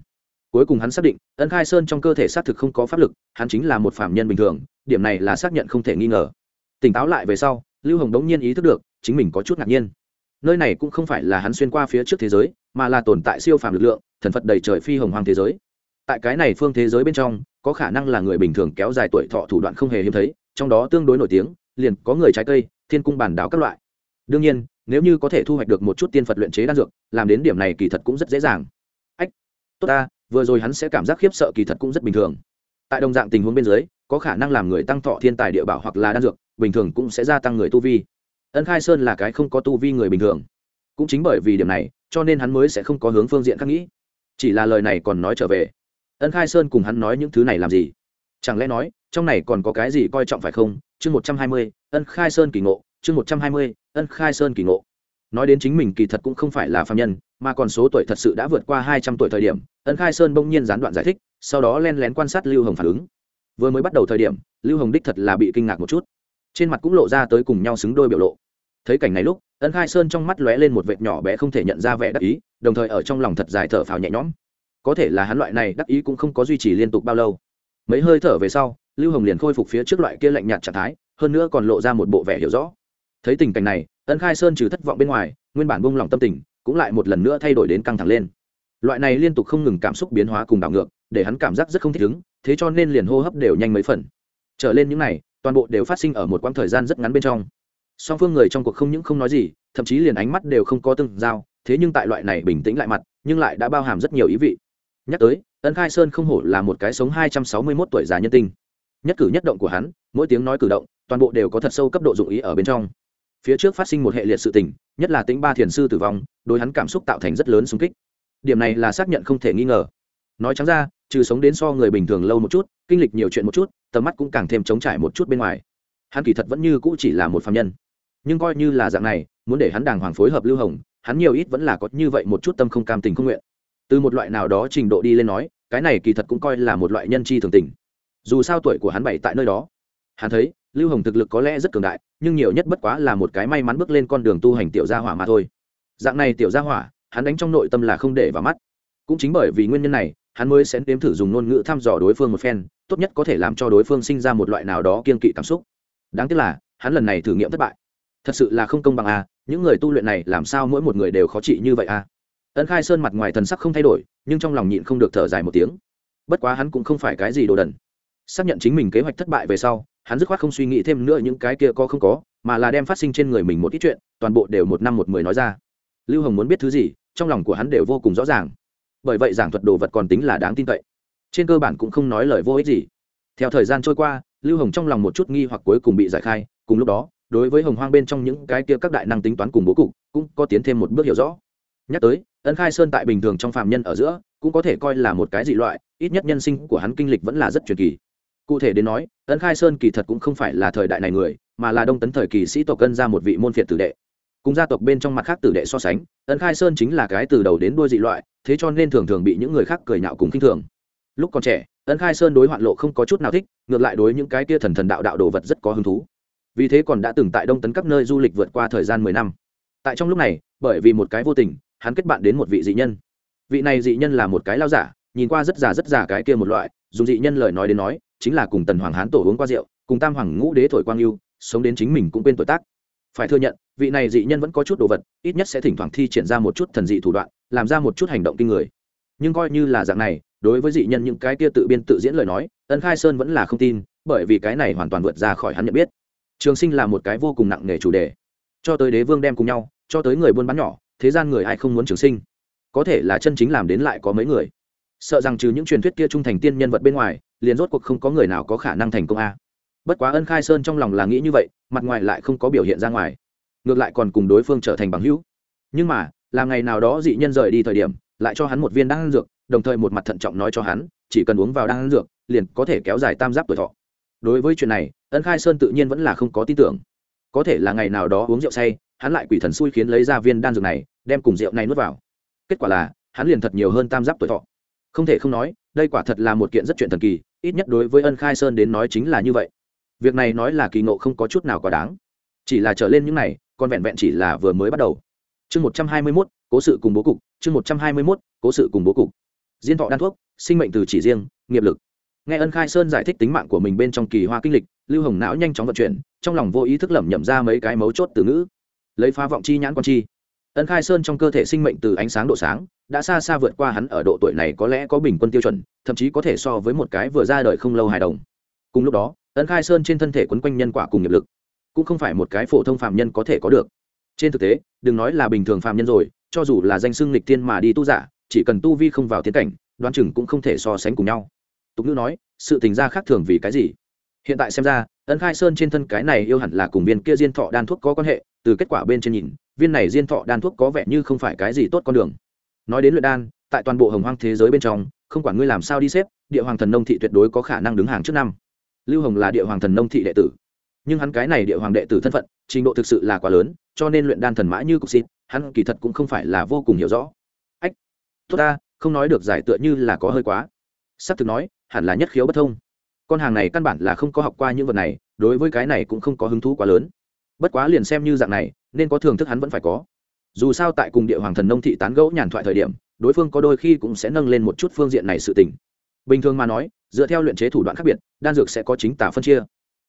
cuối cùng hắn xác định, ân khai sơn trong cơ thể xác thực không có pháp lực, hắn chính là một phạm nhân bình thường, điểm này là xác nhận không thể nghi ngờ. Tỉnh táo lại về sau, lưu hồng đống nhiên ý thức được, chính mình có chút ngạc nhiên. Nơi này cũng không phải là hắn xuyên qua phía trước thế giới, mà là tồn tại siêu phàm lực lượng, thần phật đầy trời phi hồng hoàng thế giới. Tại cái này phương thế giới bên trong, có khả năng là người bình thường kéo dài tuổi thọ thủ đoạn không hề hiếm thấy, trong đó tương đối nổi tiếng, liền có người trái cây, thiên cung bản đảo các loại đương nhiên, nếu như có thể thu hoạch được một chút tiên phật luyện chế đan dược, làm đến điểm này kỳ thật cũng rất dễ dàng. Ách, tốt ta, vừa rồi hắn sẽ cảm giác khiếp sợ kỳ thật cũng rất bình thường. Tại đồng dạng tình huống bên dưới, có khả năng làm người tăng thọ thiên tài địa bảo hoặc là đan dược, bình thường cũng sẽ gia tăng người tu vi. Ân khai sơn là cái không có tu vi người bình thường. Cũng chính bởi vì điểm này, cho nên hắn mới sẽ không có hướng phương diện khác nghĩ. Chỉ là lời này còn nói trở về. Ân khai sơn cùng hắn nói những thứ này làm gì? Chẳng lẽ nói, trong này còn có cái gì coi trọng phải không? Chương một trăm hai mươi, ân khai sơn kỳ ngộ, chương một trăm hai mươi ân khai sơn kỳ ngộ. Nói đến chính mình kỳ thật cũng không phải là phạm nhân, mà còn số tuổi thật sự đã vượt qua hai trăm tuổi thời điểm, ân khai sơn bỗng nhiên gián đoạn giải thích, sau đó len lén quan sát lưu hồng phản ứng. Vừa mới bắt đầu thời điểm, lưu hồng đích thật là bị kinh ngạc một chút. Trên mặt cũng lộ ra tới cùng nhau xứng đôi biểu lộ. Thấy cảnh này lúc, ân khai sơn trong mắt lóe lên một vệt nhỏ bé không thể nhận ra vẻ đắc ý, đồng thời ở trong lòng thật dài thở phào nhẹ nhõm. Có thể là hắn loại này đắc ý cũng không có duy trì liên tục bao lâu. Mấy hơi thở về sau, lưu hồng liền khôi phục phía trước loại kia lạnh nhạt trạng thái, hơn nữa còn lộ ra một bộ vẻ hiểu rõ thấy tình cảnh này, ân khai sơn trừ thất vọng bên ngoài, nguyên bản buông lòng tâm tình, cũng lại một lần nữa thay đổi đến căng thẳng lên. Loại này liên tục không ngừng cảm xúc biến hóa cùng đảo ngược, để hắn cảm giác rất không thích ứng, thế cho nên liền hô hấp đều nhanh mấy phần. Trở lên những này, toàn bộ đều phát sinh ở một quãng thời gian rất ngắn bên trong. Song phương người trong cuộc không những không nói gì, thậm chí liền ánh mắt đều không có từng giao, thế nhưng tại loại này bình tĩnh lại mặt, nhưng lại đã bao hàm rất nhiều ý vị. Nhắc tới, ân khai sơn không hổ là một cái sống hai trăm sáu mươi mốt tuổi già nhân tinh. Nhất cử nhất động của hắn, mỗi tiếng nói cử động, toàn bộ đều có thật sâu cấp độ dụng ý ở bên trong phía trước phát sinh một hệ liệt sự tình, nhất là tính ba thiền sư tử vong, đối hắn cảm xúc tạo thành rất lớn xung kích. Điểm này là xác nhận không thể nghi ngờ. Nói trắng ra, trừ sống đến so người bình thường lâu một chút, kinh lịch nhiều chuyện một chút, tầm mắt cũng càng thêm chống trải một chút bên ngoài. Hắn kỳ thật vẫn như cũ chỉ là một phạm nhân. Nhưng coi như là dạng này, muốn để hắn đàng hoàng phối hợp lưu hồng, hắn nhiều ít vẫn là có như vậy một chút tâm không cam tình không nguyện. Từ một loại nào đó trình độ đi lên nói, cái này kỳ thật cũng coi là một loại nhân chi thường tình. Dù sao tuổi của hắn bảy tại nơi đó, hắn thấy lưu hồng thực lực có lẽ rất cường đại, nhưng nhiều nhất bất quá là một cái may mắn bước lên con đường tu hành tiểu gia hỏa mà thôi. Dạng này tiểu gia hỏa, hắn đánh trong nội tâm là không để vào mắt. Cũng chính bởi vì nguyên nhân này, hắn mới sẽ nếm thử dùng ngôn ngữ thăm dò đối phương một phen, tốt nhất có thể làm cho đối phương sinh ra một loại nào đó kiên kỵ cảm xúc. Đáng tiếc là, hắn lần này thử nghiệm thất bại. Thật sự là không công bằng à những người tu luyện này làm sao mỗi một người đều khó trị như vậy à? Ấn khai sơn mặt ngoài thần sắc không thay đổi, nhưng trong lòng nhịn không được thở dài một tiếng. Bất quá hắn cũng không phải cái gì đồ đần. Xác nhận chính mình kế hoạch thất bại về sau hắn dứt khoát không suy nghĩ thêm nữa những cái kia có không có, mà là đem phát sinh trên người mình một ít chuyện, toàn bộ đều một năm một mười nói ra. Lưu hồng muốn biết thứ gì, trong lòng của hắn đều vô cùng rõ ràng. Bởi vậy giảng thuật đồ vật còn tính là đáng tin cậy. Trên cơ bản cũng không nói lời vô ích gì. Theo thời gian trôi qua, lưu hồng trong lòng một chút nghi hoặc cuối cùng bị giải khai, cùng lúc đó, đối với hồng hoang bên trong những cái kia các đại năng tính toán cùng bố cục, cũng có tiến thêm một bước hiểu rõ. Nhắc tới, ân khai sơn tại bình thường trong phạm nhân ở giữa, cũng có thể coi là một cái dị loại, ít nhất nhân sinh của hắn kinh lịch vẫn là rất truyền kỳ cụ thể đến nói, ân khai sơn kỳ thật cũng không phải là thời đại này người, mà là đông tấn thời kỳ sĩ tộc cân ra một vị môn phiệt tử đệ. Cùng gia tộc bên trong mặt khác tử đệ so sánh, ân khai sơn chính là cái từ đầu đến đuôi dị loại, thế cho nên thường thường bị những người khác cười nhạo cùng k i n h thường. Lúc còn trẻ, ân khai sơn đối hoạn lộ không có chút nào thích, ngược lại đối những cái kia thần thần đạo đạo đồ vật rất có hứng thú. Vì thế còn đã từng tại đông tấn các nơi du lịch vượt qua thời gian mười năm. Tại trong lúc này, bởi vì một cái vô tình, hắn kết bạn đến một vị dị nhân. Vị này dị nhân là một cái lao giả nhìn qua rất già rất già cái kia một loại, dùng dị nhân lời nói đến nói, chính là cùng tần hoàng hán tổ uống qua rượu, cùng tam hoàng ngũ đế thổi quang yêu, sống đến chính mình cũng quên tuổi tác. Phải thừa nhận, vị này dị nhân vẫn có chút đồ vật, ít nhất sẽ thỉnh thoảng thi triển ra một chút thần dị thủ đoạn, làm ra một chút hành động kinh người. Nhưng coi như là dạng này, đối với dị nhân những cái kia tự biên tự diễn lời nói, ân khai sơn vẫn là không tin, bởi vì cái này hoàn toàn vượt ra khỏi hắn nhận biết. Trường sinh là một cái vô cùng nặng nề chủ đề. Cho tới đế vương đem cùng nhau, cho tới người buôn bán nhỏ, thế gian người ai không muốn trường sinh? Có thể là chân chính làm đến lại có mấy người? Sợ rằng trừ những truyền thuyết kia trung thành tiên nhân vật bên ngoài, liền rốt cuộc không có người nào có khả năng thành công a. Bất quá ân khai sơn trong lòng là nghĩ như vậy, mặt ngoài lại không có biểu hiện ra ngoài. Ngược lại còn cùng đối phương trở thành bằng hữu. Nhưng mà, là ngày nào đó dị nhân rời đi thời điểm, lại cho hắn một viên đan dược, đồng thời một mặt thận trọng nói cho hắn, chỉ cần uống vào đan dược, liền có thể kéo dài tam giáp tuổi thọ. Đối với chuyện này, ân khai sơn tự nhiên vẫn là không có tin tưởng. Có thể là ngày nào đó uống rượu say, hắn lại quỷ thần xui khiến lấy ra viên đan dược này, đem cùng rượu này nuốt vào. Kết quả là, hắn liền thật nhiều hơn tam giáp tuổi thọ không thể không nói, đây quả thật là một kiện rất chuyện thần kỳ, ít nhất đối với ân khai sơn đến nói chính là như vậy. Việc này nói là kỳ ngộ không có chút nào quá đáng. Chỉ là trở lên những này, còn vẹn vẹn chỉ là vừa mới bắt đầu. Chương một trăm hai mươi mốt, cố sự cùng bố cục, chương một trăm hai mươi mốt, cố sự cùng bố cục. Diên thọ đan thuốc, sinh mệnh từ chỉ riêng, nghiệp lực. Nghe ân khai sơn giải thích tính mạng của mình bên trong kỳ hoa kinh lịch, lưu hồng não nhanh chóng vận chuyển, trong lòng vô ý thức lẩm nhẩm ra mấy cái mấu chốt từ ngữ. Lấy phá vọng chi nhãn quan chi. Ân khai sơn trong cơ thể sinh mệnh từ ánh sáng độ sáng đã xa xa vượt qua hắn ở độ tuổi này có lẽ có bình quân tiêu chuẩn, thậm chí có thể so với một cái vừa ra đời không lâu hài đồng. Cùng lúc đó ấn khai sơn trên thân thể quấn quanh nhân quả cùng nghiệp lực, cũng không phải một cái phổ thông phạm nhân có thể có được. Trên thực tế, đừng nói là bình thường phạm nhân rồi, cho dù là danh xưng lịch tiên mà đi tu giả, chỉ cần tu vi không vào tiến cảnh, đoán chừng cũng không thể so sánh cùng nhau. Tục ngữ nói, sự tình gia khác thường vì cái gì? Hiện tại xem ra ấn khai sơn trên thân cái này yêu hẳn là cùng viên kia diên thọ đan thuốc có quan hệ, từ kết quả bên trên nhìn, viên này diên thọ đan thuốc có vẻ như không phải cái gì tốt con đường nói đến luyện đan, tại toàn bộ hồng hoang thế giới bên trong, không quản ngươi làm sao đi xếp, địa hoàng thần nông thị tuyệt đối có khả năng đứng hàng trước năm. Lưu hồng là địa hoàng thần nông thị đệ tử. Nhưng hắn cái này địa hoàng đệ tử thân phận, trình độ thực sự là quá lớn, cho nên luyện đan thần mã như cục xịt, hắn kỳ thật cũng không phải là vô cùng hiểu rõ. Ách, tốt ta, không nói được giải tựa như là có hơi quá. Sắp thực nói, hẳn là nhất khiếu bất thông. Con hàng này căn bản là không có học qua những vật này, đối với cái này cũng không có hứng thú quá lớn. Bất quá liền xem như dạng này, nên có thưởng thức hắn vẫn phải có dù sao tại cùng địa hoàng thần nông thị tán gẫu nhàn thoại thời điểm, đối phương có đôi khi cũng sẽ nâng lên một chút phương diện này sự tình. Bình thường mà nói, dựa theo luyện chế thủ đoạn khác biệt, đan dược sẽ có chính tả phân chia.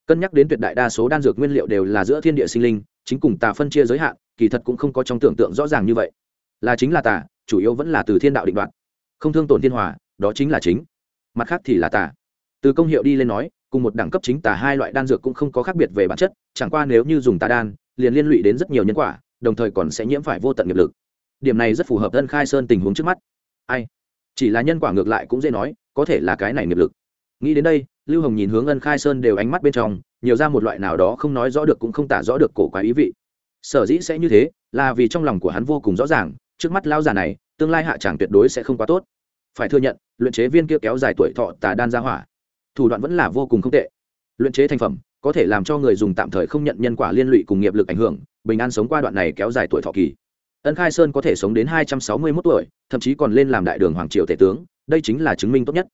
Cân nhắc đến tuyệt đại đa số đan dược nguyên liệu đều là giữa thiên địa sinh linh, chính cùng tà phân chia giới hạn, kỳ thật cũng không có trong tưởng tượng rõ ràng như vậy. Là chính là tà, chủ yếu vẫn là từ thiên đạo định đoạn không thương tổn thiên hòa, đó chính là chính. Mặt khác thì là tà. Từ công hiệu đi lên nói, cùng một đẳng cấp chính tà hai loại đan dược cũng không có khác biệt về bản chất, chẳng qua nếu như dùng tà đan, liền liên lụy đến rất nhiều nhân quả đồng thời còn sẽ nhiễm phải vô tận nghiệp lực. Điểm này rất phù hợp thân khai sơn tình huống trước mắt. Ai? Chỉ là nhân quả ngược lại cũng dễ nói, có thể là cái này nghiệp lực. Nghĩ đến đây, lưu hồng nhìn hướng ân khai sơn đều ánh mắt bên trong, nhiều ra một loại nào đó không nói rõ được cũng không tả rõ được cổ quái ý vị. Sở dĩ sẽ như thế, là vì trong lòng của hắn vô cùng rõ ràng, trước mắt lao già này, tương lai hạ tràng tuyệt đối sẽ không quá tốt. Phải thừa nhận, luyện chế viên kia kéo dài tuổi thọ tà đan ra hỏa, thủ đoạn vẫn là vô cùng không tệ. Luyện chế thành phẩm, có thể làm cho người dùng tạm thời không nhận nhân quả liên lụy cùng nghiệp lực ảnh hưởng bình an sống qua đoạn này kéo dài tuổi thọ kỳ. Ân khai sơn có thể sống đến hai trăm sáu mươi mốt tuổi, thậm chí còn lên làm đại đường hoàng triều tể tướng, đây chính là chứng minh tốt nhất.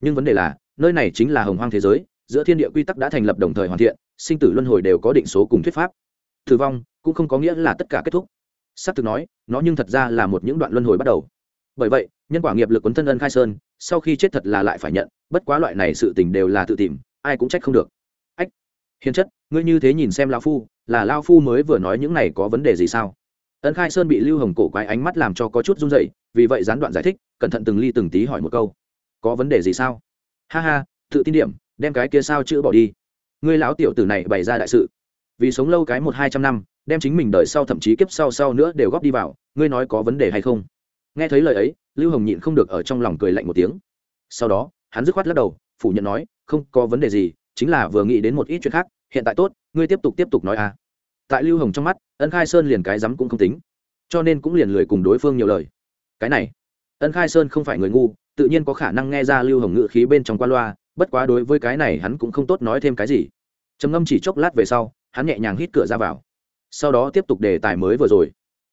Nhưng vấn đề là, nơi này chính là hồng hoang thế giới, giữa thiên địa quy tắc đã thành lập đồng thời hoàn thiện, sinh tử luân hồi đều có định số cùng thuyết pháp. Tử vong cũng không có nghĩa là tất cả kết thúc. S ắ c thực nói, nó nhưng thật ra là một những đoạn luân hồi bắt đầu. Bởi vậy, nhân quả nghiệp lực quấn thân ân khai sơn, sau khi chết thật là lại phải nhận, bất quá loại này sự t ì n h đều là tự tìm, ai cũng trách không được. Ách, hiền chất, ngươi như thế nhìn xem lão phu là lao phu mới vừa nói những này có vấn đề gì sao? Ân khai sơn bị lưu hồng cổ quái ánh mắt làm cho có chút run dậy vì vậy gián đoạn giải thích, cẩn thận từng ly từng tí hỏi một câu. Có vấn đề gì sao? Ha ha, tự tin điểm, đem cái kia sao chữ bỏ đi. Ngươi lão tiểu tử này bày ra đại sự. Vì sống lâu cái một hai trăm năm, đem chính mình đời sau thậm chí kiếp sau sau nữa đều góp đi vào, ngươi nói có vấn đề hay không? Nghe thấy lời ấy, lưu hồng nhịn không được ở trong lòng cười lạnh một tiếng. Sau đó, hắn dứt khoát lắc đầu, phủ nhận nói, không có vấn đề gì, chính là vừa nghĩ đến một ít chuyện khác hiện tại tốt, ngươi tiếp tục tiếp tục nói à. Tại lưu hồng trong mắt, ân khai sơn liền cái rắm cũng không tính. Cho nên cũng liền lười cùng đối phương nhiều lời. Cái này, ân khai sơn không phải người ngu, tự nhiên có khả năng nghe ra lưu hồng ngự khí bên trong qua loa, bất quá đối với cái này hắn cũng không tốt nói thêm cái gì. Trầm ngâm chỉ chốc lát về sau, hắn nhẹ nhàng hít cửa ra vào. Sau đó tiếp tục đề tài mới vừa rồi.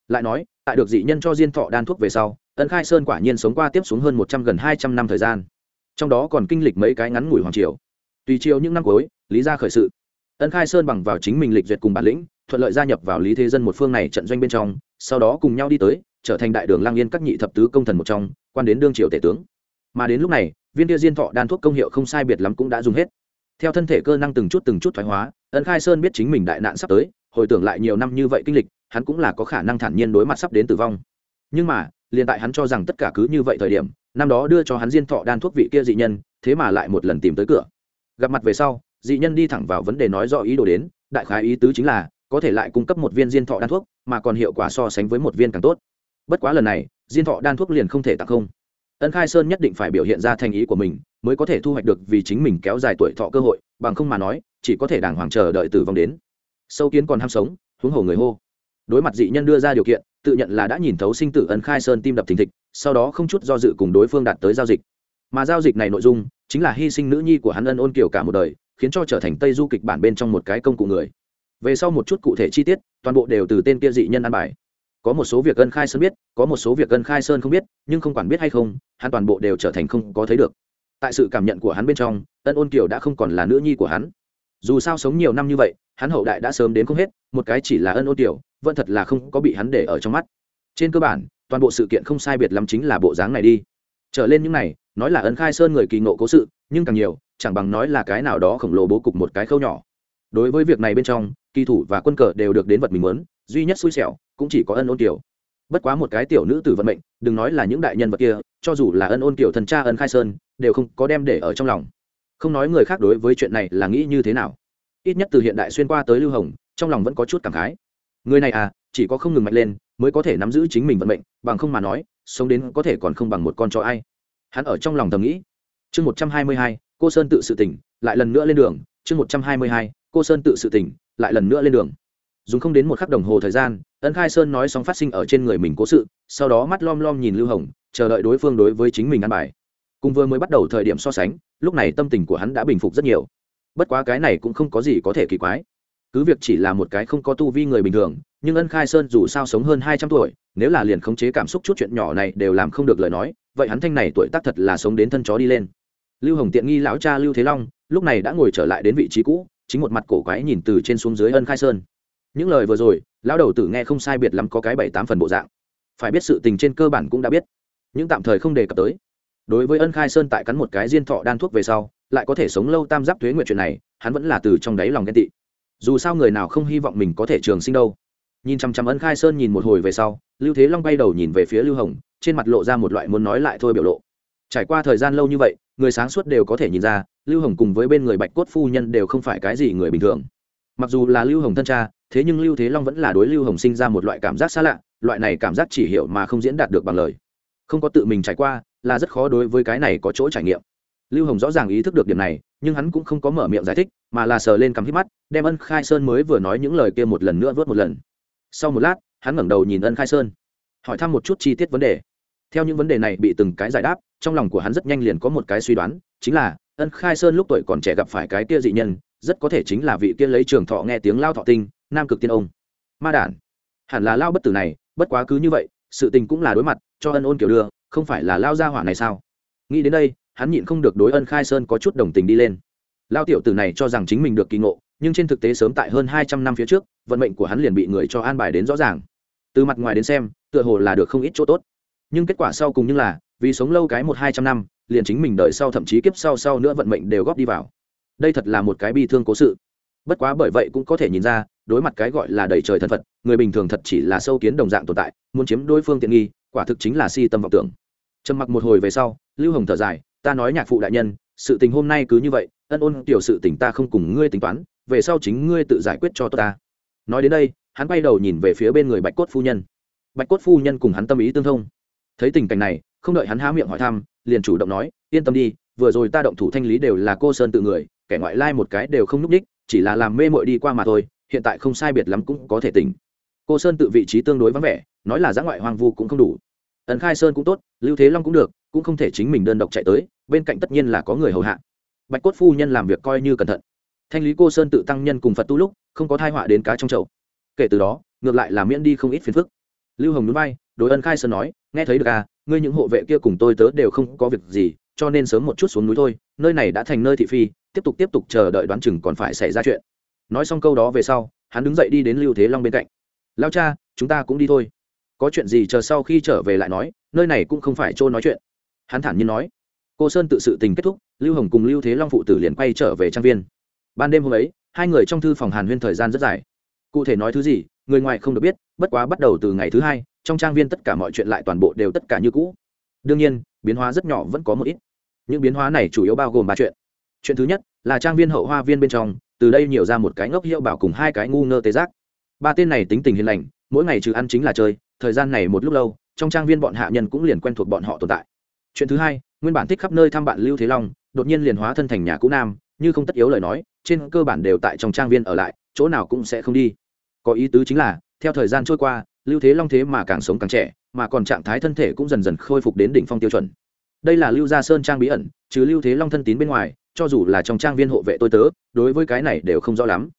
Lại nói, tại được dị nhân cho diên thọ đan thuốc về sau, ân khai sơn quả nhiên sống qua tiếp xuống hơn một trăm gần hai trăm năm thời gian. Trong đó còn kinh lịch mấy cái ngắn ngủi hoàng triều. Tùy chiều những năm cuối, lý ra khởi sự ân khai sơn bằng vào chính mình lịch duyệt cùng bản lĩnh, thuận lợi gia nhập vào lý thế dân một phương này trận doanh bên trong, sau đó cùng nhau đi tới, trở thành đại đường lang yên các nhị thập tứ công thần một trong, quan đến đương triều tể tướng. Mà đến lúc này, viên kia diên thọ đan thuốc công hiệu không sai biệt lắm cũng đã dùng hết. Theo thân thể cơ năng từng chút từng chút thoái hóa ân khai sơn biết chính mình đại nạn sắp tới, hồi tưởng lại nhiều năm như vậy kinh lịch, hắn cũng là có khả năng thản nhiên đối mặt sắp đến tử vong. Nhưng mà, liền tại hắn cho rằng tất cả cứ như vậy thời điểm, năm đó đưa cho hắn diên thọ đan thuốc vị kia dị nhân, thế mà lại một lần tìm tới cửa. Gặp mặt về sau dị nhân đi thẳng vào vấn đề nói rõ ý đồ đến, đại khái ý tứ chính là, có thể lại cung cấp một viên diên thọ đan thuốc, mà còn hiệu quả so sánh với một viên càng tốt. Bất quá lần này, diên thọ đan thuốc liền không thể tặng không. Ân khai sơn nhất định phải biểu hiện ra thành ý của mình, mới có thể thu hoạch được vì chính mình kéo dài tuổi thọ cơ hội, bằng không mà nói, chỉ có thể đàng hoàng chờ đợi tử vong đến. Sâu kiến còn ham sống, huống hồ người hô. Đối mặt dị nhân đưa ra điều kiện, tự nhận là đã nhìn thấu sinh tử ân khai sơn tim đập thình thịch, sau đó không chút do dự cùng đối phương đạt tới giao dịch. Mà giao dịch này nội dung, chính là hy sinh nữ nhi của hắn ân ôn kiều cả một đời khiến cho trở thành tây du kịch bản bên trong một cái công cụ người. Về sau một chút cụ thể chi tiết, toàn bộ đều từ tên kia dị nhân ăn bài. Có một số việc ân khai sơn biết, có một số việc ân khai sơn không biết, nhưng không quản biết hay không, hắn toàn bộ đều trở thành không có thấy được. Tại sự cảm nhận của hắn bên trong, ân ôn kiều đã không còn là nữ nhi của hắn. Dù sao sống nhiều năm như vậy, hắn hậu đại đã sớm đến không hết, một cái chỉ là ân ôn kiều, vẫn thật là không có bị hắn để ở trong mắt. Trên cơ bản, toàn bộ sự kiện không sai biệt lắm chính là bộ dáng này đi. Trở lên những này, nói là ân khai sơn người kỳ ngộ cố sự, nhưng càng nhiều chẳng bằng nói là cái nào đó khổng lồ bố cục một cái khâu nhỏ. Đối với việc này bên trong, kỳ thủ và quân cờ đều được đến vật mình muốn, duy nhất xui xẻo cũng chỉ có ân ôn kiều bất quá một cái tiểu nữ tử vận mệnh, đừng nói là những đại nhân vật kia, cho dù là ân ôn kiều thần cha ân khai sơn, đều không có đem để ở trong lòng. Không nói người khác đối với chuyện này là nghĩ như thế nào. Ít nhất từ hiện đại xuyên qua tới lưu hồng, trong lòng vẫn có chút cảm khái. Người này à chỉ có không ngừng mạnh lên, mới có thể nắm giữ chính mình vận mệnh, bằng không mà nói, sống đến có thể còn không bằng một con chó ai. Hắn ở trong lòng thầm nghĩ. Chương một trăm hai mươi hai cô sơn tự sự tỉnh, lại lần nữa lên đường. Chương một trăm hai mươi hai, cô sơn tự sự tỉnh, lại lần nữa lên đường. Dùng không đến một khắc đồng hồ thời gian, ân khai sơn nói xong phát sinh ở trên người mình cố sự, sau đó mắt lom lom nhìn lưu hồng, chờ đợi đối phương đối với chính mình ăn bài. Cùng vừa mới bắt đầu thời điểm so sánh, lúc này tâm tình của hắn đã bình phục rất nhiều. Bất quá cái này cũng không có gì có thể kỳ quái. Cứ việc chỉ là một cái không có tu vi người bình thường, nhưng ân khai sơn dù sao sống hơn hai trăm tuổi, nếu là liền khống chế cảm xúc chút chuyện nhỏ này đều làm không được lời nói, vậy hắn thanh này tuổi tác thật là sống đến thân chó đi lên lưu hồng tiện nghi lão cha lưu thế long, lúc này đã ngồi trở lại đến vị trí cũ, chính một mặt cổ quái nhìn từ trên xuống dưới ân khai sơn. Những lời vừa rồi, lão đầu tử nghe không sai biệt lắm có cái bảy tám phần bộ dạng. Phải biết sự tình trên cơ bản cũng đã biết. Nhưng tạm thời không đề cập tới. Đối với ân khai sơn tại cắn một cái diên thọ đan thuốc về sau, lại có thể sống lâu tam giáp thuế nguyện chuyện này, hắn vẫn là từ trong đáy lòng ghen tị. Dù sao người nào không hy vọng mình có thể trường sinh đâu. Nhìn chăm chăm ân khai sơn nhìn một hồi về sau, lưu thế long bay đầu nhìn về phía lưu hồng, trên mặt lộ ra một loại muốn nói lại thôi biểu lộ trải qua thời gian lâu như vậy, người sáng suốt đều có thể nhìn ra, lưu hồng cùng với bên người bạch cốt phu nhân đều không phải cái gì người bình thường. Mặc dù là lưu hồng thân cha, thế nhưng lưu thế long vẫn là đối lưu hồng sinh ra một loại cảm giác xa lạ, loại này cảm giác chỉ hiểu mà không diễn đạt được bằng lời. Không có tự mình trải qua, là rất khó đối với cái này có chỗ trải nghiệm. Lưu hồng rõ ràng ý thức được điểm này, nhưng hắn cũng không có mở miệng giải thích, mà là sờ lên cằm hít mắt, đem ân khai sơn mới vừa nói những lời kia một lần nữa vớt một lần. Sau một lát, hắn ngẩng đầu nhìn ân khai sơn, hỏi thăm một chút chi tiết vấn đề. Theo những vấn đề này bị từng cái giải đáp trong lòng của hắn rất nhanh liền có một cái suy đoán, chính là, ân khai sơn lúc tuổi còn trẻ gặp phải cái kia dị nhân, rất có thể chính là vị kia lấy trường thọ nghe tiếng lao thọ tinh, nam cực tiên ông. Ma đản. Hẳn là lao bất tử này, bất quá cứ như vậy, sự tình cũng là đối mặt, cho ân ôn kiểu đưa, không phải là lao gia hỏa này sao? Nghĩ đến đây, hắn nhịn không được đối ân khai sơn có chút đồng tình đi lên. Lao tiểu tử này cho rằng chính mình được kỳ ngộ, nhưng trên thực tế sớm tại hơn hai trăm năm phía trước, vận mệnh của hắn liền bị người cho an bài đến rõ ràng. Từ mặt ngoài đến xem, tựa hồ là được không ít chỗ tốt. Nhưng kết quả sau cùng như là vì sống lâu cái một hai trăm năm, liền chính mình đợi sau thậm chí kiếp sau sau nữa vận mệnh đều góp đi vào. Đây thật là một cái bi thương cố sự. Bất quá bởi vậy cũng có thể nhìn ra, đối mặt cái gọi là đầy trời thần phật, người bình thường thật chỉ là sâu kiến đồng dạng tồn tại, muốn chiếm đối phương tiện nghi, quả thực chính là si tâm vọng tưởng. Trầm mặc một hồi về sau, lưu hồng thở dài, ta nói nhạc phụ đại nhân, sự tình hôm nay cứ như vậy, ân ôn tiểu sự tình ta không cùng ngươi tính toán, về sau chính ngươi tự giải quyết cho ta. Nói đến đây, hắn quay đầu nhìn về phía bên người bạch cốt phu nhân. Bạch cốt phu nhân cùng hắn tâm ý tương thông. Thấy tình cảnh này không đợi hắn há miệng hỏi thăm, liền chủ động nói, yên tâm đi, vừa rồi ta động thủ thanh lý đều là cô sơn tự người, kẻ ngoại lai một cái đều không núp đích, chỉ là làm mê mội đi qua mà thôi, hiện tại không sai biệt lắm cũng có thể tỉnh. Cô sơn tự vị trí tương đối vắng vẻ, nói là giã ngoại hoang vu cũng không đủ. Ấn khai sơn cũng tốt, lưu thế long cũng được, cũng không thể chính mình đơn độc chạy tới, bên cạnh tất nhiên là có người hầu hạ. Bạch cốt phu nhân làm việc coi như cẩn thận. Thanh lý cô sơn tự tăng nhân cùng phật tu lúc, không có thai họa đến cá trong chậu. Kể từ đó, ngược lại là miễn đi không ít phiền phức. Lưu hồng núi bay đối ân khai sơn nói, nghe thấy được à ngươi những hộ vệ kia cùng tôi tớ đều không có việc gì, cho nên sớm một chút xuống núi thôi, nơi này đã thành nơi thị phi, tiếp tục tiếp tục chờ đợi đoán chừng còn phải xảy ra chuyện. Nói xong câu đó về sau, hắn đứng dậy đi đến lưu thế long bên cạnh. Lao cha, chúng ta cũng đi thôi. Có chuyện gì chờ sau khi trở về lại nói, nơi này cũng không phải chỗ nói chuyện. Hắn thản nhiên nói. Cô sơn tự sự tình kết thúc, lưu hồng cùng lưu thế long phụ tử liền quay trở về trang viên. Ban đêm hôm ấy, hai người trong thư phòng hàn huyên thời gian rất dài. Cụ thể nói thứ gì, người ngoài không được biết, bất quá bắt đầu từ ngày thứ hai trong trang viên tất cả mọi chuyện lại toàn bộ đều tất cả như cũ. Đương nhiên, biến hóa rất nhỏ vẫn có một ít. Những biến hóa này chủ yếu bao gồm ba chuyện. Chuyện thứ nhất là trang viên hậu hoa viên bên trong, từ đây nhiều ra một cái ngốc hiệu bảo cùng hai cái ngu ngơ tê giác. Ba tên này tính tình hiền lành, mỗi ngày trừ ăn chính là chơi, thời gian này một lúc lâu, trong trang viên bọn hạ nhân cũng liền quen thuộc bọn họ tồn tại. Chuyện thứ hai, nguyên bản thích khắp nơi thăm bạn lưu thế long, đột nhiên liền hóa thân thành nhà cũ nam, như không tất yếu lời nói, trên cơ bản đều tại trong trang viên ở lại, chỗ nào cũng sẽ không đi. Có ý tứ chính là, theo thời gian trôi qua lưu thế long thế mà càng sống càng trẻ, mà còn trạng thái thân thể cũng dần dần khôi phục đến đỉnh phong tiêu chuẩn. Đây là lưu gia sơn trang bí ẩn, chứ lưu thế long thân tín bên ngoài, cho dù là trong trang viên hộ vệ tôi tớ, đối với cái này đều không rõ lắm.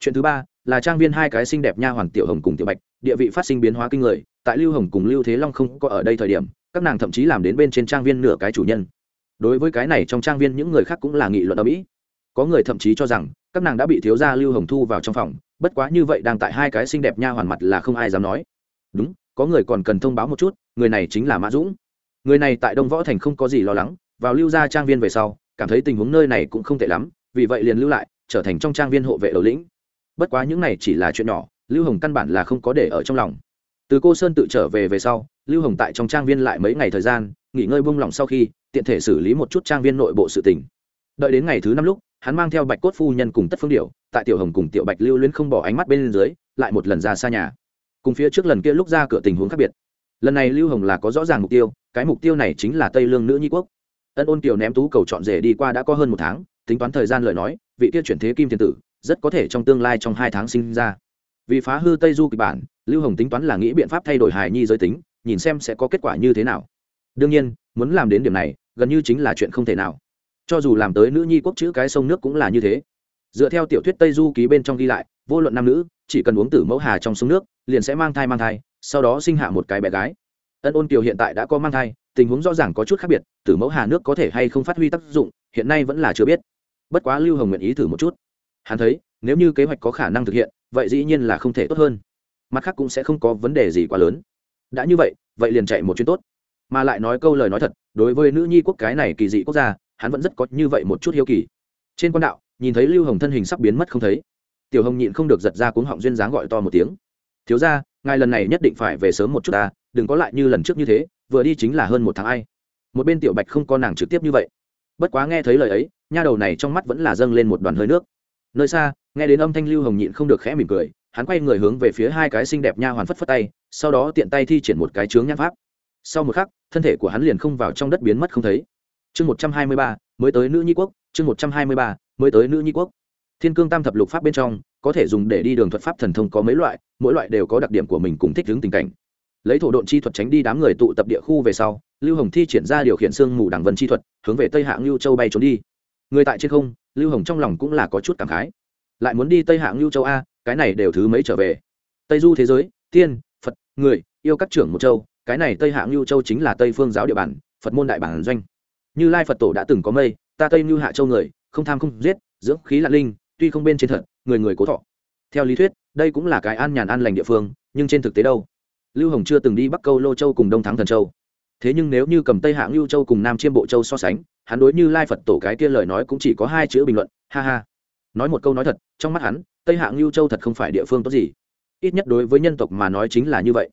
Chuyện thứ ba, là trang viên hai cái xinh đẹp nha hoàng tiểu hồng cùng tiểu bạch, địa vị phát sinh biến hóa kinh người, tại lưu hồng cùng lưu thế long không có ở đây thời điểm, các nàng thậm chí làm đến bên trên trang viên nửa cái chủ nhân. Đối với cái này trong trang viên những người khác cũng là nghị luận ở mỹ có người thậm chí cho rằng, các nàng đã bị thiếu gia lưu hồng thu vào trong phòng, bất quá như vậy đang tại hai cái xinh đẹp nha hoàn mặt là không ai dám nói đúng, có người còn cần thông báo một chút, người này chính là mã dũng. Người này tại đông võ thành không có gì lo lắng, vào lưu gia trang viên về sau, cảm thấy tình huống nơi này cũng không tệ lắm, vì vậy liền lưu lại, trở thành trong trang viên hộ vệ đầu lĩnh. Bất quá những này chỉ là chuyện nhỏ, lưu hồng căn bản là không có để ở trong lòng. Từ cô sơn tự trở về về sau, lưu hồng tại trong trang viên lại mấy ngày thời gian, nghỉ ngơi buông lỏng sau khi, tiện thể xử lý một chút trang viên nội bộ sự tình. Đợi đến ngày thứ năm lúc, hắn mang theo bạch cốt phu nhân cùng tất phương điệu tại tiểu hồng cùng tiểu bạch lưu luyến không bỏ ánh mắt bên dưới, lại một lần ra xa nhà cùng phía trước lần kia lúc ra cửa tình huống khác biệt. Lần này lưu hồng là có rõ ràng mục tiêu, cái mục tiêu này chính là tây lương nữ nhi quốc. Ân ôn kiều ném tú cầu chọn rể đi qua đã có hơn một tháng, tính toán thời gian lời nói, vị kia chuyển thế kim thiên tử, rất có thể trong tương lai trong hai tháng sinh ra. Vì phá hư tây du kịch bản, lưu hồng tính toán là nghĩ biện pháp thay đổi hài nhi giới tính, nhìn xem sẽ có kết quả như thế nào. Đương nhiên, muốn làm đến điểm này, gần như chính là chuyện không thể nào. Cho dù làm tới nữ nhi quốc chữ cái sông nước cũng là như thế. Dựa theo tiểu thuyết tây du ký bên trong ghi lại, vô luận nam nữ chỉ cần uống tử mẫu hà trong sông nước, liền sẽ mang thai mang thai, sau đó sinh hạ một cái bé gái. Ân ôn kiều hiện tại đã có mang thai, tình huống rõ ràng có chút khác biệt, tử mẫu hà nước có thể hay không phát huy tác dụng, hiện nay vẫn là chưa biết. Bất quá lưu hồng nguyện ý thử một chút. Hắn thấy, nếu như kế hoạch có khả năng thực hiện, vậy dĩ nhiên là không thể tốt hơn. Mặt khác cũng sẽ không có vấn đề gì quá lớn. Đã như vậy vậy liền chạy một chuyến tốt. Mà lại nói câu lời nói thật, đối với nữ nhi quốc cái này kỳ dị quốc gia, hắn vẫn rất có như vậy một chút hiếu kỳ. Trên quan đạo, nhìn thấy lưu hồng thân hình sắp biến mất không thấy tiểu hồng nhịn không được giật ra cuống họng duyên dáng gọi to một tiếng. Thiếu ra ngài lần này nhất định phải về sớm một chút ta, đừng có lại như lần trước như thế, vừa đi chính là hơn một tháng ai. Một bên tiểu bạch không có nàng trực tiếp như vậy. Bất quá nghe thấy lời ấy, nha đầu này trong mắt vẫn là dâng lên một đoàn hơi nước. Nơi xa, nghe đến âm thanh lưu hồng nhịn không được khẽ mỉm cười, hắn quay người hướng về phía hai cái xinh đẹp nha hoàn phất phất tay, sau đó tiện tay thi triển một cái chướng nhãn pháp. Sau một khắc, thân thể của hắn liền không vào trong đất biến mất không thấy. Chương một trăm hai mươi ba, mới tới nữ nhi quốc, chương một trăm hai mươi ba, mới tới nữ nhi quốc thiên cương tam thập lục pháp bên trong, có thể dùng để đi đường thuật pháp thần thông có mấy loại, mỗi loại đều có đặc điểm của mình cùng thích hướng tình cảnh. Lấy thổ độn chi thuật tránh đi đám người tụ tập địa khu về sau, lưu hồng thi triển ra điều khiển sương mù đảng vân chi thuật, hướng về tây hạng lưu châu bay trốn đi. Người tại trên không, lưu hồng trong lòng cũng là có chút cảm khái. Lại muốn đi tây hạng lưu châu a, cái này đều thứ mấy trở về? Tây du thế giới, tiên, phật, người, yêu các trưởng một châu, cái này tây hạng lưu châu chính là tây phương giáo địa bản phật môn đại bản doanh. Như lai phật tổ đã từng có mây, ta tây lưu hạ châu người, không tham không giết, dưỡng khí lạ linh tuy không bên trên thật, người người cố thọ. Theo lý thuyết, đây cũng là cái an nhàn an lành địa phương, nhưng trên thực tế đâu? Lưu hồng chưa từng đi bắc câu lô châu cùng đông thắng thần châu. Thế nhưng nếu như cầm tây hạng lưu châu cùng nam chiêm bộ châu so sánh, hắn đối như lai phật tổ cái kia lời nói cũng chỉ có hai chữ bình luận, ha ha. Nói một câu nói thật, trong mắt hắn, tây hạng lưu châu thật không phải địa phương tốt gì. Ít nhất đối với nhân tộc mà nói chính là như vậy.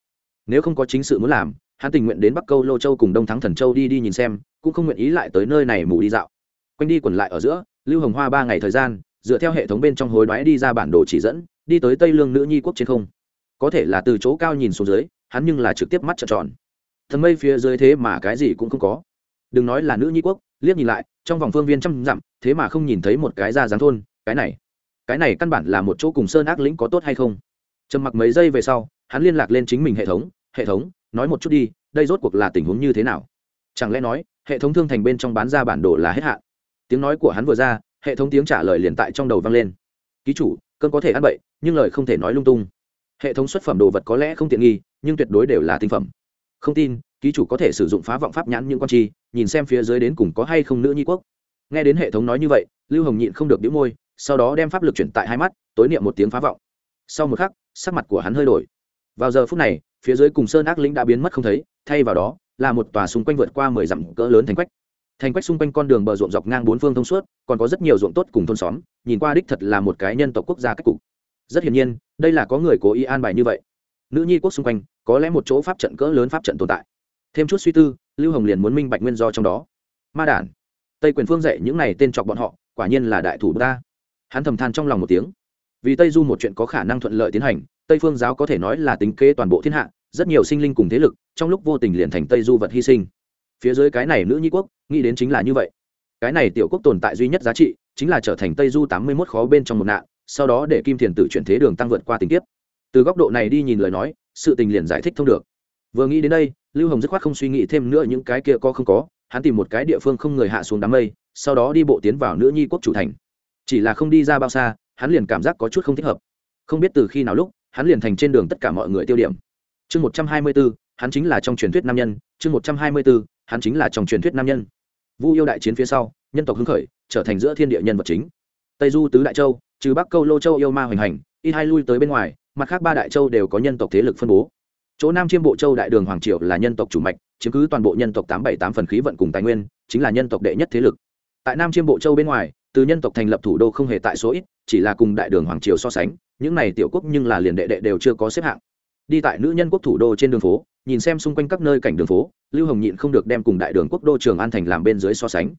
Nếu không có chính sự muốn làm, hắn tình nguyện đến bắc câu lô châu cùng đông thắng thần châu đi đi nhìn xem, cũng không nguyện ý lại tới nơi này mù đi dạo. Quanh đi quẩn lại ở giữa, lưu hồng hoa ba ngày thời gian dựa theo hệ thống bên trong hối đoái đi ra bản đồ chỉ dẫn, đi tới tây lương nữ nhi quốc trên không. Có thể là từ chỗ cao nhìn xuống dưới, hắn nhưng là trực tiếp mắt trợn tròn. Thần mây phía dưới thế mà cái gì cũng không có. Đừng nói là nữ nhi quốc, liếc nhìn lại, trong vòng phương viên trăm dặm, thế mà không nhìn thấy một cái ra dáng thôn, cái này cái này căn bản là một chỗ cùng sơn ác lĩnh có tốt hay không? Trầm mặc mấy giây về sau, hắn liên lạc lên chính mình hệ thống hệ thống, nói một chút đi, đây rốt cuộc là tình huống như thế nào? Chẳng lẽ nói, hệ thống thương thành bên trong bán ra bản đồ là hết hạn? Tiếng nói của hắn vừa ra hệ thống tiếng trả lời liền tại trong đầu vang lên. Ký chủ, cơn có thể ăn bậy, nhưng lời không thể nói lung tung. Hệ thống xuất phẩm đồ vật có lẽ không tiện nghi, nhưng tuyệt đối đều là tinh phẩm. Không tin, ký chủ có thể sử dụng phá vọng pháp nhãn những con chi, nhìn xem phía dưới đến cùng có hay không nữ nhi quốc. Nghe đến hệ thống nói như vậy, lưu hồng nhịn không được đĩu môi, sau đó đem pháp lực chuyển tại hai mắt, tối niệm một tiếng phá vọng. Sau một khắc, sắc mặt của hắn hơi đổi. Vào giờ phút này, phía dưới cùng sơn ác lĩnh đã biến mất không thấy, thay vào đó, là một tòa xung quanh vượt qua mười dặm cỡ lớn thành quách thành quách xung quanh con đường bờ ruộng dọc ngang bốn phương thông suốt, còn có rất nhiều ruộng tốt cùng thôn xóm, nhìn qua đích thật là một cái nhân tộc quốc gia cách cục. Rất hiển nhiên, đây là có người cố ý an bài như vậy. Nữ nhi quốc xung quanh, có lẽ một chỗ pháp trận cỡ lớn pháp trận tồn tại. Thêm chút suy tư, lưu hồng liền muốn minh bạch nguyên do trong đó. Ma đản. Tây quyền phương dạy những này tên chọc bọn họ, quả nhiên là đại thủ ta. Hắn thầm than trong lòng một tiếng. Vì tây du một chuyện có khả năng thuận lợi tiến hành, tây phương giáo có thể nói là tính kế toàn bộ thiên hạ, rất nhiều sinh linh cùng thế lực, trong lúc vô tình liền thành tây du vật hy sinh phía dưới cái này nữ nhi quốc, nghĩ đến chính là như vậy. Cái này tiểu quốc tồn tại duy nhất giá trị, chính là trở thành tây du tám mươi mốt khó bên trong một nạn, sau đó để kim thiền tử chuyển thế đường tăng vượt qua tình tiết từ góc độ này đi nhìn lời nói, sự tình liền giải thích thông được. Vừa nghĩ đến đây, lưu hồng dứt khoát không suy nghĩ thêm nữa những cái kia có không có, hắn tìm một cái địa phương không người hạ xuống đám mây, sau đó đi bộ tiến vào nữ nhi quốc chủ thành. Chỉ là không đi ra bao xa, hắn liền cảm giác có chút không thích hợp. Không biết từ khi nào lúc, hắn liền thành trên đường tất cả mọi người tiêu điểm. Chương một trăm hai mươi bốn hắn chính là trong truyền thuyết nam nhân, chương một trăm hai mươi bốn hắn chính là trong truyền thuyết nam nhân. Vu yêu đại chiến phía sau, nhân tộc hưng khởi, trở thành giữa thiên địa nhân vật chính. Tây du tứ đại châu, trừ bắc câu lô châu yêu ma hoành hành ít hai lui tới bên ngoài, mặt khác ba đại châu đều có nhân tộc thế lực phân bố. Chỗ nam chiêm bộ châu đại đường hoàng triều là nhân tộc chủ mạch, chiếm cứ toàn bộ nhân tộc tám bảy tám phần khí vận cùng tài nguyên, chính là nhân tộc đệ nhất thế lực. Tại nam chiêm bộ châu bên ngoài, từ nhân tộc thành lập thủ đô không hề tại số ít, chỉ là cùng đại đường hoàng triều so sánh, những này tiểu quốc nhưng là liền đệ đệ đều chưa có xếp hạng. Đi tại nữ nhân quốc thủ đô trên đường phố nhìn xem xung quanh các nơi cảnh đường phố, lưu hồng nhịn không được đem cùng đại đường quốc đô trường an thành làm bên dưới so sánh.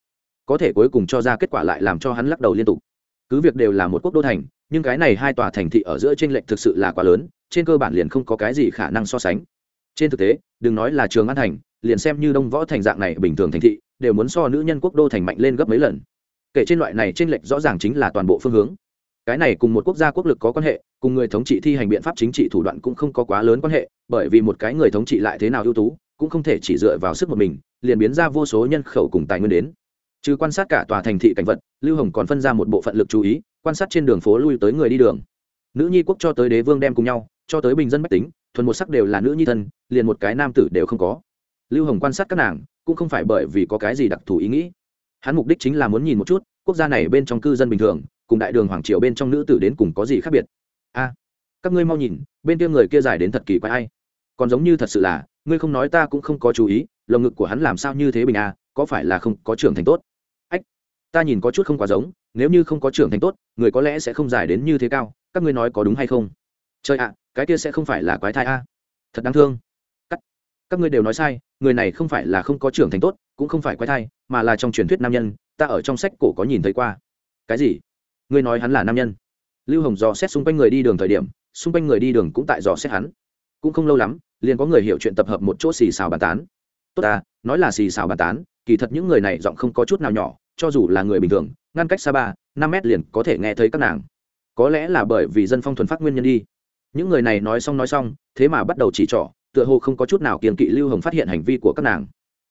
Có thể cuối cùng cho ra kết quả lại làm cho hắn lắc đầu liên tục. Cứ việc đều là một quốc đô thành, nhưng cái này hai tòa thành thị ở giữa trên lệch thực sự là quá lớn, trên cơ bản liền không có cái gì khả năng so sánh. Trên thực tế, đừng nói là trường an thành, liền xem như đông võ thành dạng này bình thường thành thị, đều muốn so nữ nhân quốc đô thành mạnh lên gấp mấy lần. Kể trên loại này trên lệch rõ ràng chính là toàn bộ phương hướng. Cái này cùng một quốc gia quốc lực có quan hệ cùng người thống trị thi hành biện pháp chính trị thủ đoạn cũng không có quá lớn quan hệ, bởi vì một cái người thống trị lại thế nào ưu tú, cũng không thể chỉ dựa vào sức một mình, liền biến ra vô số nhân khẩu cùng tài nguyên đến. Trừ quan sát cả tòa thành thị cảnh vật, lưu hồng còn phân ra một bộ phận lực chú ý, quan sát trên đường phố lui tới người đi đường. Nữ nhi quốc cho tới đế vương đem cùng nhau, cho tới bình dân bách tính, thuần một sắc đều là nữ nhi thân, liền một cái nam tử đều không có. Lưu hồng quan sát các nàng, cũng không phải bởi vì có cái gì đặc thù ý nghĩ. Hắn mục đích chính là muốn nhìn một chút, quốc gia này bên trong cư dân bình thường, cùng đại đường hoàng triều bên trong nữ tử đến cùng có gì khác biệt a các ngươi mau nhìn bên kia người kia dài đến thật kỳ quái ai. Còn giống như thật sự là ngươi không nói ta cũng không có chú ý lồng ngực của hắn làm sao như thế bình a có phải là không có trưởng thành tốt? Ách ta nhìn có chút không quá giống nếu như không có trưởng thành tốt người có lẽ sẽ không dài đến như thế cao các ngươi nói có đúng hay không? Trời ạ cái kia sẽ không phải là quái thai a. Thật đáng thương. Các, các ngươi đều nói sai người này không phải là không có trưởng thành tốt cũng không phải quái thai mà là trong truyền thuyết nam nhân ta ở trong sách cổ có nhìn thấy qua. Cái gì? Ngươi nói hắn là nam nhân lưu hồng dò xét xung quanh người đi đường thời điểm, xung quanh người đi đường cũng tại dò xét hắn. Cũng không lâu lắm, liền có người hiểu chuyện tập hợp một chỗ xì xào bàn tán. Tốt ta, nói là xì xào bàn tán, kỳ thật những người này giọng không có chút nào nhỏ, cho dù là người bình thường, ngăn cách xa ba, năm mét liền có thể nghe thấy các nàng. Có lẽ là bởi vì dân phong thuần phát nguyên nhân đi. Những người này nói xong nói xong, thế mà bắt đầu chỉ trỏ, tựa hồ không có chút nào kiềm kỵ lưu hồng phát hiện hành vi của các nàng.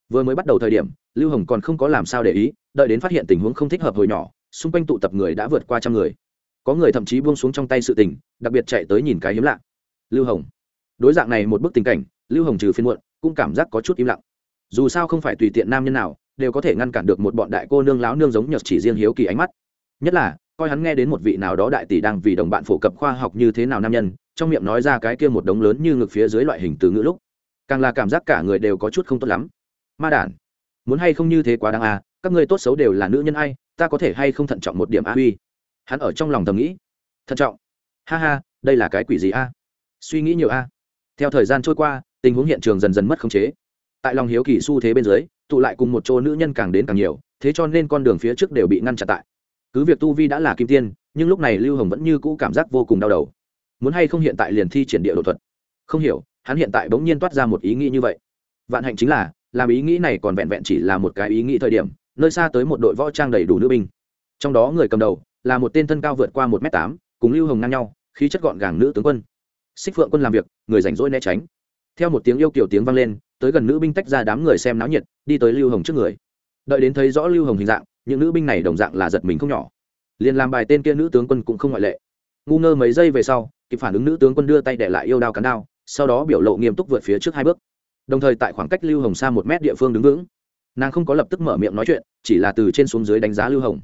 Vừa mới bắt đầu thời điểm, lưu hồng còn không có làm sao để ý, đợi đến phát hiện tình huống không thích hợp hồi nhỏ, xung quanh tụ tập người đã vượt qua trăm người có người thậm chí buông xuống trong tay sự tình, đặc biệt chạy tới nhìn cái hiếm lạ. Lưu hồng. Đối dạng này một bức tình cảnh, lưu hồng trừ phiên muộn, cũng cảm giác có chút im lặng. Dù sao không phải tùy tiện nam nhân nào, đều có thể ngăn cản được một bọn đại cô nương láo nương giống nhật chỉ riêng hiếu kỳ ánh mắt. Nhất là, coi hắn nghe đến một vị nào đó đại tỷ đang vì đồng bạn phổ cập khoa học như thế nào nam nhân, trong miệng nói ra cái kia một đống lớn như ngực phía dưới loại hình từ ngữ lúc. Càng là cảm giác cả người đều có chút không tốt lắm. Ma đản, muốn hay không như thế quá đáng à các ngươi tốt xấu đều là nữ nhân ai, ta có thể hay không thận trọng một điểm a uy hắn ở trong lòng thầm nghĩ, thận trọng. Ha ha, đây là cái quỷ gì a? Suy nghĩ nhiều a. Theo thời gian trôi qua, tình huống hiện trường dần dần mất khống chế. Tại lòng hiếu kỳ xu thế bên dưới, tụ lại cùng một chỗ nữ nhân càng đến càng nhiều, thế cho nên con đường phía trước đều bị ngăn chặn tại. Cứ việc tu vi đã là kim tiên, nhưng lúc này lưu hồng vẫn như cũ cảm giác vô cùng đau đầu. Muốn hay không hiện tại liền thi triển địa đột thuật? Không hiểu, hắn hiện tại bỗng nhiên toát ra một ý nghĩ như vậy. Vạn hạnh chính là, làm ý nghĩ này còn vẹn vẹn chỉ là một cái ý nghĩ thời điểm, nơi xa tới một đội võ trang đầy đủ nữ binh. Trong đó người cầm đầu là một tên thân cao vượt qua một m tám, cùng lưu hồng ngang nhau, khí chất gọn gàng nữ tướng quân. Xích phượng quân làm việc, người rảnh rỗi né tránh. Theo một tiếng yêu kiểu tiếng vang lên, tới gần nữ binh tách ra đám người xem náo nhiệt, đi tới lưu hồng trước người. Đợi đến thấy rõ lưu hồng hình dạng, những nữ binh này đồng dạng là giật mình không nhỏ. Liền làm bài tên kia nữ tướng quân cũng không ngoại lệ. Ngu ngơ mấy giây về sau, kịp phản ứng nữ tướng quân đưa tay để lại yêu đao cắn đao, sau đó biểu lộ nghiêm túc vượt phía trước hai bước. Đồng thời tại khoảng cách lưu hồng xa một mét địa phương đứng vững. Nàng không có lập tức mở miệng nói chuyện, chỉ là từ trên xuống dưới đánh giá lưu hồng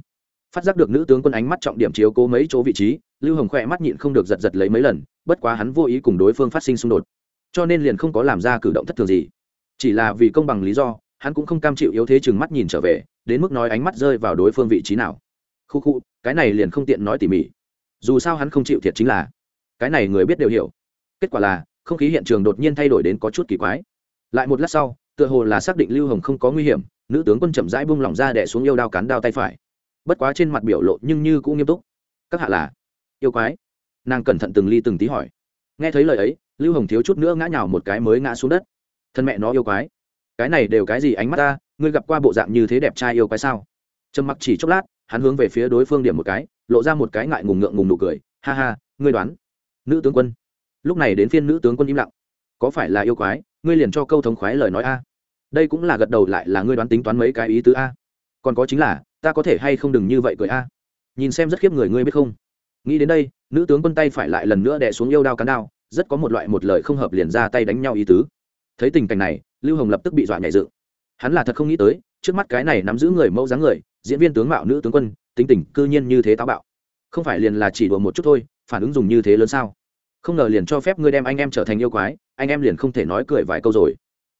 phát giác được nữ tướng quân ánh mắt trọng điểm chiếu cố mấy chỗ vị trí, lưu hồng khỏe mắt nhịn không được giật giật lấy mấy lần, bất quá hắn vô ý cùng đối phương phát sinh xung đột. Cho nên liền không có làm ra cử động thất thường gì. Chỉ là vì công bằng lý do, hắn cũng không cam chịu yếu thế chừng mắt nhìn trở về, đến mức nói ánh mắt rơi vào đối phương vị trí nào. Khu khu, cái này liền không tiện nói tỉ mỉ. Dù sao hắn không chịu thiệt chính là. Cái này người biết đều hiểu. Kết quả là, không khí hiện trường đột nhiên thay đổi đến có chút kỳ quái. Lại một lát sau, tựa hồ là xác định lưu hồng không có nguy hiểm, nữ tướng quân chậm rãi bung lỏng ra đẻ xuống yêu đao cán đao tay phải bất quá trên mặt biểu lộ nhưng như cũng nghiêm túc. Các hạ là? Yêu quái. Nàng cẩn thận từng ly từng tí hỏi. Nghe thấy lời ấy, lưu hồng thiếu chút nữa ngã nhào một cái mới ngã xuống đất. Thân mẹ nó yêu quái. Cái này đều cái gì ánh mắt ta? Ngươi gặp qua bộ dạng như thế đẹp trai yêu quái sao? Trầm mặc chỉ chốc lát, hắn hướng về phía đối phương điểm một cái, lộ ra một cái ngại ngùng ngượng ngùng nụ cười. Ha ha, ngươi đoán. Nữ tướng quân. Lúc này đến phiên nữ tướng quân im lặng. Có phải là yêu quái? Ngươi liền cho câu thống khoái lời nói a. Đây cũng là gật đầu lại là ngươi đoán tính toán mấy cái ý tứ a. Còn có chính là ta có thể hay không đừng như vậy cười a? Nhìn xem rất khiếp người ngươi biết không? Nghĩ đến đây, nữ tướng quân tay phải lại lần nữa đè xuống yêu đao cán đao, rất có một loại một lời không hợp liền ra tay đánh nhau ý tứ. Thấy tình cảnh này, lưu hồng lập tức bị dọa nhảy dựng. Hắn là thật không nghĩ tới, trước mắt cái này nắm giữ người mẫu dáng người, diễn viên tướng mạo nữ tướng quân, tính tình cư nhiên như thế táo bạo. Không phải liền là chỉ đùa một chút thôi, phản ứng dùng như thế lớn sao? Không ngờ liền cho phép ngươi đem anh em trở thành yêu quái, anh em liền không thể nói cười vài câu rồi.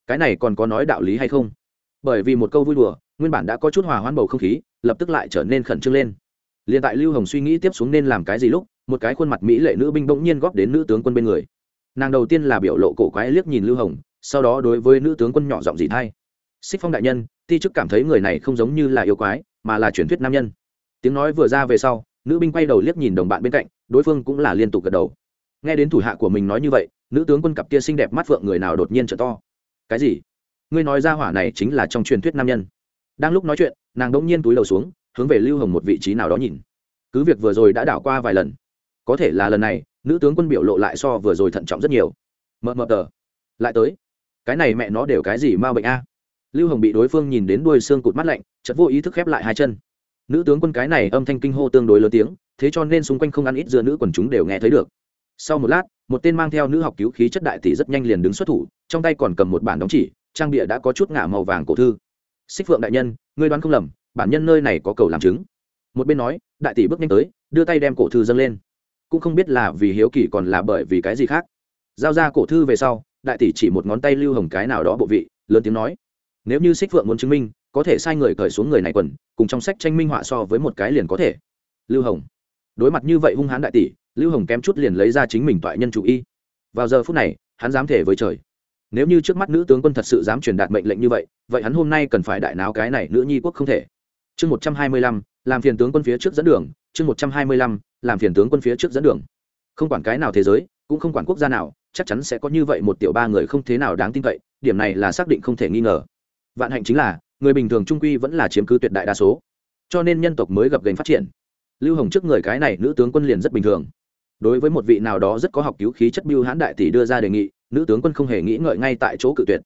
Cái này còn có nói đạo lý hay không? Bởi vì một câu vui đùa, nguyên bản đã có chút hòa hoãn bầu không khí lập tức lại trở nên khẩn trương lên. Liền tại lưu hồng suy nghĩ tiếp xuống nên làm cái gì lúc, một cái khuôn mặt mỹ lệ nữ binh bỗng nhiên góp đến nữ tướng quân bên người. Nàng đầu tiên là biểu lộ cổ quái liếc nhìn lưu hồng, sau đó đối với nữ tướng quân nhỏ giọng gì thay. Xích phong đại nhân, ti chức cảm thấy người này không giống như là yêu quái, mà là truyền thuyết nam nhân. Tiếng nói vừa ra về sau, nữ binh quay đầu liếc nhìn đồng bạn bên cạnh, đối phương cũng là liên tục gật đầu. Nghe đến thủ hạ của mình nói như vậy, nữ tướng quân cặp kia xinh đẹp mắt phượng người nào đột nhiên trở to. Cái gì? Ngươi nói ra hỏa này chính là trong truyền thuyết nam nhân. Đang lúc nói chuyện nàng đỗng nhiên túi đầu xuống, hướng về lưu hồng một vị trí nào đó nhìn. Cứ việc vừa rồi đã đảo qua vài lần, có thể là lần này, nữ tướng quân biểu lộ lại so vừa rồi thận trọng rất nhiều. Mờ mờ tờ, lại tới. Cái này mẹ nó đều cái gì ma bệnh a? Lưu hồng bị đối phương nhìn đến đuôi xương cụt mắt lạnh chật vô ý thức khép lại hai chân. Nữ tướng quân cái này âm thanh kinh hô tương đối lớn tiếng, thế cho nên xung quanh không ăn ít giữa nữ quần chúng đều nghe thấy được. Sau một lát, một tên mang theo nữ học cứu khí chất đại tỷ rất nhanh liền đứng xuất thủ, trong tay còn cầm một bản đóng chỉ, trang bịa đã có chút ngả màu vàng cổ thư xích phượng đại nhân, ngươi đoán không lầm, bản nhân nơi này có cầu làm chứng. Một bên nói, đại tỷ bước nhanh tới, đưa tay đem cổ thư dâng lên. Cũng không biết là vì hiếu kỳ còn là bởi vì cái gì khác. Giao ra cổ thư về sau, đại tỷ chỉ một ngón tay lưu hồng cái nào đó bộ vị, lớn tiếng nói, nếu như xích phượng muốn chứng minh, có thể sai người cởi xuống người này quần, cùng trong sách tranh minh họa so với một cái liền có thể. Lưu hồng. Đối mặt như vậy hung hãn đại tỷ, lưu hồng kém chút liền lấy ra chính mình toại nhân chủ y. Vào giờ phút này, hắn dám thể với trời nếu như trước mắt nữ tướng quân thật sự dám truyền đạt mệnh lệnh như vậy vậy hắn hôm nay cần phải đại náo cái này nữ nhi quốc không thể. Chương một trăm hai mươi lăm, làm phiền tướng quân phía trước dẫn đường. Chương một trăm hai mươi lăm, làm phiền tướng quân phía trước dẫn đường. Không quản cái nào thế giới, cũng không quản quốc gia nào, chắc chắn sẽ có như vậy một tiểu ba người không thế nào đáng tin cậy, điểm này là xác định không thể nghi ngờ. Vạn hạnh chính là, người bình thường trung quy vẫn là chiếm cứ tuyệt đại đa số. Cho nên nhân tộc mới gặp gành phát triển. Lưu hồng trước người cái này nữ tướng quân liền rất bình thường. Đối với một vị nào đó rất có học cứu khí chất biêu hãn đại tỷ đưa ra đề nghị nữ tướng quân không hề nghĩ ngợi ngay tại chỗ cự tuyệt.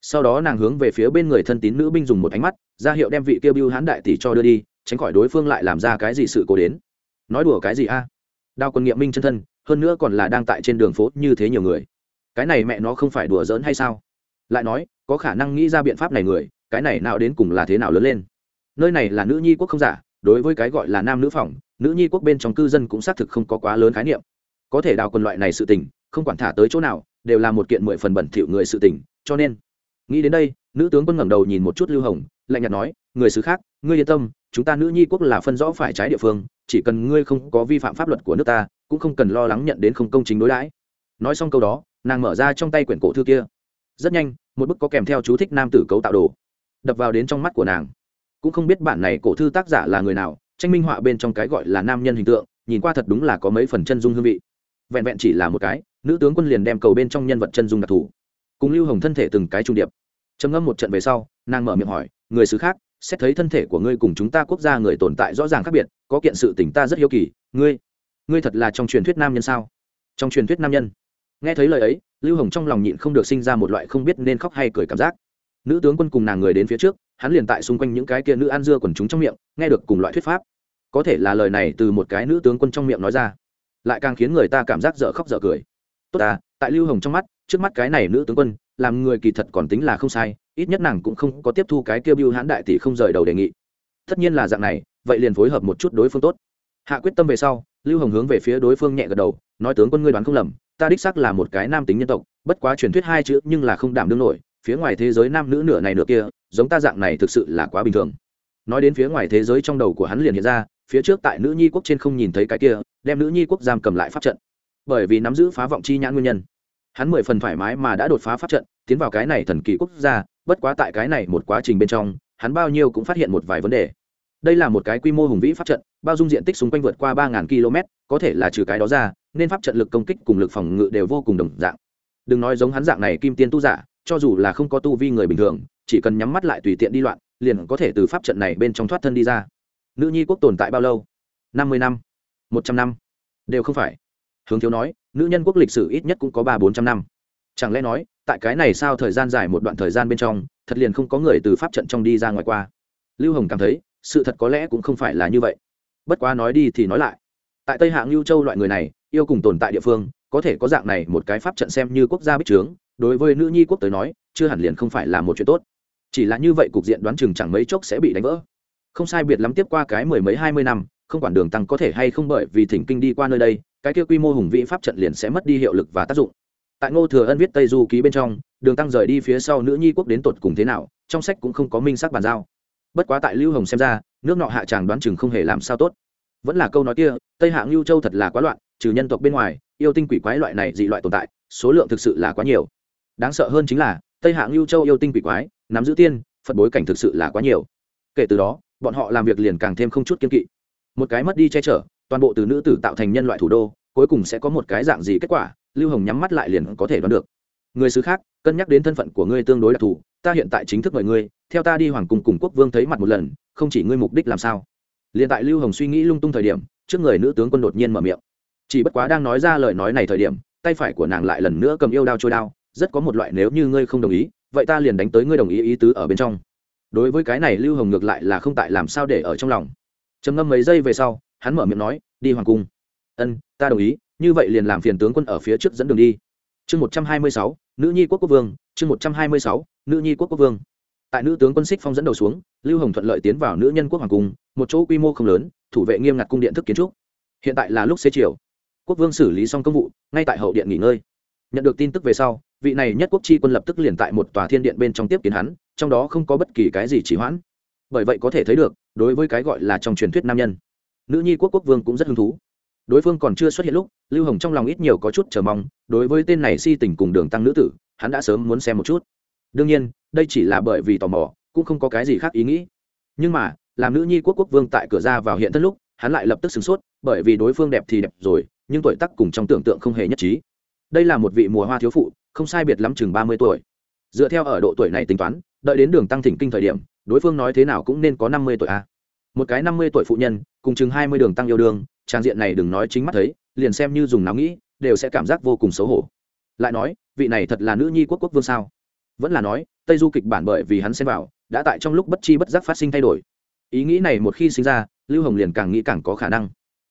Sau đó nàng hướng về phía bên người thân tín nữ binh dùng một ánh mắt, ra hiệu đem vị kêu bưu hán đại tỷ cho đưa đi, tránh khỏi đối phương lại làm ra cái gì sự cố đến. Nói đùa cái gì a? Đao quân nghiệm minh chân thân, hơn nữa còn là đang tại trên đường phố như thế nhiều người. Cái này mẹ nó không phải đùa giỡn hay sao? Lại nói, có khả năng nghĩ ra biện pháp này người, cái này nào đến cùng là thế nào lớn lên? Nơi này là nữ nhi quốc không giả, đối với cái gọi là nam nữ phòng, nữ nhi quốc bên trong cư dân cũng xác thực không có quá lớn khái niệm. Có thể đào quân loại này sự tình, không quản thả tới chỗ nào đều là một kiện mười phần bẩn thỉu người sự tình, cho nên, nghĩ đến đây, nữ tướng quân ngẩng đầu nhìn một chút lưu hồng, lạnh nhạt nói, người xứ khác, ngươi yên tâm, chúng ta nữ nhi quốc là phân rõ phải trái địa phương, chỉ cần ngươi không có vi phạm pháp luật của nước ta, cũng không cần lo lắng nhận đến không công chính đối đãi. Nói xong câu đó, nàng mở ra trong tay quyển cổ thư kia. Rất nhanh, một bức có kèm theo chú thích nam tử cấu tạo đồ, đập vào đến trong mắt của nàng. Cũng không biết bản này cổ thư tác giả là người nào, tranh minh họa bên trong cái gọi là nam nhân hình tượng, nhìn qua thật đúng là có mấy phần chân dung hương vị vẹn vẹn chỉ là một cái, nữ tướng quân liền đem cầu bên trong nhân vật chân dung đặc thù, cùng lưu hồng thân thể từng cái trung điệp. Trầm ngâm một trận về sau, nàng mở miệng hỏi, người xứ khác, xét thấy thân thể của ngươi cùng chúng ta quốc gia người tồn tại rõ ràng khác biệt, có kiện sự tỉnh ta rất hiếu kỳ, ngươi ngươi thật là trong truyền thuyết nam nhân sao? Trong truyền thuyết nam nhân. Nghe thấy lời ấy, lưu hồng trong lòng nhịn không được sinh ra một loại không biết nên khóc hay cười cảm giác. Nữ tướng quân cùng nàng người đến phía trước, hắn liền tại xung quanh những cái kia nữ ăn dưa quần chúng trong miệng, nghe được cùng loại thuyết pháp. Có thể là lời này từ một cái nữ tướng quân trong miệng nói ra lại càng khiến người ta cảm giác dở khóc dở cười. Tốt ta, tại lưu hồng trong mắt, trước mắt cái này nữ tướng quân, làm người kỳ thật còn tính là không sai, ít nhất nàng cũng không có tiếp thu cái kêu biêu hãn đại tỷ không rời đầu đề nghị. Tất nhiên là dạng này, vậy liền phối hợp một chút đối phương tốt. Hạ quyết tâm về sau, lưu hồng hướng về phía đối phương nhẹ gật đầu, nói tướng quân ngươi đoán không lầm, ta đích xác là một cái nam tính nhân tộc, bất quá truyền thuyết hai chữ nhưng là không đảm đương nổi, phía ngoài thế giới nam nữ nửa này nửa kia, giống ta dạng này thực sự là quá bình thường. Nói đến phía ngoài thế giới trong đầu của hắn liền hiện ra phía trước tại nữ nhi quốc trên không nhìn thấy cái kia, đem nữ nhi quốc giam cầm lại pháp trận. Bởi vì nắm giữ phá vọng chi nhãn nguyên nhân. Hắn mười phần thoải mái mà đã đột phá pháp trận, tiến vào cái này thần kỳ quốc gia, bất quá tại cái này một quá trình bên trong, hắn bao nhiêu cũng phát hiện một vài vấn đề. Đây là một cái quy mô hùng vĩ pháp trận, bao dung diện tích xung quanh vượt qua ba km, có thể là trừ cái đó ra, nên pháp trận lực công kích cùng lực phòng ngự đều vô cùng đồng dạng. Đừng nói giống hắn dạng này kim tiên tu giả, cho dù là không có tu vi người bình thường, chỉ cần nhắm mắt lại tùy tiện đi loạn, liền có thể từ pháp trận này bên trong thoát thân đi ra nữ nhi quốc tồn tại bao lâu? Năm mươi năm, một trăm năm. Đều không phải. Hướng thiếu nói, nữ nhân quốc lịch sử ít nhất cũng có ba bốn trăm năm. Chẳng lẽ nói, tại cái này sao thời gian dài một đoạn thời gian bên trong, thật liền không có người từ pháp trận trong đi ra ngoài qua? Lưu hồng cảm thấy, sự thật có lẽ cũng không phải là như vậy. Bất quá nói đi thì nói lại. Tại tây hạng lưu châu loại người này, yêu cùng tồn tại địa phương, có thể có dạng này một cái pháp trận xem như quốc gia bích trướng, đối với nữ nhi quốc tới nói, chưa hẳn liền không phải là một chuyện tốt. Chỉ là như vậy cục diện đoán chừng chẳng mấy chốc sẽ bị đánh vỡ không sai biệt lắm tiếp qua cái mười mấy hai mươi năm, không quản đường tăng có thể hay không bởi vì thỉnh kinh đi qua nơi đây, cái kia quy mô hùng vĩ pháp trận liền sẽ mất đi hiệu lực và tác dụng. Tại ngô thừa ân viết tây du ký bên trong, đường tăng rời đi phía sau nữ nhi quốc đến tột cùng thế nào, trong sách cũng không có minh sắc bàn giao. Bất quá tại lưu hồng xem ra, nước nọ hạ tràng đoán chừng không hề làm sao tốt. Vẫn là câu nói kia, tây hạng lưu châu thật là quá loạn, trừ nhân tộc bên ngoài, yêu tinh quỷ quái loại này dị loại tồn tại, số lượng thực sự là quá nhiều. Đáng sợ hơn chính là, tây hạng lưu châu yêu tinh quỷ quái, nắm giữ tiên, phật bối cảnh thực sự là quá nhiều. Kể từ đó bọn họ làm việc liền càng thêm không chút kiên kỵ. Một cái mất đi che chở, toàn bộ từ nữ tử tạo thành nhân loại thủ đô, cuối cùng sẽ có một cái dạng gì kết quả, lưu hồng nhắm mắt lại liền có thể đoán được. Người xứ khác, cân nhắc đến thân phận của ngươi tương đối đặc thù, ta hiện tại chính thức mời ngươi, theo ta đi hoàng cung cùng quốc vương thấy mặt một lần, không chỉ ngươi mục đích làm sao. Liền tại lưu hồng suy nghĩ lung tung thời điểm, trước người nữ tướng quân đột nhiên mở miệng. Chỉ bất quá đang nói ra lời nói này thời điểm, tay phải của nàng lại lần nữa cầm yêu đao trôi đao, rất có một loại nếu như ngươi không đồng ý, vậy ta liền đánh tới ngươi đồng ý ý tứ ở bên trong đối với cái này lưu hồng ngược lại là không tại làm sao để ở trong lòng. Trầm ngâm mấy giây về sau, hắn mở miệng nói, đi hoàng cung. Ân, ta đồng ý, như vậy liền làm phiền tướng quân ở phía trước dẫn đường đi. Chương một trăm hai mươi sáu, nữ nhi quốc quốc vương, chương một trăm hai mươi sáu, nữ nhi quốc quốc vương. Tại nữ tướng quân xích phong dẫn đầu xuống, lưu hồng thuận lợi tiến vào nữ nhân quốc hoàng cung, một chỗ quy mô không lớn, thủ vệ nghiêm ngặt cung điện thức kiến trúc. Hiện tại là lúc xế chiều. Quốc vương xử lý xong công vụ, ngay tại hậu điện nghỉ ngơi. Nhận được tin tức về sau, vị này nhất quốc chi quân lập tức liền tại một tòa thiên điện bên trong tiếp kiến hắn trong đó không có bất kỳ cái gì chỉ hoãn. Bởi vậy có thể thấy được, đối với cái gọi là trong truyền thuyết nam nhân, nữ nhi quốc quốc vương cũng rất hứng thú. Đối phương còn chưa xuất hiện lúc, lưu hồng trong lòng ít nhiều có chút chờ mong, đối với tên này si tình cùng đường tăng nữ tử, hắn đã sớm muốn xem một chút. Đương nhiên, đây chỉ là bởi vì tò mò, cũng không có cái gì khác ý nghĩ. Nhưng mà, làm nữ nhi quốc quốc vương tại cửa ra vào hiện thân lúc, hắn lại lập tức sửng sốt, bởi vì đối phương đẹp thì đẹp rồi, nhưng tuổi tác cùng trong tưởng tượng không hề nhất trí. Đây là một vị mùa hoa thiếu phụ, không sai biệt lắm chừng ba mươi tuổi dựa theo ở độ tuổi này tính toán, đợi đến đường tăng thỉnh kinh thời điểm, đối phương nói thế nào cũng nên có năm mươi tuổi a. Một cái năm mươi tuổi phụ nhân, cùng chừng hai mươi đường tăng yêu đương, trang diện này đừng nói chính mắt thấy, liền xem như dùng náo nghĩ, đều sẽ cảm giác vô cùng xấu hổ. Lại nói, vị này thật là nữ nhi quốc quốc vương sao? Vẫn là nói, tây du kịch bản bởi vì hắn xem vào, đã tại trong lúc bất chi bất giác phát sinh thay đổi. Ý nghĩ này một khi sinh ra, lưu hồng liền càng nghĩ càng có khả năng.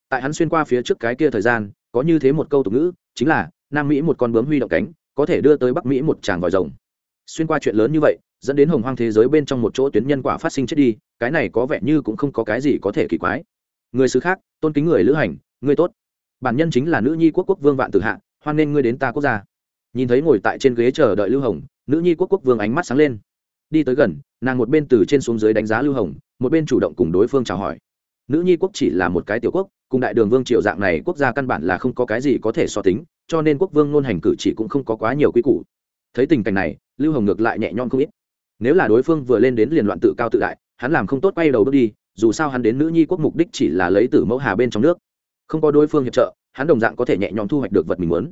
Tại hắn xuyên qua phía trước cái kia thời gian, có như thế một câu tục ngữ, chính là, nam mỹ một con bướm huy động cánh, có thể đưa tới bắc mỹ một tràng vòi rồng xuyên qua chuyện lớn như vậy, dẫn đến hồng hoang thế giới bên trong một chỗ tuyến nhân quả phát sinh chết đi, cái này có vẻ như cũng không có cái gì có thể kỳ quái. Người xứ khác, tôn kính người lữ hành, người tốt. Bản nhân chính là nữ nhi quốc quốc vương vạn tử hạ, hoan nghênh ngươi đến ta quốc gia. Nhìn thấy ngồi tại trên ghế chờ đợi lưu hồng, nữ nhi quốc quốc vương ánh mắt sáng lên. Đi tới gần, nàng một bên từ trên xuống dưới đánh giá lưu hồng, một bên chủ động cùng đối phương chào hỏi. Nữ nhi quốc chỉ là một cái tiểu quốc, cùng đại đường vương triệu dạng này quốc gia căn bản là không có cái gì có thể so tính, cho nên quốc vương ngôn hành cử chỉ cũng không có quá nhiều quy củ. Thấy tình cảnh này lưu hồng ngược lại nhẹ nhõm không ít. Nếu là đối phương vừa lên đến liền loạn tự cao tự đại, hắn làm không tốt quay đầu bước đi, dù sao hắn đến nữ nhi quốc mục đích chỉ là lấy tử mẫu hà bên trong nước. Không có đối phương hiệp trợ, hắn đồng dạng có thể nhẹ nhõm thu hoạch được vật mình muốn.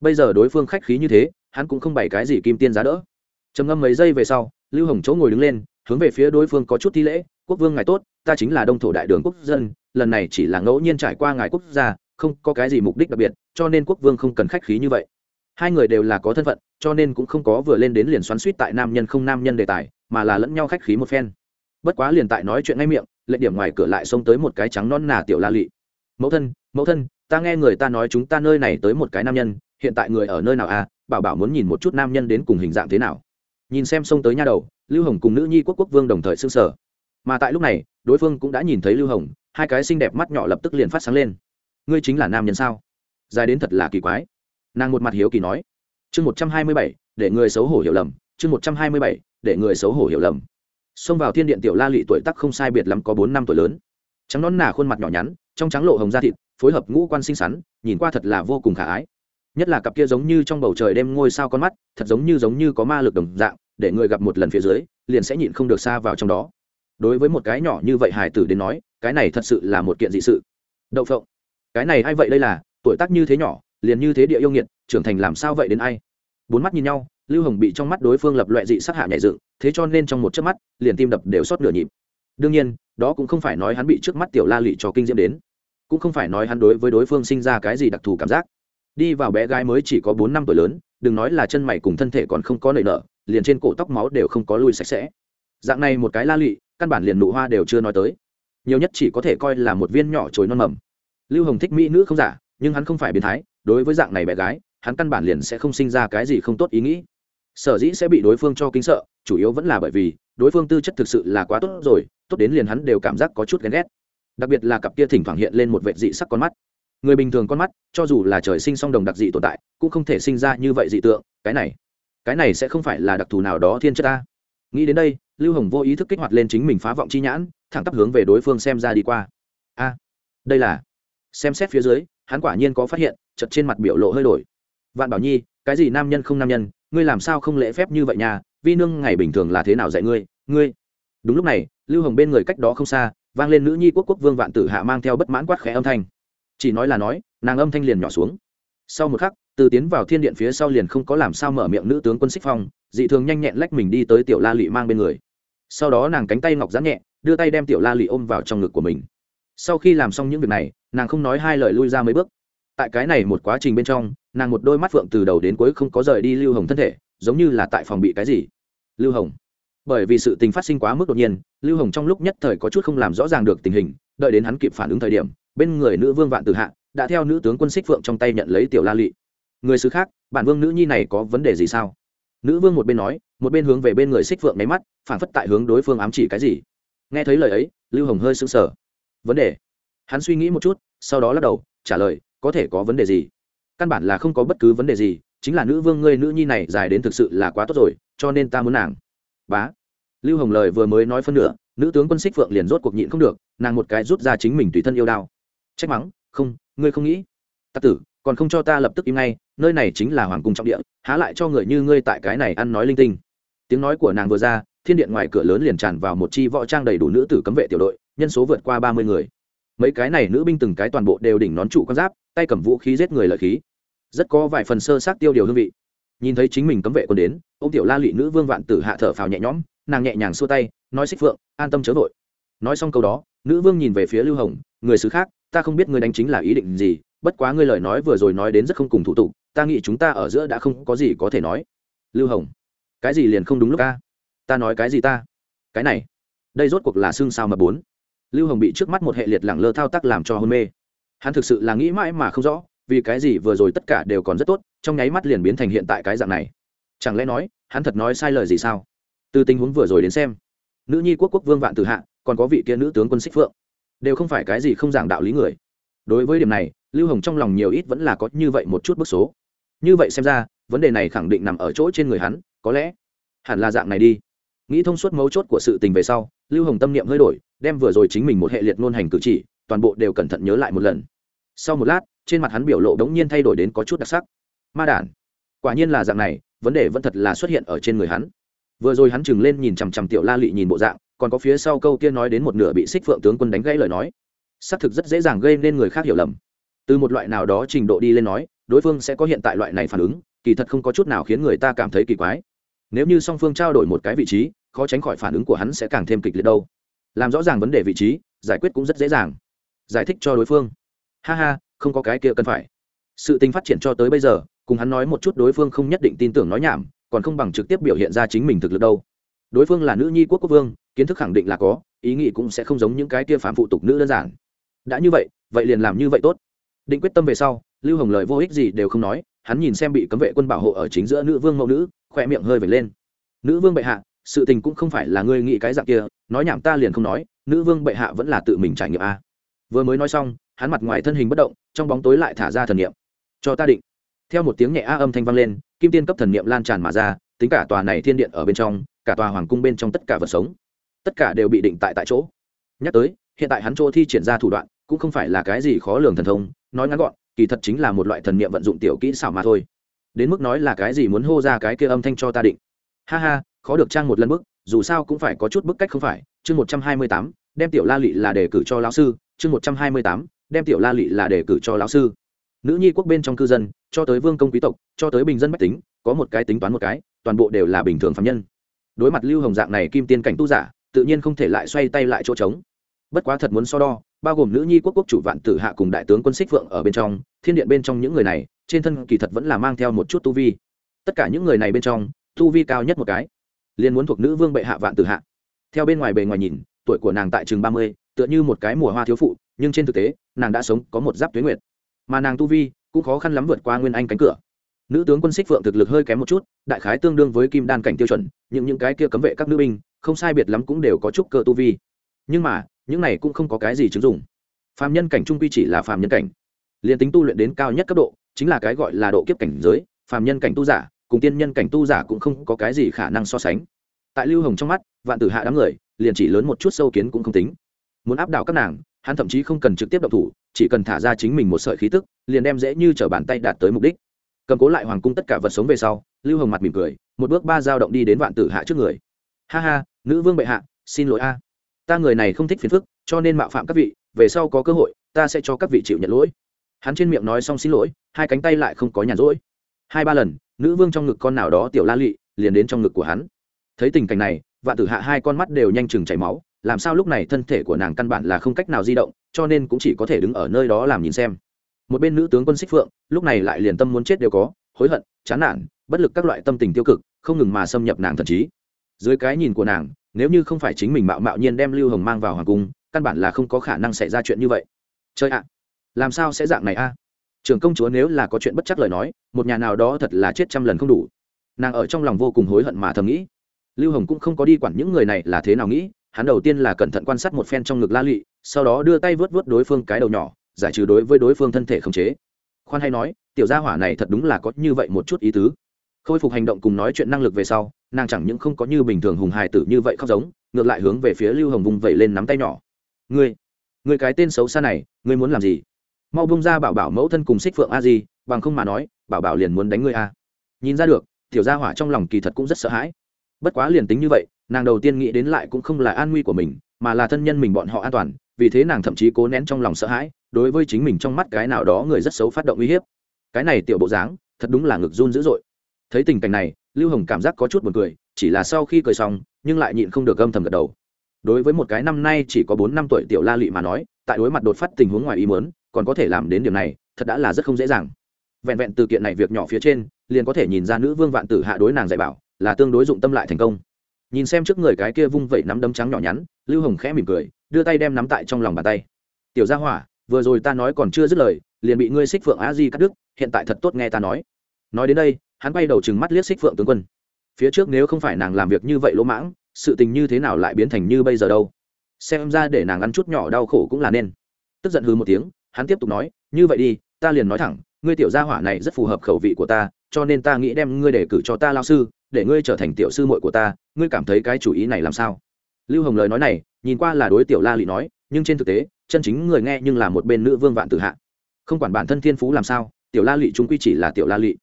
Bây giờ đối phương khách khí như thế, hắn cũng không bày cái gì kim tiên giá đỡ. Trầm ngâm mấy giây về sau, lưu hồng chỗ ngồi đứng lên, hướng về phía đối phương có chút thi lễ, quốc vương ngài tốt, ta chính là đông thổ đại đường quốc dân, lần này chỉ là ngẫu nhiên trải qua ngài quốc gia, không có cái gì mục đích đặc biệt, cho nên quốc vương không cần khách khí như vậy. Hai người đều là có thân phận cho nên cũng không có vừa lên đến liền xoắn suýt tại nam nhân không nam nhân đề tài, mà là lẫn nhau khách khí một phen. Bất quá liền tại nói chuyện ngay miệng, lệnh điểm ngoài cửa lại xông tới một cái trắng non nà tiểu la lị. Mẫu thân mẫu thân, ta nghe người ta nói chúng ta nơi này tới một cái nam nhân, hiện tại người ở nơi nào à? Bảo bảo muốn nhìn một chút nam nhân đến cùng hình dạng thế nào. Nhìn xem xông tới nha đầu, lưu hồng cùng nữ nhi quốc quốc vương đồng thời xưng sở mà tại lúc này, đối phương cũng đã nhìn thấy lưu hồng, hai cái xinh đẹp mắt nhỏ lập tức liền phát sáng lên. Ngươi chính là nam nhân sao? Dài đến thật là kỳ quái. Nàng một mặt hiếu kỳ nói chương một trăm hai mươi bảy, để người xấu hổ hiểu lầm. Chương một trăm hai mươi bảy, để người xấu hổ hiểu lầm. Xông vào thiên điện tiểu la lị tuổi tắc không sai biệt lắm có bốn năm tuổi lớn. Trắng nón nà khuôn mặt nhỏ nhắn, trong trắng lộ hồng da thịt, phối hợp ngũ quan xinh xắn, nhìn qua thật là vô cùng khả ái. Nhất là cặp kia giống như trong bầu trời đêm ngôi sao con mắt, thật giống như giống như có ma lực đồng dạng, để người gặp một lần phía dưới, liền sẽ nhịn không được xa vào trong đó. Đối với một cái nhỏ như vậy hải tử đến nói, cái này thật sự là một kiện dị sự. Đậu phộng. Cái này ai vậy đây là? Tuổi tác như thế nhỏ, liền như thế địa yêu nghiệt trưởng thành làm sao vậy đến ai? Bốn mắt nhìn nhau, lưu hồng bị trong mắt đối phương lập loại dị sắc hạ nhảy dựng, thế cho nên trong một chớp mắt, liền tim đập đều xót nửa nhịp. Đương nhiên, đó cũng không phải nói hắn bị trước mắt tiểu la lị cho kinh diễm đến, cũng không phải nói hắn đối với đối phương sinh ra cái gì đặc thù cảm giác. Đi vào bé gái mới chỉ có bốn năm tuổi lớn, đừng nói là chân mày cùng thân thể còn không có nảy nở, liền trên cổ tóc máu đều không có lui sạch sẽ. Dạng này một cái la lụy, căn bản liền nụ hoa đều chưa nói tới. Nhiều nhất chỉ có thể coi là một viên nhỏ trồi non mầm. Lưu hồng thích mỹ nữ không giả, nhưng hắn không phải biến thái, đối với dạng này bé gái hắn căn bản liền sẽ không sinh ra cái gì không tốt ý nghĩ. Sở dĩ sẽ bị đối phương cho kính sợ, chủ yếu vẫn là bởi vì, đối phương tư chất thực sự là quá tốt rồi, tốt đến liền hắn đều cảm giác có chút ghen ghét. Đặc biệt là cặp kia thỉnh thoảng hiện lên một vệ dị sắc con mắt. Người bình thường con mắt, cho dù là trời sinh song đồng đặc dị tồn tại, cũng không thể sinh ra như vậy dị tượng, cái này cái này sẽ không phải là đặc thù nào đó thiên chất ta. Nghĩ đến đây, lưu hồng vô ý thức kích hoạt lên chính mình phá vọng chi nhãn, thẳng tắp hướng về đối phương xem ra đi qua. A, đây là, xem xét phía dưới, hắn quả nhiên có phát hiện chật trên mặt biểu lộ hơi đổi vạn bảo nhi, cái gì nam nhân không nam nhân, ngươi làm sao không lễ phép như vậy nhà vi nương ngày bình thường là thế nào dạy ngươi ngươi? Đúng lúc này, lưu hồng bên người cách đó không xa, vang lên nữ nhi quốc quốc vương vạn tử hạ mang theo bất mãn quát khẽ âm thanh. Chỉ nói là nói, nàng âm thanh liền nhỏ xuống. Sau một khắc, từ tiến vào thiên điện phía sau liền không có làm sao mở miệng nữ tướng quân xích phong, dị thường nhanh nhẹn lách mình đi tới tiểu la lị mang bên người. Sau đó nàng cánh tay ngọc giãn nhẹ, đưa tay đem tiểu la lị ôm vào trong ngực của mình. Sau khi làm xong những việc này, nàng không nói hai lời lui ra mấy bước tại cái này một quá trình bên trong, nàng một đôi mắt phượng từ đầu đến cuối không có rời đi lưu hồng thân thể, giống như là tại phòng bị cái gì. Lưu hồng, bởi vì sự tình phát sinh quá mức đột nhiên, lưu hồng trong lúc nhất thời có chút không làm rõ ràng được tình hình, đợi đến hắn kịp phản ứng thời điểm, bên người nữ vương vạn tử hạ đã theo nữ tướng quân xích phượng trong tay nhận lấy tiểu la lị. Người xứ khác, bản vương nữ nhi này có vấn đề gì sao? Nữ vương một bên nói, một bên hướng về bên người xích phượng nháy mắt, phản phất tại hướng đối phương ám chỉ cái gì. Nghe thấy lời ấy, lưu hồng hơi sững sờ. Vấn đề. Hắn suy nghĩ một chút, sau đó lắc đầu, trả lời có thể có vấn đề gì? Căn bản là không có bất cứ vấn đề gì, chính là nữ vương ngươi nữ nhi này dài đến thực sự là quá tốt rồi, cho nên ta muốn nàng. Bá. Lưu hồng lời vừa mới nói phân nửa, nữ tướng quân xích phượng liền rốt cuộc nhịn không được, nàng một cái rút ra chính mình tùy thân yêu đao. Trách mắng, không, ngươi không nghĩ. Tặc tử, còn không cho ta lập tức im ngay, nơi này chính là hoàng cung trọng địa, há lại cho người như ngươi tại cái này ăn nói linh tinh. Tiếng nói của nàng vừa ra, thiên điện ngoài cửa lớn liền tràn vào một chi võ trang đầy đủ nữ tử cấm vệ tiểu đội, nhân số vượt qua ba mươi người. Mấy cái này nữ binh từng cái toàn bộ đều đỉnh nón trụ con giáp tay cầm vũ khí giết người lợi khí. Rất có vài phần sơ sát tiêu điều hương vị. Nhìn thấy chính mình cấm vệ quân đến, ông tiểu la lị nữ vương vạn tử hạ thở phào nhẹ nhõm, nàng nhẹ nhàng xua tay, nói xích phượng, an tâm chớ vội. Nói xong câu đó, nữ vương nhìn về phía lưu hồng, người xứ khác, ta không biết ngươi đánh chính là ý định gì, bất quá ngươi lời nói vừa rồi nói đến rất không cùng thủ tục, ta nghĩ chúng ta ở giữa đã không có gì có thể nói. Lưu hồng, cái gì liền không đúng lúc ta ta nói cái gì ta? Cái này, đây rốt cuộc là xương sao mà bốn? Lưu hồng bị trước mắt một hệ liệt lẳng lơ thao tác làm cho hôn mê hắn thực sự là nghĩ mãi mà không rõ, vì cái gì vừa rồi tất cả đều còn rất tốt, trong nháy mắt liền biến thành hiện tại cái dạng này. Chẳng lẽ nói, hắn thật nói sai lời gì sao? Từ tình huống vừa rồi đến xem, nữ nhi quốc quốc vương vạn tử hạ, còn có vị kia nữ tướng quân xích phượng, đều không phải cái gì không giảng đạo lý người. Đối với điểm này, lưu hồng trong lòng nhiều ít vẫn là có như vậy một chút bức số. Như vậy xem ra, vấn đề này khẳng định nằm ở chỗ trên người hắn, có lẽ hẳn là dạng này đi. Nghĩ thông suốt mấu chốt của sự tình về sau, lưu hồng tâm niệm hơi đổi, đem vừa rồi chính mình một hệ liệt ngôn hành cử chỉ toàn bộ đều cẩn thận nhớ lại một lần. Sau một lát, trên mặt hắn biểu lộ đống nhiên thay đổi đến có chút đặc sắc. Ma đản, quả nhiên là dạng này, vấn đề vẫn thật là xuất hiện ở trên người hắn. Vừa rồi hắn chừng lên nhìn chằm chằm tiểu la lị nhìn bộ dạng, còn có phía sau câu kia nói đến một nửa bị xích phượng tướng quân đánh gãy lời nói. Xác thực rất dễ dàng gây nên người khác hiểu lầm. Từ một loại nào đó trình độ đi lên nói, đối phương sẽ có hiện tại loại này phản ứng, kỳ thật không có chút nào khiến người ta cảm thấy kỳ quái. Nếu như song phương trao đổi một cái vị trí, khó tránh khỏi phản ứng của hắn sẽ càng thêm kịch liệt đâu. Làm rõ ràng vấn đề vị trí, giải quyết cũng rất dễ dàng giải thích cho đối phương. Ha ha, không có cái kia cần phải. Sự tình phát triển cho tới bây giờ, cùng hắn nói một chút đối phương không nhất định tin tưởng nói nhảm, còn không bằng trực tiếp biểu hiện ra chính mình thực lực đâu. Đối phương là nữ nhi quốc quốc vương, kiến thức khẳng định là có, ý nghĩ cũng sẽ không giống những cái kia phạm phụ tục nữ đơn giản. Đã như vậy vậy liền làm như vậy tốt. Định quyết tâm về sau, lưu hồng lời vô ích gì đều không nói, hắn nhìn xem bị cấm vệ quân bảo hộ ở chính giữa nữ vương mẫu nữ khoe miệng hơi vệt lên. Nữ vương bệ hạ, sự tình cũng không phải là ngươi nghĩ cái dạng kia, nói nhảm ta liền không nói, nữ vương bệ hạ vẫn là tự mình trải nghiệm a vừa mới nói xong, hắn mặt ngoài thân hình bất động, trong bóng tối lại thả ra thần niệm. Cho ta định. Theo một tiếng nhẹ a âm thanh vang lên, kim tiên cấp thần niệm lan tràn mà ra, tính cả tòa này thiên điện ở bên trong, cả tòa hoàng cung bên trong tất cả vật sống, tất cả đều bị định tại tại chỗ. Nhắc tới, hiện tại hắn chỗ thi triển ra thủ đoạn, cũng không phải là cái gì khó lường thần thông, nói ngắn gọn, kỳ thật chính là một loại thần niệm vận dụng tiểu kỹ xảo mà thôi. Đến mức nói là cái gì muốn hô ra cái kia âm thanh cho ta định. Ha ha, khó được trang một lần bức, dù sao cũng phải có chút bức cách không phải. Chương một trăm hai mươi tám, đem tiểu la lị là đề cử cho lão sư chương một trăm hai mươi tám, đem tiểu la lị là đề cử cho lão sư. Nữ nhi quốc bên trong cư dân, cho tới vương công quý tộc, cho tới bình dân bách tính, có một cái tính toán một cái, toàn bộ đều là bình thường phạm nhân. Đối mặt lưu hồng dạng này kim tiên cảnh tu giả, tự nhiên không thể lại xoay tay lại chỗ trống. Bất quá thật muốn so đo, bao gồm nữ nhi quốc quốc chủ vạn tử hạ cùng đại tướng quân xích vượng ở bên trong, thiên điện bên trong những người này, trên thân kỳ thật vẫn là mang theo một chút tu vi. Tất cả những người này bên trong, tu vi cao nhất một cái, liền muốn thuộc nữ vương bệ hạ vạn tử hạ. Theo bên ngoài bề ngoài nhìn, tuổi của nàng tại chừng ba mươi tựa như một cái mùa hoa thiếu phụ, nhưng trên thực tế, nàng đã sống có một giáp tuyến nguyệt. Mà nàng tu vi cũng khó khăn lắm vượt qua nguyên anh cánh cửa. Nữ tướng quân xích phượng thực lực hơi kém một chút, đại khái tương đương với kim đan cảnh tiêu chuẩn, nhưng những cái kia cấm vệ các nữ binh, không sai biệt lắm cũng đều có chút cơ tu vi. Nhưng mà, những này cũng không có cái gì chứng dụng. Phàm nhân cảnh trung quy chỉ là phàm nhân cảnh. Liền tính tu luyện đến cao nhất cấp độ, chính là cái gọi là độ kiếp cảnh giới, phàm nhân cảnh tu giả cùng tiên nhân cảnh tu giả cũng không có cái gì khả năng so sánh. Tại lưu hồng trong mắt, vạn tử hạ đám người, liền chỉ lớn một chút sâu kiến cũng không tính muốn áp đảo các nàng, hắn thậm chí không cần trực tiếp động thủ, chỉ cần thả ra chính mình một sợi khí tức, liền đem dễ như t r ở bàn tay đạt tới mục đích. Cầm cố lại hoàng cung tất cả vật sống về sau, lưu hồng mặt mỉm cười, một bước ba dao động đi đến vạn tử hạ trước người. Ha ha, nữ vương bệ hạ, xin lỗi a. À. Ta người này không thích phiền phức, cho nên mạo phạm các vị, về sau có cơ hội, ta sẽ cho các vị chịu nhận lỗi. Hắn trên miệng nói xong xin lỗi, hai cánh tay lại không có nhàn rỗi. Hai ba lần, nữ vương trong ngực con nào đó tiểu la lụy liền đến trong ngực của hắn. Thấy tình cảnh này, vạn tử hạ hai con mắt đều nhanh chừng chảy máu làm sao lúc này thân thể của nàng căn bản là không cách nào di động, cho nên cũng chỉ có thể đứng ở nơi đó làm nhìn xem. Một bên nữ tướng quân xích phượng, lúc này lại liền tâm muốn chết đều có, hối hận, chán nản, bất lực các loại tâm tình tiêu cực, không ngừng mà xâm nhập nàng thần trí. Dưới cái nhìn của nàng, nếu như không phải chính mình mạo mạo nhiên đem lưu hồng mang vào hoàng cung, căn bản là không có khả năng xảy ra chuyện như vậy. Chơi ạ, làm sao sẽ dạng này a? Trưởng công chúa nếu là có chuyện bất chắc lời nói, một nhà nào đó thật là chết trăm lần không đủ. Nàng ở trong lòng vô cùng hối hận mà thầm nghĩ. Lưu hồng cũng không có đi quản những người này là thế nào nghĩ hắn đầu tiên là cẩn thận quan sát một phen trong ngực la lị, sau đó đưa tay vớt vớt đối phương cái đầu nhỏ giải trừ đối với đối phương thân thể khống chế. Khoan hay nói tiểu gia hỏa này thật đúng là có như vậy một chút ý tứ. Khôi phục hành động cùng nói chuyện năng lực về sau nàng chẳng những không có như bình thường hùng hài tử như vậy khóc giống ngược lại hướng về phía lưu hồng vùng vẩy lên nắm tay nhỏ. Ngươi ngươi cái tên xấu xa này ngươi muốn làm gì? Mau bung ra bảo bảo mẫu thân cùng xích phượng a di bằng không mà nói bảo bảo liền muốn đánh ngươi a. Nhìn ra được tiểu gia hỏa trong lòng kỳ thật cũng rất sợ hãi. Bất quá liền tính như vậy nàng đầu tiên nghĩ đến lại cũng không là an nguy của mình, mà là thân nhân mình bọn họ an toàn, vì thế nàng thậm chí cố nén trong lòng sợ hãi, đối với chính mình trong mắt cái nào đó người rất xấu phát động uy hiếp. Cái này tiểu bộ dáng, thật đúng là ngực run dữ dội. Thấy tình cảnh này, lưu hồng cảm giác có chút buồn cười, chỉ là sau khi cười xong, nhưng lại nhịn không được âm thầm gật đầu. Đối với một cái năm nay chỉ có bốn năm tuổi tiểu la lị mà nói, tại đối mặt đột phát tình huống ngoài ý muốn, còn có thể làm đến điểm này, thật đã là rất không dễ dàng. Vẹn vẹn từ kiện này việc nhỏ phía trên, liền có thể nhìn ra nữ vương vạn tử hạ đối nàng dạy bảo, là tương đối dụng tâm lại thành công nhìn xem trước người cái kia vung vẩy nắm đấm trắng nhỏ nhắn, lưu hồng khẽ mỉm cười, đưa tay đem nắm tại trong lòng bàn tay. Tiểu gia hỏa, vừa rồi ta nói còn chưa dứt lời, liền bị ngươi xích phượng a di cắt đứt, hiện tại thật tốt nghe ta nói. Nói đến đây, hắn bay đầu chừng mắt liếc xích phượng tướng quân. Phía trước nếu không phải nàng làm việc như vậy lỗ mãng, sự tình như thế nào lại biến thành như bây giờ đâu? Xem ra để nàng ăn chút nhỏ đau khổ cũng là nên. Tức giận hư một tiếng, hắn tiếp tục nói, như vậy đi, ta liền nói thẳng, ngươi tiểu gia hỏa này rất phù hợp khẩu vị của ta, cho nên ta nghĩ đem ngươi để cử cho ta lao sư để ngươi trở thành tiểu sư muội của ta, ngươi cảm thấy cái chủ ý này làm sao? Lưu hồng lời nói này, nhìn qua là đối tiểu la lị nói, nhưng trên thực tế, chân chính người nghe nhưng là một bên nữ vương vạn tử hạ. Không quản bản thân thiên phú làm sao, tiểu la lị chúng quy chỉ là tiểu la lị.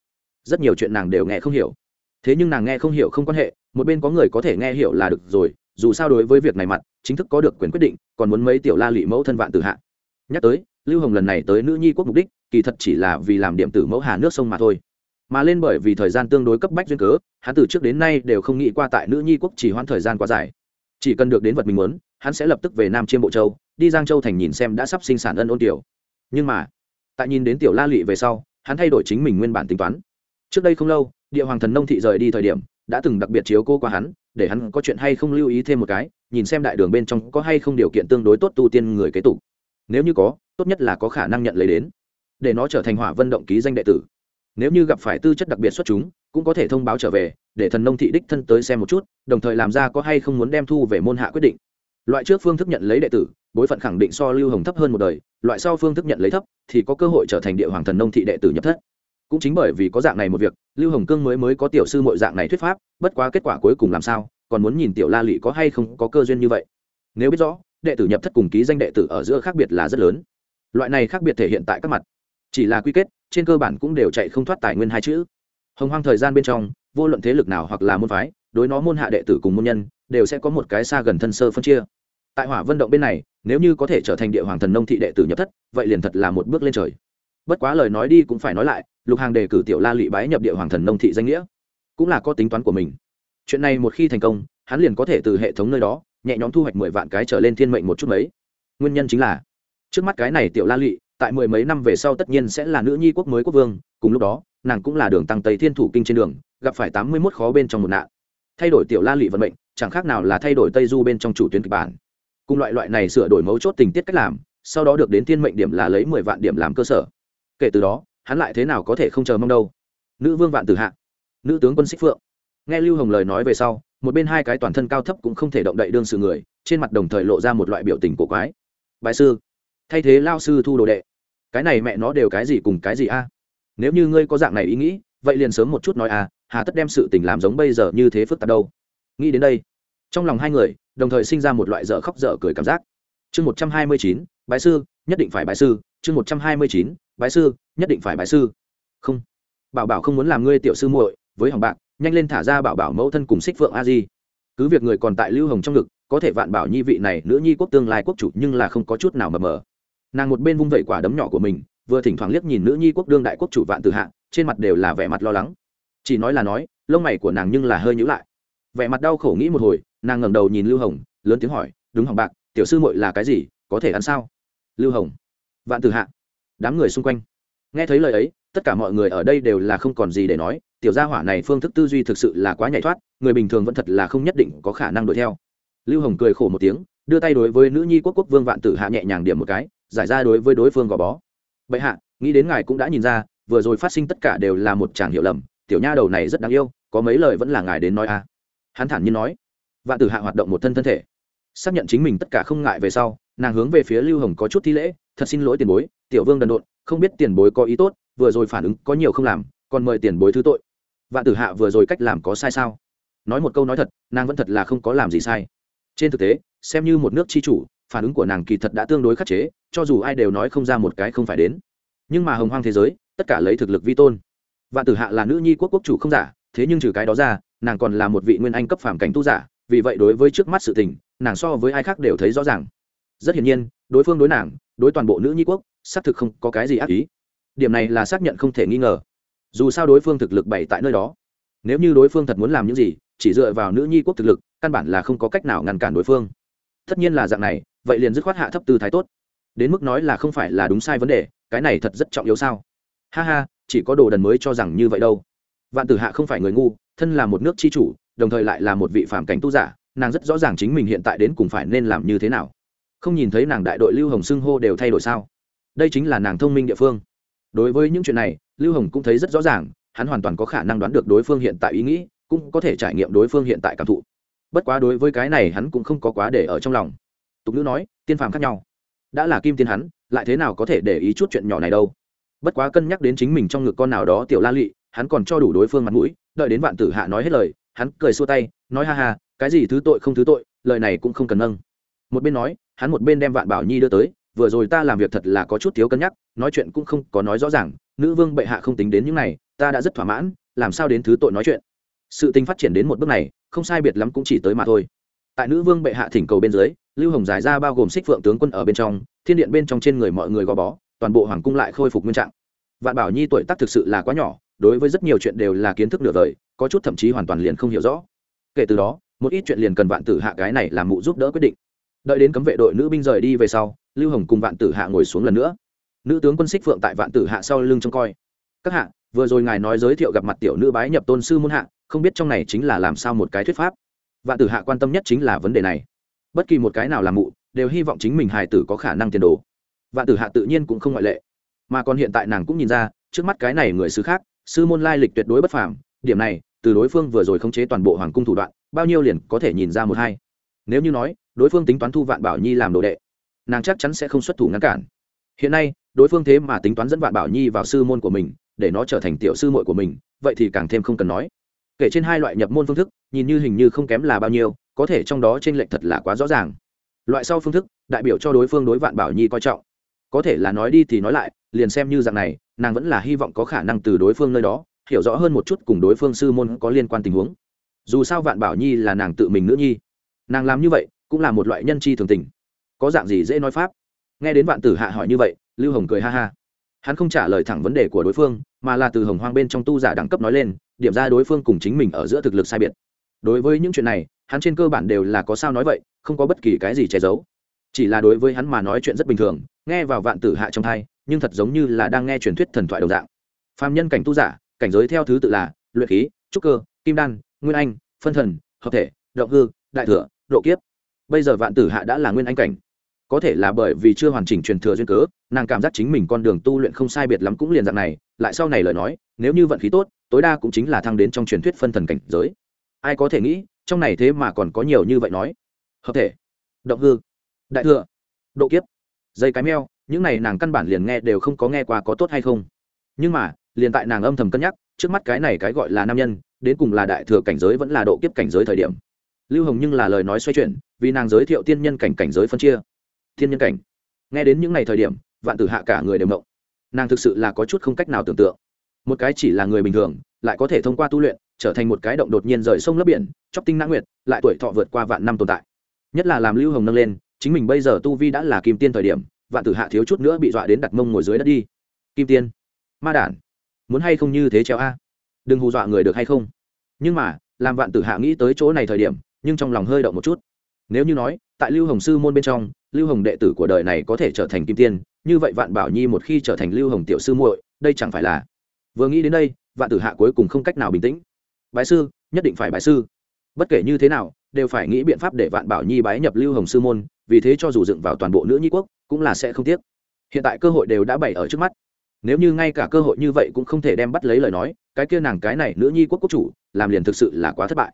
Rất nhiều chuyện nàng đều nghe không hiểu. Thế nhưng nàng nghe không hiểu không quan hệ, một bên có người có thể nghe hiểu là được rồi, dù sao đối với việc này mặt, chính thức có được quyền quyết định, còn muốn mấy tiểu la lị mẫu thân vạn tử hạ. Nhắc tới, lưu hồng lần này tới nữ nhi quốc mục đích, kỳ thật chỉ là vì làm điểm tử mẫu hà nước sông mà thôi mà lên bởi vì thời gian tương đối cấp bách duyên cớ, hắn từ trước đến nay đều không nghĩ qua tại nữ nhi quốc chỉ hoãn thời gian quá dài. Chỉ cần được đến vật mình muốn, hắn sẽ lập tức về nam chiêm bộ châu, đi giang châu thành nhìn xem đã sắp sinh sản ân ôn tiểu. Nhưng mà, tại nhìn đến tiểu la lụy về sau, hắn thay đổi chính mình nguyên bản tính toán. Trước đây không lâu, địa hoàng thần nông thị rời đi thời điểm, đã từng đặc biệt chiếu cô qua hắn, để hắn có chuyện hay không lưu ý thêm một cái, nhìn xem đại đường bên trong có hay không điều kiện tương đối tốt tu tiên người kế tục. Nếu như có, tốt nhất là có khả năng nhận lấy đến, để nó trở thành hỏa vân động ký danh đệ tử nếu như gặp phải tư chất đặc biệt xuất chúng, cũng có thể thông báo trở về, để thần nông thị đích thân tới xem một chút, đồng thời làm ra có hay không muốn đem thu về môn hạ quyết định. Loại trước phương thức nhận lấy đệ tử, bối phận khẳng định so lưu hồng thấp hơn một đời, loại sau phương thức nhận lấy thấp, thì có cơ hội trở thành địa hoàng thần nông thị đệ tử nhập thất. Cũng chính bởi vì có dạng này một việc, lưu hồng cương mới mới có tiểu sư mọi dạng này thuyết pháp, bất quá kết quả cuối cùng làm sao, còn muốn nhìn tiểu la lụy có hay không có cơ duyên như vậy. Nếu biết rõ, đệ tử nhập thất cùng ký danh đệ tử ở giữa khác biệt là rất lớn. Loại này khác biệt thể hiện tại các mặt. Chỉ là quy kết trên cơ bản cũng đều chạy không thoát tài nguyên hai chữ. Hồng hoang thời gian bên trong, vô luận thế lực nào hoặc là môn phái, đối nó môn hạ đệ tử cùng môn nhân, đều sẽ có một cái xa gần thân sơ phân chia. Tại hỏa vân động bên này, nếu như có thể trở thành địa hoàng thần nông thị đệ tử nhập thất, vậy liền thật là một bước lên trời. Bất quá lời nói đi cũng phải nói lại, lục hàng đề cử tiểu la lụy bái nhập địa hoàng thần nông thị danh nghĩa, cũng là có tính toán của mình. Chuyện này một khi thành công, hắn liền có thể từ hệ thống nơi đó, nhẹ nhõm thu hoạch mười vạn cái trở lên thiên mệnh một chút mấy. Nguyên nhân chính là, trước mắt cái này tiểu la lụy tại mười mấy năm về sau tất nhiên sẽ là nữ nhi quốc mới quốc vương, cùng lúc đó, nàng cũng là đường tăng tây thiên thủ kinh trên đường, gặp phải tám mươi mốt khó bên trong một nạn. Thay đổi tiểu la lụy vận mệnh, chẳng khác nào là thay đổi tây du bên trong chủ tuyến kịch bản. Cùng loại loại này sửa đổi mấu chốt tình tiết cách làm, sau đó được đến thiên mệnh điểm là lấy mười vạn điểm làm cơ sở. Kể từ đó, hắn lại thế nào có thể không chờ mong đâu? Nữ vương vạn tử hạ, nữ tướng quân xích phượng. Nghe lưu hồng lời nói về sau, một bên hai cái toàn thân cao thấp cũng không thể động đậy đương sự người, trên mặt đồng thời lộ ra một loại biểu tình cổ quái. Bài sư thay thế lao sư thu đồ đệ. Cái này mẹ nó đều cái gì cùng cái gì a? Nếu như ngươi có dạng này ý nghĩ, vậy liền sớm một chút nói a hà tất đem sự tình làm giống bây giờ như thế phức tạp đâu. Nghĩ đến đây, trong lòng hai người, đồng thời sinh ra một loại dở khóc dở cười cảm giác. Chương một trăm hai mươi chín, bái sư, nhất định phải bái sư. Chương một trăm hai mươi chín, bái sư, nhất định phải bái sư. Không. Bảo bảo không muốn làm ngươi tiểu sư muội, với hỏng bạc, nhanh lên thả ra bảo bảo mẫu thân cùng xích phượng a di. Cứ việc người còn tại lưu hồng trong ngực, có thể vạn bảo nhi vị này, nữ nhi quốc tương lai quốc chủ nhưng là không có chút nào mờ mờ nàng một bên vung vẩy quả đấm nhỏ của mình, vừa thỉnh thoảng liếc nhìn nữ nhi quốc đương đại quốc chủ vạn tử hạ, trên mặt đều là vẻ mặt lo lắng. Chỉ nói là nói, lông mày của nàng nhưng là hơi nhữ lại. Vẻ mặt đau khổ nghĩ một hồi, nàng ngẩng đầu nhìn lưu hồng, lớn tiếng hỏi, đúng hỏng bạc, tiểu sư muội là cái gì, có thể ăn sao? Lưu hồng. Vạn tử hạ. Đám người xung quanh. Nghe thấy lời ấy, tất cả mọi người ở đây đều là không còn gì để nói, tiểu gia hỏa này phương thức tư duy thực sự là quá nhảy thoát, người bình thường vẫn thật là không nhất định có khả năng đuổi theo. Lưu hồng cười khổ một tiếng, đưa tay đối với nữ nhi quốc quốc vương vạn tử hạ nhẹ nhàng điểm một cái giải ra đối với đối phương gò bó. Bệ hạ, nghĩ đến ngài cũng đã nhìn ra, vừa rồi phát sinh tất cả đều là một chàng hiệu lầm, tiểu nha đầu này rất đáng yêu, có mấy lời vẫn là ngài đến nói à. hắn thản nhiên nói. Vạn tử hạ hoạt động một thân thân thể. Xác nhận chính mình tất cả không ngại về sau, nàng hướng về phía lưu hồng có chút thi lễ, thật xin lỗi tiền bối, tiểu vương đần độn, không biết tiền bối có ý tốt, vừa rồi phản ứng có nhiều không làm, còn mời tiền bối thứ tội. Vạn tử hạ vừa rồi cách làm có sai sao? Nói một câu nói thật, nàng vẫn thật là không có làm gì sai. Trên thực tế, xem như một nước chi chủ phản ứng của nàng kỳ thật đã tương đối khắc chế, cho dù ai đều nói không ra một cái không phải đến. Nhưng mà hồng hoang thế giới, tất cả lấy thực lực vi tôn. Vạn tử hạ là nữ nhi quốc quốc chủ không giả, thế nhưng trừ cái đó ra, nàng còn là một vị nguyên anh cấp phàm cảnh tu giả, vì vậy đối với trước mắt sự tình, nàng so với ai khác đều thấy rõ ràng. Rất hiển nhiên, đối phương đối nàng, đối toàn bộ nữ nhi quốc, xác thực không có cái gì ác ý. Điểm này là xác nhận không thể nghi ngờ. Dù sao đối phương thực lực bày tại nơi đó. Nếu như đối phương thật muốn làm những gì, chỉ dựa vào nữ nhi quốc thực lực, căn bản là không có cách nào ngăn cản đối phương. Tất nhiên là dạng này vậy liền dứt khoát hạ thấp tư thái tốt. Đến mức nói là không phải là đúng sai vấn đề, cái này thật rất trọng yếu sao? Ha ha, chỉ có đồ đần mới cho rằng như vậy đâu. Vạn tử hạ không phải người ngu, thân là một nước tri chủ, đồng thời lại là một vị phạm cảnh tu giả, nàng rất rõ ràng chính mình hiện tại đến cùng phải nên làm như thế nào. Không nhìn thấy nàng đại đội lưu hồng xưng hô đều thay đổi sao? Đây chính là nàng thông minh địa phương. Đối với những chuyện này, lưu hồng cũng thấy rất rõ ràng, hắn hoàn toàn có khả năng đoán được đối phương hiện tại ý nghĩ, cũng có thể trải nghiệm đối phương hiện tại cảm thụ. Bất quá đối với cái này hắn cũng không có quá để ở trong lòng tục ngữ nói, tiên phàm khác nhau. Đã là kim tiên hắn, lại thế nào có thể để ý chút chuyện nhỏ này đâu? Bất quá cân nhắc đến chính mình trong ngực con nào đó tiểu la lụy hắn còn cho đủ đối phương mặt mũi, đợi đến vạn tử hạ nói hết lời, hắn cười xua tay, nói ha ha, cái gì thứ tội không thứ tội, lời này cũng không cần nâng. Một bên nói, hắn một bên đem vạn bảo nhi đưa tới, vừa rồi ta làm việc thật là có chút thiếu cân nhắc, nói chuyện cũng không có nói rõ ràng, nữ vương bệ hạ không tính đến những này, ta đã rất thỏa mãn, làm sao đến thứ tội nói chuyện. Sự tình phát triển đến một bước này, không sai biệt lắm cũng chỉ tới mà thôi tại nữ vương bệ hạ thỉnh cầu bên dưới, lưu hồng giải ra bao gồm xích phượng tướng quân ở bên trong, thiên điện bên trong trên người mọi người gò bó, toàn bộ hoàng cung lại khôi phục nguyên trạng. Vạn bảo nhi tuổi tác thực sự là quá nhỏ, đối với rất nhiều chuyện đều là kiến thức nửa vời, có chút thậm chí hoàn toàn liền không hiểu rõ. Kể từ đó, một ít chuyện liền cần vạn tử hạ cái này làm mụ giúp đỡ quyết định. Đợi đến cấm vệ đội nữ binh rời đi về sau, lưu hồng cùng vạn tử hạ ngồi xuống lần nữa. Nữ tướng quân xích phượng tại vạn tử hạ sau lưng trông coi. Các hạ, vừa rồi ngài nói giới thiệu gặp mặt tiểu nữ bái nhập tôn sư môn hạ, không biết trong này chính là làm sao một cái thuyết pháp? Vạn tử hạ quan tâm nhất chính là vấn đề này. Bất kỳ một cái nào làm mụ, đều hy vọng chính mình hài tử có khả năng tiền đồ. Vạn tử hạ tự nhiên cũng không ngoại lệ. Mà còn hiện tại nàng cũng nhìn ra, trước mắt cái này người xứ khác, sư môn lai lịch tuyệt đối bất phàm, điểm này, từ đối phương vừa rồi khống chế toàn bộ hoàng cung thủ đoạn, bao nhiêu liền có thể nhìn ra một hai. Nếu như nói, đối phương tính toán thu vạn bảo nhi làm đồ đệ, nàng chắc chắn sẽ không xuất thủ ngăn cản. Hiện nay, đối phương thế mà tính toán dẫn vạn bảo nhi vào sư môn của mình, để nó trở thành tiểu sư muội của mình, vậy thì càng thêm không cần nói kể trên hai loại nhập môn phương thức, nhìn như hình như không kém là bao nhiêu, có thể trong đó t r ê n lệch thật là quá rõ ràng. Loại sau phương thức, đại biểu cho đối phương đối vạn bảo nhi coi trọng. Có thể là nói đi thì nói lại, liền xem như dạng này, nàng vẫn là hy vọng có khả năng từ đối phương nơi đó, hiểu rõ hơn một chút cùng đối phương sư môn có liên quan tình huống. Dù sao vạn bảo nhi là nàng tự mình nữ nhi. Nàng làm như vậy, cũng là một loại nhân chi thường tình. Có dạng gì dễ nói pháp? Nghe đến vạn tử hạ hỏi như vậy, lưu hồng cười ha ha hắn không trả lời thẳng vấn đề của đối phương, mà là từ hồng hoang bên trong tu giả đẳng cấp nói lên, điểm ra đối phương cùng chính mình ở giữa thực lực sai biệt. Đối với những chuyện này, hắn trên cơ bản đều là có sao nói vậy, không có bất kỳ cái gì che giấu. Chỉ là đối với hắn mà nói chuyện rất bình thường, nghe vào vạn tử hạ trong thai, nhưng thật giống như là đang nghe truyền thuyết thần thoại đồng dạng. Phạm nhân cảnh tu giả, cảnh giới theo thứ tự là luyện khí, trúc cơ, kim đan, nguyên anh, phân thần, hợp thể, động hư, đại thừa, độ kiếp. Bây giờ vạn tử hạ đã là nguyên anh cảnh có thể là bởi vì chưa hoàn chỉnh truyền thừa duyên cớ, nàng cảm giác chính mình con đường tu luyện không sai biệt lắm cũng liền dạng này, lại sau này lời nói, nếu như vận khí tốt, tối đa cũng chính là thăng đến trong truyền thuyết phân thần cảnh giới. Ai có thể nghĩ, trong này thế mà còn có nhiều như vậy nói. Hợp thể, động hư, đại thừa, độ kiếp, dây cái meo, những này nàng căn bản liền nghe đều không có nghe qua có tốt hay không. Nhưng mà, liền tại nàng âm thầm cân nhắc, trước mắt cái này cái gọi là nam nhân, đến cùng là đại thừa cảnh giới vẫn là độ kiếp cảnh giới thời điểm. Lưu hồng nhưng là lời nói xoay chuyển, vì nàng giới thiệu tiên nhân cảnh cảnh giới phân chia thiên nhân cảnh. Nghe đến những ngày thời điểm, vạn tử hạ cả người đều mộng nàng thực sự là có chút không cách nào tưởng tượng. Một cái chỉ là người bình thường, lại có thể thông qua tu luyện, trở thành một cái động đột nhiên rời sông lấp biển, chóc tinh nã nguyệt, lại tuổi thọ vượt qua vạn năm tồn tại. Nhất là làm lưu hồng nâng lên, chính mình bây giờ tu vi đã là kim tiên thời điểm, vạn tử hạ thiếu chút nữa bị dọa đến đặt mông ngồi dưới đất đi. Kim tiên, ma đản, muốn hay không như thế treo a? Đừng hù dọa người được hay không? Nhưng mà, làm vạn tử hạ nghĩ tới chỗ này thời điểm, nhưng trong lòng hơi động một chút. Nếu như nói, tại lưu hồng sư môn bên trong lưu hồng đệ tử của đời này có thể trở thành kim tiên, như vậy vạn bảo nhi một khi trở thành lưu hồng tiểu sư muội, đây chẳng phải là vừa nghĩ đến đây, vạn tử hạ cuối cùng không cách nào bình tĩnh. Bái sư, nhất định phải bái sư. Bất kể như thế nào, đều phải nghĩ biện pháp để vạn bảo nhi bái nhập lưu hồng sư môn, vì thế cho dù dựng vào toàn bộ nữ nhi quốc, cũng là sẽ không tiếc. Hiện tại cơ hội đều đã bày ở trước mắt. Nếu như ngay cả cơ hội như vậy cũng không thể đem bắt lấy lời nói, cái kia nàng cái này nữ nhi quốc quốc chủ, làm liền thực sự là quá thất bại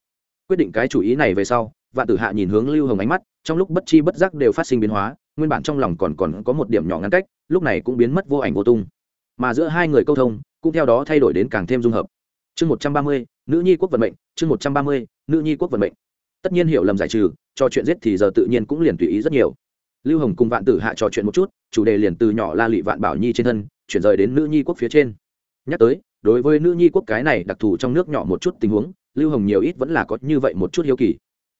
quyết định cái chủ ý này về sau, vạn tử hạ nhìn hướng lưu hồng ánh mắt, trong lúc bất chi bất giác đều phát sinh biến hóa, nguyên bản trong lòng còn còn có một điểm nhỏ ngăn cách, lúc này cũng biến mất vô ảnh vô tung. Mà giữa hai người câu thông, cũng theo đó thay đổi đến càng thêm dung hợp. Chương một trăm ba mươi, nữ nhi quốc vận mệnh, chương một trăm ba mươi, nữ nhi quốc vận mệnh. Tất nhiên hiểu lầm giải trừ, cho chuyện giết thì giờ tự nhiên cũng liền tùy ý rất nhiều. Lưu hồng cùng vạn tử hạ trò chuyện một chút, chủ đề liền từ nhỏ la lị vạn bảo nhi trên thân, chuyển rời đến nữ nhi quốc phía trên. Nhắc tới, đối với nữ nhi quốc cái này đặc thù trong nước nhỏ một chút tình huống lưu hồng nhiều ít vẫn là có như vậy một chút hiếu kỳ.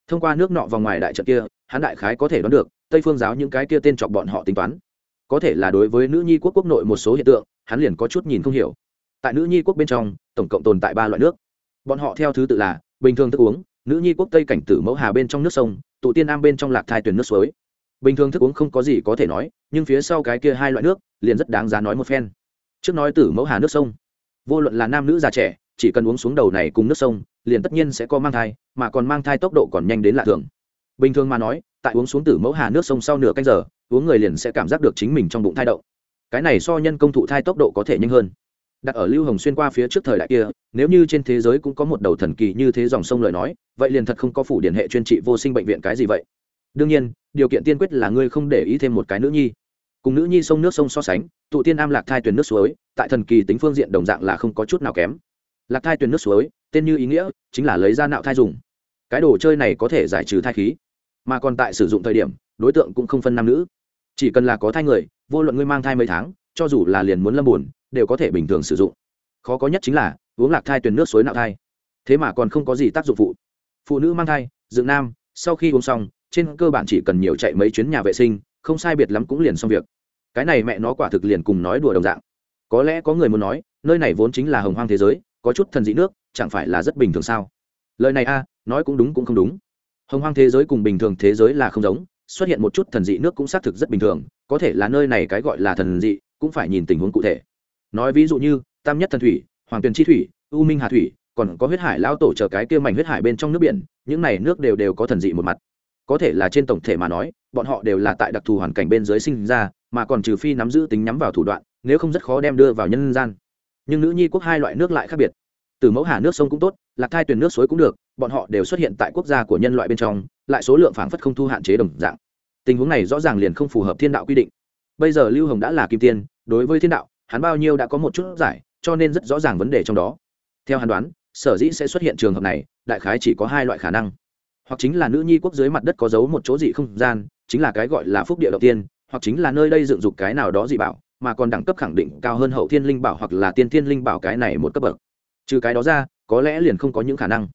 Thông qua nước nọ vòng ngoài đại trận kia, hắn đại khái có thể đoán được, tây phương giáo những cái kia tên chọc bọn họ tính toán. Có thể là đối với nữ nhi quốc quốc nội một số hiện tượng, hắn liền có chút nhìn không hiểu. Tại nữ nhi quốc bên trong, tổng cộng tồn tại ba loại nước. Bọn họ theo thứ tự là, bình thường thức uống, nữ nhi quốc tây cảnh tử mẫu hà bên trong nước sông, tụ tiên am bên trong lạc thai tuyển nước suối. Bình thường thức uống không có gì có thể nói, nhưng phía sau cái kia hai loại nước, liền rất đáng giá nói một phen. Trước nói tử mẫu hà nước sông, vô luận là nam nữ già trẻ, chỉ cần uống xuống đầu này cùng nước sông liền tất nhiên sẽ có mang thai, mà còn mang thai tốc độ còn nhanh đến lạ thường. Bình thường mà nói, tại uống xuống tử mẫu hà nước sông sau nửa canh giờ, uống người liền sẽ cảm giác được chính mình trong bụng thai động. Cái này so nhân công thụ thai tốc độ có thể nhanh hơn. Đặt ở lưu hồng xuyên qua phía trước thời đại kia, nếu như trên thế giới cũng có một đầu thần kỳ như thế dòng sông lời nói, vậy liền thật không có phủ điển hệ chuyên trị vô sinh bệnh viện cái gì vậy? Đương nhiên, điều kiện tiên quyết là ngươi không để ý thêm một cái nữ nhi. Cùng nữ nhi sông nước sông so sánh, tụ tiên am lạc thai tuyển nước suối, tại thần kỳ tính phương diện đồng dạng là không có chút nào kém lạc thai tuyền nước suối, tên như ý nghĩa, chính là lấy ra nạo thai dùng. Cái đồ chơi này có thể giải trừ thai khí, mà còn tại sử dụng thời điểm, đối tượng cũng không phân nam nữ. Chỉ cần là có thai người, vô luận ngươi mang thai mấy tháng, cho dù là liền muốn lâm buồn, đều có thể bình thường sử dụng. Khó có nhất chính là, uống lạc thai tuyền nước suối nạo thai. Thế mà còn không có gì tác dụng phụ. Phụ nữ mang thai, dựng nam, sau khi uống xong, trên cơ bản chỉ cần nhiều chạy mấy chuyến nhà vệ sinh, không sai biệt lắm cũng liền xong việc. Cái này mẹ nó quả thực liền cùng nói đùa đồng dạng. Có lẽ có người muốn nói, nơi này vốn chính là hồng hoang thế giới có chút thần dị nước, chẳng phải là rất bình thường sao? Lời này a, nói cũng đúng cũng không đúng. Hồng hoang thế giới cùng bình thường thế giới là không giống, xuất hiện một chút thần dị nước cũng xác thực rất bình thường, có thể là nơi này cái gọi là thần dị, cũng phải nhìn tình huống cụ thể. Nói ví dụ như, tam nhất thần thủy, hoàng tuyền chi thủy, u minh hà thủy, còn có huyết hải lao tổ chờ cái kia mảnh huyết hải bên trong nước biển, những này nước đều đều có thần dị một mặt. Có thể là trên tổng thể mà nói, bọn họ đều là tại đặc thù hoàn cảnh bên dưới sinh ra, mà còn trừ phi nắm giữ tính nhắm vào thủ đoạn, nếu không rất khó đem đưa vào nhân gian nhưng nữ nhi quốc hai loại nước lại khác biệt. Từ mẫu hà nước sông cũng tốt, lạc thai tuyển nước suối cũng được, bọn họ đều xuất hiện tại quốc gia của nhân loại bên trong, lại số lượng phảng phất không thu hạn chế đồng dạng. Tình huống này rõ ràng liền không phù hợp thiên đạo quy định. Bây giờ lưu hồng đã là kim tiên, đối với thiên đạo, hắn bao nhiêu đã có một chút giải, cho nên rất rõ ràng vấn đề trong đó. Theo hắn đoán, sở dĩ sẽ xuất hiện trường hợp này, đại khái chỉ có hai loại khả năng. Hoặc chính là nữ nhi quốc dưới mặt đất có giấu một chỗ dị không gian, chính là cái gọi là phúc địa đầu tiên, hoặc chính là nơi đây dựng dục cái nào đó dị bảo mà còn đẳng cấp khẳng định cao hơn hậu thiên linh bảo hoặc là tiên thiên linh bảo cái này một cấp bậc. Trừ cái đó ra, có lẽ liền không có những khả năng.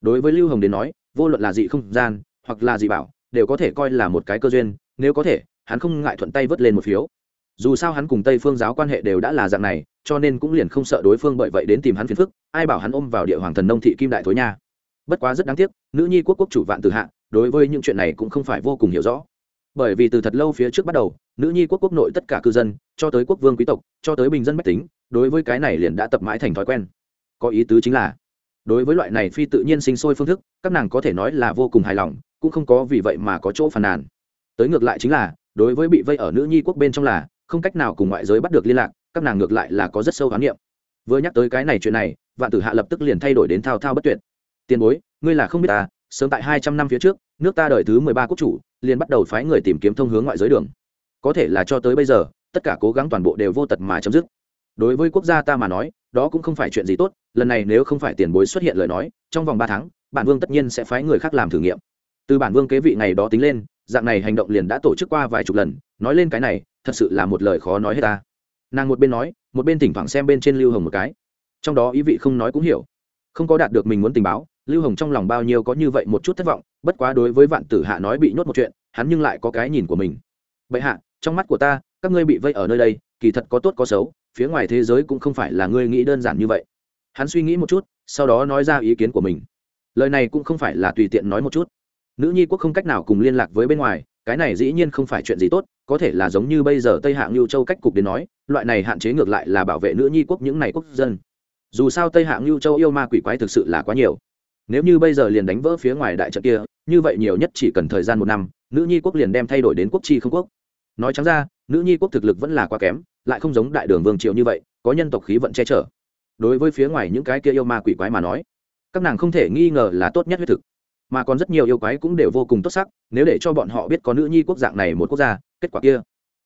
Đối với lưu hồng đến nói, vô luận là dị không gian, hoặc là dị bảo, đều có thể coi là một cái cơ duyên, nếu có thể, hắn không ngại thuận tay vớt lên một phiếu. Dù sao hắn cùng tây phương giáo quan hệ đều đã là dạng này, cho nên cũng liền không sợ đối phương bởi vậy đến tìm hắn phiền phức, ai bảo hắn ôm vào địa hoàng thần nông thị kim đại thối nha. Bất quá rất đáng tiếc, nữ nhi quốc quốc chủ vạn từ hạ, đối với những chuyện này cũng không phải vô cùng hiểu rõ bởi vì từ thật lâu phía trước bắt đầu, nữ nhi quốc quốc nội tất cả cư dân, cho tới quốc vương quý tộc, cho tới bình dân mách tính, đối với cái này liền đã tập mãi thành thói quen. Có ý tứ chính là, đối với loại này phi tự nhiên sinh sôi phương thức, các nàng có thể nói là vô cùng hài lòng, cũng không có vì vậy mà có chỗ phàn nàn. Tới ngược lại chính là, đối với bị vây ở nữ nhi quốc bên trong là, không cách nào cùng ngoại giới bắt được liên lạc, các nàng ngược lại là có rất sâu khám nghiệm vừa nhắc tới cái này chuyện này, vạn tử hạ lập tức liền thay đổi đến thao thao bất tuyệt. Tiền bối, ngươi là không biết ta sớm tại hai trăm năm phía trước, nước ta đời thứ mười ba quốc chủ, liền bắt đầu phái người tìm kiếm thông hướng ngoại giới đường. Có thể là cho tới bây giờ, tất cả cố gắng toàn bộ đều vô tật mà chấm dứt. Đối với quốc gia ta mà nói, đó cũng không phải chuyện gì tốt, lần này nếu không phải tiền bối xuất hiện lời nói, trong vòng ba tháng, bản vương tất nhiên sẽ phái người khác làm thử nghiệm. Từ bản vương kế vị ngày đó tính lên, dạng này hành động liền đã tổ chức qua vài chục lần, nói lên cái này, thật sự là một lời khó nói hết ta. Nàng một bên nói, một bên thỉnh thoảng xem bên trên lưu hồng một cái. Trong đó ý vị không nói cũng hiểu. Không có đạt được mình muốn tình báo lưu hồng trong lòng bao nhiêu có như vậy một chút thất vọng, bất quá đối với vạn tử hạ nói bị nhốt một chuyện, hắn nhưng lại có cái nhìn của mình. Bệ hạ, trong mắt của ta, các ngươi bị vây ở nơi đây, kỳ thật có tốt có xấu, phía ngoài thế giới cũng không phải là ngươi nghĩ đơn giản như vậy. Hắn suy nghĩ một chút, sau đó nói ra ý kiến của mình. Lời này cũng không phải là tùy tiện nói một chút. Nữ nhi quốc không cách nào cùng liên lạc với bên ngoài, cái này dĩ nhiên không phải chuyện gì tốt, có thể là giống như bây giờ tây hạng lưu châu cách cục đến nói, loại này hạn chế ngược lại là bảo vệ nữ nhi quốc những này quốc dân. Dù sao tây hạng lưu châu yêu ma quỷ quái thực sự là quá nhiều nếu như bây giờ liền đánh vỡ phía ngoài đại trận kia, như vậy nhiều nhất chỉ cần thời gian một năm, nữ nhi quốc liền đem thay đổi đến quốc chi không quốc. Nói trắng ra, nữ nhi quốc thực lực vẫn là quá kém, lại không giống đại đường vương triệu như vậy, có nhân tộc khí vận che chở. Đối với phía ngoài những cái kia yêu ma quỷ quái mà nói, các nàng không thể nghi ngờ là tốt nhất huyết thực. Mà còn rất nhiều yêu quái cũng đều vô cùng tốt sắc, nếu để cho bọn họ biết có nữ nhi quốc dạng này một quốc gia, kết quả kia,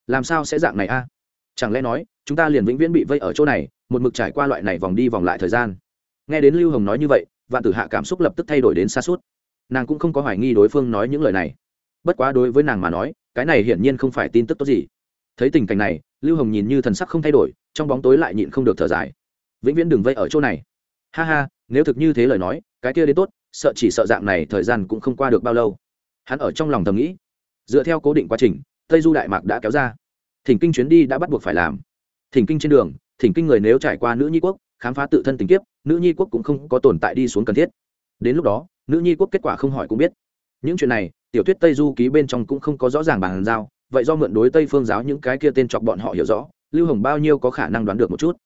làm sao sẽ dạng này a? Chẳng lẽ nói, chúng ta liền vĩnh viễn bị vây ở chỗ này, một mực trải qua loại này vòng đi vòng lại thời gian? Nghe đến lưu hồng nói như vậy vạn tử hạ cảm xúc lập tức thay đổi đến xa suốt. Nàng cũng không có hoài nghi đối phương nói những lời này. Bất quá đối với nàng mà nói, cái này hiển nhiên không phải tin tức tốt gì. Thấy tình cảnh này, lưu hồng nhìn như thần sắc không thay đổi, trong bóng tối lại nhịn không được thở dài. Vĩnh viễn đừng vây ở chỗ này. Ha ha, nếu thực như thế lời nói, cái kia đến tốt, sợ chỉ sợ dạng này thời gian cũng không qua được bao lâu. Hắn ở trong lòng thầm nghĩ. Dựa theo cố định quá trình, tây du đại mạc đã kéo ra. Thỉnh kinh chuyến đi đã bắt buộc phải làm. Thỉnh kinh trên đường, thỉnh kinh người nếu trải qua nữ nhi quốc, khám phá tự thân tình kiếp nữ nhi quốc cũng không có tồn tại đi xuống cần thiết. Đến lúc đó, nữ nhi quốc kết quả không hỏi cũng biết. Những chuyện này, tiểu thuyết tây du ký bên trong cũng không có rõ ràng bàn giao, vậy do mượn đối tây phương giáo những cái kia tên chọc bọn họ hiểu rõ, lưu hồng bao nhiêu có khả năng đoán được một chút.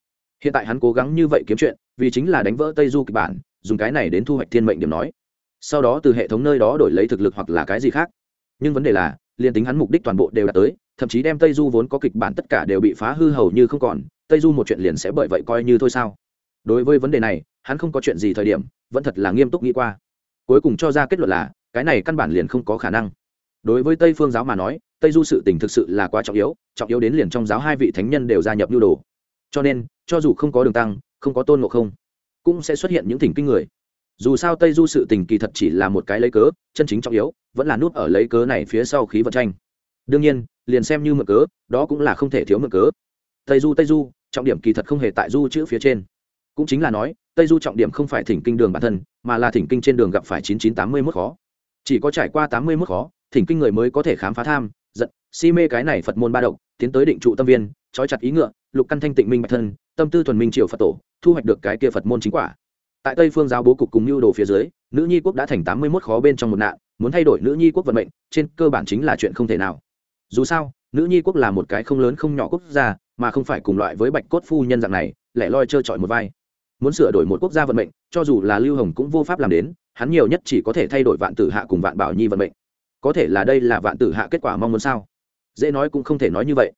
Hiện tại hắn cố gắng như vậy kiếm chuyện, vì chính là đánh vỡ tây du kịch bản, dùng cái này đến thu hoạch thiên mệnh điểm nói. Sau đó từ hệ thống nơi đó đổi lấy thực lực hoặc là cái gì khác. Nhưng vấn đề là, liền tính hắn mục đích toàn bộ đều đã tới, thậm chí đem tây du vốn có kịch bản tất cả đều bị phá hư hầu như không còn, tây du một chuyện liền sẽ bởi vậy coi như thôi sao? Đối với vấn đề này, hắn không có chuyện gì thời điểm, vẫn thật là nghiêm túc nghĩ qua. Cuối cùng cho ra kết luận là, cái này căn bản liền không có khả năng. Đối với tây phương giáo mà nói, tây du sự tình thực sự là quá trọng yếu trọng yếu đến liền trong giáo hai vị thánh nhân đều gia nhập nhu đồ. Cho nên, cho dù không có đường tăng, không có tôn ngộ không, cũng sẽ xuất hiện những thỉnh kinh người. Dù sao tây du sự tình kỳ thật chỉ là một cái lấy cớ, chân chính trọng yếu, vẫn là nút ở lấy cớ này phía sau khí vận tranh. Đương nhiên, liền xem như mượn cớ, đó cũng là không thể thiếu mượn cớ. Tây du tây du, trọng điểm kỳ thật không hề tại du chữ phía trên cũng chính là nói, tây du trọng điểm không phải thỉnh kinh đường bản thân, mà là thỉnh kinh trên đường gặp phải chín chín tám mươi mốt khó. Chỉ có trải qua tám mươi mốt khó, thỉnh kinh người mới có thể khám phá tham, giận, si mê cái này phật môn ba động tiến tới định trụ tâm viên, trói chặt ý ngựa, lục căn thanh tịnh minh bạch thân, tâm tư thuần minh triều phật tổ, thu hoạch được cái kia phật môn chính quả. Tại tây phương giáo bố cục cùng mưu đồ phía dưới, nữ nhi quốc đã thành tám mươi mốt khó bên trong một nạn, muốn thay đổi nữ nhi quốc vận mệnh, trên cơ bản chính là chuyện không thể nào. Dù sao, nữ nhi quốc là một cái không lớn không nhỏ quốc gia, mà không phải cùng loại với bạch cốt phu nhân dạng này, lẻ loi trơ trọi một vai muốn sửa đổi một quốc gia vận mệnh, cho dù là lưu hồng cũng vô pháp làm đến, hắn nhiều nhất chỉ có thể thay đổi vạn tử hạ cùng vạn bảo nhi vận mệnh. Có thể là đây là vạn tử hạ kết quả mong muốn sao? Dễ nói cũng không thể nói như vậy.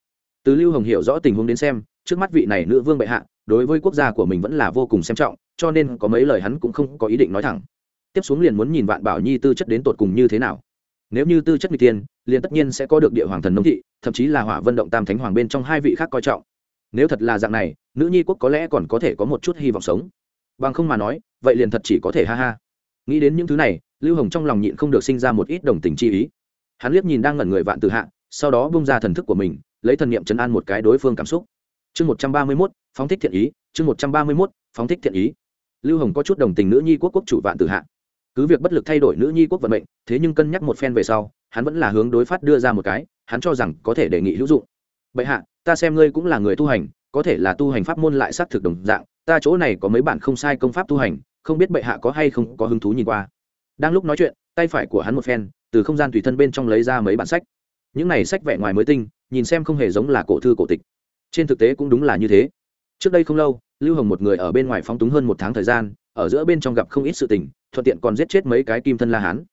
Từ lưu hồng hiểu rõ tình huống đến xem, trước mắt vị này nữ vương bệ hạ, đối với quốc gia của mình vẫn là vô cùng xem trọng, cho nên có mấy lời hắn cũng không có ý định nói thẳng. Tiếp xuống liền muốn nhìn vạn bảo nhi tư chất đến tột cùng như thế nào. Nếu như tư chất n g tiên liền tất nhiên sẽ có được địa hoàng thần nông thị, thậm chí là hỏa vân động tam thánh hoàng bên trong hai vị khác coi trọng. Nếu thật là dạng này nữ nhi quốc có lẽ còn có thể có một chút hy vọng sống. Bằng không mà nói, vậy liền thật chỉ có thể ha ha. Nghĩ đến những thứ này, lưu hồng trong lòng nhịn không được sinh ra một ít đồng tình chi ý. Hắn liếc nhìn đang ngẩn người vạn tự hạ, sau đó bung ra thần thức của mình, lấy thần niệm chấn an một cái đối phương cảm xúc. Chương một trăm ba mươi mốt, phóng thích thiện ý, chương một trăm ba mươi mốt, phóng thích thiện ý. Lưu hồng có chút đồng tình nữ nhi quốc quốc chủ vạn tự hạ. Cứ việc bất lực thay đổi nữ nhi quốc vận mệnh, thế nhưng cân nhắc một phen về sau, hắn vẫn là hướng đối phát đưa ra một cái, hắn cho rằng có thể đề nghị hữu dụng. Bệ hạ, ta xem ngươi cũng là người tu hành có thể là tu hành pháp môn lại xác thực đồng dạng, ta chỗ này có mấy bản không sai công pháp tu hành, không biết bệ hạ có hay không có hứng thú nhìn qua. Đang lúc nói chuyện, tay phải của hắn một phen, từ không gian tùy thân bên trong lấy ra mấy bản sách. Những này sách vẻ ngoài mới tinh, nhìn xem không hề giống là cổ thư cổ tịch. Trên thực tế cũng đúng là như thế. Trước đây không lâu, lưu hồng một người ở bên ngoài phóng túng hơn một tháng thời gian, ở giữa bên trong gặp không ít sự tình, thuận tiện còn giết chết mấy cái kim thân la hán.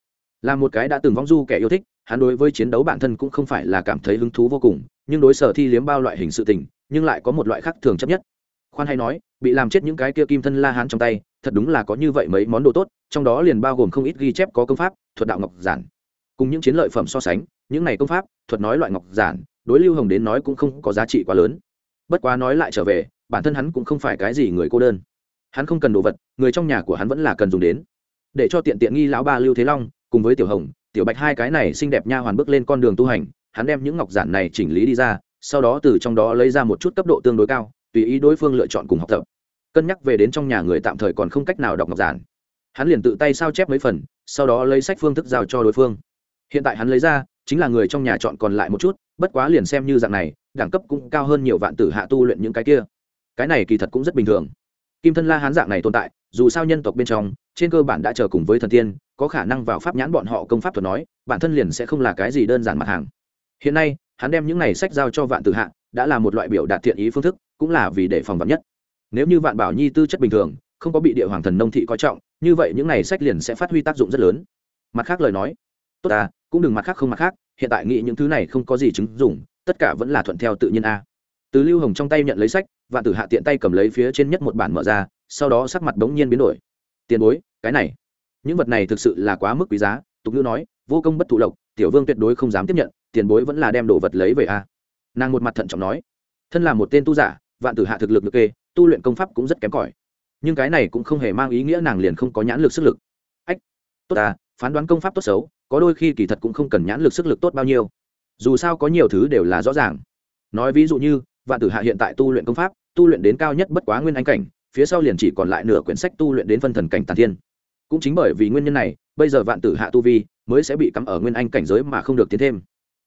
Là một cái đã từng vong du kẻ yêu thích, hắn đối với chiến đấu bản thân cũng không phải là cảm thấy hứng thú vô cùng, nhưng đối sở thi liếm bao loại hình sự tình nhưng lại có một loại khác thường chấp nhất. Khoan hay nói, bị làm chết những cái kia kim thân la hán trong tay, thật đúng là có như vậy mấy món đồ tốt, trong đó liền bao gồm không ít ghi chép có công pháp, thuật đạo ngọc giản. Cùng những chiến lợi phẩm so sánh, những này công pháp, thuật nói loại ngọc giản, đối lưu hồng đến nói cũng không có giá trị quá lớn. Bất quá nói lại trở về, bản thân hắn cũng không phải cái gì người cô đơn. Hắn không cần đồ vật, người trong nhà của hắn vẫn là cần dùng đến. Để cho tiện tiện nghi lão ba lưu thế long, cùng với tiểu hồng, tiểu bạch hai cái này xinh đẹp nha hoàn bước lên con đường tu hành, hắn đem những ngọc giản này chỉnh lý đi ra sau đó từ trong đó lấy ra một chút cấp độ tương đối cao, tùy ý đối phương lựa chọn cùng học tập. Cân nhắc về đến trong nhà người tạm thời còn không cách nào đọc ngọc giản. Hắn liền tự tay sao chép mấy phần, sau đó lấy sách phương thức giao cho đối phương. Hiện tại hắn lấy ra, chính là người trong nhà chọn còn lại một chút, bất quá liền xem như dạng này, đẳng cấp cũng cao hơn nhiều vạn tử hạ tu luyện những cái kia. Cái này kỳ thật cũng rất bình thường. Kim thân la hán dạng này tồn tại, dù sao nhân tộc bên trong, trên cơ bản đã chờ cùng với thần tiên, có khả năng vào pháp nhãn bọn họ công pháp thuật nói, bản thân liền sẽ không là cái gì đơn giản mặt hàng. Hiện nay hắn đem những này sách giao cho vạn tử hạ, đã là một loại biểu đạt thiện ý phương thức, cũng là vì để phòng vật nhất. Nếu như vạn bảo nhi tư chất bình thường, không có bị địa hoàng thần nông thị coi trọng, như vậy những này sách liền sẽ phát huy tác dụng rất lớn. Mặt khác lời nói, tốt à cũng đừng mặt khác không mặt khác, hiện tại nghĩ những thứ này không có gì chứng dụng, tất cả vẫn là thuận theo tự nhiên a. Từ lưu hồng trong tay nhận lấy sách, vạn tử hạ tiện tay cầm lấy phía trên nhất một bản mở ra, sau đó sắc mặt bỗng nhiên biến đổi. Tiền bối, cái này, những vật này thực sự là quá mức quý giá. Tục ngữ nói, vô công bất thụ lộc tiểu vương tuyệt đối không dám tiếp nhận, tiền bối vẫn là đem đồ vật lấy về a. Nàng một mặt thận trọng nói, thân là một tên tu giả, vạn tử hạ thực lực được kê, tu luyện công pháp cũng rất kém cỏi. Nhưng cái này cũng không hề mang ý nghĩa nàng liền không có nhãn lực sức lực. Ách, tốt ta, phán đoán công pháp tốt xấu, có đôi khi kỳ thật cũng không cần nhãn lực sức lực tốt bao nhiêu. Dù sao có nhiều thứ đều là rõ ràng. Nói ví dụ như, vạn tử hạ hiện tại tu luyện công pháp, tu luyện đến cao nhất bất quá nguyên anh cảnh, phía sau liền chỉ còn lại nửa quyển sách tu luyện đến phân thần cảnh tàn thiên cũng chính bởi vì nguyên nhân này, bây giờ vạn tử hạ tu vi mới sẽ bị cắm ở nguyên anh cảnh giới mà không được tiến thêm.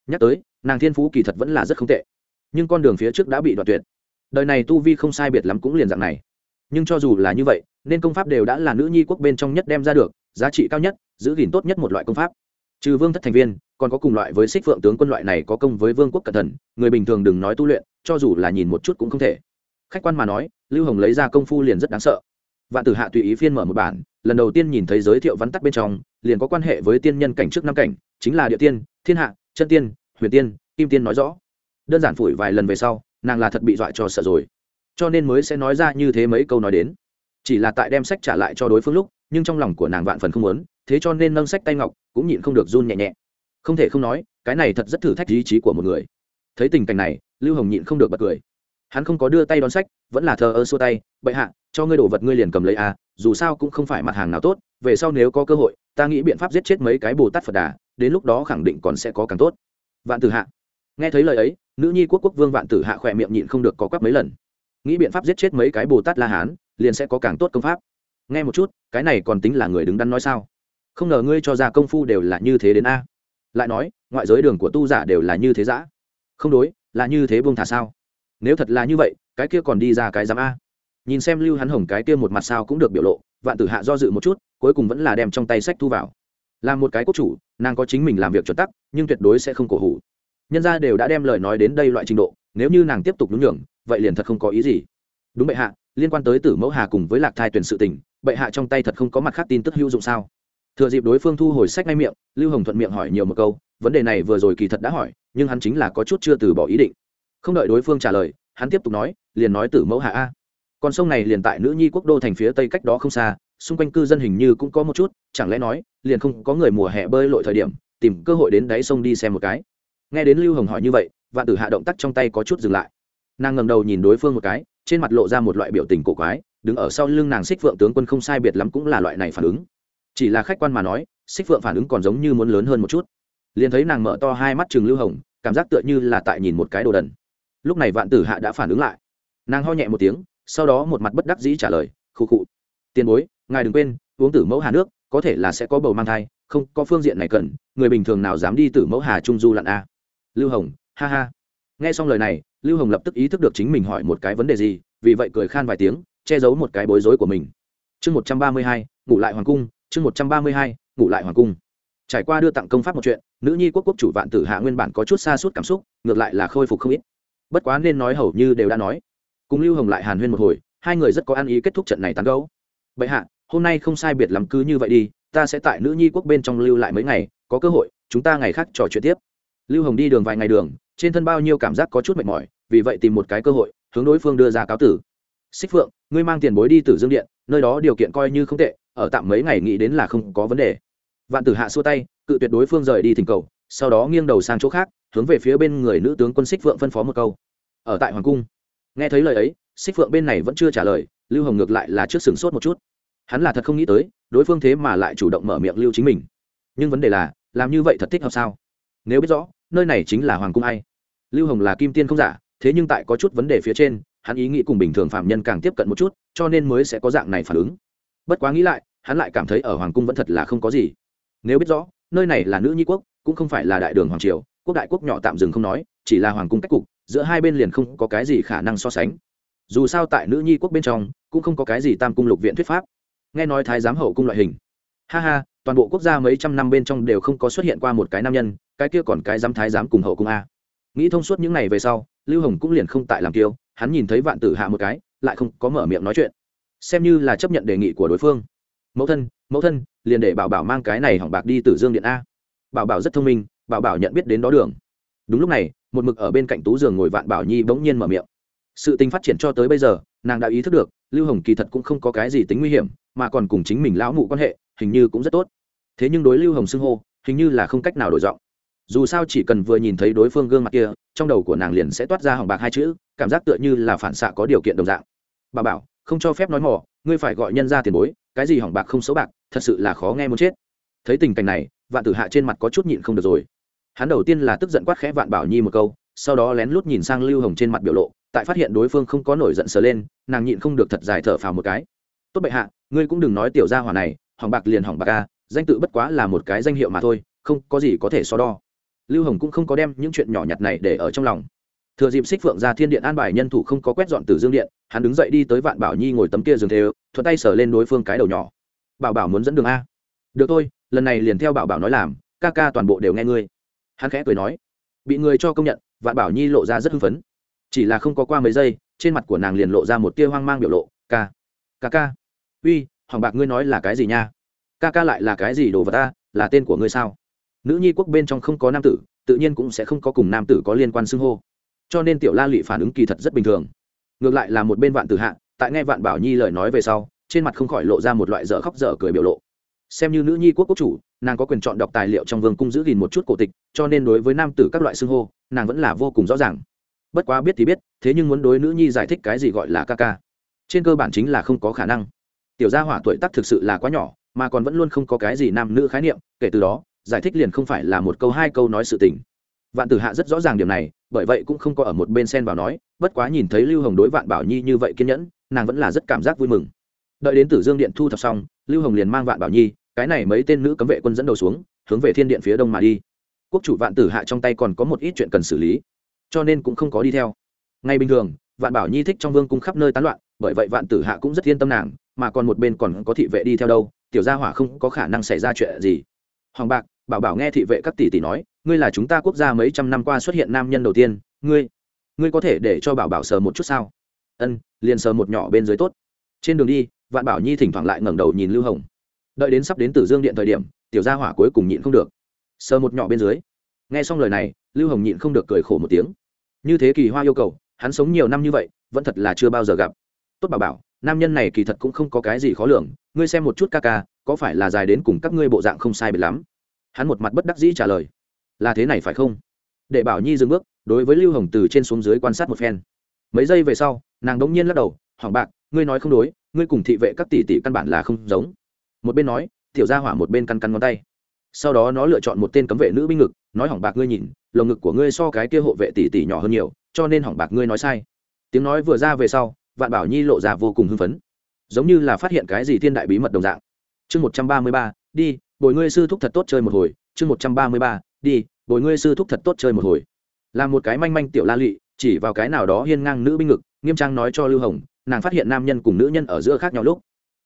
Nhắc tới, nàng thiên phú kỳ thật vẫn là rất không tệ. Nhưng con đường phía trước đã bị đoạn tuyệt. Đời này tu vi không sai biệt lắm cũng liền dạng này. Nhưng cho dù là như vậy, nên công pháp đều đã là nữ nhi quốc bên trong nhất đem ra được, giá trị cao nhất, giữ gìn tốt nhất một loại công pháp. Trừ vương thất thành viên, còn có cùng loại với xích phượng tướng quân loại này có công với vương quốc cẩn thận, người bình thường đừng nói tu luyện, cho dù là nhìn một chút cũng không thể. Khách quan mà nói, lưu hồng lấy ra công phu liền rất đáng sợ. Vạn tử hạ tùy ý phiên mở một bản lần đầu tiên nhìn thấy giới thiệu vắn tắt bên trong, liền có quan hệ với tiên nhân cảnh trước năm cảnh, chính là địa tiên, thiên hạ, chân tiên, huyền tiên, kim tiên nói rõ. Đơn giản phủi vài lần về sau, nàng là thật bị dọa cho sợ rồi. Cho nên mới sẽ nói ra như thế mấy câu nói đến. Chỉ là tại đem sách trả lại cho đối phương lúc, nhưng trong lòng của nàng vạn phần không muốn, thế cho nên nâng sách tay ngọc, cũng nhịn không được run nhẹ nhẹ. Không thể không nói, cái này thật rất thử thách ý chí của một người. Thấy tình cảnh này, lưu hồng nhịn không được bật cười. Hắn không có đưa tay đón sách, vẫn là thờ ơ xua tay, bệ hạ, cho ngươi đổ vật ngươi liền cầm lấy à dù sao cũng không phải mặt hàng nào tốt, về sau nếu có cơ hội, ta nghĩ biện pháp giết chết mấy cái bồ tát phật đà, đến lúc đó khẳng định còn sẽ có càng tốt. Vạn tử hạ. Nghe thấy lời ấy, nữ nhi quốc quốc vương vạn tử hạ khỏe miệng nhịn không được có quắp mấy lần. Nghĩ biện pháp giết chết mấy cái bồ tát la hán, liền sẽ có càng tốt công pháp. Nghe một chút, cái này còn tính là người đứng đắn nói sao? Không ngờ ngươi cho ra công phu đều là như thế đến a. Lại nói, ngoại giới đường của tu giả đều là như thế giã không đối, là như thế buông thả sao? Nếu thật là như vậy, cái kia còn đi ra cái giám a? Nhìn xem lưu hắn hồng cái kia một mặt sao cũng được biểu lộ, vạn tử hạ do dự một chút, cuối cùng vẫn là đem trong tay sách thu vào. Làm một cái quốc chủ, nàng có chính mình làm việc chuẩn tắc, nhưng tuyệt đối sẽ không cổ hủ. Nhân ra đều đã đem lời nói đến đây loại trình độ, nếu như nàng tiếp tục nhún nhường, vậy liền thật không có ý gì. Đúng bệ hạ, liên quan tới tử mẫu hà cùng với lạc thai tuyển sự tình bệ hạ trong tay thật không có mặt khác tin tức hữu dụng sao? Thừa dịp đối phương thu hồi sách ngay miệng, lưu hồng thuận miệng hỏi nhiều một câu, vấn đề này vừa rồi kỳ thật đã hỏi, nhưng hắn chính là có chút chưa từ bỏ ý định. Không đợi đối phương trả lời, hắn tiếp tục nói, liền nói tử mẫu hạ a con sông này liền tại nữ nhi quốc đô thành phía tây cách đó không xa, xung quanh cư dân hình như cũng có một chút, chẳng lẽ nói, liền không có người mùa hè bơi lội thời điểm, tìm cơ hội đến đáy sông đi xem một cái. Nghe đến lưu hồng hỏi như vậy, vạn tử hạ động tác trong tay có chút dừng lại. Nàng ngầm đầu nhìn đối phương một cái, trên mặt lộ ra một loại biểu tình cổ quái, đứng ở sau lưng nàng xích phượng tướng quân không sai biệt lắm cũng là loại này phản ứng. Chỉ là khách quan mà nói xích phượng phản ứng còn giống như muốn lớn hơn một chút. Liền thấy nàng mở to hai mắt chừng lưu hồng, cảm giác tựa như là tại nhìn một cái đồ đần. Lúc này vạn tử hạ đã phản ứng lại. Nàng ho nhẹ một tiếng sau đó một mặt bất đắc dĩ trả lời, khụ khụ, tiền bối, ngài đừng quên, uống tử mẫu hà nước, có thể là sẽ có bầu mang thai, không, có phương diện này cần, người bình thường nào dám đi tử mẫu hà trung du lặn a lưu hồng, ha ha. Nghe xong lời này, lưu hồng lập tức ý thức được chính mình hỏi một cái vấn đề gì, vì vậy cười khan vài tiếng, che giấu một cái bối rối của mình. Chương một trăm ba mươi hai, ngủ lại hoàng cung, chương một trăm ba mươi hai, ngủ lại hoàng cung. Trải qua đưa tặng công pháp một chuyện, nữ nhi quốc quốc chủ vạn tử hạ nguyên bản có chút xa suốt cảm xúc, ngược lại là khôi phục không ít. Bất quá nên nói hầu như đều đã nói cùng lưu hồng lại hàn huyên một hồi hai người rất có ăn ý kết thúc trận này tán gấu bệ hạ hôm nay không sai biệt lắm cứ như vậy đi ta sẽ tại nữ nhi quốc bên trong lưu lại mấy ngày có cơ hội chúng ta ngày khác trò chuyện tiếp lưu hồng đi đường vài ngày đường trên thân bao nhiêu cảm giác có chút mệt mỏi vì vậy tìm một cái cơ hội hướng đối phương đưa ra cáo tử xích phượng ngươi mang tiền bối đi tử dương điện nơi đó điều kiện coi như không tệ ở tạm mấy ngày nghĩ đến là không có vấn đề vạn tử hạ xua tay cự tuyệt đối phương rời đi thỉnh cầu sau đó nghiêng đầu sang chỗ khác hướng về phía bên người nữ tướng quân xích phượng phân phó một câu ở tại hoàng cung nghe thấy lời ấy, xích phượng bên này vẫn chưa trả lời, lưu hồng ngược lại là trước sừng sốt một chút. Hắn là thật không nghĩ tới, đối phương thế mà lại chủ động mở miệng lưu chính mình. Nhưng vấn đề là, làm như vậy thật thích hợp sao? Nếu biết rõ, nơi này chính là hoàng cung ai? Lưu hồng là kim tiên không giả, thế nhưng tại có chút vấn đề phía trên, hắn ý nghĩ cùng bình thường phạm nhân càng tiếp cận một chút, cho nên mới sẽ có dạng này phản ứng. Bất quá nghĩ lại, hắn lại cảm thấy ở hoàng cung vẫn thật là không có gì. Nếu biết rõ, nơi này là nữ nhi quốc, cũng không phải là đại đường hoàng triều, quốc đại quốc nhỏ tạm dừng không nói, chỉ là hoàng cung cách cục giữa hai bên liền không có cái gì khả năng so sánh. Dù sao tại nữ nhi quốc bên trong, cũng không có cái gì tam cung lục viện thuyết pháp. Nghe nói thái giám hậu cung loại hình. Ha ha, toàn bộ quốc gia mấy trăm năm bên trong đều không có xuất hiện qua một cái nam nhân, cái kia còn cái giám thái giám cùng hậu cung a. Nghĩ thông suốt những ngày về sau, lưu hồng cũng liền không tại làm kiêu, hắn nhìn thấy vạn tử hạ một cái, lại không có mở miệng nói chuyện. Xem như là chấp nhận đề nghị của đối phương. Mẫu thân mẫu thân, liền để bảo bảo mang cái này hỏng bạc đi từ dương điện a. Bảo bảo rất thông minh, bảo bảo nhận biết đến đó đường. Đúng lúc này một mực ở bên cạnh tú giường ngồi vạn bảo nhi bỗng nhiên mở miệng. Sự tình phát triển cho tới bây giờ, nàng đã ý thức được, lưu hồng kỳ thật cũng không có cái gì tính nguy hiểm, mà còn cùng chính mình lão mụ quan hệ, hình như cũng rất tốt. Thế nhưng đối lưu hồng xưng hô, hình như là không cách nào đổi giọng. Dù sao chỉ cần vừa nhìn thấy đối phương gương mặt kia, trong đầu của nàng liền sẽ toát ra hỏng bạc hai chữ, cảm giác tựa như là phản xạ có điều kiện đồng dạng. Bà bảo, không cho phép nói mỏ, ngươi phải gọi nhân ra tiền bối, cái gì hỏng bạc không xấu bạc, thật sự là khó nghe muốn chết. Thấy tình cảnh này, vạn tử hạ trên mặt có chút nhịn không được rồi hắn đầu tiên là tức giận quát khẽ vạn bảo nhi một câu, sau đó lén lút nhìn sang lưu hồng trên mặt biểu lộ, tại phát hiện đối phương không có nổi giận sờ lên, nàng nhịn không được thật dài thở phào một cái. Tốt bệ hạ, ngươi cũng đừng nói tiểu gia hỏa này, hỏng bạc liền hỏng bạc ca danh tự bất quá là một cái danh hiệu mà thôi, không có gì có thể so đo. Lưu hồng cũng không có đem những chuyện nhỏ nhặt này để ở trong lòng. Thừa dịp xích phượng ra thiên điện an bài nhân thủ không có quét dọn từ dương điện, hắn đứng dậy đi tới vạn bảo nhi ngồi tấm kia giường thế thuận tay sờ lên đối phương cái đầu nhỏ. Bảo bảo muốn dẫn đường a? Được thôi, lần này liền theo bảo bảo nói làm, ca ca toàn bộ đều nghe ngươi hắn khẽ cười nói, bị người cho công nhận, vạn bảo nhi lộ ra rất hưng phấn. Chỉ là không có qua mấy giây, trên mặt của nàng liền lộ ra một tia hoang mang biểu lộ, ca ca ca, uy, hoàng bạc ngươi nói là cái gì nha? Ca ca lại là cái gì đồ vật ta, là tên của ngươi sao? Nữ nhi quốc bên trong không có nam tử, tự nhiên cũng sẽ không có cùng nam tử có liên quan xưng hô. Cho nên tiểu la lụy phản ứng kỳ thật rất bình thường. Ngược lại là một bên vạn tử hạ, tại nghe vạn bảo nhi lời nói về sau, trên mặt không khỏi lộ ra một loại dở khóc dở cười biểu lộ xem như nữ nhi quốc quốc chủ, nàng có quyền chọn đọc tài liệu trong vương cung giữ gìn một chút cổ tịch, cho nên đối với nam tử các loại xưng hô, nàng vẫn là vô cùng rõ ràng. Bất quá biết thì biết, thế nhưng muốn đối nữ nhi giải thích cái gì gọi là ca ca, trên cơ bản chính là không có khả năng. Tiểu gia hỏa tuổi tác thực sự là quá nhỏ, mà còn vẫn luôn không có cái gì nam nữ khái niệm, kể từ đó, giải thích liền không phải là một câu hai câu nói sự tình. Vạn tử hạ rất rõ ràng điểm này, bởi vậy cũng không có ở một bên sen vào nói, bất quá nhìn thấy lưu hồng đối vạn bảo nhi như vậy kiên nhẫn, nàng vẫn là rất cảm giác vui mừng. Đợi đến tử dương điện thu thập xong, lưu hồng liền mang vạn bảo nhi cái này mấy tên nữ cấm vệ quân dẫn đầu xuống, hướng về thiên điện phía đông mà đi. Quốc chủ vạn tử hạ trong tay còn có một ít chuyện cần xử lý, cho nên cũng không có đi theo. Ngay bình thường, vạn bảo nhi thích trong vương cung khắp nơi tán loạn, bởi vậy vạn tử hạ cũng rất yên tâm nàng, mà còn một bên còn có thị vệ đi theo đâu, tiểu gia hỏa không có khả năng xảy ra chuyện gì. Hoàng bạc, bảo bảo nghe thị vệ các tỷ tỷ nói, ngươi là chúng ta quốc gia mấy trăm năm qua xuất hiện nam nhân đầu tiên, ngươi ngươi có thể để cho bảo bảo sờ một chút sao? Ân, liền sờ một nhỏ bên dưới tốt. Trên đường đi, vạn bảo nhi thỉnh thoảng lại ngẩng đầu nhìn lưu hồng đợi đến sắp đến tử dương điện thời điểm, tiểu gia hỏa cuối cùng nhịn không được. Sờ một nhỏ bên dưới. Nghe xong lời này, lưu hồng nhịn không được cười khổ một tiếng. Như thế kỳ hoa yêu cầu, hắn sống nhiều năm như vậy, vẫn thật là chưa bao giờ gặp. Tốt bảo bảo, nam nhân này kỳ thật cũng không có cái gì khó lường, ngươi xem một chút ca ca, có phải là dài đến cùng các ngươi bộ dạng không sai biệt lắm? Hắn một mặt bất đắc dĩ trả lời. Là thế này phải không? Để bảo nhi dừng bước, đối với lưu hồng từ trên xuống dưới quan sát một phen. Mấy giây về sau, nàng đống nhiên lắc đầu, hoàng bạc, ngươi nói không đối, ngươi cùng thị vệ các tỷ tỷ căn bản là không giống một bên nói, tiểu gia hỏa một bên căn căn ngón tay. Sau đó nó lựa chọn một tên cấm vệ nữ binh ngực, nói, hỏng bạc ngươi nhìn, lồng ngực của ngươi so cái kia hộ vệ tỷ tỷ nhỏ hơn nhiều, cho nên hỏng bạc ngươi nói sai. Tiếng nói vừa ra về sau, vạn bảo nhi lộ ra vô cùng hưng phấn, giống như là phát hiện cái gì thiên đại bí mật đồng dạng. Chương một trăm ba mươi ba, đi, bồi ngươi sư thúc thật tốt chơi một hồi. Chương một trăm ba mươi ba, đi, bồi ngươi sư thúc thật tốt chơi một hồi. Làm một cái manh manh tiểu la lụy chỉ vào cái nào đó hiên ngang nữ binh ngực, nghiêm trang nói cho lưu hồng, nàng phát hiện nam nhân cùng nữ nhân ở giữa khác nhau lúc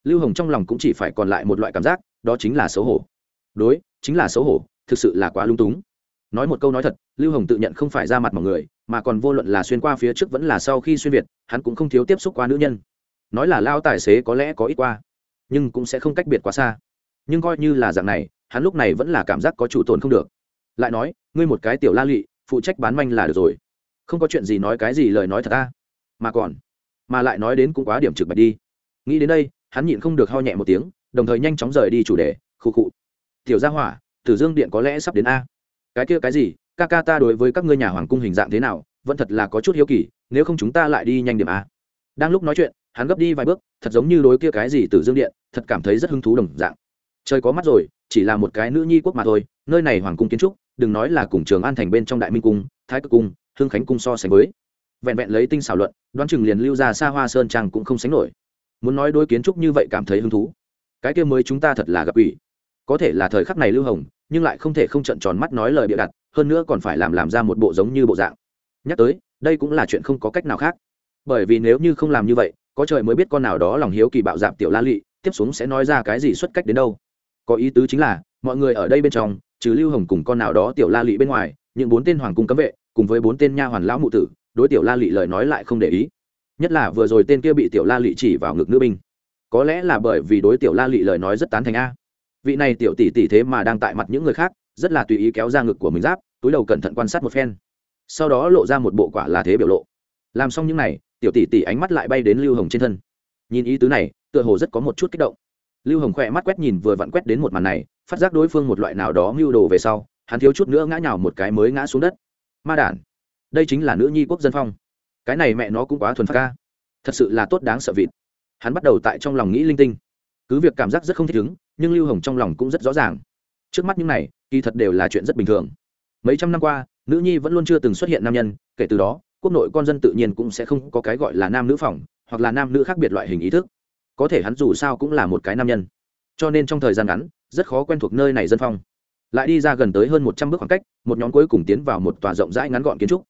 lưu hồng trong lòng cũng chỉ phải còn lại một loại cảm giác, đó chính là xấu hổ. Đối, chính là xấu hổ, thực sự là quá lung túng. Nói một câu nói thật, lưu hồng tự nhận không phải ra mặt mọi người, mà còn vô luận là xuyên qua phía trước vẫn là sau khi xuyên việt, hắn cũng không thiếu tiếp xúc qua nữ nhân. Nói là lao tài xế có lẽ có ít qua, nhưng cũng sẽ không cách biệt quá xa. Nhưng coi như là dạng này, hắn lúc này vẫn là cảm giác có chủ tồn không được. Lại nói, ngươi một cái tiểu la lụy, phụ trách bán manh là được rồi. Không có chuyện gì nói cái gì lời nói thật ta. Mà còn, mà lại nói đến cũng quá điểm trực bạch đi. Nghĩ đến đây hắn nhịn không được ho nhẹ một tiếng, đồng thời nhanh chóng rời đi chủ đề, khu cụ tiểu gia hỏa, tử dương điện có lẽ sắp đến a. Cái kia cái gì? Ca ca ta đối với các ngươi nhà hoàng cung hình dạng thế nào? Vẫn thật là có chút hiếu kỳ, nếu không chúng ta lại đi nhanh điểm a. Đang lúc nói chuyện, hắn gấp đi vài bước, thật giống như đối kia cái gì tử dương điện, thật cảm thấy rất hứng thú đồng dạng. Trời có mắt rồi, chỉ là một cái nữ nhi quốc mà thôi, nơi này hoàng cung kiến trúc, đừng nói là cùng trường an thành bên trong đại minh cung, thái cực cung, hương khánh cung so sánh với. Vẹn vẹn lấy tinh xảo luận, đoán chừng liền lưu ra xa hoa sơn trang cũng không sánh nổi muốn nói đối kiến trúc như vậy cảm thấy hứng thú. Cái kia mới chúng ta thật là gặp ủy. Có thể là thời khắc này lưu hồng, nhưng lại không thể không trận tròn mắt nói lời bịa đặt, hơn nữa còn phải làm làm ra một bộ giống như bộ dạng. Nhắc tới, đây cũng là chuyện không có cách nào khác. Bởi vì nếu như không làm như vậy, có trời mới biết con nào đó lòng hiếu kỳ bạo dạp tiểu la lị, tiếp xuống sẽ nói ra cái gì xuất cách đến đâu. Có ý tứ chính là, mọi người ở đây bên trong, trừ lưu hồng cùng con nào đó tiểu la lị bên ngoài, những bốn tên hoàng cung cấm vệ, cùng với bốn tên nha hoàn lão mụ tử, đối tiểu la lị lời nói lại không để ý nhất là vừa rồi tên kia bị tiểu la lị chỉ vào ngực nữ binh. Có lẽ là bởi vì đối tiểu la lị lời nói rất tán thành a. Vị này tiểu tỷ tỷ thế mà đang tại mặt những người khác, rất là tùy ý kéo ra ngực của mình giáp, túi đầu cẩn thận quan sát một phen. Sau đó lộ ra một bộ quả là thế biểu lộ. Làm xong những n à y tiểu tỷ tỷ ánh mắt lại bay đến lưu hồng trên thân. Nhìn ý tứ này, tựa hồ rất có một chút kích động. Lưu hồng khỏe mắt quét nhìn vừa vặn quét đến một màn này, phát giác đối phương một loại nào đó mưu đồ về sau, hắn thiếu chút nữa ngã nhào một cái mới ngã xuống đất. Ma đản, đây chính là nữ nhi quốc dân phong cái này mẹ nó cũng quá thuần phát ca. Thật sự là tốt đáng sợ vịt. Hắn bắt đầu tại trong lòng nghĩ linh tinh. Cứ việc cảm giác rất không thích ứng, nhưng lưu hồng trong lòng cũng rất rõ ràng. Trước mắt những này, kỳ thật đều là chuyện rất bình thường. Mấy trăm năm qua, nữ nhi vẫn luôn chưa từng xuất hiện nam nhân, kể từ đó, quốc nội con dân tự nhiên cũng sẽ không có cái gọi là nam nữ phòng hoặc là nam nữ khác biệt loại hình ý thức. Có thể hắn dù sao cũng là một cái nam nhân. Cho nên trong thời gian ngắn, rất khó quen thuộc nơi này dân phong. Lại đi ra gần tới hơn một trăm bước khoảng cách, một nhóm cuối cùng tiến vào một tòa rộng rãi ngắn gọn kiến trúc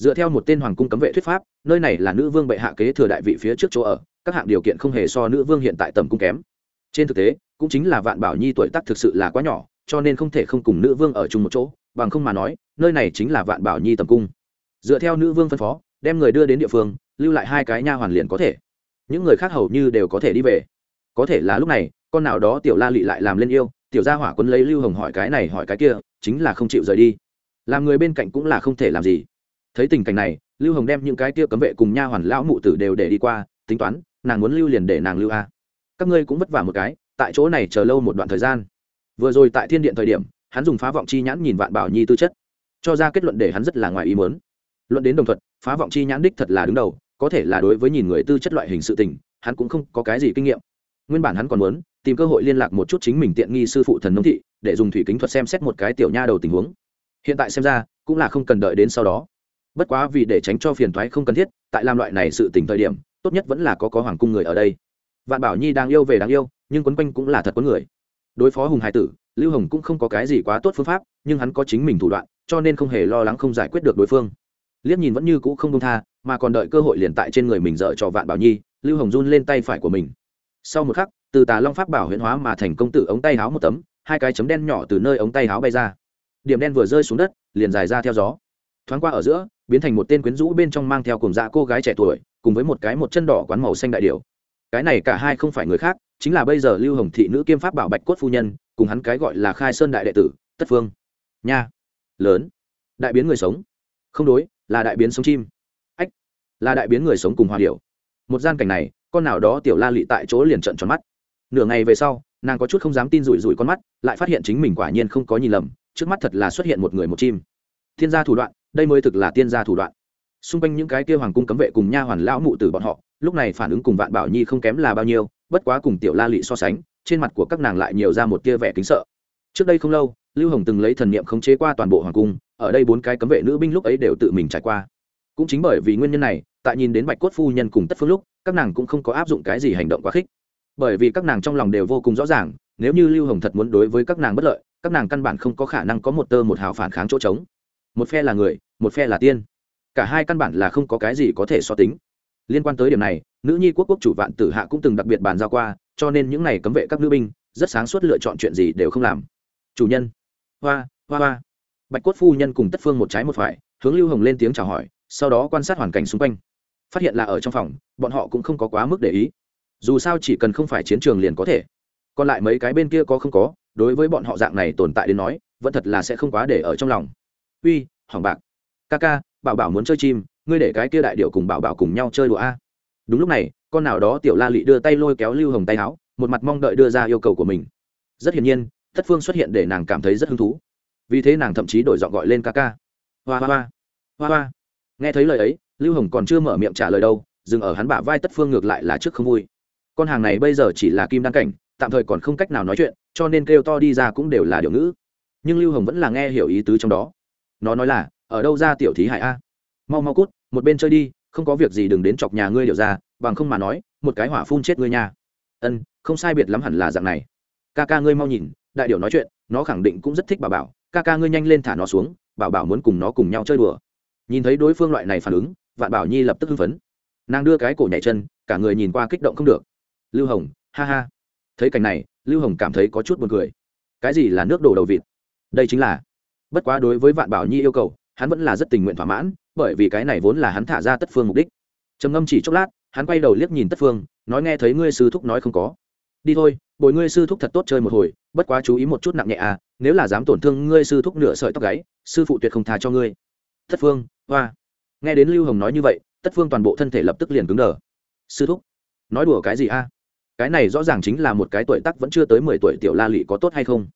dựa theo một tên hoàng cung cấm vệ thuyết pháp, nơi này là nữ vương bệ hạ kế thừa đại vị phía trước chỗ ở, các hạng điều kiện không hề so nữ vương hiện tại tầm cung kém. Trên thực tế, cũng chính là vạn bảo nhi tuổi tác thực sự là quá nhỏ, cho nên không thể không cùng nữ vương ở chung một chỗ, bằng không mà nói, nơi này chính là vạn bảo nhi tầm cung. Dựa theo nữ vương phân phó, đem người đưa đến địa phương, lưu lại hai cái nha hoàn liền có thể. Những người khác hầu như đều có thể đi về. Có thể là lúc này, con nào đó tiểu la lị lại làm lên yêu, tiểu gia hỏa quân lấy lưu hồng hỏi cái này hỏi cái kia, chính là không chịu rời đi. Làm người bên cạnh cũng là không thể làm gì thấy tình cảnh này, lưu hồng đem những cái tia cấm vệ cùng nha hoàn lão mụ tử đều để đi qua, tính toán, nàng muốn lưu liền để nàng lưu a. Các ngươi cũng vất vả một cái, tại chỗ này chờ lâu một đoạn thời gian. Vừa rồi tại thiên điện thời điểm, hắn dùng phá vọng chi nhãn nhìn vạn bảo nhi tư chất. Cho ra kết luận để hắn rất là ngoài ý mớn luận đến đồng thuận, phá vọng chi nhãn đích thật là đứng đầu, có thể là đối với nhìn người tư chất loại hình sự tình, hắn cũng không có cái gì kinh nghiệm. Nguyên bản hắn còn muốn tìm cơ hội liên lạc một chút chính mình tiện nghi sư phụ thần nông thị, để dùng thủy kính thuật xem xét một cái tiểu nha đầu tình huống. Hiện tại xem ra, cũng là không cần đợi đến sau đó bất quá vì để tránh cho phiền thoái không cần thiết, tại làm loại này sự tình thời điểm, tốt nhất vẫn là có có hoàng cung người ở đây. Vạn bảo nhi đang yêu về đáng yêu, nhưng quấn quanh cũng là thật có người. Đối phó hùng hải tử, lưu hồng cũng không có cái gì quá tốt phương pháp, nhưng hắn có chính mình thủ đoạn, cho nên không hề lo lắng không giải quyết được đối phương. Liếc nhìn vẫn như cũ không công tha, mà còn đợi cơ hội liền tại trên người mình dợ cho vạn bảo nhi, lưu hồng run lên tay phải của mình. Sau một khắc, từ tà long pháp bảo huyễn hóa mà thành công tử ống tay háo một tấm, hai cái chấm đen nhỏ từ nơi ống tay háo bay ra. Điểm đen vừa rơi xuống đất, liền dài ra theo gió. Thoáng qua ở giữa biến thành một tên quyến rũ bên trong mang theo cùng dạ cô gái trẻ tuổi, cùng với một cái một chân đỏ quán màu xanh đại điều cái này cả hai không phải người khác, chính là bây giờ lưu hồng thị nữ kiêm pháp bảo bạch cốt phu nhân, cùng hắn cái gọi là khai sơn đại đệ tử, tất phương. Nha. Lớn. Đại biến người sống. Không đối, là đại biến sống chim. Ách. Là đại biến người sống cùng hoa điệu một gian cảnh này, con nào đó tiểu la lị tại chỗ liền trận tròn mắt. Nửa ngày về sau, nàng có chút không dám tin rủi rủi con mắt, lại phát hiện chính mình quả nhiên không có nhìn lầm, trước mắt thật là xuất hiện một người một chim. Thiên gia thủ đoạn đây mới thực là tiên gia thủ đoạn. Xung quanh những cái kia hoàng cung cấm vệ cùng nha hoàn lão mụ từ bọn họ, lúc này phản ứng cùng vạn bảo nhi không kém là bao nhiêu, bất quá cùng tiểu la lị so sánh, trên mặt của các nàng lại nhiều ra một tia vẻ kính sợ. Trước đây không lâu, lưu hồng từng lấy thần niệm khống chế qua toàn bộ hoàng cung, ở đây bốn cái cấm vệ nữ binh lúc ấy đều tự mình trải qua. Cũng chính bởi vì nguyên nhân này, tại nhìn đến bạch cốt phu nhân cùng tất phương lúc, các nàng cũng không có áp dụng cái gì hành động quá khích. Bởi vì các nàng trong lòng đều vô cùng rõ ràng, nếu như lưu hồng thật muốn đối với các nàng bất lợi, các nàng căn bản không có khả năng có một tơ một hào phản kháng chỗ trống một phe là người, một phe là tiên. Cả hai căn bản là không có cái gì có thể so tính. Liên quan tới điểm này, nữ nhi quốc quốc chủ vạn tử hạ cũng từng đặc biệt bàn giao qua, cho nên những n à y cấm vệ các nữ binh, rất sáng suốt lựa chọn chuyện gì đều không làm. Chủ nhân. Hoa hoa hoa. Bạch cốt phu nhân cùng tất phương một trái một phải, hướng lưu hồng lên tiếng chào hỏi, sau đó quan sát hoàn cảnh xung quanh. Phát hiện là ở trong phòng, bọn họ cũng không có quá mức để ý. Dù sao chỉ cần không phải chiến trường liền có thể. Còn lại mấy cái bên kia có không có, đối với bọn họ dạng này tồn tại đến nói, vẫn thật là sẽ không quá để ở trong lòng uy hoàng bạc. Ca ca, bảo bảo muốn chơi chim, ngươi để cái kia đại điệu cùng bảo bảo cùng nhau chơi đùa a. Đúng lúc này, con nào đó tiểu la lị đưa tay lôi kéo lưu hồng tay áo, một mặt mong đợi đưa ra yêu cầu của mình. Rất hiển nhiên, thất phương xuất hiện để nàng cảm thấy rất hứng thú. Vì thế nàng thậm chí đổi giọng gọi lên ca ca. Hoa hoa hoa hoa hoa. Nghe thấy lời ấy, lưu hồng còn chưa mở miệng trả lời đâu, dừng ở hắn bả vai tất phương ngược lại là trước không vui. Con hàng này bây giờ chỉ là kim đăng cảnh, tạm thời còn không cách nào nói chuyện, cho nên kêu to đi ra cũng đều là điều ngữ. Nhưng lưu hồng vẫn là nghe hiểu ý tứ trong đó nó nói là, ở đâu ra tiểu thí hải a? Mau mau cút, một bên chơi đi, không có việc gì đừng đến chọc nhà ngươi điều ra, bằng không mà nói, một cái hỏa phun chết ngươi nha. Ân, không sai biệt lắm hẳn là dạng này. Ca ca ngươi mau nhìn, đại điệu nói chuyện, nó khẳng định cũng rất thích bà bảo, ca ca ngươi nhanh lên thả nó xuống, bảo bảo muốn cùng nó cùng nhau chơi đùa. Nhìn thấy đối phương loại này phản ứng, vạn bảo nhi lập tức hưng phấn. Nàng đưa cái cổ nhảy chân, cả người nhìn qua kích động không được. Lưu hồng, ha ha. Thấy cảnh này, lưu hồng cảm thấy có chút buồn cười. Cái gì là nước đổ đầu vịt? Đây chính là bất quá đối với vạn bảo nhi yêu cầu, hắn vẫn là rất tình nguyện thỏa mãn, bởi vì cái này vốn là hắn thả ra tất phương mục đích. Trầm ngâm chỉ chốc lát, hắn quay đầu liếc nhìn tất phương, nói nghe thấy ngươi sư thúc nói không có. Đi thôi, bồi ngươi sư thúc thật tốt chơi một hồi, bất quá chú ý một chút nặng nhẹ à nếu là dám tổn thương ngươi sư thúc nửa sợi tóc gáy, sư phụ tuyệt không tha cho ngươi. Tất phương, hoa. Nghe đến lưu hồng nói như vậy, tất phương toàn bộ thân thể lập tức liền cứng đờ. Sư thúc, nói đùa cái gì a? Cái này rõ ràng chính là một cái tuổi tắc vẫn chưa tới mười tuổi tiểu la lị có tốt hay không?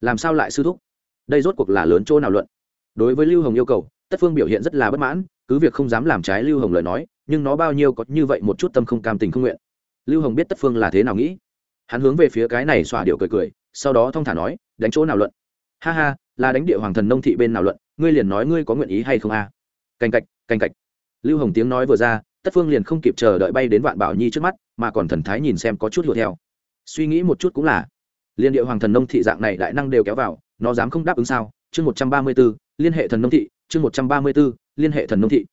Làm sao lại sư thúc? Đây rốt cuộc là lớn chỗ nào luận? Đối với lưu hồng yêu cầu, tất phương biểu hiện rất là bất mãn, cứ việc không dám làm trái lưu hồng lời nói, nhưng nó bao nhiêu có như vậy một chút tâm không cam tình không nguyện. Lưu hồng biết tất phương là thế nào nghĩ. Hắn hướng về phía cái này xòa điệu cười cười, sau đó thong thả nói, đánh chỗ nào luận? Ha ha, là đánh địa hoàng thần nông thị bên nào luận, ngươi liền nói ngươi có nguyện ý hay không a? À? canh cạch canh cạch. Lưu hồng tiếng nói vừa ra, tất phương liền không kịp chờ đợi bay đến vạn bảo nhi trước mắt, mà còn thần thái nhìn xem có chút lụa theo. Suy nghĩ một chút cũng là liên địa hoàng thần nông thị dạng này đại năng đều kéo vào, nó dám không đáp ứng sao? Chương một trăm ba mươi b ố liên hệ thần nông thị. Chương một trăm ba mươi b ố liên hệ thần nông thị.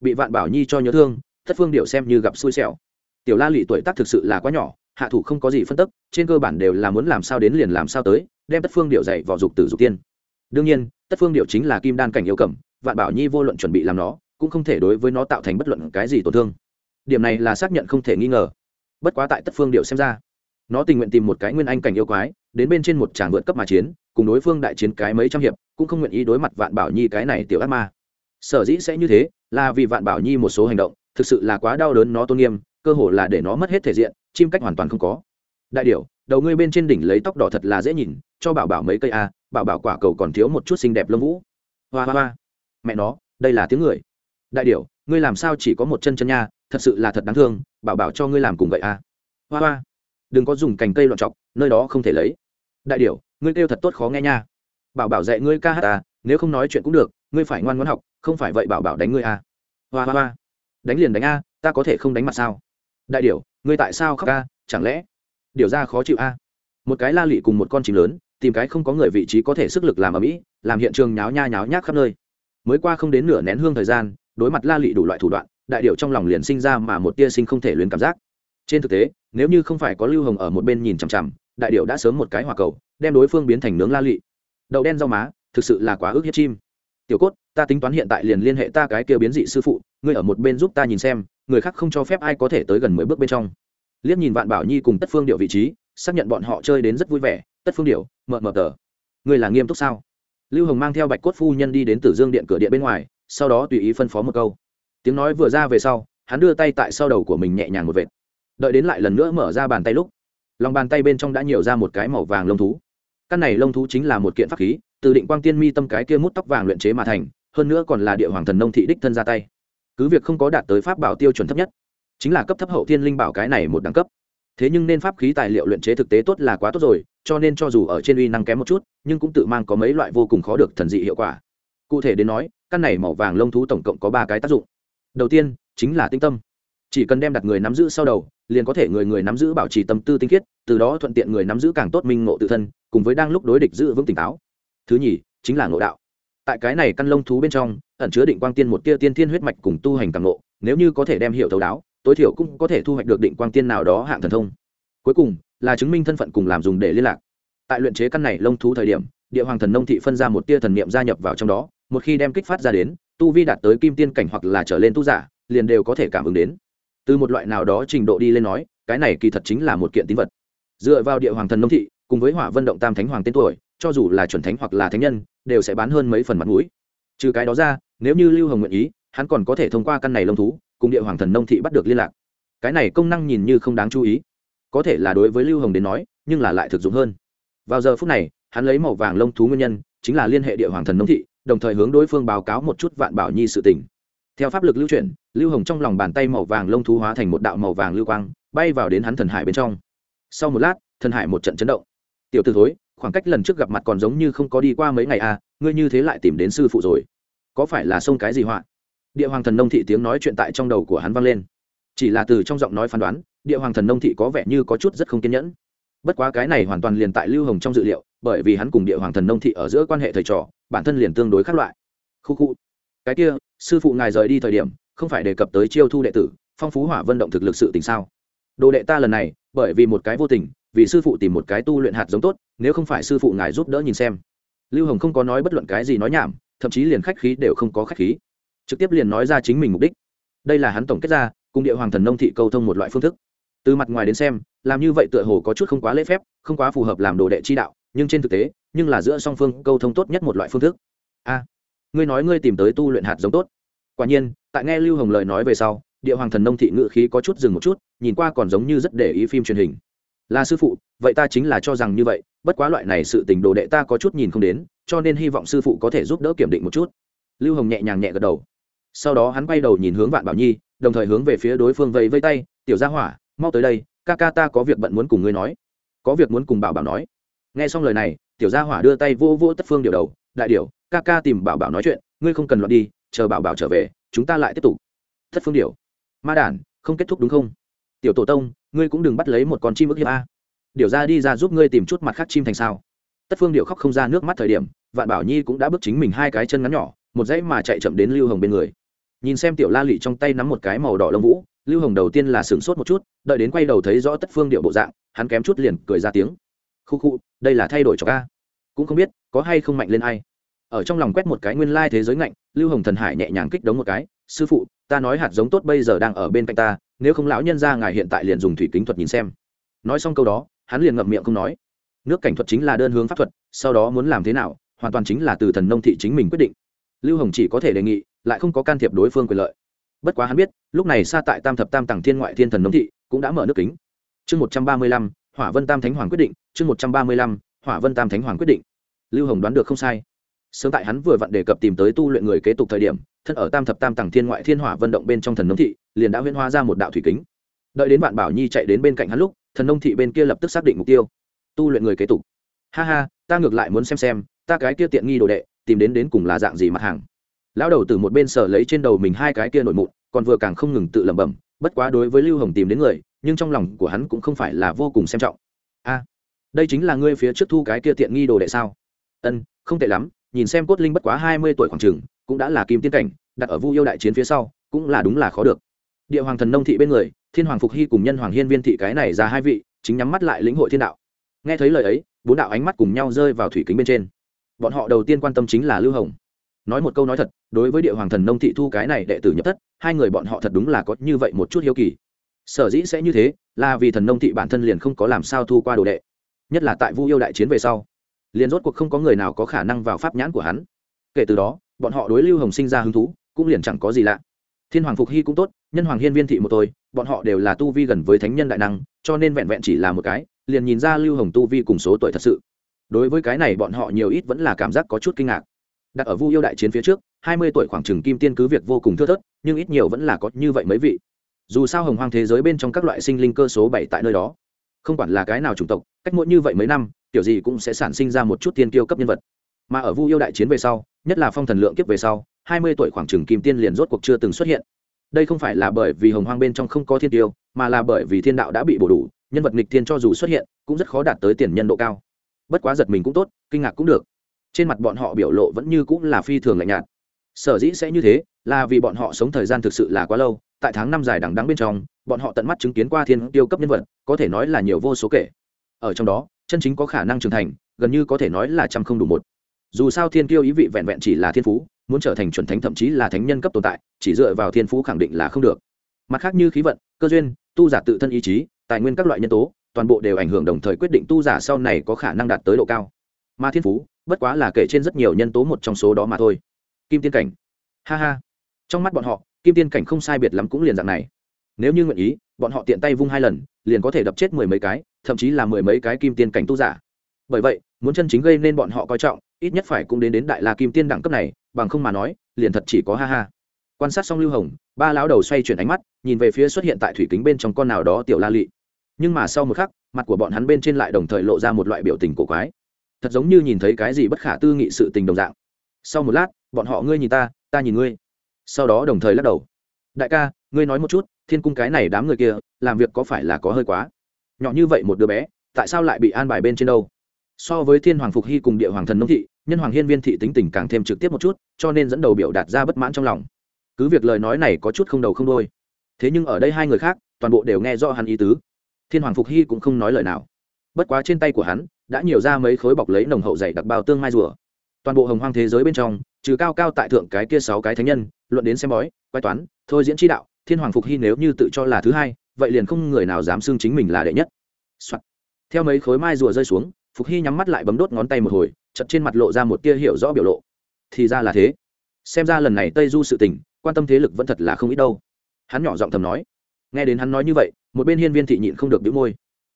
Bị vạn bảo nhi cho nhớ thương tất phương điệu xem như gặp xui xẻo. Tiểu la lụy tuổi tác thực sự là quá nhỏ, hạ thủ không có gì phân tức, trên cơ bản đều là muốn làm sao đến liền làm sao tới, đem tất phương điệu dạy vào dục tử dục tiên. Đương nhiên tất phương điệu chính là kim đan cảnh yêu cầm, vạn bảo nhi vô luận chuẩn bị làm nó, cũng không thể đối với nó tạo thành bất luận cái gì tổn thương. Điểm này là xác nhận không thể nghi ngờ. Bất quá tại tất phương điệu xem ra nó tình nguyện tìm một cái nguyên anh cảnh yêu quái, đến bên trên một tràng vượt cấp mà chiến, cùng đối phương đại chiến cái mấy trăm hiệp, cũng không nguyện ý đối mặt vạn bảo nhi cái này tiểu ác ma. Sở dĩ sẽ như thế, là vì vạn bảo nhi một số hành động, thực sự là quá đau đớn nó tôn nghiêm, cơ hồ là để nó mất hết thể diện, chim cách hoàn toàn không có. Đại điểu, đầu ngươi bên trên đỉnh lấy tóc đỏ thật là dễ nhìn, cho bảo bảo mấy cây a, bảo bảo quả cầu còn thiếu một chút xinh đẹp lông vũ. Hoa hoa hoa. Mẹ nó, đây là tiếng người. Đại điểu, ngươi làm sao chỉ có một chân chân nha, thật sự là thật đáng thương, bảo bảo cho ngươi làm cùng vậy a. Hoa hoa đừng có dùng cành cây loạn chọc, nơi đó không thể lấy. Đại điểu, ngươi kêu thật tốt khó nghe nha. Bảo bảo dạy ngươi ca hát à nếu không nói chuyện cũng được, ngươi phải ngoan ngoãn học, không phải vậy bảo bảo đánh ngươi à? hoa hoa hoa. Đánh liền đánh a, ta có thể không đánh mặt sao? Đại điểu, ngươi tại sao khóc a, chẳng lẽ? Điều ra khó chịu a. Một cái la lị cùng một con chim lớn, tìm cái không có người vị trí có thể sức lực làm ở mỹ, làm hiện trường nháo nha nháo nhác khắp nơi. Mới qua không đến nửa nén hương thời gian, đối mặt la lị đủ loại thủ đoạn, đại điệu trong lòng liền sinh ra mà một tia sinh không thể luyến cảm giác trên thực tế, nếu như không phải có lưu hồng ở một bên nhìn chằm chằm, đại điệu đã sớm một cái hòa cầu, đem đối phương biến thành nướng la lị. Đậu đen rau má, thực sự là quá ước hiếp chim. Tiểu cốt, ta tính toán hiện tại liền liên hệ ta cái kia biến dị sư phụ, ngươi ở một bên giúp ta nhìn xem, người khác không cho phép ai có thể tới gần mười bước bên trong. Liếc nhìn vạn bảo nhi cùng tất phương điệu vị trí, xác nhận bọn họ chơi đến rất vui vẻ, tất phương điệu mờ mờ tờ. Ngươi là nghiêm túc sao? Lưu hồng mang theo bạch cốt phu nhân đi đến tử dương điện cửa điện bên ngoài, sau đó tùy ý phân phó một câu. Tiếng nói vừa ra về sau, hắn đưa tay tại sau đầu của mình nhẹ nhàng một vệt đợi đến lại lần nữa mở ra bàn tay lúc, lòng bàn tay bên trong đã nhiều ra một cái màu vàng lông thú. Căn này lông thú chính là một kiện pháp khí, từ định quang tiên mi tâm cái kia mút tóc vàng luyện chế mà thành, hơn nữa còn là địa hoàng thần nông thị đích thân ra tay. Cứ việc không có đạt tới pháp bảo tiêu chuẩn thấp nhất, chính là cấp thấp hậu thiên linh bảo cái này một đẳng cấp. Thế nhưng nên pháp khí tài liệu luyện chế thực tế tốt là quá tốt rồi, cho nên cho dù ở trên uy năng kém một chút, nhưng cũng tự mang có mấy loại vô cùng khó được thần dị hiệu quả. Cụ thể đến nói, căn này màu vàng lông thú tổng cộng có ba cái tác dụng. Đầu tiên, chính là tinh tâm chỉ cần đem đặt người nắm giữ sau đầu, liền có thể người người nắm giữ bảo trì tâm tư tinh khiết, từ đó thuận tiện người nắm giữ càng tốt minh ngộ tự thân, cùng với đang lúc đối địch giữ vững tỉnh táo. Thứ nhì, chính là ngộ đạo. Tại cái này căn lông thú bên trong, ẩn chứa định quang tiên một tia tiên thiên huyết mạch cùng tu hành càng ngộ, nếu như có thể đem hiệu thấu đáo, tối thiểu cũng có thể thu hoạch được định quang tiên nào đó hạng thần thông. Cuối cùng, là chứng minh thân phận cùng làm dùng để liên lạc. Tại luyện chế căn này lông thú thời điểm, địa hoàng thần nông thị phân ra một tia thần niệm gia nhập vào trong đó, một khi đem kích phát ra đến, tu vi đạt tới kim tiên cảnh hoặc là trở lên tu giả, liền đều có thể cảm ứng đến từ một loại nào đó trình độ đi lên nói, cái này kỳ thật chính là một kiện tín vật. Dựa vào địa hoàng thần nông thị, cùng với hỏa vân động tam thánh hoàng tên tuổi, cho dù là chuẩn thánh hoặc là thánh nhân, đều sẽ bán hơn mấy phần mặt mũi. Trừ cái đó ra, nếu như lưu hồng nguyện ý, hắn còn có thể thông qua căn này lông thú, cùng địa hoàng thần nông thị bắt được liên lạc. Cái này công năng nhìn như không đáng chú ý. Có thể là đối với lưu hồng đến nói, nhưng là lại thực dụng hơn. Vào giờ phút này, hắn lấy màu vàng lông thú nguyên nhân, chính là liên hệ địa hoàng thần nông thị, đồng thời hướng đối phương báo cáo một chút vạn bảo nhi sự tình theo pháp lực lưu chuyển, lưu hồng trong lòng bàn tay màu vàng lông thú hóa thành một đạo màu vàng lưu quang, bay vào đến hắn thần hải bên trong. Sau một lát, thần hải một trận chấn động. Tiểu t thối, khoảng cách lần trước gặp mặt còn giống như không có đi qua mấy ngày à ngươi như thế lại tìm đến sư phụ rồi. Có phải là xông cái gì họa? Địa hoàng thần nông thị tiếng nói chuyện tại trong đầu của hắn vang lên. Chỉ là từ trong giọng nói phán đoán, địa hoàng thần nông thị có vẻ như có chút rất không kiên nhẫn. Bất quá cái này hoàn toàn liền tại lưu hồng trong dự liệu, bởi vì hắn cùng địa hoàng thần nông thị ở giữa quan hệ thầy trò, bản thân liền tương đối khác loại. Khu khu cái kia, sư phụ ngài rời đi thời điểm, không phải đề cập tới chiêu thu đệ tử, phong phú hỏa vận động thực lực sự tình sao? Đồ đệ ta lần này, bởi vì một cái vô tình, vì sư phụ tìm một cái tu luyện hạt giống tốt, nếu không phải sư phụ ngài giúp đỡ nhìn xem. Lưu hồng không có nói bất luận cái gì nói nhảm, thậm chí liền khách khí đều không có khách khí. Trực tiếp liền nói ra chính mình mục đích. Đây là hắn tổng kết ra, cùng địa hoàng thần nông thị câu thông một loại phương thức. Từ mặt ngoài đến xem, làm như vậy tựa hồ có chút không quá lễ phép, không quá phù hợp làm đồ đệ chi đạo, nhưng trên thực tế, nhưng là giữa song phương câu thông tốt nhất một loại phương thức. A ngươi nói ngươi tìm tới tu luyện hạt giống tốt. Quả nhiên, tại nghe lưu hồng lời nói về sau, địa hoàng thần nông thị ngự khí có chút dừng một chút, nhìn qua còn giống như rất để ý phim truyền hình. Là sư phụ, vậy ta chính là cho rằng như vậy, bất quá loại này sự tình đồ đệ ta có chút nhìn không đến, cho nên hy vọng sư phụ có thể giúp đỡ kiểm định một chút. Lưu hồng nhẹ nhàng nhẹ gật đầu. Sau đó hắn quay đầu nhìn hướng vạn bảo nhi, đồng thời hướng về phía đối phương vẫy vây tay, tiểu gia hỏa, mau tới đây, ca ca ta có việc bận muốn cùng ngươi nói. Có việc muốn cùng bảo bảo nói. Nghe xong lời này, tiểu gia hỏa đưa tay vô vô tất phương điều đầu, đại điều ca ca tìm bảo bảo nói chuyện, ngươi không cần loạn đi, chờ bảo bảo trở về, chúng ta lại tiếp tục. Thất phương điều ma đản, không kết thúc đúng không? Tiểu tổ tông, ngươi cũng đừng bắt lấy một con chim ức hiếp a. Điều ra đi ra giúp ngươi tìm chút mặt khác chim thành sao. Tất phương điệu khóc không ra nước mắt thời điểm, vạn bảo nhi cũng đã bước chính mình hai cái chân ngắn nhỏ, một dãy mà chạy chậm đến lưu hồng bên người. Nhìn xem tiểu la lị trong tay nắm một cái màu đỏ lông vũ, lưu hồng đầu tiên là sửng sốt một chút, đợi đến quay đầu thấy rõ tất phương điệu bộ dạng, hắn kém chút liền cười ra tiếng. Khu khu, đây là thay đổi cho ca. Cũng không biết, có hay không mạnh lên ai ở trong lòng quét một cái nguyên lai thế giới ngạnh, lưu hồng thần hải nhẹ nhàng kích đống một cái, sư phụ, ta nói hạt giống tốt bây giờ đang ở bên cạnh ta, nếu không lão nhân ra ngài hiện tại liền dùng thủy kính thuật nhìn xem. Nói xong câu đó, hắn liền ngậm miệng không nói. Nước cảnh thuật chính là đơn hướng pháp thuật, sau đó muốn làm thế nào, hoàn toàn chính là từ thần nông thị chính mình quyết định. Lưu hồng chỉ có thể đề nghị, lại không có can thiệp đối phương quyền lợi. Bất quá hắn biết, lúc này xa tại tam thập tam tầng thiên ngoại thiên thần nông thị cũng đã mở nước kính. Chương một trăm ba mươi lăm, hỏa vân tam thánh hoàng quyết định, chương một trăm ba mươi lăm, hỏa vân tam thánh hoàng quyết định. Lưu hồng đoán được không sai sớm tại hắn vừa vặn đề cập tìm tới tu luyện người kế tục thời điểm, thân ở tam thập tam tầng thiên ngoại thiên hỏa vận động bên trong thần nông thị, liền đã huyễn hóa ra một đạo thủy kính. Đợi đến bạn bảo nhi chạy đến bên cạnh hắn lúc, thần nông thị bên kia lập tức xác định mục tiêu. Tu luyện người kế tục. Ha ha, ta ngược lại muốn xem xem, ta cái kia tiện nghi đồ đệ, tìm đến đến cùng là dạng gì mặt hàng. Lão đầu từ một bên sở lấy trên đầu mình hai cái kia nổi mụn, còn vừa càng không ngừng tự lẩm bẩm, bất quá đối với lưu hồng tìm đến người, nhưng trong lòng của hắn cũng không phải là vô cùng xem trọng. A, đây chính là ngươi phía trước thu cái kia tiện nghi đồ đệ sao? Ân, không tệ lắm nhìn xem cốt linh bất quá hai mươi tuổi khoảng trường, cũng đã là kim tiên cảnh, đặt ở vu yêu đại chiến phía sau, cũng là đúng là khó được. Địa hoàng thần nông thị bên người, thiên hoàng phục hy cùng nhân hoàng hiên viên thị cái này ra hai vị, chính nhắm mắt lại lĩnh hội thiên đạo. Nghe thấy lời ấy, bốn đạo ánh mắt cùng nhau rơi vào thủy kính bên trên. Bọn họ đầu tiên quan tâm chính là lưu hồng. Nói một câu nói thật, đối với địa hoàng thần nông thị thu cái này đệ tử nhập thất, hai người bọn họ thật đúng là có như vậy một chút hiếu kỳ. Sở dĩ sẽ như thế, là vì thần nông thị bản thân liền không có làm sao thu qua đồ đệ. Nhất là tại vu yêu đại chiến về sau liền rốt cuộc không có người nào có khả năng vào pháp nhãn của hắn. Kể từ đó, bọn họ đối lưu hồng sinh ra hứng thú, cũng liền chẳng có gì lạ. Thiên hoàng phục hy cũng tốt, nhân hoàng hiên viên thị một tôi, bọn họ đều là tu vi gần với thánh nhân đại năng, cho nên vẹn vẹn chỉ là một cái, liền nhìn ra lưu hồng tu vi cùng số tuổi thật sự. Đối với cái này bọn họ nhiều ít vẫn là cảm giác có chút kinh ngạc. Đặt ở vu yêu đại chiến phía trước, hai mươi tuổi khoảng trừng kim tiên cứ việc vô cùng thưa thớt, nhưng ít nhiều vẫn là có như vậy mấy vị. Dù sao hồng hoang thế giới bên trong các loại sinh linh cơ số bảy tại nơi đó, không quản là cái nào chủng tộc, cách mỗi như vậy mấy năm kiểu gì cũng sẽ sản sinh ra một chút tiên tiêu cấp nhân vật. Mà ở vu yêu đại chiến về sau, nhất là phong thần lượng kiếp về sau, hai mươi tuổi khoảng trừng kim tiên liền rốt cuộc chưa từng xuất hiện. Đây không phải là bởi vì hồng hoang bên trong không có thiên tiêu, mà là bởi vì thiên đạo đã bị bổ đủ, nhân vật nghịch thiên cho dù xuất hiện, cũng rất khó đạt tới tiền nhân độ cao. Bất quá giật mình cũng tốt, kinh ngạc cũng được. Trên mặt bọn họ biểu lộ vẫn như cũng là phi thường lạnh nhạt. Sở dĩ sẽ như thế, là vì bọn họ sống thời gian thực sự là quá lâu, tại tháng năm dài đằng đắng bên trong, bọn họ tận mắt chứng kiến qua thiên tiêu cấp nhân vật, có thể nói là nhiều vô số kể. Ở trong đó chân chính có khả năng trưởng thành, gần như có thể nói là trăm không đủ một. Dù sao thiên Kiêu ý vị vẹn vẹn chỉ là thiên phú, muốn trở thành chuẩn thánh thậm chí là thánh nhân cấp tồn tại, chỉ dựa vào thiên phú khẳng định là không được. Mặt khác như khí vận, cơ duyên, tu giả tự thân ý chí, tài nguyên các loại nhân tố, toàn bộ đều ảnh hưởng đồng thời quyết định tu giả sau này có khả năng đạt tới độ cao. Mà thiên phú, bất quá là kể trên rất nhiều nhân tố một trong số đó mà thôi. Kim tiên cảnh. Ha ha. Trong mắt bọn họ, kim tiên cảnh không sai biệt lắm cũng liền dạng này nếu như nguyện ý, bọn họ tiện tay vung hai lần, liền có thể đập chết mười mấy cái, thậm chí là mười mấy cái kim tiên cảnh tu giả. Bởi vậy, muốn chân chính gây nên bọn họ coi trọng, ít nhất phải cũng đến đến đại la kim tiên đẳng cấp này, bằng không mà nói, liền thật chỉ có ha ha. Quan sát xong lưu hồng, ba lão đầu xoay chuyển ánh mắt, nhìn về phía xuất hiện tại thủy kính bên trong con nào đó tiểu la lị. Nhưng mà sau một khắc, mặt của bọn hắn bên trên lại đồng thời lộ ra một loại biểu tình cổ quái. Thật giống như nhìn thấy cái gì bất khả tư nghị sự tình đồng dạng. Sau một lát, bọn họ ngươi nhìn ta ta nhìn ngươi. Sau đó đồng thời lắc đầu. Đại ca, ngươi nói một chút thiên cung cái này đám người kia, làm việc có phải là có hơi quá? Nhỏ như vậy một đứa bé, tại sao lại bị an bài bên trên đâu? So với thiên hoàng phục hy cùng địa hoàng thần nông thị, nhân hoàng hiên viên thị tính tình càng thêm trực tiếp một chút, cho nên dẫn đầu biểu đạt ra bất mãn trong lòng. Cứ việc lời nói này có chút không đầu không đôi thế nhưng ở đây hai người khác, toàn bộ đều nghe rõ hắn ý tứ. Thiên hoàng phục hy cũng không nói lời nào. Bất quá trên tay của hắn, đã nhiều ra mấy khối bọc lấy nồng hậu dày đặc bao tương mai rùa. Toàn bộ hồng hoang thế giới bên trong, trừ cao cao tại thượng cái kia sáu cái thánh nhân, luận đến xem bói, quái toán, thôi diễn tri đạo thiên hoàng phục hy nếu như tự cho là thứ hai, vậy liền không người nào dám xưng chính mình là đệ nhất、Soạn. theo mấy khối mai rùa rơi xuống, phục hy nhắm mắt lại bấm đốt ngón tay một hồi chật trên mặt lộ ra một tia hiểu rõ biểu lộ. Thì ra là thế. Xem ra lần này tây du sự tình, quan tâm thế lực vẫn thật là không ít đâu. Hắn nhỏ giọng thầm nói. Nghe đến hắn nói như vậy, một bên hiên viên thị nhịn không được đĩu môi.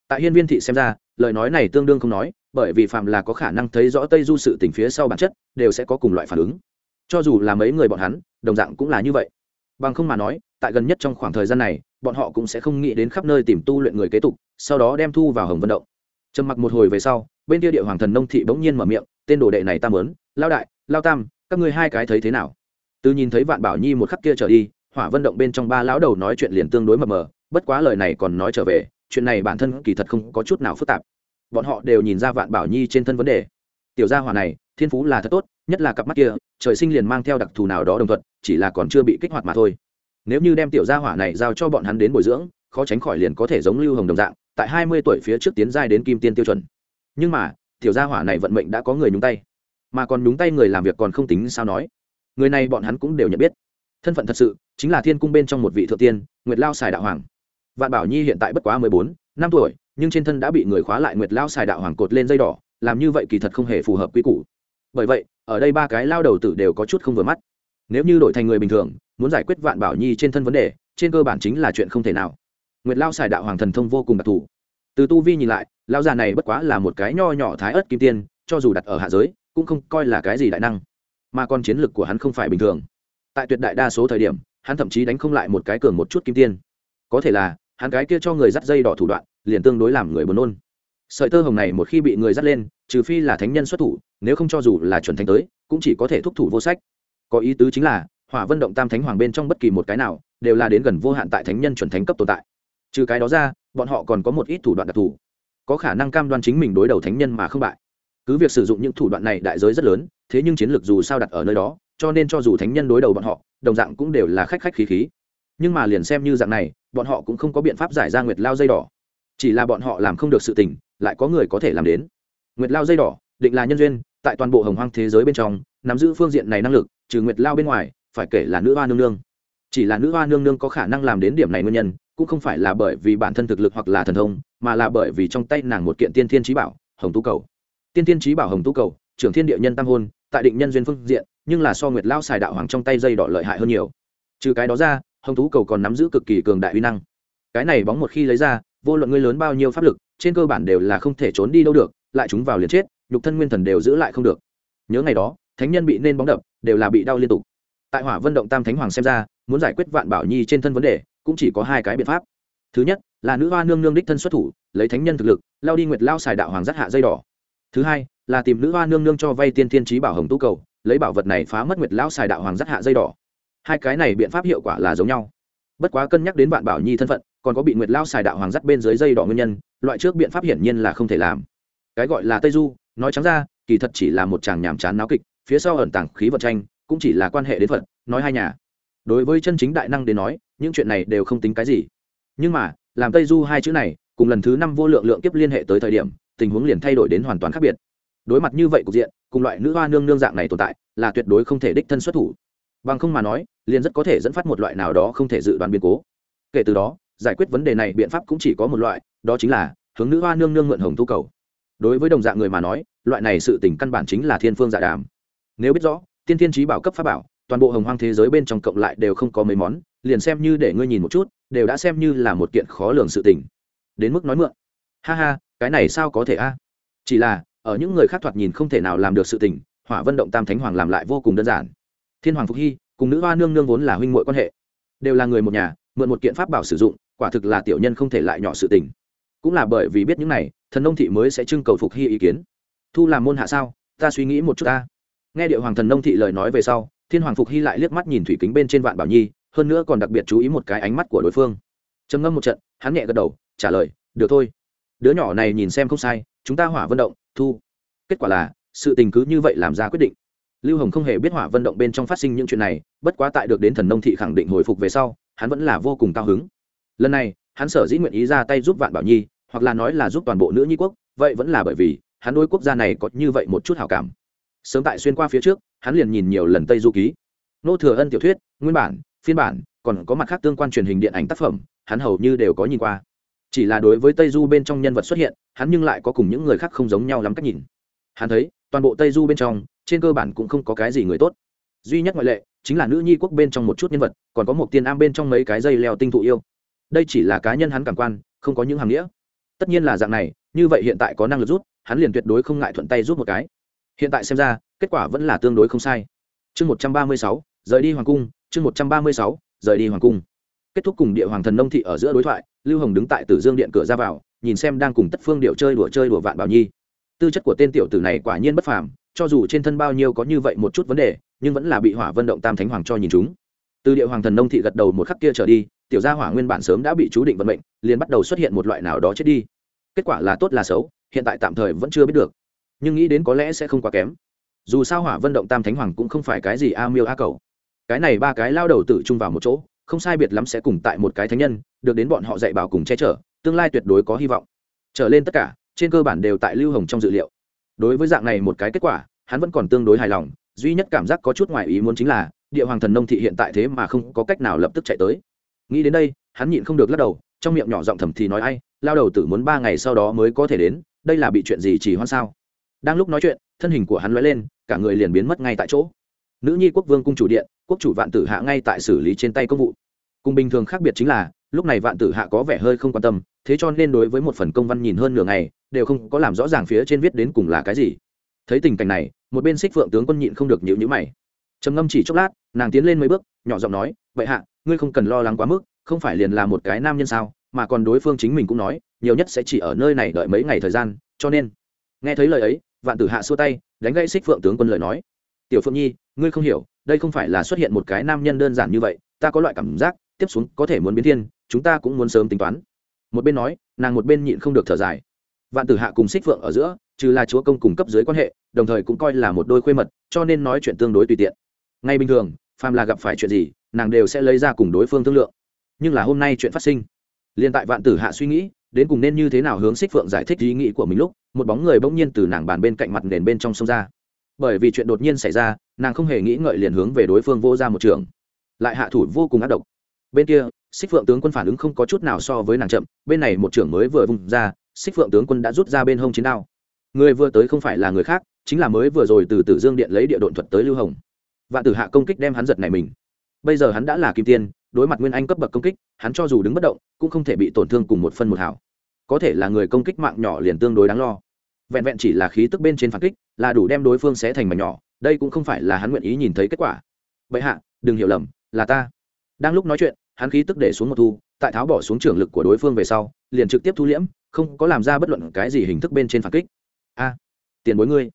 Tại hiên viên thị xem ra, lời nói này tương đương không nói, bởi vì phạm là có khả năng thấy rõ tây du sự tình phía sau bản chất, đều sẽ có cùng loại phản ứng. Cho dù là mấy người bọn hắn, đồng dạng cũng là như vậy bằng không mà nói, tại gần nhất trong khoảng thời gian này, bọn họ cũng sẽ không nghĩ đến khắp nơi tìm tu luyện người kế tục, sau đó đem thu vào hồng vận động. Trầm mặc một hồi về sau, bên kia địa hoàng thần nông thị bỗng nhiên mở miệng, tên đồ đệ này ta lớn lao đại lao tam, các ngươi hai cái thấy thế nào? Từ nhìn thấy vạn bảo nhi một khắc kia trở đi, hỏa vận động bên trong ba lão đầu nói chuyện liền tương đối mập mờ, bất quá lời này còn nói trở về, chuyện này bản thân kỳ thật không có chút nào phức tạp. Bọn họ đều nhìn ra vạn bảo nhi trên thân vấn đề. Tiểu gia hỏa này, thiên phú là thật tốt, nhất là cặp mắt kia, trời sinh liền mang theo đặc thù nào đó đồng thuận chỉ là còn chưa bị kích hoạt mà thôi. Nếu như đem tiểu gia hỏa này giao cho bọn hắn đến bồi dưỡng, khó tránh khỏi liền có thể giống lưu hồng đồng dạng, tại hai mươi tuổi phía trước tiến giai đến kim tiên tiêu chuẩn. Nhưng mà, tiểu gia hỏa này vận mệnh đã có người nhúng tay. Mà còn nhúng tay người làm việc còn không tính sao nói. Người này bọn hắn cũng đều nhận biết. Thân phận thật sự, chính là thiên cung bên trong một vị thượng tiên, nguyệt lao xài đạo hoàng. Vạn bảo nhi hiện tại bất quá mười bốn, năm tuổi, nhưng trên thân đã bị người khóa lại nguyệt lao xài đạo hoàng cột lên dây đỏ, làm như vậy kỳ thật không hề phù hợp quy củ. Bởi vậy, ở đây ba cái lao đầu tử đều có chút không vừa mắt nếu như đổi thành người bình thường, muốn giải quyết vạn bảo nhi trên thân vấn đề, trên cơ bản chính là chuyện không thể nào. Nguyệt lao xài đạo hoàng thần thông vô cùng đặc thù. Từ tu vi nhìn lại lao già này bất quá là một cái nho nhỏ thái ớt kim tiên, cho dù đặt ở hạ giới, cũng không coi là cái gì đại năng. Mà còn chiến lực của hắn không phải bình thường. Tại tuyệt đại đa số thời điểm, hắn thậm chí đánh không lại một cái cường một chút kim tiên. Có thể là, hắn cái kia cho người dắt dây đỏ thủ đoạn, liền tương đối làm người buồn nôn. Sợi tơ hồng này một khi bị người dắt lên, trừ phi là thánh nhân xuất thủ, nếu không cho dù là chuẩn thánh tới, cũng chỉ có thể thúc thủ vô sách có ý tứ chính là, hỏa vân động tam thánh hoàng bên trong bất kỳ một cái nào, đều là đến gần vô hạn tại thánh nhân chuẩn thánh cấp tồn tại. Trừ cái đó ra, bọn họ còn có một ít thủ đoạn đặc thù. Có khả năng cam đoan chính mình đối đầu thánh nhân mà không bại. Cứ việc sử dụng những thủ đoạn này đại giới rất lớn, thế nhưng chiến lược dù sao đặt ở nơi đó, cho nên cho dù thánh nhân đối đầu bọn họ, đồng dạng cũng đều là khách khách khí khí. Nhưng mà liền xem như dạng này, bọn họ cũng không có biện pháp giải ra nguyệt lao dây đỏ. Chỉ là bọn họ làm không được sự tình, lại có người có thể làm đến. Nguyệt lao dây đỏ, định là nhân duyên, tại toàn bộ hồng hoang thế giới bên trong nắm giữ phương diện này năng lực, trừ nguyệt lao bên ngoài, phải kể là nữ hoa nương nương. Chỉ là nữ hoa nương nương có khả năng làm đến điểm này nguyên nhân, cũng không phải là bởi vì bản thân thực lực hoặc là thần thông, mà là bởi vì trong tay nàng một kiện tiên thiên trí bảo, hồng tú cầu. Tiên thiên trí bảo hồng tú cầu, trưởng thiên địa nhân tam hôn, tại định nhân duyên phương diện, nhưng là so nguyệt lao xài đạo hoàng trong tay dây đỏ lợi hại hơn nhiều. Trừ cái đó ra, hồng tú cầu còn nắm giữ cực kỳ cường đại uy năng. Cái này bóng một khi lấy ra, vô luận ngươi lớn bao nhiêu pháp lực, trên cơ bản đều là không thể trốn đi đâu được, lại chúng vào liền chết, nhục thân nguyên thần đều giữ lại không được. Nhớ ngày đó thánh nhân bị nên bóng đập, đều là bị đau liên tục. Tại hỏa vân động tam thánh hoàng xem ra, muốn giải quyết vạn bảo nhi trên thân vấn đề, cũng chỉ có hai cái biện pháp. Thứ nhất, là nữ hoa nương nương đích thân xuất thủ, lấy thánh nhân thực lực, lao đi nguyệt lao xài đạo hoàng giác hạ dây đỏ. Thứ hai, là tìm nữ hoa nương nương cho vay tiên thiên trí bảo hồng tú cầu, lấy bảo vật này phá mất nguyệt lão xài đạo hoàng giác hạ dây đỏ. Hai cái này biện pháp hiệu quả là giống nhau. Bất quá cân nhắc đến vạn bảo nhi thân phận, còn có bị nguyệt lao xài đạo hoàng dắt bên dưới dây đỏ nguyên nhân, loại trước biện pháp hiển nhiên là không thể làm. Cái gọi là tây du, nói trắng ra, kỳ thật chỉ là một chàng nhàm chán náo kịch phía sau ẩn tàng khí vật tranh, cũng chỉ là quan hệ đến phật, nói hai nhà. Đối với chân chính đại năng đến nói, những chuyện này đều không tính cái gì. Nhưng mà, làm tây du hai chữ này, cùng lần thứ năm vô lượng lượng kiếp liên hệ tới thời điểm, tình huống liền thay đổi đến hoàn toàn khác biệt. Đối mặt như vậy cục diện, cùng loại nữ hoa nương nương dạng này tồn tại, là tuyệt đối không thể đích thân xuất thủ. Bằng không mà nói, liền rất có thể dẫn phát một loại nào đó không thể dự đoán biến cố. Kể từ đó, giải quyết vấn đề này biện pháp cũng chỉ có một loại, đó chính là hướng nữ hoa nương nương mượn hồng tu cầu. Đối với đồng dạng người mà nói, loại này sự tình căn bản chính là thiên phương giả dạ đàm nếu biết rõ, tiên thiên trí bảo cấp pháp bảo, toàn bộ hồng hoang thế giới bên trong cộng lại đều không có mấy món, liền xem như để ngươi nhìn một chút, đều đã xem như là một kiện khó lường sự tình. Đến mức nói mượn. Ha ha, cái này sao có thể a? Chỉ là, ở những người khác thoạt nhìn không thể nào làm được sự tình, hỏa vân động tam thánh hoàng làm lại vô cùng đơn giản. Thiên hoàng phục hy, cùng nữ hoa nương nương vốn là huynh muội quan hệ, đều là người một nhà, mượn một kiện pháp bảo sử dụng, quả thực là tiểu nhân không thể lại nhỏ sự tình. Cũng là bởi vì biết những này, thần nông thị mới sẽ trưng cầu phục hy ý kiến. Thu làm môn hạ sao? Ta suy nghĩ một chút ta nghe địa hoàng thần nông thị lời nói về sau, thiên hoàng phục hy lại liếc mắt nhìn thủy kính bên trên vạn bảo nhi, hơn nữa còn đặc biệt chú ý một cái ánh mắt của đối phương. Trầm ngâm một trận, hắn nhẹ gật đầu, trả lời, được thôi. Đứa nhỏ này nhìn xem không sai, chúng ta hỏa vận động, thu. Kết quả là, sự tình cứ như vậy làm ra quyết định. Lưu hồng không hề biết hỏa vận động bên trong phát sinh những chuyện này, bất quá tại được đến thần nông thị khẳng định hồi phục về sau, hắn vẫn là vô cùng cao hứng. Lần này, hắn sở dĩ nguyện ý ra tay giúp vạn bảo nhi, hoặc là nói là giúp toàn bộ nữ nhi quốc, vậy vẫn là bởi vì, hắn đôi quốc gia này có như vậy một chút hảo cảm sớm tại xuyên qua phía trước, hắn liền nhìn nhiều lần tây du ký. Nô thừa ân tiểu thuyết, nguyên bản, phiên bản, còn có mặt khác tương quan truyền hình điện ảnh tác phẩm, hắn hầu như đều có nhìn qua. Chỉ là đối với tây du bên trong nhân vật xuất hiện, hắn nhưng lại có cùng những người khác không giống nhau lắm cách nhìn. Hắn thấy, toàn bộ tây du bên trong, trên cơ bản cũng không có cái gì người tốt. Duy nhất ngoại lệ, chính là nữ nhi quốc bên trong một chút nhân vật, còn có một tiên am bên trong mấy cái dây leo tinh thụ yêu. Đây chỉ là cá nhân hắn cảm quan, không có những hàng nghĩa. Tất nhiên là dạng này, như vậy hiện tại có năng lực rút, hắn liền tuyệt đối không ngại thuận tay rút một cái hiện tại xem ra, kết quả vẫn là tương đối không sai. Chương một trăm ba mươi sáu, rời đi hoàng cung, chương một trăm ba mươi sáu, rời đi hoàng cung. Kết thúc cùng địa hoàng thần nông thị ở giữa đối thoại, lưu hồng đứng tại tử dương điện cửa ra vào, nhìn xem đang cùng tất phương điệu chơi đùa chơi đùa vạn bảo nhi. Tư chất của tên tiểu tử này quả nhiên bất phàm, cho dù trên thân bao nhiêu có như vậy một chút vấn đề, nhưng vẫn là bị hỏa vân động tam thánh hoàng cho nhìn chúng. Từ địa hoàng thần nông thị gật đầu một khắc kia trở đi, tiểu gia hỏa nguyên bản sớm đã bị chú định vận mệnh, liền bắt đầu xuất hiện một loại nào đó chết đi. Kết quả là tốt là xấu, hiện tại tạm thời vẫn chưa biết được nhưng nghĩ đến có lẽ sẽ không quá kém. Dù sao hỏa vân động tam thánh hoàng cũng không phải cái gì a miêu a cầu. Cái này ba cái lao đầu tử chung vào một chỗ, không sai biệt lắm sẽ cùng tại một cái thánh nhân, được đến bọn họ dạy bảo cùng che chở, tương lai tuyệt đối có hy vọng. Trở lên tất cả, trên cơ bản đều tại lưu hồng trong dự liệu. Đối với dạng này một cái kết quả, hắn vẫn còn tương đối hài lòng, duy nhất cảm giác có chút ngoài ý muốn chính là, địa hoàng thần nông thị hiện tại thế mà không có cách nào lập tức chạy tới. Nghĩ đến đây, hắn nhịn không được lắc đầu, trong miệng nhỏ giọng thầm thì nói ai, lao đầu tử muốn ba ngày sau đó mới có thể đến, đây là bị chuyện gì chỉ hoan sao? Đang lúc nói chuyện, thân hình của hắn lóe lên, cả người liền biến mất ngay tại chỗ. Nữ nhi quốc vương cung chủ điện, quốc chủ vạn tử hạ ngay tại xử lý trên tay công vụ. Cùng bình thường khác biệt chính là, lúc này vạn tử hạ có vẻ hơi không quan tâm, thế cho nên đối với một phần công văn nhìn hơn nửa ngày, đều không có làm rõ ràng phía trên viết đến cùng là cái gì. Thấy tình cảnh này, một bên xích phượng tướng quân nhịn không được nhịu nhữ mày. Trầm ngâm chỉ chốc lát, nàng tiến lên mấy bước, nhỏ giọng nói, vậy hạ, ngươi không cần lo lắng quá mức, không phải liền là một cái nam nhân sao, mà còn đối phương chính mình cũng nói, nhiều nhất sẽ chỉ ở nơi này đợi mấy ngày thời gian, cho nên. Nghe thấy lời ấy vạn tử hạ xua tay, đánh gãy xích phượng tướng quân lời nói. Tiểu phượng nhi, ngươi không hiểu, đây không phải là xuất hiện một cái nam nhân đơn giản như vậy, ta có loại cảm giác, tiếp xuống có thể muốn biến thiên, chúng ta cũng muốn sớm tính toán. Một bên nói, nàng một bên nhịn không được thở dài. Vạn tử hạ cùng xích phượng ở giữa, trừ là chúa công cùng cấp dưới quan hệ, đồng thời cũng coi là một đôi khuê mật, cho nên nói chuyện tương đối tùy tiện. Ngay bình thường, phàm là gặp phải chuyện gì, nàng đều sẽ lấy ra cùng đối phương thương lượng. Nhưng là hôm nay chuyện phát sinh, liền tại vạn tử hạ suy nghĩ, đến cùng nên như thế nào hướng xích phượng giải thích ý nghĩ của mình lúc một bóng người bỗng nhiên từ nàng bàn bên cạnh mặt nền bên trong sông ra. Bởi vì chuyện đột nhiên xảy ra, nàng không hề nghĩ ngợi liền hướng về đối phương vô ra một trường. Lại hạ thủ vô cùng ác độc. Bên kia, xích phượng tướng quân phản ứng không có chút nào so với nàng chậm, bên này một trưởng mới vừa vùng ra, xích phượng tướng quân đã rút ra bên hông chiến đao. Người vừa tới không phải là người khác, chính là mới vừa rồi từ tử dương điện lấy địa độn thuật tới lưu hồng. Và tử hạ công kích đem hắn giật này mình. Bây giờ hắn đã là kim tiên, đối mặt nguyên anh cấp bậc công kích, hắn cho dù đứng bất động, cũng không thể bị tổn thương cùng một phân một hảo có thể là người công kích mạng nhỏ liền tương đối đáng lo. Vẹn vẹn chỉ là khí tức bên trên phản kích, là đủ đem đối phương xé thành mảnh nhỏ, đây cũng không phải là hắn nguyện ý nhìn thấy kết quả. Bệ hạ, đừng hiểu lầm, là ta. Đang lúc nói chuyện, hắn khí tức để xuống một thu, tại tháo bỏ xuống trường lực của đối phương về sau, liền trực tiếp thu liễm, không có làm ra bất luận cái gì hình thức bên trên phản kích. A, tiền bối ngươi.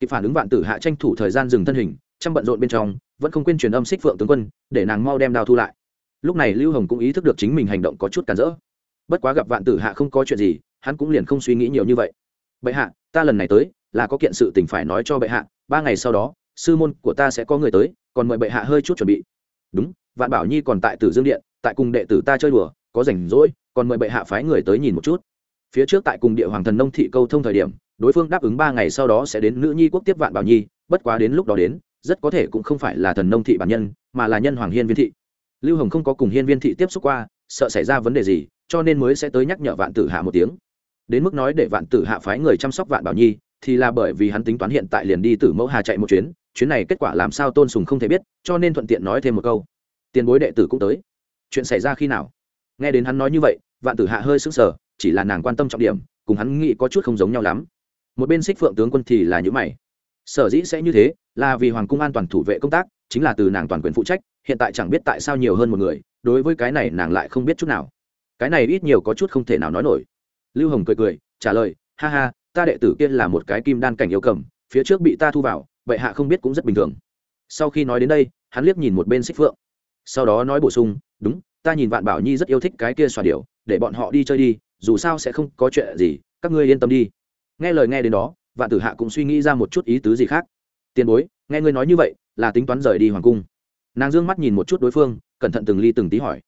Kịp phản ứng vạn tử hạ tranh thủ thời gian dừng thân hình, chăm bận rộn bên trong, vẫn không quên truyền âm xích phượng tướng quân, để nàng mau đem đao thu lại. Lúc này lưu hồng cũng ý thức được chính mình hành động có chút cản rỡ bất quá gặp vạn tử hạ không có chuyện gì, hắn cũng liền không suy nghĩ nhiều như vậy. Bệ hạ, ta lần này tới, là có kiện sự tình phải nói cho bệ hạ, ba ngày sau đó, sư môn của ta sẽ có người tới, còn mời bệ hạ hơi chút chuẩn bị. Đúng, vạn bảo nhi còn tại tử dương điện, tại cùng đệ tử ta chơi đùa, có rảnh rỗi, còn mời bệ hạ phái người tới nhìn một chút. Phía trước tại cùng địa hoàng thần nông thị câu thông thời điểm, đối phương đáp ứng ba ngày sau đó sẽ đến nữ nhi quốc tiếp vạn bảo nhi, bất quá đến lúc đó đến, rất có thể cũng không phải là thần nông thị bản nhân, mà là nhân hoàng hiên viên thị. Lưu hồng không có cùng hiên viên thị tiếp xúc qua, sợ xảy ra vấn đề gì cho nên mới sẽ tới nhắc nhở vạn tử hạ một tiếng. Đến mức nói để vạn tử hạ phái người chăm sóc vạn bảo nhi, thì là bởi vì hắn tính toán hiện tại liền đi tử mẫu hà chạy một chuyến chuyến này kết quả làm sao tôn sùng không thể biết, cho nên thuận tiện nói thêm một câu. Tiền bối đệ tử cũng tới. Chuyện xảy ra khi nào? Nghe đến hắn nói như vậy, vạn tử hạ hơi sững sờ, chỉ là nàng quan tâm trọng điểm, cùng hắn nghĩ có chút không giống nhau lắm. Một bên xích phượng tướng quân thì là những mày. Sở dĩ sẽ như thế, là vì hoàng cung an toàn thủ vệ công tác, chính là từ nàng toàn quyền phụ trách, hiện tại chẳng biết tại sao nhiều hơn một người, đối với cái này nàng lại không biết chút nào cái này ít nhiều có chút không thể nào nói nổi. Lưu hồng cười cười, trả lời, ha ha, ta đệ tử kia là một cái kim đan cảnh yêu cầm, phía trước bị ta thu vào vậy hạ không biết cũng rất bình thường. Sau khi nói đến đây, hắn liếc nhìn một bên xích phượng. Sau đó nói bổ sung, đúng, ta nhìn vạn bảo nhi rất yêu thích cái kia xòa điệu để bọn họ đi chơi đi, dù sao sẽ không có chuyện gì, các ngươi yên tâm đi. Nghe lời nghe đến đó, vạn tử hạ cũng suy nghĩ ra một chút ý tứ gì khác. Tiền bối, nghe ngươi nói như vậy, là tính toán rời đi hoàng cung. Nàng d ư ơ n g mắt nhìn một chút đối phương, cẩn thận từng ly từng tí hỏi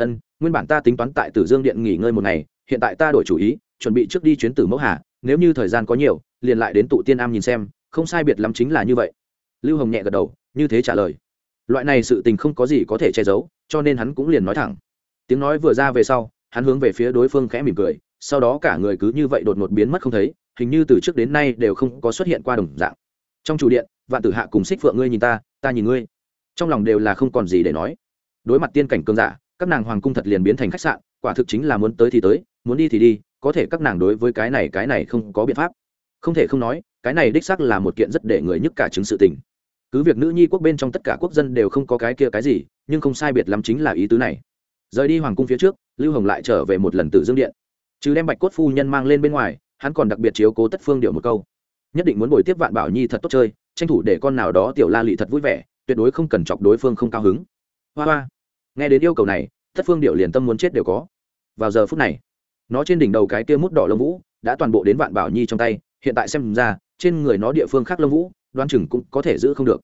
ân, nguyên bản ta tính toán tại tử dương điện nghỉ ngơi một ngày, hiện tại ta đổi chủ ý, chuẩn bị trước đi chuyến tử mẫu hà, nếu như thời gian có nhiều, liền lại đến tụ tiên am nhìn xem, không sai biệt lắm chính là như vậy. Lưu hồng nhẹ gật đầu, như thế trả lời. Loại này sự tình không có gì có thể che giấu, cho nên hắn cũng liền nói thẳng. Tiếng nói vừa ra về sau, hắn hướng về phía đối phương khẽ mỉm cười, sau đó cả người cứ như vậy đột ngột biến mất không thấy, hình như từ trước đến nay đều không có xuất hiện qua đồng dạng. Trong chủ điện, vạn tử hạ cùng xích phượng ngươi nhìn ta ta nhìn ngươi. Trong lòng đều là không còn gì để nói. Đối mặt tiên cảnh cơn giả các nàng hoàng cung thật liền biến thành khách sạn, quả thực chính là muốn tới thì tới, muốn đi thì đi, có thể các nàng đối với cái này cái này không có biện pháp. Không thể không nói, cái này đích xác là một kiện rất để người nhức cả chứng sự tình. Cứ việc nữ nhi quốc bên trong tất cả quốc dân đều không có cái kia cái gì, nhưng không sai biệt lắm chính là ý tứ này. Rời đi hoàng cung phía trước, lưu hồng lại trở về một lần từ dương điện. Chứ đem bạch cốt phu nhân mang lên bên ngoài, hắn còn đặc biệt chiếu cố tất phương điệu một câu. Nhất định muốn bồi tiếp vạn bảo nhi thật tốt chơi, tranh thủ để con nào đó tiểu la lị thật vui vẻ, tuyệt đối không cần chọc đối phương không cao hứng. Hoa hoa nghe đến yêu cầu này, thất phương điệu liền tâm muốn chết đều có. Vào giờ phút này, nó trên đỉnh đầu cái kia mút đỏ lông vũ đã toàn bộ đến vạn bảo nhi trong tay, hiện tại xem ra, trên người nó địa phương khác lông vũ đoan chừng cũng có thể giữ không được.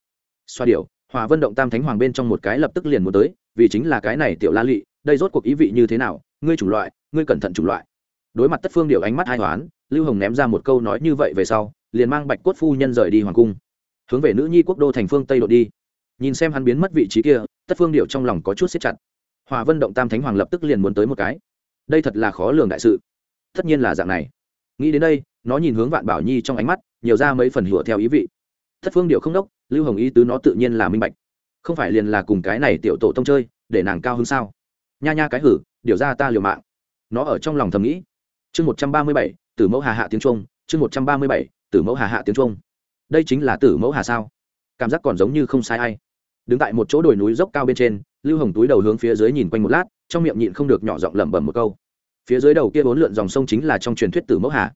Xoa điệu hòa vân động tam thánh hoàng bên trong một cái lập tức liền muốn tới, vì chính là cái này tiểu la lị, đây rốt cuộc ý vị như thế nào, ngươi chủng loại, ngươi cẩn thận chủng loại. Đối mặt tất phương điệu ánh mắt hai hoán, lưu hồng ném ra một câu nói như vậy về sau, liền mang bạch cốt phu nhân rời đi hoàng cung. Hướng về nữ nhi quốc đô thành phương tây đội đi nhìn xem hắn biến mất vị trí kia, tất phương điệu trong lòng có chút xếp chặt. Hòa vân động tam thánh hoàng lập tức liền muốn tới một cái. Đây thật là khó lường đại sự. Tất nhiên là dạng này. Nghĩ đến đây, nó nhìn hướng vạn bảo nhi trong ánh mắt, nhiều ra mấy phần hùa theo ý vị. Thất phương điệu không đốc, lưu hồng ý tứ nó tự nhiên là minh bạch. Không phải liền là cùng cái này tiểu tổ tông chơi, để nàng cao hơn sao? Nha nha cái hử điều ra ta liều mạng. Nó ở trong lòng thầm nghĩ. Chương một trăm ba mươi bảy, tử mẫu hà hạ tiếng trung, chương một trăm ba mươi bảy, tử mẫu hà hạ tiếng trung. Đây chính là tử mẫu hà sao? Cảm giác còn giống như không sai ai đứng tại một chỗ đồi núi dốc cao bên trên, lưu hồng túi đầu hướng phía dưới nhìn quanh một lát, trong miệng nhịn không được nhỏ giọng lẩm bẩm một câu. Phía dưới đầu kia bốn lượn dòng sông chính là trong truyền thuyết tử mẫu hà.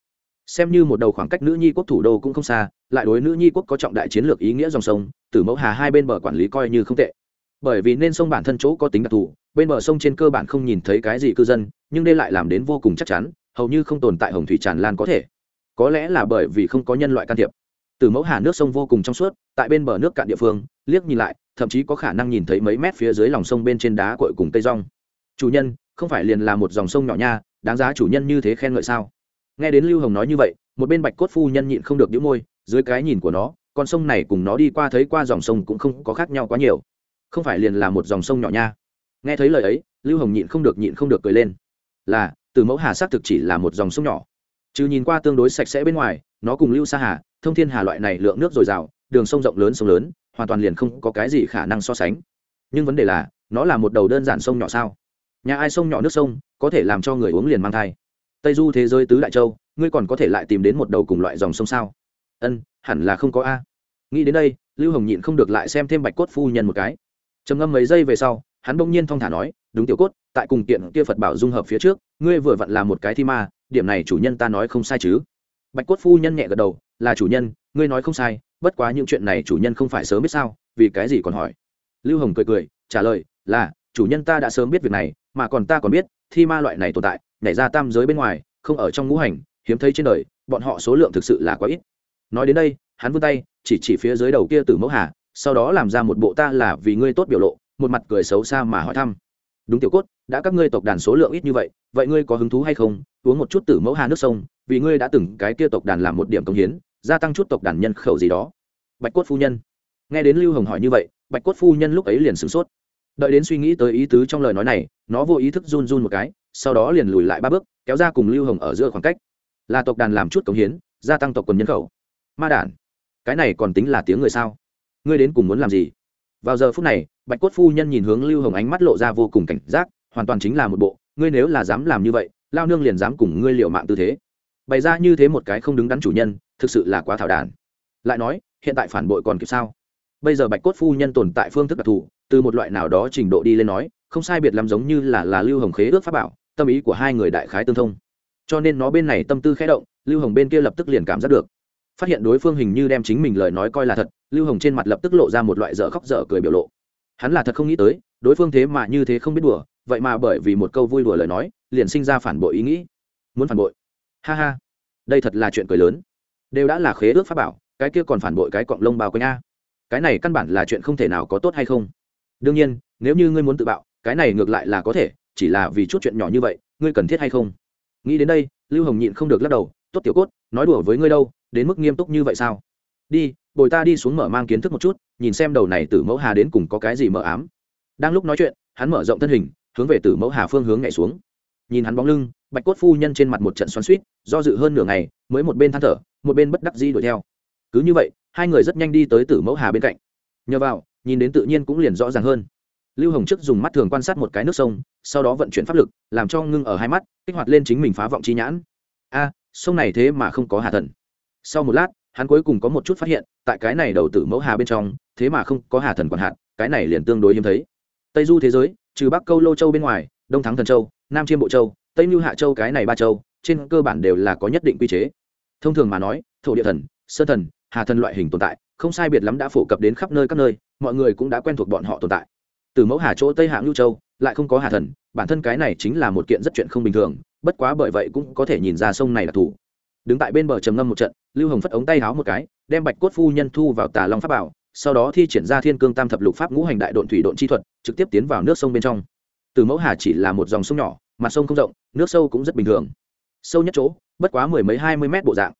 Xem như một đầu khoảng cách nữ nhi quốc thủ đô cũng không xa, lại đối nữ nhi quốc có trọng đại chiến lược ý nghĩa dòng sông, tử mẫu hà hai bên bờ quản lý coi như không tệ. Bởi vì nên sông bản thân chỗ có tính đặc thù, bên bờ sông trên cơ bản không nhìn thấy cái gì cư dân, nhưng đây lại làm đến vô cùng chắc chắn, hầu như không tồn tại hồng thủy tràn lan có thể. Có lẽ là bởi vì không có nhân loại can thiệp. Từ mẫu hà nước sông vô cùng trong suốt, tại bên bờ nước cạn địa phương, liếc nhìn lại thậm chí có khả năng nhìn thấy mấy mét phía dưới lòng sông bên trên đá cội cùng cây rong. Chủ nhân, không phải liền là một dòng sông nhỏ nha, đáng giá chủ nhân như thế khen ngợi sao? Nghe đến lưu hồng nói như vậy, một bên bạch cốt phu nhân nhịn không được đĩu môi, dưới cái nhìn của nó, con sông này cùng nó đi qua thấy qua dòng sông cũng không có khác nhau quá nhiều. Không phải liền là một dòng sông nhỏ nha. Nghe thấy lời ấy, lưu hồng nhịn không được nhịn không được cười lên. Là, từ mẫu hà xác thực chỉ là một dòng sông nhỏ. Trừ nhìn qua tương đối sạch sẽ bên ngoài, nó cùng lưu sa hà, thông thiên hà loại này lượng nước dồi dào, đường sông rộng lớn sông lớn hoàn toàn liền không có cái gì khả năng so sánh. Nhưng vấn đề là, nó là một đầu đơn giản sông nhỏ sao? Nhà ai sông nhỏ nước sông, có thể làm cho người uống liền mang thai? Tây du thế giới tứ đại châu, ngươi còn có thể lại tìm đến một đầu cùng loại dòng sông sao? Ân, hẳn là không có a. Nghĩ đến đây, lưu hồng nhịn không được lại xem thêm bạch cốt phu nhân một cái. Trầm ngâm mấy giây về sau, hắn bỗng nhiên thong thả nói, đúng tiểu cốt, tại cùng kiện kia phật bảo dung hợp phía trước, ngươi vừa vặn là một cái thi ma, điểm này chủ nhân ta nói không sai chứ? Bạch cốt phu nhân nhẹ gật đầu, là chủ nhân, ngươi nói không sai bất quá những chuyện này chủ nhân không phải sớm biết sao, vì cái gì còn hỏi? Lưu hồng cười cười, trả lời, là, chủ nhân ta đã sớm biết việc này, mà còn ta còn biết, thi ma loại này tồn tại, nhảy ra tam giới bên ngoài, không ở trong ngũ hành, hiếm thấy trên đời, bọn họ số lượng thực sự là quá ít. Nói đến đây, hắn vươn tay, chỉ chỉ phía dưới đầu kia từ mẫu hà, sau đó làm ra một bộ ta là vì ngươi tốt biểu lộ, một mặt cười xấu xa mà hỏi thăm. Đúng tiểu cốt, đã các ngươi tộc đàn số lượng ít như vậy vậy ngươi có hứng thú hay không? Uống một chút tử mẫu hà nước sông, vì ngươi đã từng cái kia tộc đàn làm một điểm công hiến gia tăng chút tộc đàn nhân khẩu gì đó. Bạch cốt phu nhân. Nghe đến lưu hồng hỏi như vậy, bạch cốt phu nhân lúc ấy liền sửng sốt. Đợi đến suy nghĩ tới ý tứ trong lời nói này, nó vô ý thức run run một cái, sau đó liền lùi lại ba bước, kéo ra cùng lưu hồng ở giữa khoảng cách. Là tộc đàn làm chút công hiến, gia tăng tộc quần nhân khẩu. Ma đản, cái này còn tính là tiếng người sao? Ngươi đến cùng muốn làm gì? Vào giờ phút này, bạch cốt phu nhân nhìn hướng lưu hồng ánh mắt lộ ra vô cùng cảnh giác, hoàn toàn chính là một bộ, ngươi nếu là dám làm như vậy, lao nương liền dám cùng ngươi liệu mạng tư thế bày ra như thế một cái không đứng đắn chủ nhân, thực sự là quá thảo đản lại nói, hiện tại phản bội còn kịp sao? Bây giờ bạch cốt phu nhân tồn tại phương thức đặc thù, từ một loại nào đó trình độ đi lên nói, không sai biệt lắm giống như là là lưu hồng khế ước pháp bảo, tâm ý của hai người đại khái tương thông. Cho nên nó bên này tâm tư khẽ động, lưu hồng bên kia lập tức liền cảm giác được. Phát hiện đối phương hình như đem chính mình lời nói coi là thật, lưu hồng trên mặt lập tức lộ ra một loại dở khóc dở cười biểu lộ. Hắn là thật không nghĩ tới, đối phương thế mà như thế không biết đùa, vậy mà bởi vì một câu vui đùa lời nói, liền sinh ra phản bội ý nghĩ. Muốn phản bội ha ha. Đây thật là chuyện cười lớn. Đều đã là khế ước pháp bảo, cái kia còn phản bội cái cọng lông bao quanh a. Cái này căn bản là chuyện không thể nào có tốt hay không? Đương nhiên, nếu như ngươi muốn tự bạo, cái này ngược lại là có thể, chỉ là vì chút chuyện nhỏ như vậy, ngươi cần thiết hay không? Nghĩ đến đây, lưu hồng nhịn không được lắc đầu, tốt tiểu cốt, nói đùa với ngươi đâu, đến mức nghiêm túc như vậy sao? Đi, bồi ta đi xuống mở mang kiến thức một chút, nhìn xem đầu này tử mẫu hà đến cùng có cái gì mờ ám. Đang lúc nói chuyện, hắn mở rộng thân hình, hướng về tử mẫu hà phương hướng nhảy xuống nhìn hắn bóng lưng, bạch cốt phu nhân trên mặt một trận xoắn suýt do dự hơn nửa ngày, mới một bên than thở, một bên bất đắc dĩ đuổi theo. Cứ như vậy, hai người rất nhanh đi tới tử mẫu hà bên cạnh. Nhờ vào, nhìn đến tự nhiên cũng liền rõ ràng hơn. Lưu hồng trước dùng mắt thường quan sát một cái nước sông, sau đó vận chuyển pháp lực, làm cho ngưng ở hai mắt, kích hoạt lên chính mình phá vọng chi nhãn. A, sông này thế mà không có hà thần. Sau một lát, hắn cuối cùng có một chút phát hiện, tại cái này đầu tử mẫu hà bên trong, thế mà không có hà thần quản hạt, cái này liền tương đối hiếm thấy. Tây du thế giới, trừ bắc câu lô châu bên ngoài đông thắng thần châu, nam chiêm bộ châu, tây mưu hạ châu cái này ba châu, trên cơ bản đều là có nhất định quy chế. Thông thường mà nói, thổ địa thần, sơn thần, hà thần loại hình tồn tại, không sai biệt lắm đã phổ cập đến khắp nơi các nơi, mọi người cũng đã quen thuộc bọn họ tồn tại. Từ mẫu hà chỗ tây hạ lưu châu, lại không có hà thần, bản thân cái này chính là một kiện rất chuyện không bình thường, bất quá bởi vậy cũng có thể nhìn ra sông này là thủ. Đứng tại bên bờ trầm ngâm một trận, lưu hồng phất ống tay háo một cái, đem bạch cốt phu nhân thu vào tà long pháp bảo, sau đó thi triển ra thiên cương tam thập lục pháp ngũ hành đại độn thủy độn chi thuật, trực tiếp tiến vào nước sông bên trong từ mẫu hà chỉ là một dòng sông nhỏ, mặt sông không rộng, nước sâu cũng rất bình thường. Sâu nhất chỗ, bất quá mười mấy, hai mươi mét bộ dạng.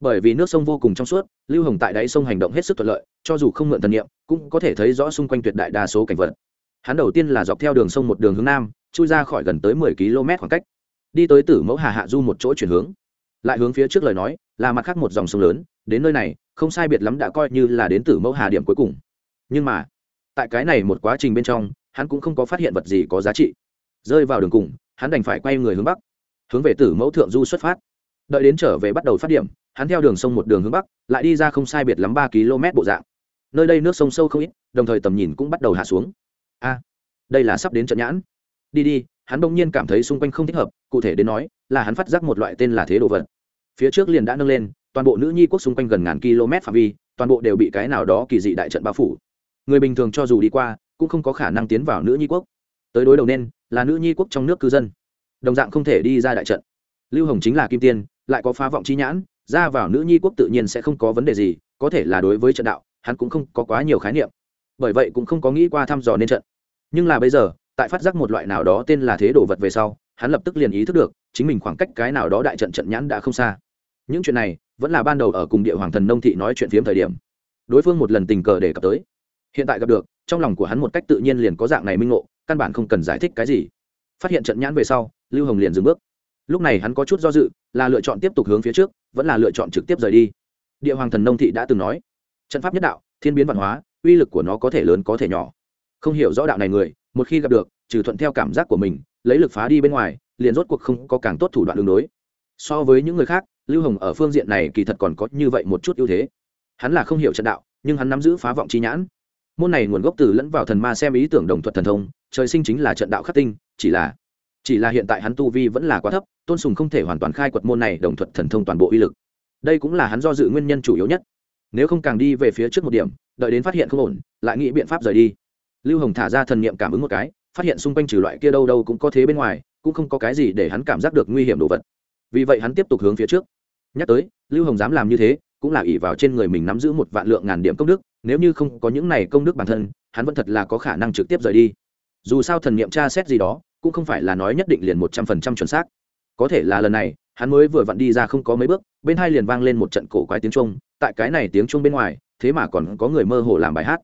Bởi vì nước sông vô cùng trong suốt, lưu hồng tại đáy sông hành động hết sức thuận lợi, cho dù không mượn thần nghiệm cũng có thể thấy rõ xung quanh tuyệt đại đa số cảnh vật. Hắn đầu tiên là dọc theo đường sông một đường hướng nam, chui ra khỏi gần tới mười km khoảng cách. Đi tới tử mẫu hà hạ du một chỗ chuyển hướng. Lại hướng phía trước lời nói, là mặt khác một dòng sông lớn, đến nơi này, không sai biệt lắm đã coi như là đến tử mẫu hà điểm cuối cùng. Nhưng mà, tại cái này một quá trình bên trong hắn cũng không có phát hiện vật gì có giá trị. Rơi vào đường cùng, hắn đành phải quay người hướng bắc, hướng về tử mẫu thượng du xuất phát. Đợi đến trở về bắt đầu phát điểm, hắn theo đường sông một đường hướng bắc, lại đi ra không sai biệt lắm ba km bộ dạng. Nơi đây nước sông sâu không ít, đồng thời tầm nhìn cũng bắt đầu hạ xuống. A, đây là sắp đến trận nhãn. Đi đi, hắn bỗng nhiên cảm thấy xung quanh không thích hợp, cụ thể đến nói, là hắn phát giác một loại tên là thế đồ vật. Phía trước liền đã nâng lên, toàn bộ nữ nhi quốc xung quanh gần ngàn km phạm vi, toàn bộ đều bị cái nào đó kỳ dị đại trận bao phủ. Người bình thường cho dù đi qua cũng không có khả năng tiến vào nữ nhi quốc. Tới đối đầu nên, là nữ nhi quốc trong nước cư dân. Đồng dạng không thể đi ra đại trận. Lưu hồng chính là kim tiên, lại có phá vọng chi nhãn, ra vào nữ nhi quốc tự nhiên sẽ không có vấn đề gì, có thể là đối với trận đạo, hắn cũng không có quá nhiều khái niệm. Bởi vậy cũng không có nghĩ qua thăm dò nên trận. Nhưng là bây giờ, tại phát giác một loại nào đó tên là thế đồ vật về sau, hắn lập tức liền ý thức được, chính mình khoảng cách cái nào đó đại trận trận nhãn đã không xa. Những chuyện này, vẫn là ban đầu ở cùng địa hoàng thần nông thị nói chuyện phiếm thời điểm. Đối phương một lần tình cờ để cập tới. Hiện tại gặp được trong lòng của hắn một cách tự nhiên liền có dạng này minh ngộ, căn bản không cần giải thích cái gì. Phát hiện trận nhãn về sau, lưu hồng liền dừng bước. Lúc này hắn có chút do dự, là lựa chọn tiếp tục hướng phía trước, vẫn là lựa chọn trực tiếp rời đi. Địa hoàng thần nông thị đã từng nói, trận pháp nhất đạo, thiên biến văn hóa, uy lực của nó có thể lớn có thể nhỏ. Không hiểu rõ đạo này người, một khi gặp được, trừ thuận theo cảm giác của mình, lấy lực phá đi bên ngoài, liền rốt cuộc không có càng tốt thủ đoạn đường đối. So với những người khác, lưu hồng ở phương diện này kỳ thật còn có như vậy một chút ưu thế. Hắn là không hiểu trận đạo, nhưng hắn nắm giữ phá vọng trí nhãn môn này nguồn gốc từ lẫn vào thần ma xem ý tưởng đồng thuật thần thông, trời sinh chính là trận đạo khắc tinh, chỉ là chỉ là hiện tại hắn tu vi vẫn là quá thấp, tôn sùng không thể hoàn toàn khai quật môn này đồng thuật thần thông toàn bộ uy lực. Đây cũng là hắn do dự nguyên nhân chủ yếu nhất. Nếu không càng đi về phía trước một điểm, đợi đến phát hiện không ổn, lại nghĩ biện pháp rời đi. Lưu hồng thả ra thần niệm cảm ứng một cái, phát hiện xung quanh trừ loại kia đâu đâu cũng có thế bên ngoài, cũng không có cái gì để hắn cảm giác được nguy hiểm đồ vật. Vì vậy hắn tiếp tục hướng phía trước. Nhắc tới, lưu hồng dám làm như thế cũng là ỷ vào trên người mình nắm giữ một vạn lượng ngàn điểm công đức, nếu như không có những này công đức bản thân, hắn vẫn thật là có khả năng trực tiếp rời đi. Dù sao thần niệm tra xét gì đó, cũng không phải là nói nhất định liền một trăm phần trăm chuẩn xác. Có thể là lần này, hắn mới vừa vặn đi ra không có mấy bước, bên hai liền vang lên một trận cổ quái tiếng trung tại cái này tiếng trung bên ngoài, thế mà còn có người mơ hồ làm bài hát.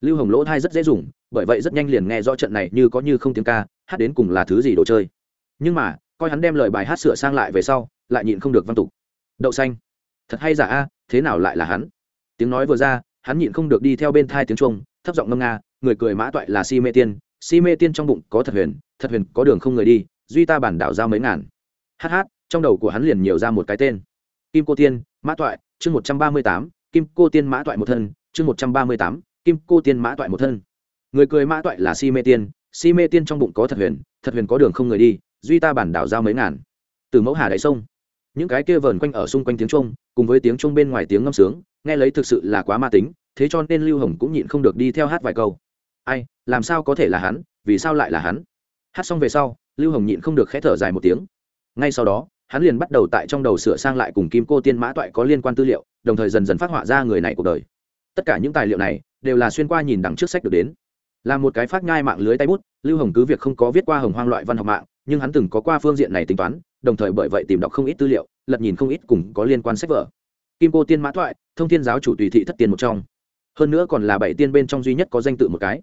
Lưu hồng lỗ thai rất dễ dùng, bởi vậy rất nhanh liền nghe rõ trận này như có như không tiếng ca, hát đến cùng là thứ gì đồ chơi. Nhưng mà, coi hắn đem lời bài hát sửa sang lại về sau, lại nhịn không được văn tục. Đậu xanh thật hay giả a, thế nào lại là hắn? Tiếng nói vừa ra, hắn nhịn không được đi theo bên thai tiếng trung thấp giọng ngâm nga, người cười mã toại là si mê tiên. Si mê tiên trong bụng có thật huyền thật huyền có đường không người đi, duy ta bản đảo giao mấy ngàn. Hát hát trong đầu của hắn liền nhiều ra một cái tên. Kim cô tiên, mã toại, chương một trăm ba mươi tám, kim cô tiên mã toại một thân, chương một trăm ba mươi tám, kim cô tiên mã toại một thân. Người cười mã toại là si mê tiên. Si mê tiên trong bụng có thật huyền thật huyền có đường không người đi, duy ta bản đảo giao mấy ngàn. Từ mẫu hà đại sông. Những cái kia vờn quanh ở xung quanh tiếng trung cùng với tiếng trung bên ngoài tiếng ngâm sướng, nghe lấy thực sự là quá ma tính, thế cho nên lưu hồng cũng nhịn không được đi theo hát vài câu. Ai, làm sao có thể là hắn, vì sao lại là hắn? Hát xong về sau, lưu hồng nhịn không được khẽ thở dài một tiếng. Ngay sau đó, hắn liền bắt đầu tại trong đầu sửa sang lại cùng kim cô tiên mã toại có liên quan tư liệu, đồng thời dần dần phát họa ra người này cuộc đời. Tất cả những tài liệu này đều là xuyên qua nhìn đằng trước sách được đến. Là một cái phát nhai mạng lưới tay bút, lưu hồng cứ việc không có viết qua hồng hoang loại văn học mạng, nhưng hắn từng có qua phương diện này tính toán đồng thời bởi vậy tìm đọc không ít tư liệu, lật nhìn không ít cùng có liên quan sách vở. Kim cô tiên mã thoại, thông thiên giáo chủ tùy thị thất tiên một trong. Hơn nữa còn là bảy tiên bên trong duy nhất có danh tự một cái.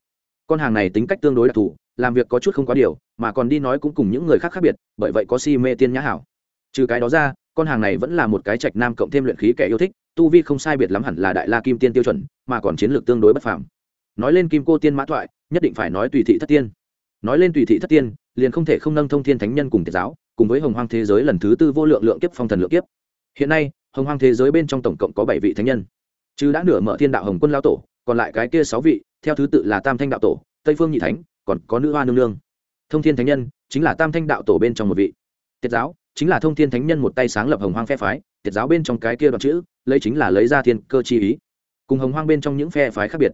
Con hàng này tính cách tương đối đặc thù, làm việc có chút không quá điều, mà còn đi nói cũng cùng những người khác khác biệt, bởi vậy có si mê tiên nhã hảo. Trừ cái đó ra, con hàng này vẫn là một cái trạch nam cộng thêm luyện khí kẻ yêu thích, tu vi không sai biệt lắm hẳn là đại la kim tiên tiêu chuẩn, mà còn chiến lược tương đối bất phàm. Nói lên kim cô tiên mã thoại, nhất định phải nói tùy thị thất tiên. Nói lên tùy thị thất tiên, liền không thể không nâng thông thiên thánh nhân cùng tiệt giáo cùng với hồng hoang thế giới lần thứ tư vô lượng lượng kiếp phong thần lượng kiếp. Hiện nay, hồng hoang thế giới bên trong tổng cộng có bảy vị thánh nhân. Chứ đã nửa mở thiên đạo hồng quân lao tổ, còn lại cái kia sáu vị, theo thứ tự là tam thanh đạo tổ, tây phương nhị thánh, còn có nữ hoa nương nương. Thông thiên thánh nhân chính là tam thanh đạo tổ bên trong một vị. Tiết giáo chính là thông thiên thánh nhân một tay sáng lập hồng hoang phe phái, tiết giáo bên trong cái kia đoạn chữ, lấy chính là lấy ra thiên cơ chi ý. Cùng hồng hoang bên trong những phe phái khác biệt.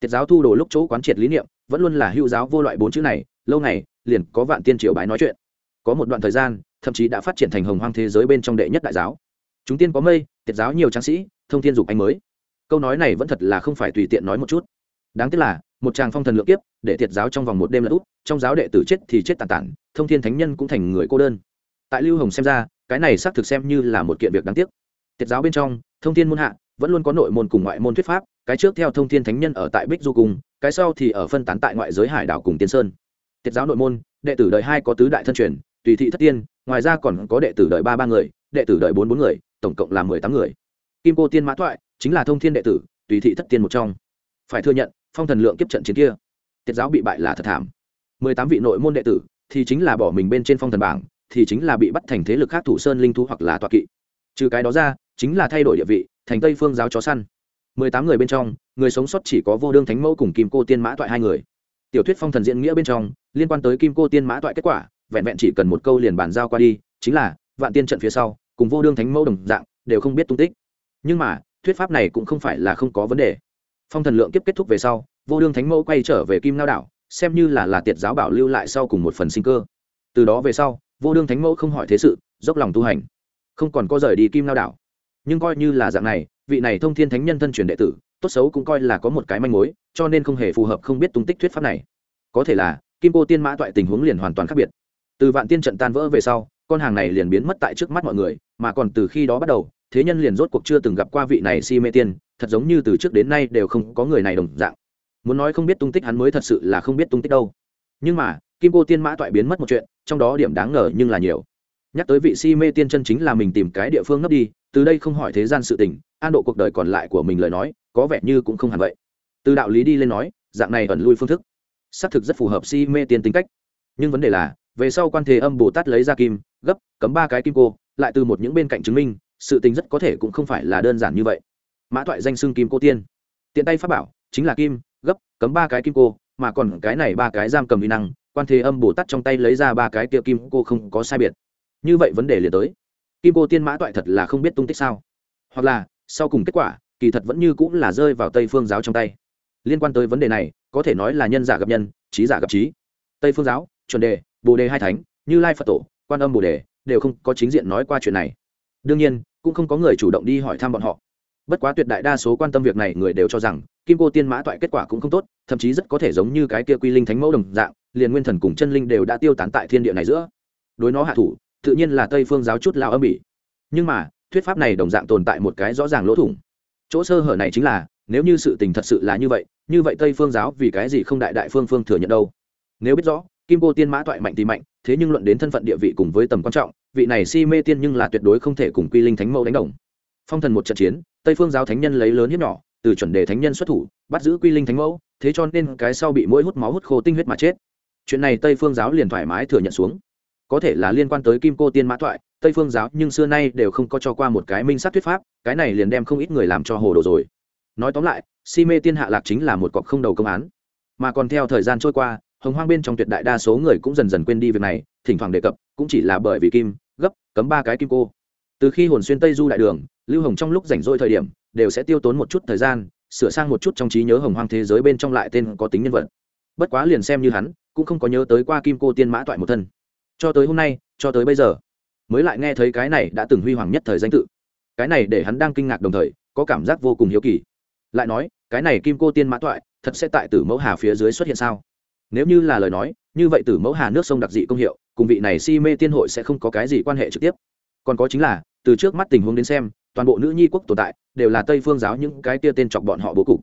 Tiết giáo thu đồ lúc chỗ quán triệt lý niệm, vẫn luôn là hữu giáo vô loại bốn chữ này, lâu này liền có vạn tiên triều bái nói chuyện có một đoạn thời gian, thậm chí đã phát triển thành hồng hoang thế giới bên trong đệ nhất đại giáo. Chúng tiên có mây tiệt giáo nhiều tráng sĩ, thông thiên dục anh mới. Câu nói này vẫn thật là không phải tùy tiện nói một chút. Đáng tiếc là, một tràng phong thần lượng kiếp, để tiệt giáo trong vòng một đêm là út, trong giáo đệ tử chết thì chết tàn tản, thông thiên thánh nhân cũng thành người cô đơn. Tại lưu hồng xem ra, cái này xác thực xem như là một kiện việc đáng tiếc. Tiệt giáo bên trong, thông thiên môn hạ, vẫn luôn có nội môn cùng ngoại môn thuyết pháp, cái trước theo thông thiên thánh nhân ở tại bích du cùng cái sau thì ở phân tán tại ngoại giới hải đảo cùng tiên sơn. Tiệt giáo nội môn, đệ tử đời hai có tứ đại thân truyền tùy thị thất tiên, ngoài ra còn có đệ tử đợi ba ba người, đệ tử đợi bốn bốn người, tổng cộng là mười tám người. Kim cô tiên mã thoại chính là thông thiên đệ tử, tùy thị thất tiên một trong. Phải thừa nhận, phong thần lượng kiếp trận chiến kia, tiết giáo bị bại là thật thảm. Mười tám vị nội môn đệ tử thì chính là bỏ mình bên trên phong thần bảng, thì chính là bị bắt thành thế lực khác thủ sơn linh thu hoặc là toạ kỵ. Trừ cái đó ra, chính là thay đổi địa vị, thành tây phương giáo chó săn. Mười tám người bên trong, người sống sót chỉ có vô đương thánh mẫu cùng kim cô tiên mã toại hai người. Tiểu thuyết phong thần diễn nghĩa bên trong, liên quan tới kim cô tiên mã toại kết quả vẹn vẹn chỉ cần một câu liền bàn giao qua đi, chính là, vạn tiên trận phía sau, cùng vô đương thánh mẫu đồng dạng, đều không biết tung tích. Nhưng mà, thuyết pháp này cũng không phải là không có vấn đề. Phong thần lượng kiếp kết thúc về sau, vô đương thánh mẫu quay trở về kim lao đảo, xem như là là tiệt giáo bảo lưu lại sau cùng một phần sinh cơ. Từ đó về sau, vô đương thánh mẫu không hỏi thế sự, dốc lòng tu hành. Không còn có rời đi kim lao đảo. Nhưng coi như là dạng này, vị này thông thiên thánh nhân thân truyền đệ tử, tốt xấu cũng coi là có một cái manh mối, cho nên không hề phù hợp không biết tung tích thuyết pháp này. Có thể là, kim cô tiên mã toại tình huống liền hoàn toàn khác biệt từ vạn tiên trận tan vỡ về sau, con hàng này liền biến mất tại trước mắt mọi người, mà còn từ khi đó bắt đầu, thế nhân liền rốt cuộc chưa từng gặp qua vị này si mê tiên, thật giống như từ trước đến nay đều không có người này đồng dạng. Muốn nói không biết tung tích hắn mới thật sự là không biết tung tích đâu. Nhưng mà, kim cô tiên mã toại biến mất một chuyện, trong đó điểm đáng ngờ nhưng là nhiều. Nhắc tới vị si mê tiên chân chính là mình tìm cái địa phương ngấp đi, từ đây không hỏi thế gian sự tình, an độ cuộc đời còn lại của mình lời nói, có vẻ như cũng không hẳn vậy. Từ đạo lý đi lên nói, dạng này ẩn lui phương thức, xác thực rất phù hợp si mê tiên tính cách. Nhưng vấn đề là về sau quan thế âm bồ tát lấy ra kim, gấp, cấm ba cái kim cô, lại từ một những bên cạnh chứng minh, sự tình rất có thể cũng không phải là đơn giản như vậy. Mã thoại danh xưng kim cô tiên. Tiện tay pháp bảo, chính là kim, gấp, cấm ba cái kim cô, mà còn cái này ba cái giam cầm vi năng, quan thế âm bồ tát trong tay lấy ra ba cái kia kim cô không có sai biệt. Như vậy vấn đề liền tới. Kim cô tiên mã toại thật là không biết tung tích sao. Hoặc là, sau cùng kết quả, kỳ thật vẫn như cũng là rơi vào tây phương giáo trong tay. Liên quan tới vấn đề này, có thể nói là nhân giả gặp nhân, trí giả gặp trí. Tây phương giáo, chuẩn đề bồ đề hai thánh, như lai phật tổ, quan âm bồ đề, đều không có chính diện nói qua chuyện này. Đương nhiên, cũng không có người chủ động đi hỏi thăm bọn họ. Bất quá tuyệt đại đa số quan tâm việc này người đều cho rằng, kim cô tiên mã toại kết quả cũng không tốt, thậm chí rất có thể giống như cái kia quy linh thánh mẫu đồng dạng, liền nguyên thần cùng chân linh đều đã tiêu tán tại thiên địa này giữa. Đối nó hạ thủ, tự nhiên là tây phương giáo chút lao âm bỉ nhưng mà, thuyết pháp này đồng dạng tồn tại một cái rõ ràng lỗ thủng. Chỗ sơ hở này chính là, nếu như sự tình thật sự là như vậy như vậy tây phương giáo vì cái gì không đại đại phương phương thừa nhận đâu? Nếu biết rõ kim cô tiên mã toại mạnh thì mạnh, thế nhưng luận đến thân phận địa vị cùng với tầm quan trọng, vị này si mê tiên nhưng là tuyệt đối không thể cùng quy linh thánh mẫu đánh đồng. Phong thần một trận chiến, tây phương giáo thánh nhân lấy lớn hiếp nhỏ, từ chuẩn đề thánh nhân xuất thủ, bắt giữ quy linh thánh mẫu, thế cho nên cái sau bị mỗi hút máu hút khô tinh huyết mà chết. Chuyện này tây phương giáo liền thoải mái thừa nhận xuống. Có thể là liên quan tới kim cô tiên mã thoại, tây phương giáo nhưng xưa nay đều không có cho qua một cái minh sát thuyết pháp, cái này liền đem không ít người làm cho hồ đồ rồi. Nói tóm lại, si mê tiên hạ lạc chính là một cọc không đầu công án. Mà còn theo thời gian trôi qua hồng hoang bên trong tuyệt đại đa số người cũng dần dần quên đi việc này, thỉnh thoảng đề cập, cũng chỉ là bởi vì kim, gấp, cấm ba cái kim cô. Từ khi hồn xuyên tây du đại đường, lưu hồng trong lúc rảnh rỗi thời điểm, đều sẽ tiêu tốn một chút thời gian, sửa sang một chút trong trí nhớ hồng hoang thế giới bên trong lại tên có tính nhân vật. Bất quá liền xem như hắn, cũng không có nhớ tới qua kim cô tiên mã toại một thân. Cho tới hôm nay, cho tới bây giờ, mới lại nghe thấy cái này đã từng huy hoàng nhất thời danh tự. Cái này để hắn đang kinh ngạc đồng thời, có cảm giác vô cùng hiếu kỳ. Lại nói, cái này kim cô tiên mã toại, thật sẽ tại tử mẫu hà phía dưới xuất hiện sao? Nếu như là lời nói, như vậy từ mẫu hà nước sông đặc dị công hiệu, cùng vị này si mê tiên hội sẽ không có cái gì quan hệ trực tiếp. Còn có chính là, từ trước mắt tình huống đến xem, toàn bộ nữ nhi quốc tồn tại, đều là tây phương giáo những cái tia tên chọc bọn họ bố cục.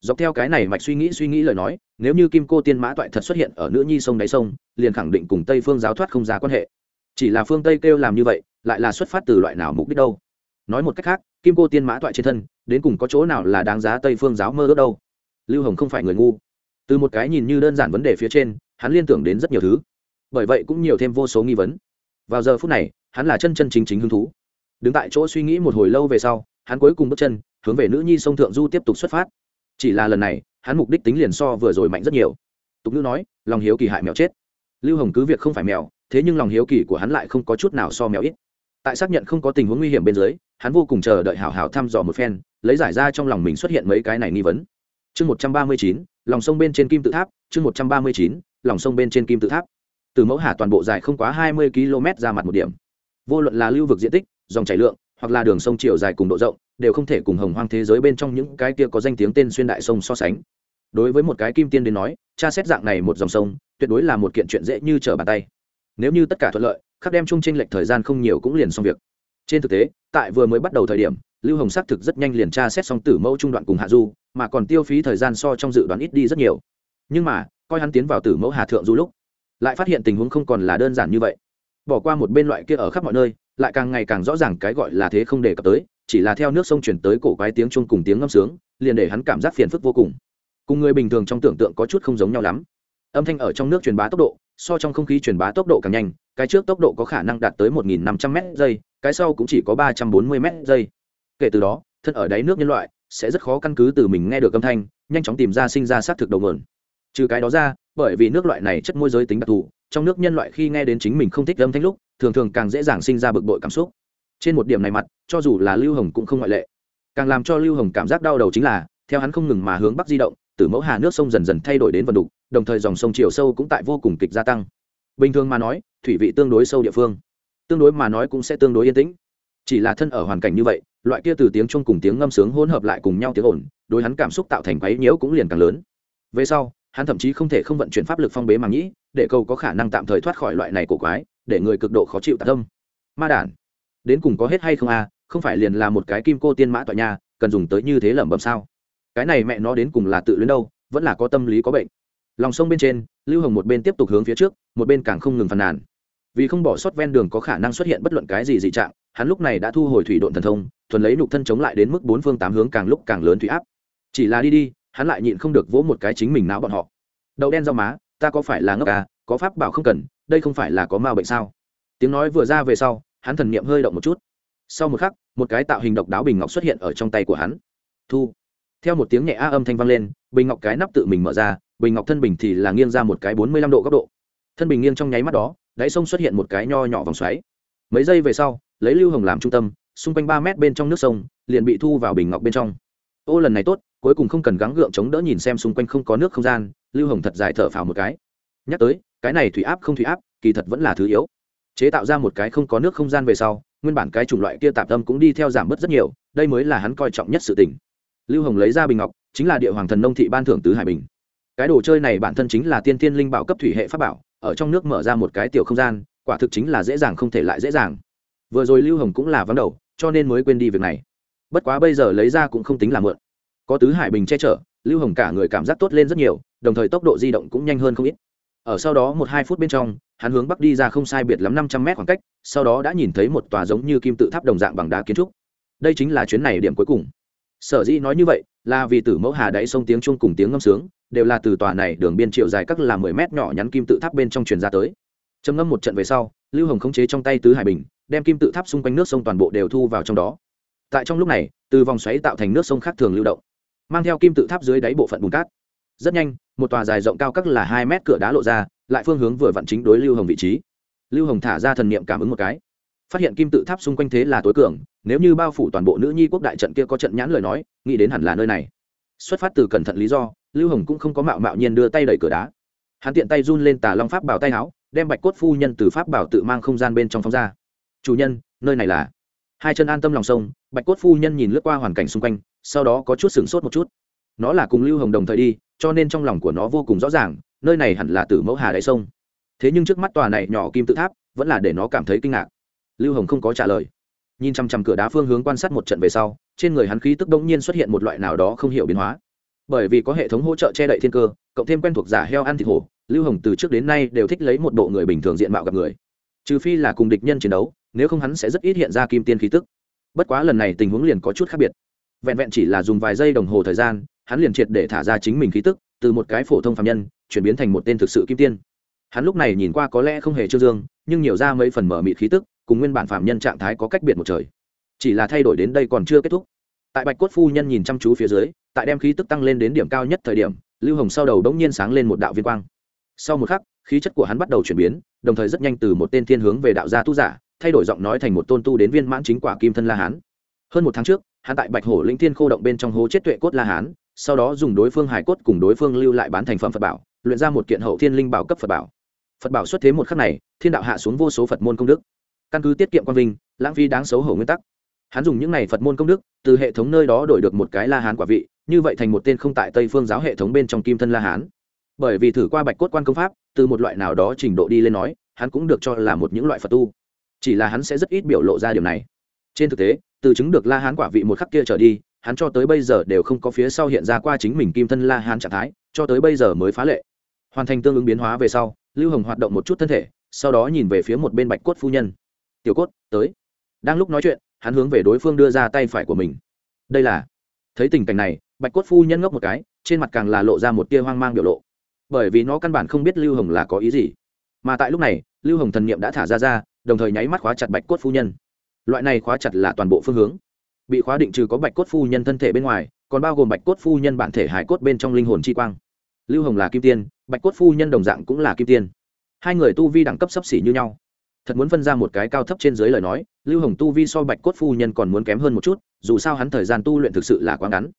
Dọc theo cái này mạch suy nghĩ suy nghĩ lời nói, nếu như kim cô tiên mã toại thật xuất hiện ở nữ nhi sông đáy sông, liền khẳng định cùng tây phương giáo thoát không ra quan hệ. Chỉ là phương tây kêu làm như vậy, lại là xuất phát từ loại nào mục đích đâu? Nói một cách khác, kim cô tiên mã toại trên thân, đến cùng có chỗ nào là đáng giá tây phương giáo mơ ước đâu? Lưu hồng không phải người ngu từ một cái nhìn như đơn giản vấn đề phía trên, hắn liên tưởng đến rất nhiều thứ. Bởi vậy cũng nhiều thêm vô số nghi vấn. Vào giờ phút này, hắn là chân chân chính chính hứng thú. Đứng tại chỗ suy nghĩ một hồi lâu về sau, hắn cuối cùng bước chân, hướng về nữ nhi sông thượng du tiếp tục xuất phát. Chỉ là lần này, hắn mục đích tính liền so vừa rồi mạnh rất nhiều. Tục ngữ nói, lòng hiếu kỳ hại mèo chết. Lưu hồng cứ việc không phải mèo, thế nhưng lòng hiếu kỳ của hắn lại không có chút nào so mèo ít. Tại xác nhận không có tình huống nguy hiểm bên dưới, hắn vô cùng chờ đợi hảo hảo thăm dò một phen, lấy giải ra trong lòng mình xuất hiện mấy cái này nghi vấn chương một trăm ba mươi chín, lòng sông bên trên kim tự tháp, chương một trăm ba mươi chín, lòng sông bên trên kim tự tháp. Từ mẫu hà toàn bộ dài không quá hai mươi km ra mặt một điểm. Vô luận là lưu vực diện tích, dòng chảy lượng, hoặc là đường sông chiều dài cùng độ rộng, đều không thể cùng hồng hoang thế giới bên trong những cái kia có danh tiếng tên xuyên đại sông so sánh. Đối với một cái kim tiên đến nói, tra xét dạng này một dòng sông, tuyệt đối là một kiện chuyện dễ như trở bàn tay. Nếu như tất cả thuận lợi, khắc đem chung tranh lệch thời gian không nhiều cũng liền xong việc. Trên thực tế, tại vừa mới bắt đầu thời điểm lưu hồng xác thực rất nhanh liền tra xét xong tử mẫu trung đoạn cùng hạ du, mà còn tiêu phí thời gian so trong dự đoán ít đi rất nhiều. Nhưng mà, coi hắn tiến vào tử mẫu hà thượng du lúc, lại phát hiện tình huống không còn là đơn giản như vậy. Bỏ qua một bên loại kia ở khắp mọi nơi, lại càng ngày càng rõ ràng cái gọi là thế không đề cập tới, chỉ là theo nước sông chuyển tới cổ quái tiếng chung cùng tiếng ngâm sướng, liền để hắn cảm giác phiền phức vô cùng. Cùng người bình thường trong tưởng tượng có chút không giống nhau lắm. Âm thanh ở trong nước truyền bá tốc độ, so trong không khí truyền bá tốc độ càng nhanh, cái trước tốc độ có khả năng đạt tới 1.500 m giây, cái sau cũng chỉ có 340 m giây kể từ đó, thân ở đáy nước nhân loại sẽ rất khó căn cứ từ mình nghe được âm thanh, nhanh chóng tìm ra sinh ra xác thực đầu nguồn. Trừ cái đó ra, bởi vì nước loại này chất môi giới tính đặc thù, trong nước nhân loại khi nghe đến chính mình không thích âm thanh lúc, thường thường càng dễ dàng sinh ra bực bội cảm xúc. Trên một điểm này mặt, cho dù là lưu hồng cũng không ngoại lệ. Càng làm cho lưu hồng cảm giác đau đầu chính là, theo hắn không ngừng mà hướng bắc di động, từ mẫu hà nước sông dần dần thay đổi đến vần đục, đồng thời dòng sông chiều sâu cũng tại vô cùng kịch gia tăng. Bình thường mà nói, thủy vị tương đối sâu địa phương. Tương đối mà nói cũng sẽ tương đối yên tĩnh. Chỉ là thân ở hoàn cảnh như vậy loại kia từ tiếng chung cùng tiếng ngâm sướng hỗn hợp lại cùng nhau tiếng ồn, đối hắn cảm xúc tạo thành quấy nhiễu cũng liền càng lớn. Về sau, hắn thậm chí không thể không vận chuyển pháp lực phong bế màng nhĩ để cầu có khả năng tạm thời thoát khỏi loại này cổ quái, để người cực độ khó chịu tạc tâm. Ma đản, đến cùng có hết hay không a? Không phải liền là một cái kim cô tiên mã tọa nhà cần dùng tới như thế lẩm bẩm sao? Cái này mẹ nó đến cùng là tự luyến đâu, vẫn là có tâm lý có bệnh. Lòng sông bên trên, lưu hồng một bên tiếp tục hướng phía trước, một bên càng không ngừng phàn nàn. Vì không bỏ sót ven đường có khả năng xuất hiện bất luận cái gì dị trạng hắn lúc này đã thu hồi thủy độn thần thông, thuần lấy nhục thân chống lại đến mức bốn phương tám hướng càng lúc càng lớn thủy áp. Chỉ là đi đi, hắn lại nhịn không được vỗ một cái chính mình não bọn họ. Đậu đen rau má, ta có phải là ngốc à có pháp bảo không cần, đây không phải là có ma bệnh sao? Tiếng nói vừa ra về sau, hắn thần niệm hơi động một chút. Sau một khắc, một cái tạo hình độc đáo bình ngọc xuất hiện ở trong tay của hắn. Thu. Theo một tiếng nhẹ a âm thanh vang lên, bình ngọc cái nắp tự mình mở ra, bình ngọc thân bình thì là nghiêng ra một cái bốn mươi lăm độ góc độ. Thân bình nghiêng trong nháy mắt đó, đáy sông xuất hiện một cái nho nhỏ vòng xoáy. Mấy giây về sau lấy lưu hồng làm trung tâm, xung quanh ba mét bên trong nước sông, liền bị thu vào bình ngọc bên trong. Ô, lần này tốt, cuối cùng không cần gắng gượng chống đỡ nhìn xem xung quanh không có nước không gian, lưu hồng thật dài thở phào một cái. Nhắc tới, cái này thủy áp không thủy áp, kỳ thật vẫn là thứ yếu. Chế tạo ra một cái không có nước không gian về sau, nguyên bản cái chủng loại kia tạp tâm cũng đi theo giảm bớt rất nhiều, đây mới là hắn coi trọng nhất sự tình. Lưu hồng lấy ra bình ngọc, chính là địa hoàng thần nông thị ban thưởng tứ hải bình. Cái đồ chơi này bản thân chính là tiên tiên linh bảo cấp thủy hệ pháp bảo, ở trong nước mở ra một cái tiểu không gian, quả thực chính là dễ dàng không thể lại dễ dàng vừa rồi lưu hồng cũng là vắng đầu cho nên mới quên đi việc này bất quá bây giờ lấy ra cũng không tính là mượn có tứ hải bình che chở lưu hồng cả người cảm giác tốt lên rất nhiều đồng thời tốc độ di động cũng nhanh hơn không ít ở sau đó một hai phút bên trong hắn hướng bắc đi ra không sai biệt lắm năm trăm mét khoảng cách sau đó đã nhìn thấy một tòa giống như kim tự tháp đồng dạng bằng đá kiến trúc đây chính là chuyến này điểm cuối cùng sở dĩ nói như vậy là vì tử mẫu hà đáy sông tiếng chuông cùng tiếng ngâm sướng đều là từ tòa này đường biên triệu dài các là mười mét nhỏ nhắn kim tự tháp bên trong truyền ra tới trầm ngâm một trận về sau lưu hồng khống chế trong tay tứ hải bình đem kim tự tháp xung quanh nước sông toàn bộ đều thu vào trong đó. Tại trong lúc này, từ vòng xoáy tạo thành nước sông khác thường lưu động, mang theo kim tự tháp dưới đáy bộ phận bùn cát. Rất nhanh, một tòa dài rộng cao các là hai mét cửa đá lộ ra, lại phương hướng vừa vặn chính đối lưu hồng vị trí. Lưu hồng thả ra thần niệm cảm ứng một cái. Phát hiện kim tự tháp xung quanh thế là tối cường, nếu như bao phủ toàn bộ nữ nhi quốc đại trận kia có trận nhãn lời nói, nghĩ đến hẳn là nơi này. Xuất phát từ cẩn thận lý do, lưu hồng cũng không có mạo mạo nhiên đưa tay đẩy cửa đá. Hắn tiện tay run lên tà long pháp bảo tay áo, đem bạch cốt phu nhân từ pháp bảo tự mang không gian bên trong phóng ra chủ nhân, nơi này là hai chân an tâm lòng sông, bạch cốt phu nhân nhìn lướt qua hoàn cảnh xung quanh, sau đó có chút sửng sốt một chút. Nó là cùng lưu hồng đồng thời đi, cho nên trong lòng của nó vô cùng rõ ràng, nơi này hẳn là tử mẫu hà đại sông. Thế nhưng trước mắt tòa này nhỏ kim tự tháp, vẫn là để nó cảm thấy kinh ngạc. Lưu hồng không có trả lời. Nhìn chằm chằm cửa đá phương hướng quan sát một trận về sau, trên người hắn khí tức đông nhiên xuất hiện một loại nào đó không hiểu biến hóa. Bởi vì có hệ thống hỗ trợ che đậy thiên cơ, cộng thêm quen thuộc giả heo ăn thịt hổ, lưu hồng từ trước đến nay đều thích lấy một bộ người bình thường diện mạo gặp người. Trừ phi là cùng địch nhân chiến đấu nếu không hắn sẽ rất ít hiện ra kim tiên khí tức. Bất quá lần này tình huống liền có chút khác biệt. Vẹn vẹn chỉ là dùng vài giây đồng hồ thời gian, hắn liền triệt để thả ra chính mình khí tức, từ một cái phổ thông phạm nhân, chuyển biến thành một tên thực sự kim tiên. Hắn lúc này nhìn qua có lẽ không hề trương dương, nhưng nhiều ra mấy phần mở mịt khí tức, cùng nguyên bản phạm nhân trạng thái có cách biệt một trời. Chỉ là thay đổi đến đây còn chưa kết thúc. Tại bạch cốt phu nhân nhìn chăm chú phía dưới, tại đem khí tức tăng lên đến điểm cao nhất thời điểm, lưu hồng sau đầu đống nhiên sáng lên một đạo viên quang. Sau một khắc, khí chất của hắn bắt đầu chuyển biến, đồng thời rất nhanh từ một tên thiên hướng về đạo gia tu giả thay đổi giọng nói thành một tôn tu đến viên mãn chính quả kim thân la hán. Hơn một tháng trước, hắn tại bạch hổ lĩnh thiên khô động bên trong hố chết tuệ cốt la hán, sau đó dùng đối phương hải cốt cùng đối phương lưu lại bán thành phẩm phật bảo, luyện ra một kiện hậu thiên linh bảo cấp phật bảo. Phật bảo xuất thế một khắc này, thiên đạo hạ xuống vô số phật môn công đức. Căn cứ tiết kiệm quang vinh, lãng phí đáng xấu hổ nguyên tắc. Hắn dùng những này phật môn công đức, từ hệ thống nơi đó đổi được một cái la hán quả vị, như vậy thành một tên không tại tây phương giáo hệ thống bên trong kim thân la hán. Bởi vì thử qua bạch cốt quan công pháp, từ một loại nào đó trình độ đi lên nói, hắn cũng được cho là một những loại phật tu chỉ là hắn sẽ rất ít biểu lộ ra điều này. Trên thực tế, từ chứng được la hán quả vị một khắc kia trở đi, hắn cho tới bây giờ đều không có phía sau hiện ra qua chính mình kim thân la hán trạng thái, cho tới bây giờ mới phá lệ. Hoàn thành tương ứng biến hóa về sau, lưu hồng hoạt động một chút thân thể, sau đó nhìn về phía một bên bạch cốt phu nhân. Tiểu cốt, tới. Đang lúc nói chuyện, hắn hướng về đối phương đưa ra tay phải của mình. Đây là thấy tình cảnh này, bạch cốt phu nhân ngốc một cái, trên mặt càng là lộ ra một tia hoang mang biểu lộ. Bởi vì nó căn bản không biết lưu hồng là có ý gì mà tại lúc này, lưu hồng thần n i ệ m đã thả ra ra, đồng thời nháy mắt khóa chặt bạch cốt phu nhân. Loại này khóa chặt là toàn bộ phương hướng. Bị khóa định trừ có bạch cốt phu nhân thân thể bên ngoài, còn bao gồm bạch cốt phu nhân bản thể hải cốt bên trong linh hồn chi quang. Lưu hồng là kim tiên, bạch cốt phu nhân đồng dạng cũng là kim tiên. Hai người tu vi đẳng cấp sấp xỉ như nhau. Thật muốn phân ra một cái cao thấp trên dưới lời nói, lưu hồng tu vi so bạch cốt phu nhân còn muốn kém hơn một chút, dù sao hắn thời gian tu luyện thực sự là quá ngắn.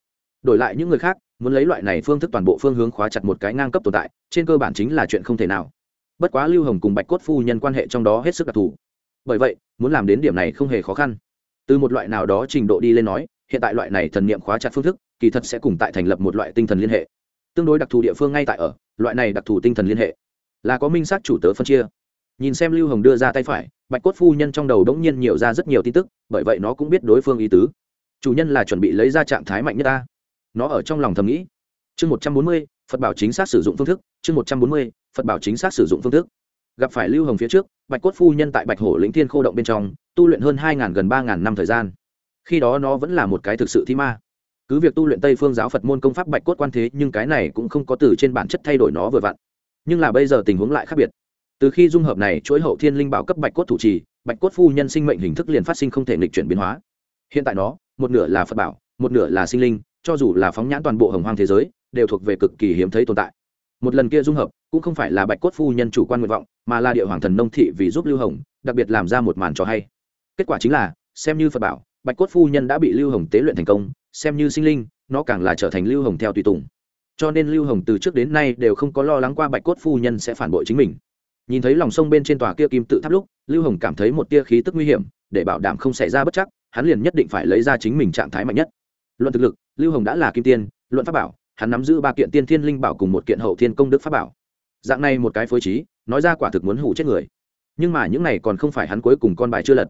Đổi lại những người khác, muốn lấy loại này phương thức toàn bộ phương hướng khóa chặt một cái ngang cấp tồn tại, trên cơ bản chính là chuyện không thể nào bất quá lưu hồng cùng bạch cốt phu nhân quan hệ trong đó hết sức đặc thù. Bởi vậy, muốn làm đến điểm này không hề khó khăn. Từ một loại nào đó trình độ đi lên nói, hiện tại loại này thần niệm khóa chặt phương thức, kỳ thật sẽ cùng tại thành lập một loại tinh thần liên hệ. Tương đối đặc thù địa phương ngay tại ở, loại này đặc thù tinh thần liên hệ. Là có minh xác chủ tớ phân chia. Nhìn xem lưu hồng đưa ra tay phải, bạch cốt phu nhân trong đầu đ n g nhiên nhiều ra rất nhiều tin tức, bởi vậy nó cũng biết đối phương ý tứ. Chủ nhân là chuẩn bị lấy ra trạng thái mạnh nhất ta. Nó ở trong lòng thầm nghĩ. Chương một trăm bốn mươi, phật bảo chính xác sử dụng phương thức, chương một trăm bốn mươi phật bảo chính xác sử dụng phương thức. Gặp phải lưu hồng phía trước, bạch cốt phu nhân tại bạch hổ lĩnh thiên khô động bên trong, tu luyện hơn hai gần ba năm thời gian. Khi đó nó vẫn là một cái thực sự thi ma. Cứ việc tu luyện tây phương giáo phật môn công pháp bạch cốt quan thế, nhưng cái này cũng không có từ trên bản chất thay đổi nó vừa vặn. Nhưng là bây giờ tình huống lại khác biệt. Từ khi dung hợp này chuỗi hậu thiên linh bảo cấp bạch cốt thủ trì, bạch cốt phu nhân sinh mệnh hình thức liền phát sinh không thể nghịch chuyển biến hóa. Hiện tại nó, một nửa là phật bảo, một nửa là sinh linh, cho dù là phóng nhãn toàn bộ hồng hoang thế giới, đều thuộc về cực kỳ hiếm thấy tồn tại một lần kia dung hợp, cũng không phải là bạch cốt phu nhân chủ quan nguyện vọng, mà là địa hoàng thần nông thị vì giúp lưu hồng, đặc biệt làm ra một màn trò hay. Kết quả chính là, xem như phật bảo, bạch cốt phu nhân đã bị lưu hồng tế luyện thành công, xem như sinh linh, nó càng là trở thành lưu hồng theo tùy tùng. Cho nên lưu hồng từ trước đến nay đều không có lo lắng qua bạch cốt phu nhân sẽ phản bội chính mình. Nhìn thấy lòng sông bên trên tòa kia kim tự tháp lúc, lưu hồng cảm thấy một tia khí tức nguy hiểm, để bảo đảm không xảy ra bất chắc, hắn liền nhất định phải lấy ra chính mình trạng thái mạnh nhất. Luận thực lực, lưu hồng đã là kim tiên, luận pháp bảo hắn nắm giữ ba kiện tiên thiên linh bảo cùng một kiện hậu thiên công đức pháp bảo. Dạng này một cái phối trí, nói ra quả thực muốn hủ chết người. Nhưng mà những này còn không phải hắn cuối cùng con bài chưa lật.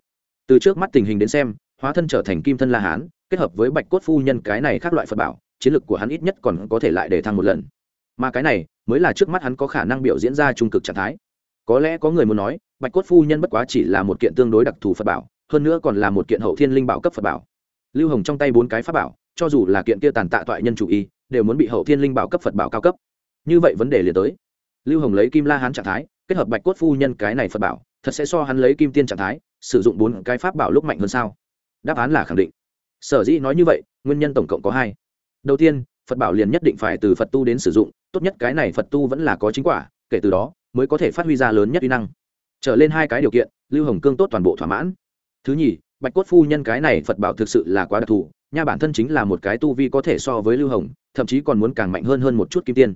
Từ trước mắt tình hình đến xem, hóa thân trở thành kim thân la hán, kết hợp với bạch cốt phu nhân cái này khác loại phật bảo, chiến lược của hắn ít nhất còn có thể lại để thăng một lần. Mà cái này, mới là trước mắt hắn có khả năng biểu diễn ra trung cực trạng thái. Có lẽ có người muốn nói, bạch cốt phu nhân bất quá chỉ là một kiện tương đối đặc thù phật bảo, hơn nữa còn là một kiện hậu thiên linh bảo cấp phật bảo. Lưu hồng trong tay bốn cái pháp bảo, cho dù là kiện kia tàn tạ toại nhân chủ y đều muốn bị hậu thiên linh bảo cấp phật bảo cao cấp. Như vậy vấn đề liền tới. Lưu hồng lấy kim la hán trạng thái, kết hợp bạch cốt phu nhân cái này phật bảo, thật sẽ so hắn lấy kim tiên trạng thái, sử dụng bốn cái pháp bảo lúc mạnh hơn sao? Đáp án là khẳng định. Sở dĩ nói như vậy, nguyên nhân tổng cộng có hai. Đầu tiên, phật bảo liền nhất định phải từ phật tu đến sử dụng, tốt nhất cái này phật tu vẫn là có chính quả, kể từ đó, mới có thể phát huy ra lớn nhất uy năng. Trở lên hai cái điều kiện, lưu hồng cương tốt toàn bộ thỏa mãn. Thứ nhì, bạch cốt phu nhân cái này phật bảo thực sự là quá đặc thù nha bản thân chính là một cái tu vi có thể so với lưu hồng, thậm chí còn muốn càng mạnh hơn hơn một chút kim tiên.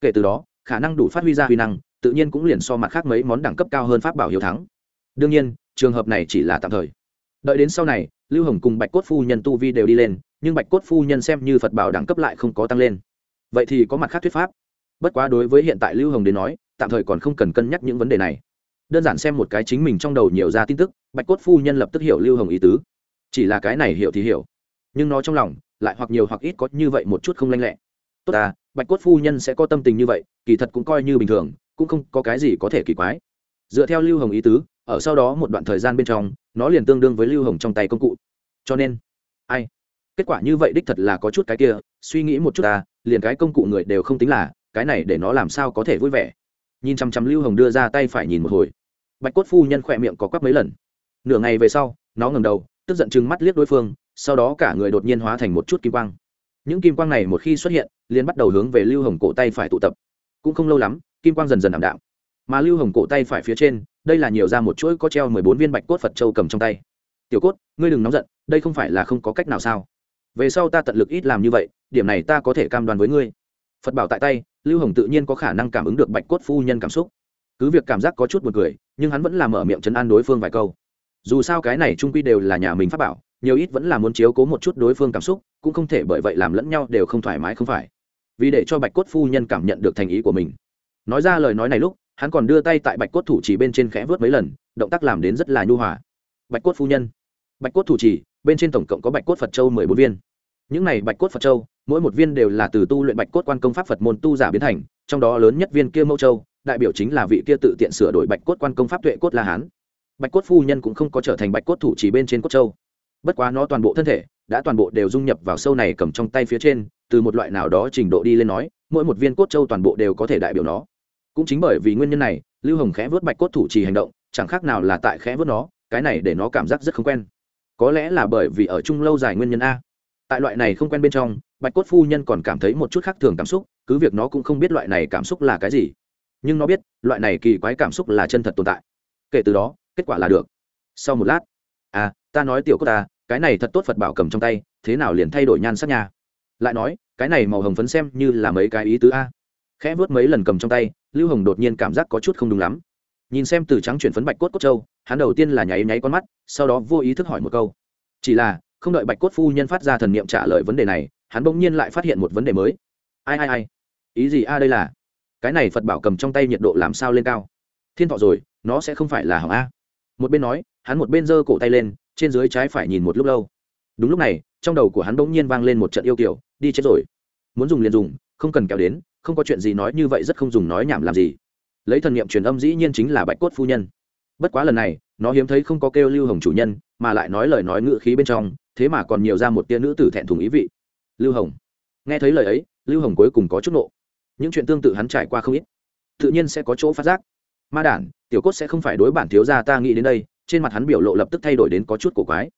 Kể từ đó, khả năng đủ phát huy ra huy năng, tự nhiên cũng liền so mặt khác mấy món đẳng cấp cao hơn pháp bảo hiếu thắng. Đương nhiên, trường hợp này chỉ là tạm thời. Đợi đến sau này, lưu hồng cùng bạch cốt phu nhân tu vi đều đi lên, nhưng bạch cốt phu nhân xem như phật bảo đẳng cấp lại không có tăng lên. Vậy thì có mặt khác thuyết pháp. Bất quá đối với hiện tại lưu hồng đến nói, tạm thời còn không cần cân nhắc những vấn đề này. Đơn giản xem một cái chính mình trong đầu nhiều ra tin tức, bạch cốt phu nhân lập tức hiểu lưu hồng ý tứ. Chỉ là cái này hiểu thì hiểu nhưng nó trong lòng lại hoặc nhiều hoặc ít có như vậy một chút không lanh lẹ. Tốt à bạch cốt phu nhân sẽ có tâm tình như vậy, kỳ thật cũng coi như bình thường, cũng không có cái gì có thể kỳ quái. Dựa theo lưu hồng ý tứ, ở sau đó một đoạn thời gian bên trong, nó liền tương đương với lưu hồng trong tay công cụ. Cho nên, ai? Kết quả như vậy đích thật là có chút cái kia, suy nghĩ một chút ta, liền cái công cụ người đều không tính là, cái này để nó làm sao có thể vui vẻ? Nhìn chăm chăm lưu hồng đưa ra tay phải nhìn một hồi. Bạch cốt phu nhân khỏe miệng có quắp mấy lần. Nửa ngày về sau, nó ngầm đầu, tức giận chừng mắt liếc đối phương sau đó cả người đột nhiên hóa thành một chút kim quang. Những kim quang này một khi xuất hiện, liền bắt đầu hướng về lưu hồng cổ tay phải tụ tập. Cũng không lâu lắm, kim quang dần dần ảm đạm. Mà lưu hồng cổ tay phải phía trên, đây là nhiều ra một chuỗi có treo mười bốn viên bạch cốt phật châu cầm trong tay. Tiểu cốt, ngươi đừng nóng giận, đây không phải là không có cách nào sao? Về sau ta tận lực ít làm như vậy, điểm này ta có thể cam đoan với ngươi. Phật bảo tại tay, lưu hồng tự nhiên có khả năng cảm ứng được bạch cốt phu nhân cảm xúc. Cứ việc cảm giác có chút b u ồ n cười, nhưng hắn vẫn làm mở miệng chấn an đối phương vài câu. Dù sao cái này trung quy đều là nhà mình pháp bảo nhiều ít vẫn là muốn chiếu cố một chút đối phương cảm xúc cũng không thể bởi vậy làm lẫn nhau đều không thoải mái không phải vì để cho bạch cốt phu nhân cảm nhận được thành ý của mình nói ra lời nói này lúc hắn còn đưa tay tại bạch cốt thủ chỉ bên trên khẽ vớt mấy lần động tác làm đến rất là nhu hòa bạch cốt phu nhân bạch cốt thủ chỉ bên trên tổng cộng có bạch cốt phật châu mười bốn viên những này bạch cốt phật châu mỗi một viên đều là từ tu luyện bạch cốt quan công pháp phật môn tu giả biến thành trong đó lớn nhất viên kia mẫu châu đại biểu chính là vị kia tự tiện sửa đổi bạch cốt quan công pháp tuệ cốt la hán bạch cốt phu nhân cũng không có trở thành bạch cốt thủ chỉ bên trên cốt châu bất quá nó toàn bộ thân thể, đã toàn bộ đều dung nhập vào sâu này cầm trong tay phía trên, từ một loại nào đó trình độ đi lên nói, mỗi một viên cốt châu toàn bộ đều có thể đại biểu nó. Cũng chính bởi vì nguyên nhân này, lưu hồng khẽ vớt bạch cốt thủ trì hành động, chẳng khác nào là tại khẽ vớt nó, cái này để nó cảm giác rất không quen. Có lẽ là bởi vì ở chung lâu dài nguyên nhân a. Tại loại này không quen bên trong, bạch cốt phu nhân còn cảm thấy một chút khác thường cảm xúc, cứ việc nó cũng không biết loại này cảm xúc là cái gì. Nhưng nó biết, loại này kỳ quái cảm xúc là chân thật tồn tại. Kể từ đó, kết quả là được. Sau một lát à ta nói tiểu cô ta, cái này thật tốt phật bảo cầm trong tay, thế nào liền thay đổi nhan sắc nhà. lại nói, cái này màu hồng phấn xem như là mấy cái ý tứ a. Khẽ vớt mấy lần cầm trong tay, lưu hồng đột nhiên cảm giác có chút không đúng lắm. Nhìn xem từ trắng chuyển phấn bạch cốt cốt trâu hắn đầu tiên là nháy nháy con mắt, sau đó vô ý thức hỏi một câu. Chỉ là, không đợi bạch cốt phu nhân phát ra thần niệm trả lời vấn đề này, hắn bỗng nhiên lại phát hiện một vấn đề mới. Ai ai ai? Ý gì a đây là? Cái này phật bảo cầm trong tay nhiệt độ làm sao lên cao? Thiên thọ rồi, nó sẽ không phải là hỏng a. Một bên nói, hắn một bên giơ cổ tay lên trên dưới trái phải nhìn một lúc lâu. Đúng lúc này, trong đầu của hắn bỗng nhiên vang lên một trận yêu kiểu đi chết rồi. Muốn dùng liền dùng, không cần kéo đến, không có chuyện gì nói như vậy rất không dùng nói nhảm làm gì. Lấy thần niệm truyền âm dĩ nhiên chính là bạch cốt phu nhân. Bất quá lần này, nó hiếm thấy không có kêu lưu hồng chủ nhân, mà lại nói lời nói ngữ khí bên trong, thế mà còn nhiều ra một tia nữ tử thẹn thùng ý vị. Lưu hồng. Nghe thấy lời ấy, lưu hồng cuối cùng có chút nộ. Những chuyện tương tự hắn trải qua không ít. Tự nhiên sẽ có chỗ phát giác. Ma đản, tiểu cốt sẽ không phải đối bản thiếu gia ta nghĩ đến đây trên mặt hắn biểu lộ lập tức thay đổi đến có chút cổ quái.